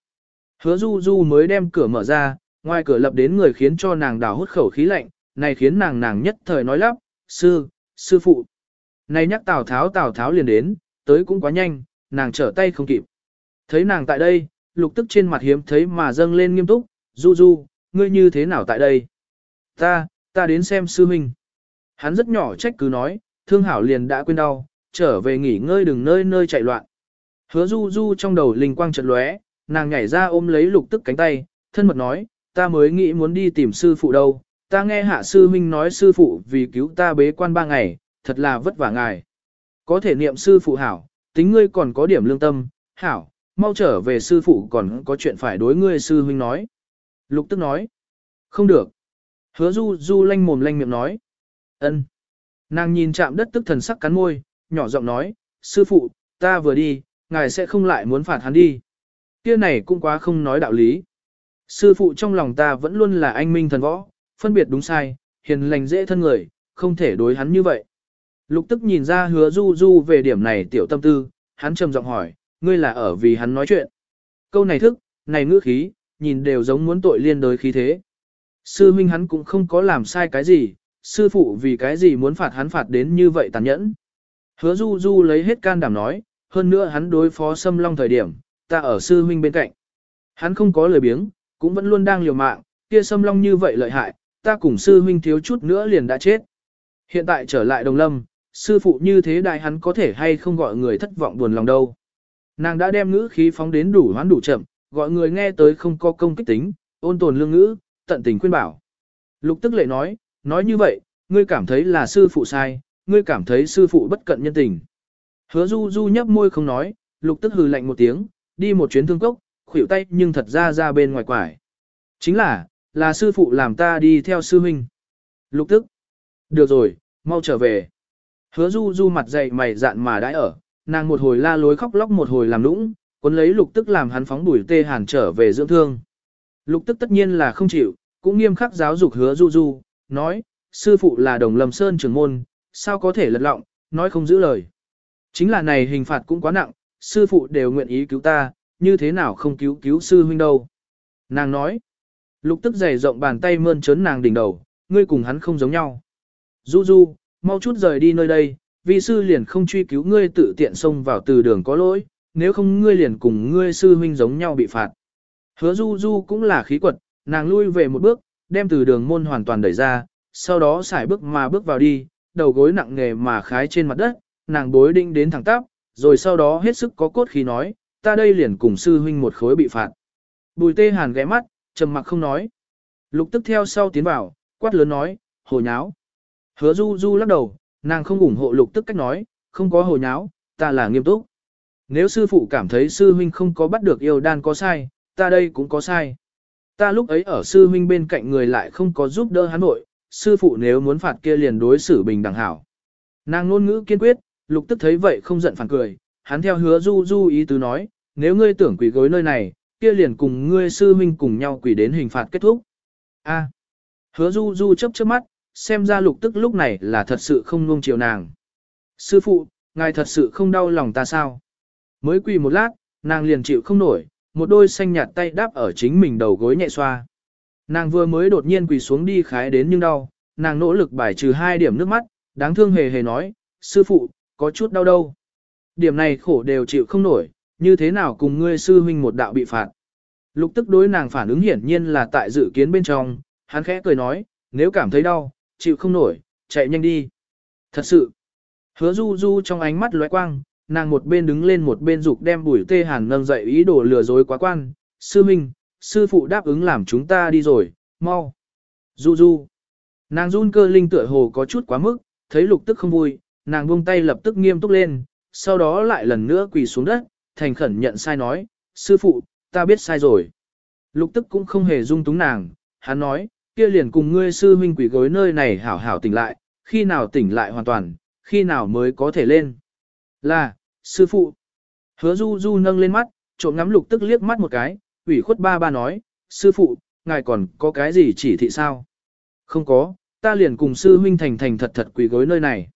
Hứa du du mới đem cửa mở ra, ngoài cửa lập đến người khiến cho nàng đào hút khẩu khí lạnh, này khiến nàng nàng nhất thời nói lắp, sư, sư phụ. Này nhắc Tào Tháo Tào Tháo liền đến, tới cũng quá nhanh, nàng trở tay không kịp. Thấy nàng tại đây, lục tức trên mặt hiếm thấy mà dâng lên nghiêm túc, du du, ngươi như thế nào tại đây? Ta, ta đến xem sư huynh. Hắn rất nhỏ trách cứ nói, thương hảo liền đã quên đau, trở về nghỉ ngơi đừng nơi nơi chạy loạn. Hứa du du trong đầu linh quang chợt lóe, nàng nhảy ra ôm lấy lục tức cánh tay, thân mật nói, ta mới nghĩ muốn đi tìm sư phụ đâu, ta nghe hạ sư huynh nói sư phụ vì cứu ta bế quan ba ngày, thật là vất vả ngài. Có thể niệm sư phụ hảo, tính ngươi còn có điểm lương tâm, hảo, mau trở về sư phụ còn có chuyện phải đối ngươi sư huynh nói. Lục tức nói, không được. Hứa du du lanh mồm lanh miệng nói, ân. Nàng nhìn chạm đất tức thần sắc cắn môi, nhỏ giọng nói, sư phụ, ta vừa đi, ngài sẽ không lại muốn phạt hắn đi. Kia này cũng quá không nói đạo lý. Sư phụ trong lòng ta vẫn luôn là anh minh thần võ, phân biệt đúng sai, hiền lành dễ thân người, không thể đối hắn như vậy. Lục tức nhìn ra hứa du du về điểm này tiểu tâm tư, hắn trầm giọng hỏi, ngươi là ở vì hắn nói chuyện. Câu này thức, này ngữ khí, nhìn đều giống muốn tội liên đối khí thế. Sư huynh hắn cũng không có làm sai cái gì, sư phụ vì cái gì muốn phạt hắn phạt đến như vậy tàn nhẫn. Hứa du du lấy hết can đảm nói, hơn nữa hắn đối phó xâm long thời điểm, ta ở sư huynh bên cạnh. Hắn không có lời biếng, cũng vẫn luôn đang liều mạng, kia xâm long như vậy lợi hại, ta cùng sư huynh thiếu chút nữa liền đã chết. Hiện tại trở lại đồng lâm, sư phụ như thế đại hắn có thể hay không gọi người thất vọng buồn lòng đâu. Nàng đã đem ngữ khí phóng đến đủ hoán đủ chậm, gọi người nghe tới không có công kích tính, ôn tồn lương ngữ, tận tình khuyên bảo. Lục tức lệ nói, nói như vậy, ngươi cảm thấy là sư phụ sai, ngươi cảm thấy sư phụ bất cận nhân tình. Hứa du du nhấp môi không nói, lục tức hừ lạnh một tiếng, đi một chuyến thương cốc, khuỷu tay nhưng thật ra ra bên ngoài quải. Chính là, là sư phụ làm ta đi theo sư huynh. Lục tức. Được rồi, mau trở về. Hứa du du mặt dày mày dạn mà đãi ở, nàng một hồi la lối khóc lóc một hồi làm nũng, cuốn lấy lục tức làm hắn phóng đuổi tê hàn trở về dưỡng thương. Lục tức tất nhiên là không chịu, cũng nghiêm khắc giáo dục hứa du du, nói, sư phụ là đồng lâm sơn trưởng môn, sao có thể lật lọng, nói không giữ lời. Chính là này hình phạt cũng quá nặng, sư phụ đều nguyện ý cứu ta, như thế nào không cứu cứu sư huynh đâu. Nàng nói, lục tức dày rộng bàn tay mơn trớn nàng đỉnh đầu, ngươi cùng hắn không giống nhau. Du du, mau chút rời đi nơi đây, vi sư liền không truy cứu ngươi tự tiện xông vào từ đường có lỗi, nếu không ngươi liền cùng ngươi sư huynh giống nhau bị phạt. Hứa du du cũng là khí quật, nàng lui về một bước, đem từ đường môn hoàn toàn đẩy ra, sau đó xài bước mà bước vào đi, đầu gối nặng nghề mà khái trên mặt đất, nàng bối định đến thẳng tắp, rồi sau đó hết sức có cốt khí nói, ta đây liền cùng sư huynh một khối bị phạt. Bùi tê hàn ghé mắt, trầm mặc không nói. Lục tức theo sau tiến vào, quát lớn nói, hồ nháo. Hứa du du lắc đầu, nàng không ủng hộ lục tức cách nói, không có hồ nháo, ta là nghiêm túc. Nếu sư phụ cảm thấy sư huynh không có bắt được yêu đan có sai, ta đây cũng có sai. Ta lúc ấy ở sư huynh bên cạnh người lại không có giúp đỡ hắn nội, sư phụ nếu muốn phạt kia liền đối xử bình đẳng hảo. Nàng ngôn ngữ kiên quyết, lục tức thấy vậy không giận phản cười, hắn theo hứa du du ý tứ nói, nếu ngươi tưởng quỷ gối nơi này, kia liền cùng ngươi sư huynh cùng nhau quỷ đến hình phạt kết thúc. A. hứa du du chớp chớp mắt, xem ra lục tức lúc này là thật sự không nuông chiều nàng. Sư phụ, ngài thật sự không đau lòng ta sao? Mới quỳ một lát, nàng liền chịu không nổi, một đôi xanh nhạt tay đáp ở chính mình đầu gối nhẹ xoa. Nàng vừa mới đột nhiên quỳ xuống đi khái đến nhưng đau, nàng nỗ lực bài trừ hai điểm nước mắt, đáng thương hề hề nói, sư phụ, có chút đau đâu. Điểm này khổ đều chịu không nổi, như thế nào cùng ngươi sư huynh một đạo bị phạt. Lục tức đối nàng phản ứng hiển nhiên là tại dự kiến bên trong, hắn khẽ cười nói, nếu cảm thấy đau, chịu không nổi, chạy nhanh đi. Thật sự, hứa du du trong ánh mắt lóe quang, nàng một bên đứng lên một bên dục đem bùi tê hàn nâng dậy ý đồ lừa dối quá quan, sư huynh, sư phụ đáp ứng làm chúng ta đi rồi, mau. Du du, nàng run cơ linh tựa hồ có chút quá mức, thấy lục tức không vui, nàng buông tay lập tức nghiêm túc lên, sau đó lại lần nữa quỳ xuống đất, thành khẩn nhận sai nói, sư phụ, ta biết sai rồi. Lục tức cũng không hề dung túng nàng, hắn nói, kia liền cùng ngươi sư huynh quỷ gối nơi này hảo hảo tỉnh lại, khi nào tỉnh lại hoàn toàn, khi nào mới có thể lên. Là, sư phụ. Hứa du du nâng lên mắt, trộm ngắm lục tức liếc mắt một cái, ủy khuất ba ba nói, sư phụ, ngài còn có cái gì chỉ thị sao? Không có, ta liền cùng sư huynh thành thành thật thật quỷ gối nơi này.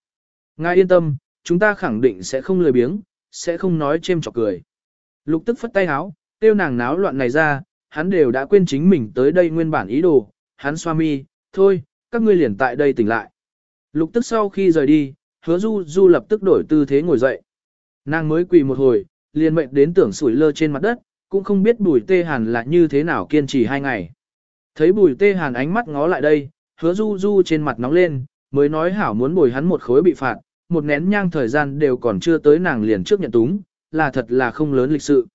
Ngài yên tâm, chúng ta khẳng định sẽ không lười biếng, sẽ không nói chêm chọc cười. Lục tức phất tay háo, tiêu nàng náo loạn này ra, hắn đều đã quên chính mình tới đây nguyên bản ý đồ, hắn xoa mi, thôi, các ngươi liền tại đây tỉnh lại. Lục tức sau khi rời đi, hứa du du lập tức đổi tư thế ngồi dậy. Nàng mới quỳ một hồi, liền mệnh đến tưởng sủi lơ trên mặt đất, cũng không biết bùi tê hàn là như thế nào kiên trì hai ngày. Thấy bùi tê hàn ánh mắt ngó lại đây, hứa du du trên mặt nóng lên, mới nói hảo muốn bồi hắn một khối bị phạt, một nén nhang thời gian đều còn chưa tới nàng liền trước nhận túng, là thật là không lớn lịch sự.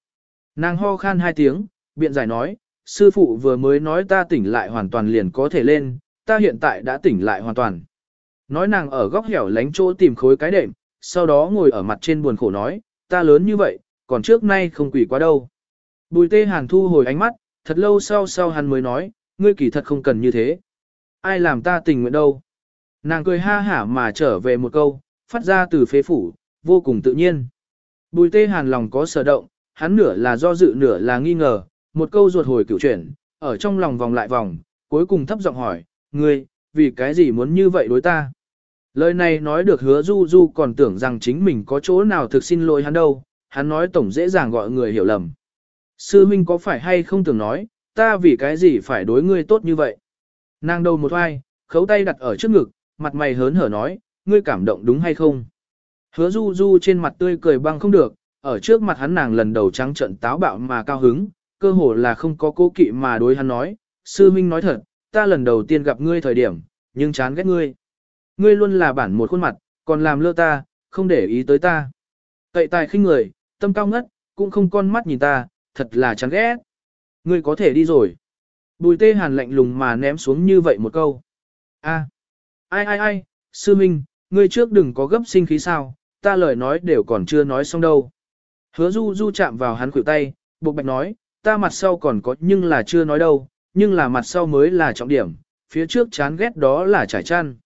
Nàng ho khan hai tiếng, biện giải nói, sư phụ vừa mới nói ta tỉnh lại hoàn toàn liền có thể lên, ta hiện tại đã tỉnh lại hoàn toàn. Nói nàng ở góc hẻo lánh chỗ tìm khối cái đệm, sau đó ngồi ở mặt trên buồn khổ nói, ta lớn như vậy, còn trước nay không quỷ quá đâu. Bùi tê hàn thu hồi ánh mắt, thật lâu sau sau hắn mới nói, ngươi kỳ thật không cần như thế. Ai làm ta tình nguyện đâu. Nàng cười ha hả mà trở về một câu, phát ra từ phế phủ, vô cùng tự nhiên. Bùi tê hàn lòng có sở động, hắn nửa là do dự nửa là nghi ngờ, một câu ruột hồi cửu chuyển, ở trong lòng vòng lại vòng, cuối cùng thấp giọng hỏi, ngươi, vì cái gì muốn như vậy đối ta? Lời này nói được hứa du du còn tưởng rằng chính mình có chỗ nào thực xin lỗi hắn đâu, hắn nói tổng dễ dàng gọi người hiểu lầm. Sư huynh có phải hay không tưởng nói, ta vì cái gì phải đối ngươi tốt như vậy? Nàng đầu một vai, khấu tay đặt ở trước ngực, mặt mày hớn hở nói, ngươi cảm động đúng hay không? Hứa du du trên mặt tươi cười băng không được, ở trước mặt hắn nàng lần đầu trắng trận táo bạo mà cao hứng, cơ hồ là không có cố kỵ mà đối hắn nói, sư minh nói thật, ta lần đầu tiên gặp ngươi thời điểm, nhưng chán ghét ngươi. Ngươi luôn là bản một khuôn mặt, còn làm lơ ta, không để ý tới ta. Cậy tài khinh người, tâm cao ngất, cũng không con mắt nhìn ta, thật là chán ghét. Ngươi có thể đi rồi. Bùi tê hàn lạnh lùng mà ném xuống như vậy một câu. a ai ai ai, sư minh, ngươi trước đừng có gấp sinh khí sao, ta lời nói đều còn chưa nói xong đâu. Hứa du du chạm vào hắn khuỷu tay, buộc bạch nói, ta mặt sau còn có nhưng là chưa nói đâu, nhưng là mặt sau mới là trọng điểm, phía trước chán ghét đó là trải chăn.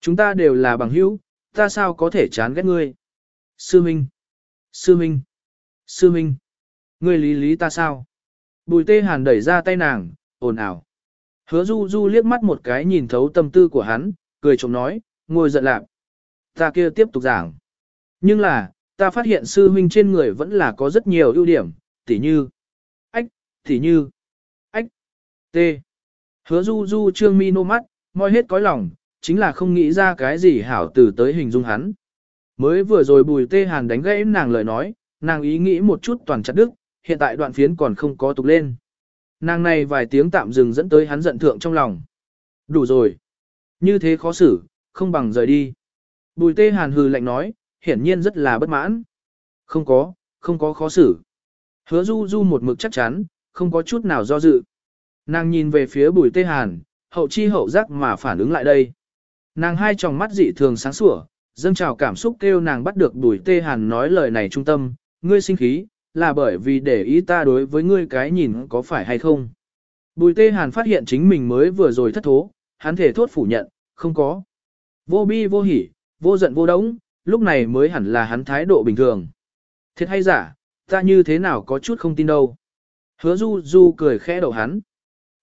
Chúng ta đều là bằng hữu, ta sao có thể chán ghét ngươi? Sư Minh! Sư Minh! Sư Minh! Ngươi lý lý ta sao? Bùi tê hàn đẩy ra tay nàng, ồn ào. Hứa du du liếc mắt một cái nhìn thấu tâm tư của hắn, cười chồng nói, ngồi giận lạc. Ta kia tiếp tục giảng. Nhưng là, ta phát hiện sư huynh trên người vẫn là có rất nhiều ưu điểm, tỉ như, ách, tỉ như, ách, t. Hứa du du trương mi nô mắt, moi hết cõi lòng, chính là không nghĩ ra cái gì hảo từ tới hình dung hắn. Mới vừa rồi bùi tê hàn đánh gãy nàng lời nói, nàng ý nghĩ một chút toàn chặt đức, hiện tại đoạn phiến còn không có tục lên. Nàng này vài tiếng tạm dừng dẫn tới hắn giận thượng trong lòng. Đủ rồi. Như thế khó xử, không bằng rời đi. Bùi tê hàn hừ lạnh nói, hiển nhiên rất là bất mãn. Không có, không có khó xử. Hứa du du một mực chắc chắn, không có chút nào do dự. Nàng nhìn về phía bùi tê hàn, hậu chi hậu giác mà phản ứng lại đây. Nàng hai tròng mắt dị thường sáng sủa, dâng trào cảm xúc kêu nàng bắt được bùi tê hàn nói lời này trung tâm, ngươi sinh khí, là bởi vì để ý ta đối với ngươi cái nhìn có phải hay không. Bùi tê hàn phát hiện chính mình mới vừa rồi thất thố, hắn thể thốt phủ nhận, không có. Vô bi vô hỉ, vô giận vô đống, lúc này mới hẳn là hắn thái độ bình thường. Thiệt hay giả, ta như thế nào có chút không tin đâu. Hứa du du cười khẽ đầu hắn.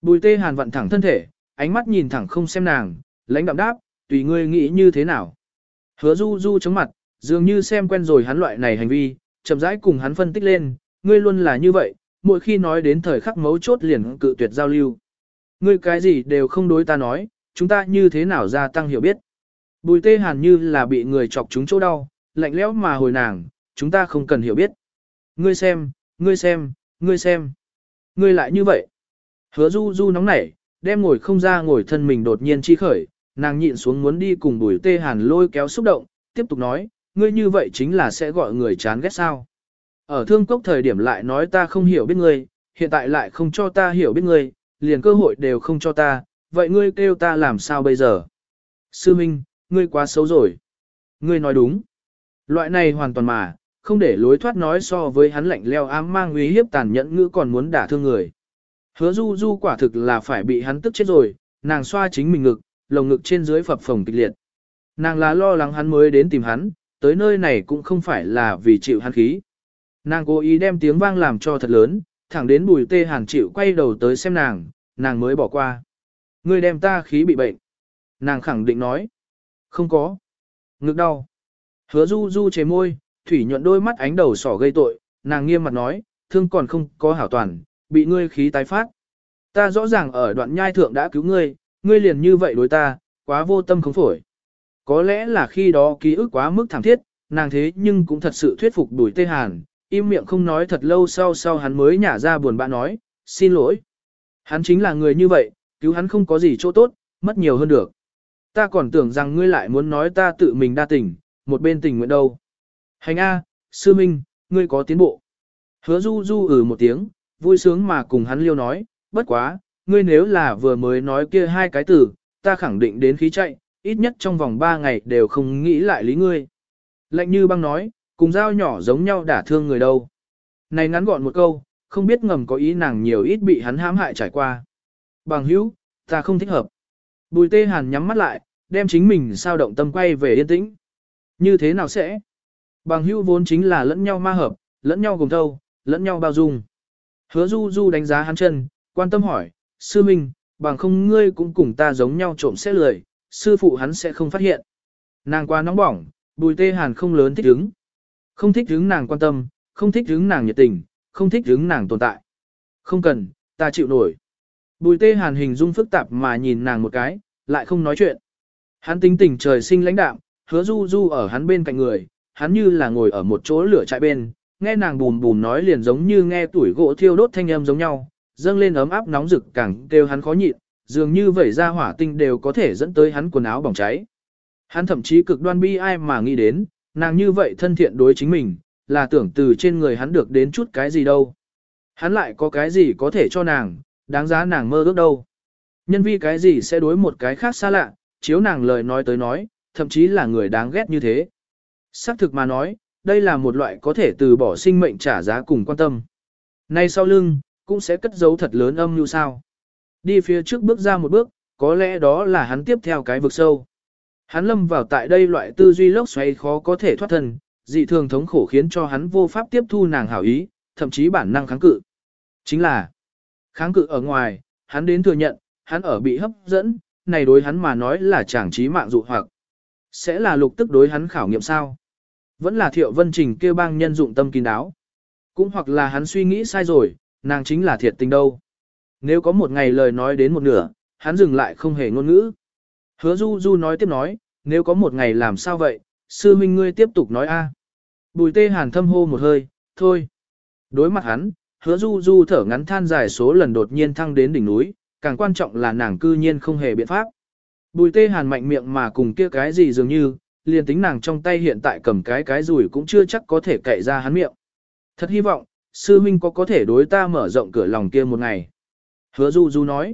Bùi tê hàn vặn thẳng thân thể, ánh mắt nhìn thẳng không xem nàng, lãnh đạm đáp, tùy ngươi nghĩ như thế nào. Hứa du du chống mặt, dường như xem quen rồi hắn loại này hành vi, chậm rãi cùng hắn phân tích lên, ngươi luôn là như vậy, mỗi khi nói đến thời khắc mấu chốt liền cự tuyệt giao lưu. Ngươi cái gì đều không đối ta nói, chúng ta như thế nào gia tăng hiểu biết. Bùi tê hàn như là bị người chọc chúng chỗ đau, lạnh lẽo mà hồi nàng, chúng ta không cần hiểu biết. Ngươi xem, ngươi xem, ngươi xem. Ngươi lại như vậy. Hứa du du nóng nảy, đem ngồi không ra ngồi thân mình đột nhiên chi khởi, nàng nhịn xuống muốn đi cùng bùi tê hàn lôi kéo xúc động, tiếp tục nói, ngươi như vậy chính là sẽ gọi người chán ghét sao. Ở thương cốc thời điểm lại nói ta không hiểu biết ngươi, hiện tại lại không cho ta hiểu biết ngươi, liền cơ hội đều không cho ta, vậy ngươi kêu ta làm sao bây giờ? Sư Minh, ngươi quá xấu rồi. Ngươi nói đúng. Loại này hoàn toàn mà, không để lối thoát nói so với hắn lạnh leo ám mang uy hiếp tàn nhẫn ngữ còn muốn đả thương người. Hứa du du quả thực là phải bị hắn tức chết rồi, nàng xoa chính mình ngực, lồng ngực trên dưới phập phồng kịch liệt. Nàng là lo lắng hắn mới đến tìm hắn, tới nơi này cũng không phải là vì chịu hắn khí. Nàng cố ý đem tiếng vang làm cho thật lớn, thẳng đến bùi tê hàn chịu quay đầu tới xem nàng, nàng mới bỏ qua. Ngươi đem ta khí bị bệnh. Nàng khẳng định nói. Không có. Ngực đau. Hứa du du chế môi, thủy nhuận đôi mắt ánh đầu sỏ gây tội, nàng nghiêm mặt nói, thương còn không có hảo toàn, bị ngươi khí tái phát. Ta rõ ràng ở đoạn nhai thượng đã cứu ngươi, ngươi liền như vậy đối ta, quá vô tâm không phổi. Có lẽ là khi đó ký ức quá mức thảm thiết, nàng thế nhưng cũng thật sự thuyết phục đuổi tê hàn, im miệng không nói thật lâu sau sau hắn mới nhả ra buồn bã nói, xin lỗi. Hắn chính là người như vậy, cứu hắn không có gì chỗ tốt, mất nhiều hơn được. Ta còn tưởng rằng ngươi lại muốn nói ta tự mình đa tình, một bên tình nguyện đâu. Hành A, sư minh, ngươi có tiến bộ. Hứa du du ừ một tiếng, vui sướng mà cùng hắn liêu nói, bất quá, ngươi nếu là vừa mới nói kia hai cái từ, ta khẳng định đến khí chạy, ít nhất trong vòng ba ngày đều không nghĩ lại lý ngươi. Lạnh như băng nói, cùng dao nhỏ giống nhau đả thương người đâu. Này ngắn gọn một câu, không biết ngầm có ý nàng nhiều ít bị hắn hãm hại trải qua. Bằng hữu, ta không thích hợp. Bùi tê hàn nhắm mắt lại, đem chính mình sao động tâm quay về yên tĩnh. Như thế nào sẽ? Bằng hữu vốn chính là lẫn nhau ma hợp, lẫn nhau cùng thâu, lẫn nhau bao dung. Hứa du du đánh giá hắn chân, quan tâm hỏi, sư minh, bằng không ngươi cũng cùng ta giống nhau trộm sẽ lười, sư phụ hắn sẽ không phát hiện. Nàng qua nóng bỏng, bùi tê hàn không lớn thích hứng. Không thích hứng nàng quan tâm, không thích hứng nàng nhiệt tình, không thích hứng nàng tồn tại. Không cần, ta chịu nổi. Bùi tê hàn hình dung phức tạp mà nhìn nàng một cái, lại không nói chuyện. Hắn tính tình trời sinh lãnh đạm, hứa du du ở hắn bên cạnh người, hắn như là ngồi ở một chỗ lửa trại bên, nghe nàng bùm bùm nói liền giống như nghe tuổi gỗ thiêu đốt thanh âm giống nhau, dâng lên ấm áp nóng rực càng kêu hắn khó nhịn, dường như vẩy ra hỏa tinh đều có thể dẫn tới hắn quần áo bỏng cháy. Hắn thậm chí cực đoan bi ai mà nghĩ đến, nàng như vậy thân thiện đối chính mình, là tưởng từ trên người hắn được đến chút cái gì đâu. Hắn lại có cái gì có thể cho nàng, đáng giá nàng mơ ước đâu. Nhân vi cái gì sẽ đối một cái khác xa lạ, chiếu nàng lời nói tới nói, thậm chí là người đáng ghét như thế. Xác thực mà nói, đây là một loại có thể từ bỏ sinh mệnh trả giá cùng quan tâm. Nay sau lưng, cũng sẽ cất giấu thật lớn âm như sao. Đi phía trước bước ra một bước, có lẽ đó là hắn tiếp theo cái vực sâu. Hắn lâm vào tại đây loại tư duy lốc xoay khó có thể thoát thân, dị thường thống khổ khiến cho hắn vô pháp tiếp thu nàng hảo ý, thậm chí bản năng kháng cự. Chính là, kháng cự ở ngoài, hắn đến thừa nhận, hắn ở bị hấp dẫn, này đối hắn mà nói là chẳng trí mạng dụ hoặc. Sẽ là lục tức đối hắn khảo nghiệm sao? Vẫn là thiệu vân trình kêu bang nhân dụng tâm kín đáo. Cũng hoặc là hắn suy nghĩ sai rồi, nàng chính là thiệt tình đâu. Nếu có một ngày lời nói đến một nửa, hắn dừng lại không hề ngôn ngữ. Hứa du du nói tiếp nói, nếu có một ngày làm sao vậy, sư minh ngươi tiếp tục nói a. Bùi tê hàn thâm hô một hơi, thôi. Đối mặt hắn, hứa du du thở ngắn than dài số lần đột nhiên thăng đến đỉnh núi, càng quan trọng là nàng cư nhiên không hề biện pháp. Bùi tê hàn mạnh miệng mà cùng kia cái gì dường như, liền tính nàng trong tay hiện tại cầm cái cái rủi cũng chưa chắc có thể cậy ra hắn miệng. Thật hy vọng, sư huynh có có thể đối ta mở rộng cửa lòng kia một ngày. Hứa Du Du nói.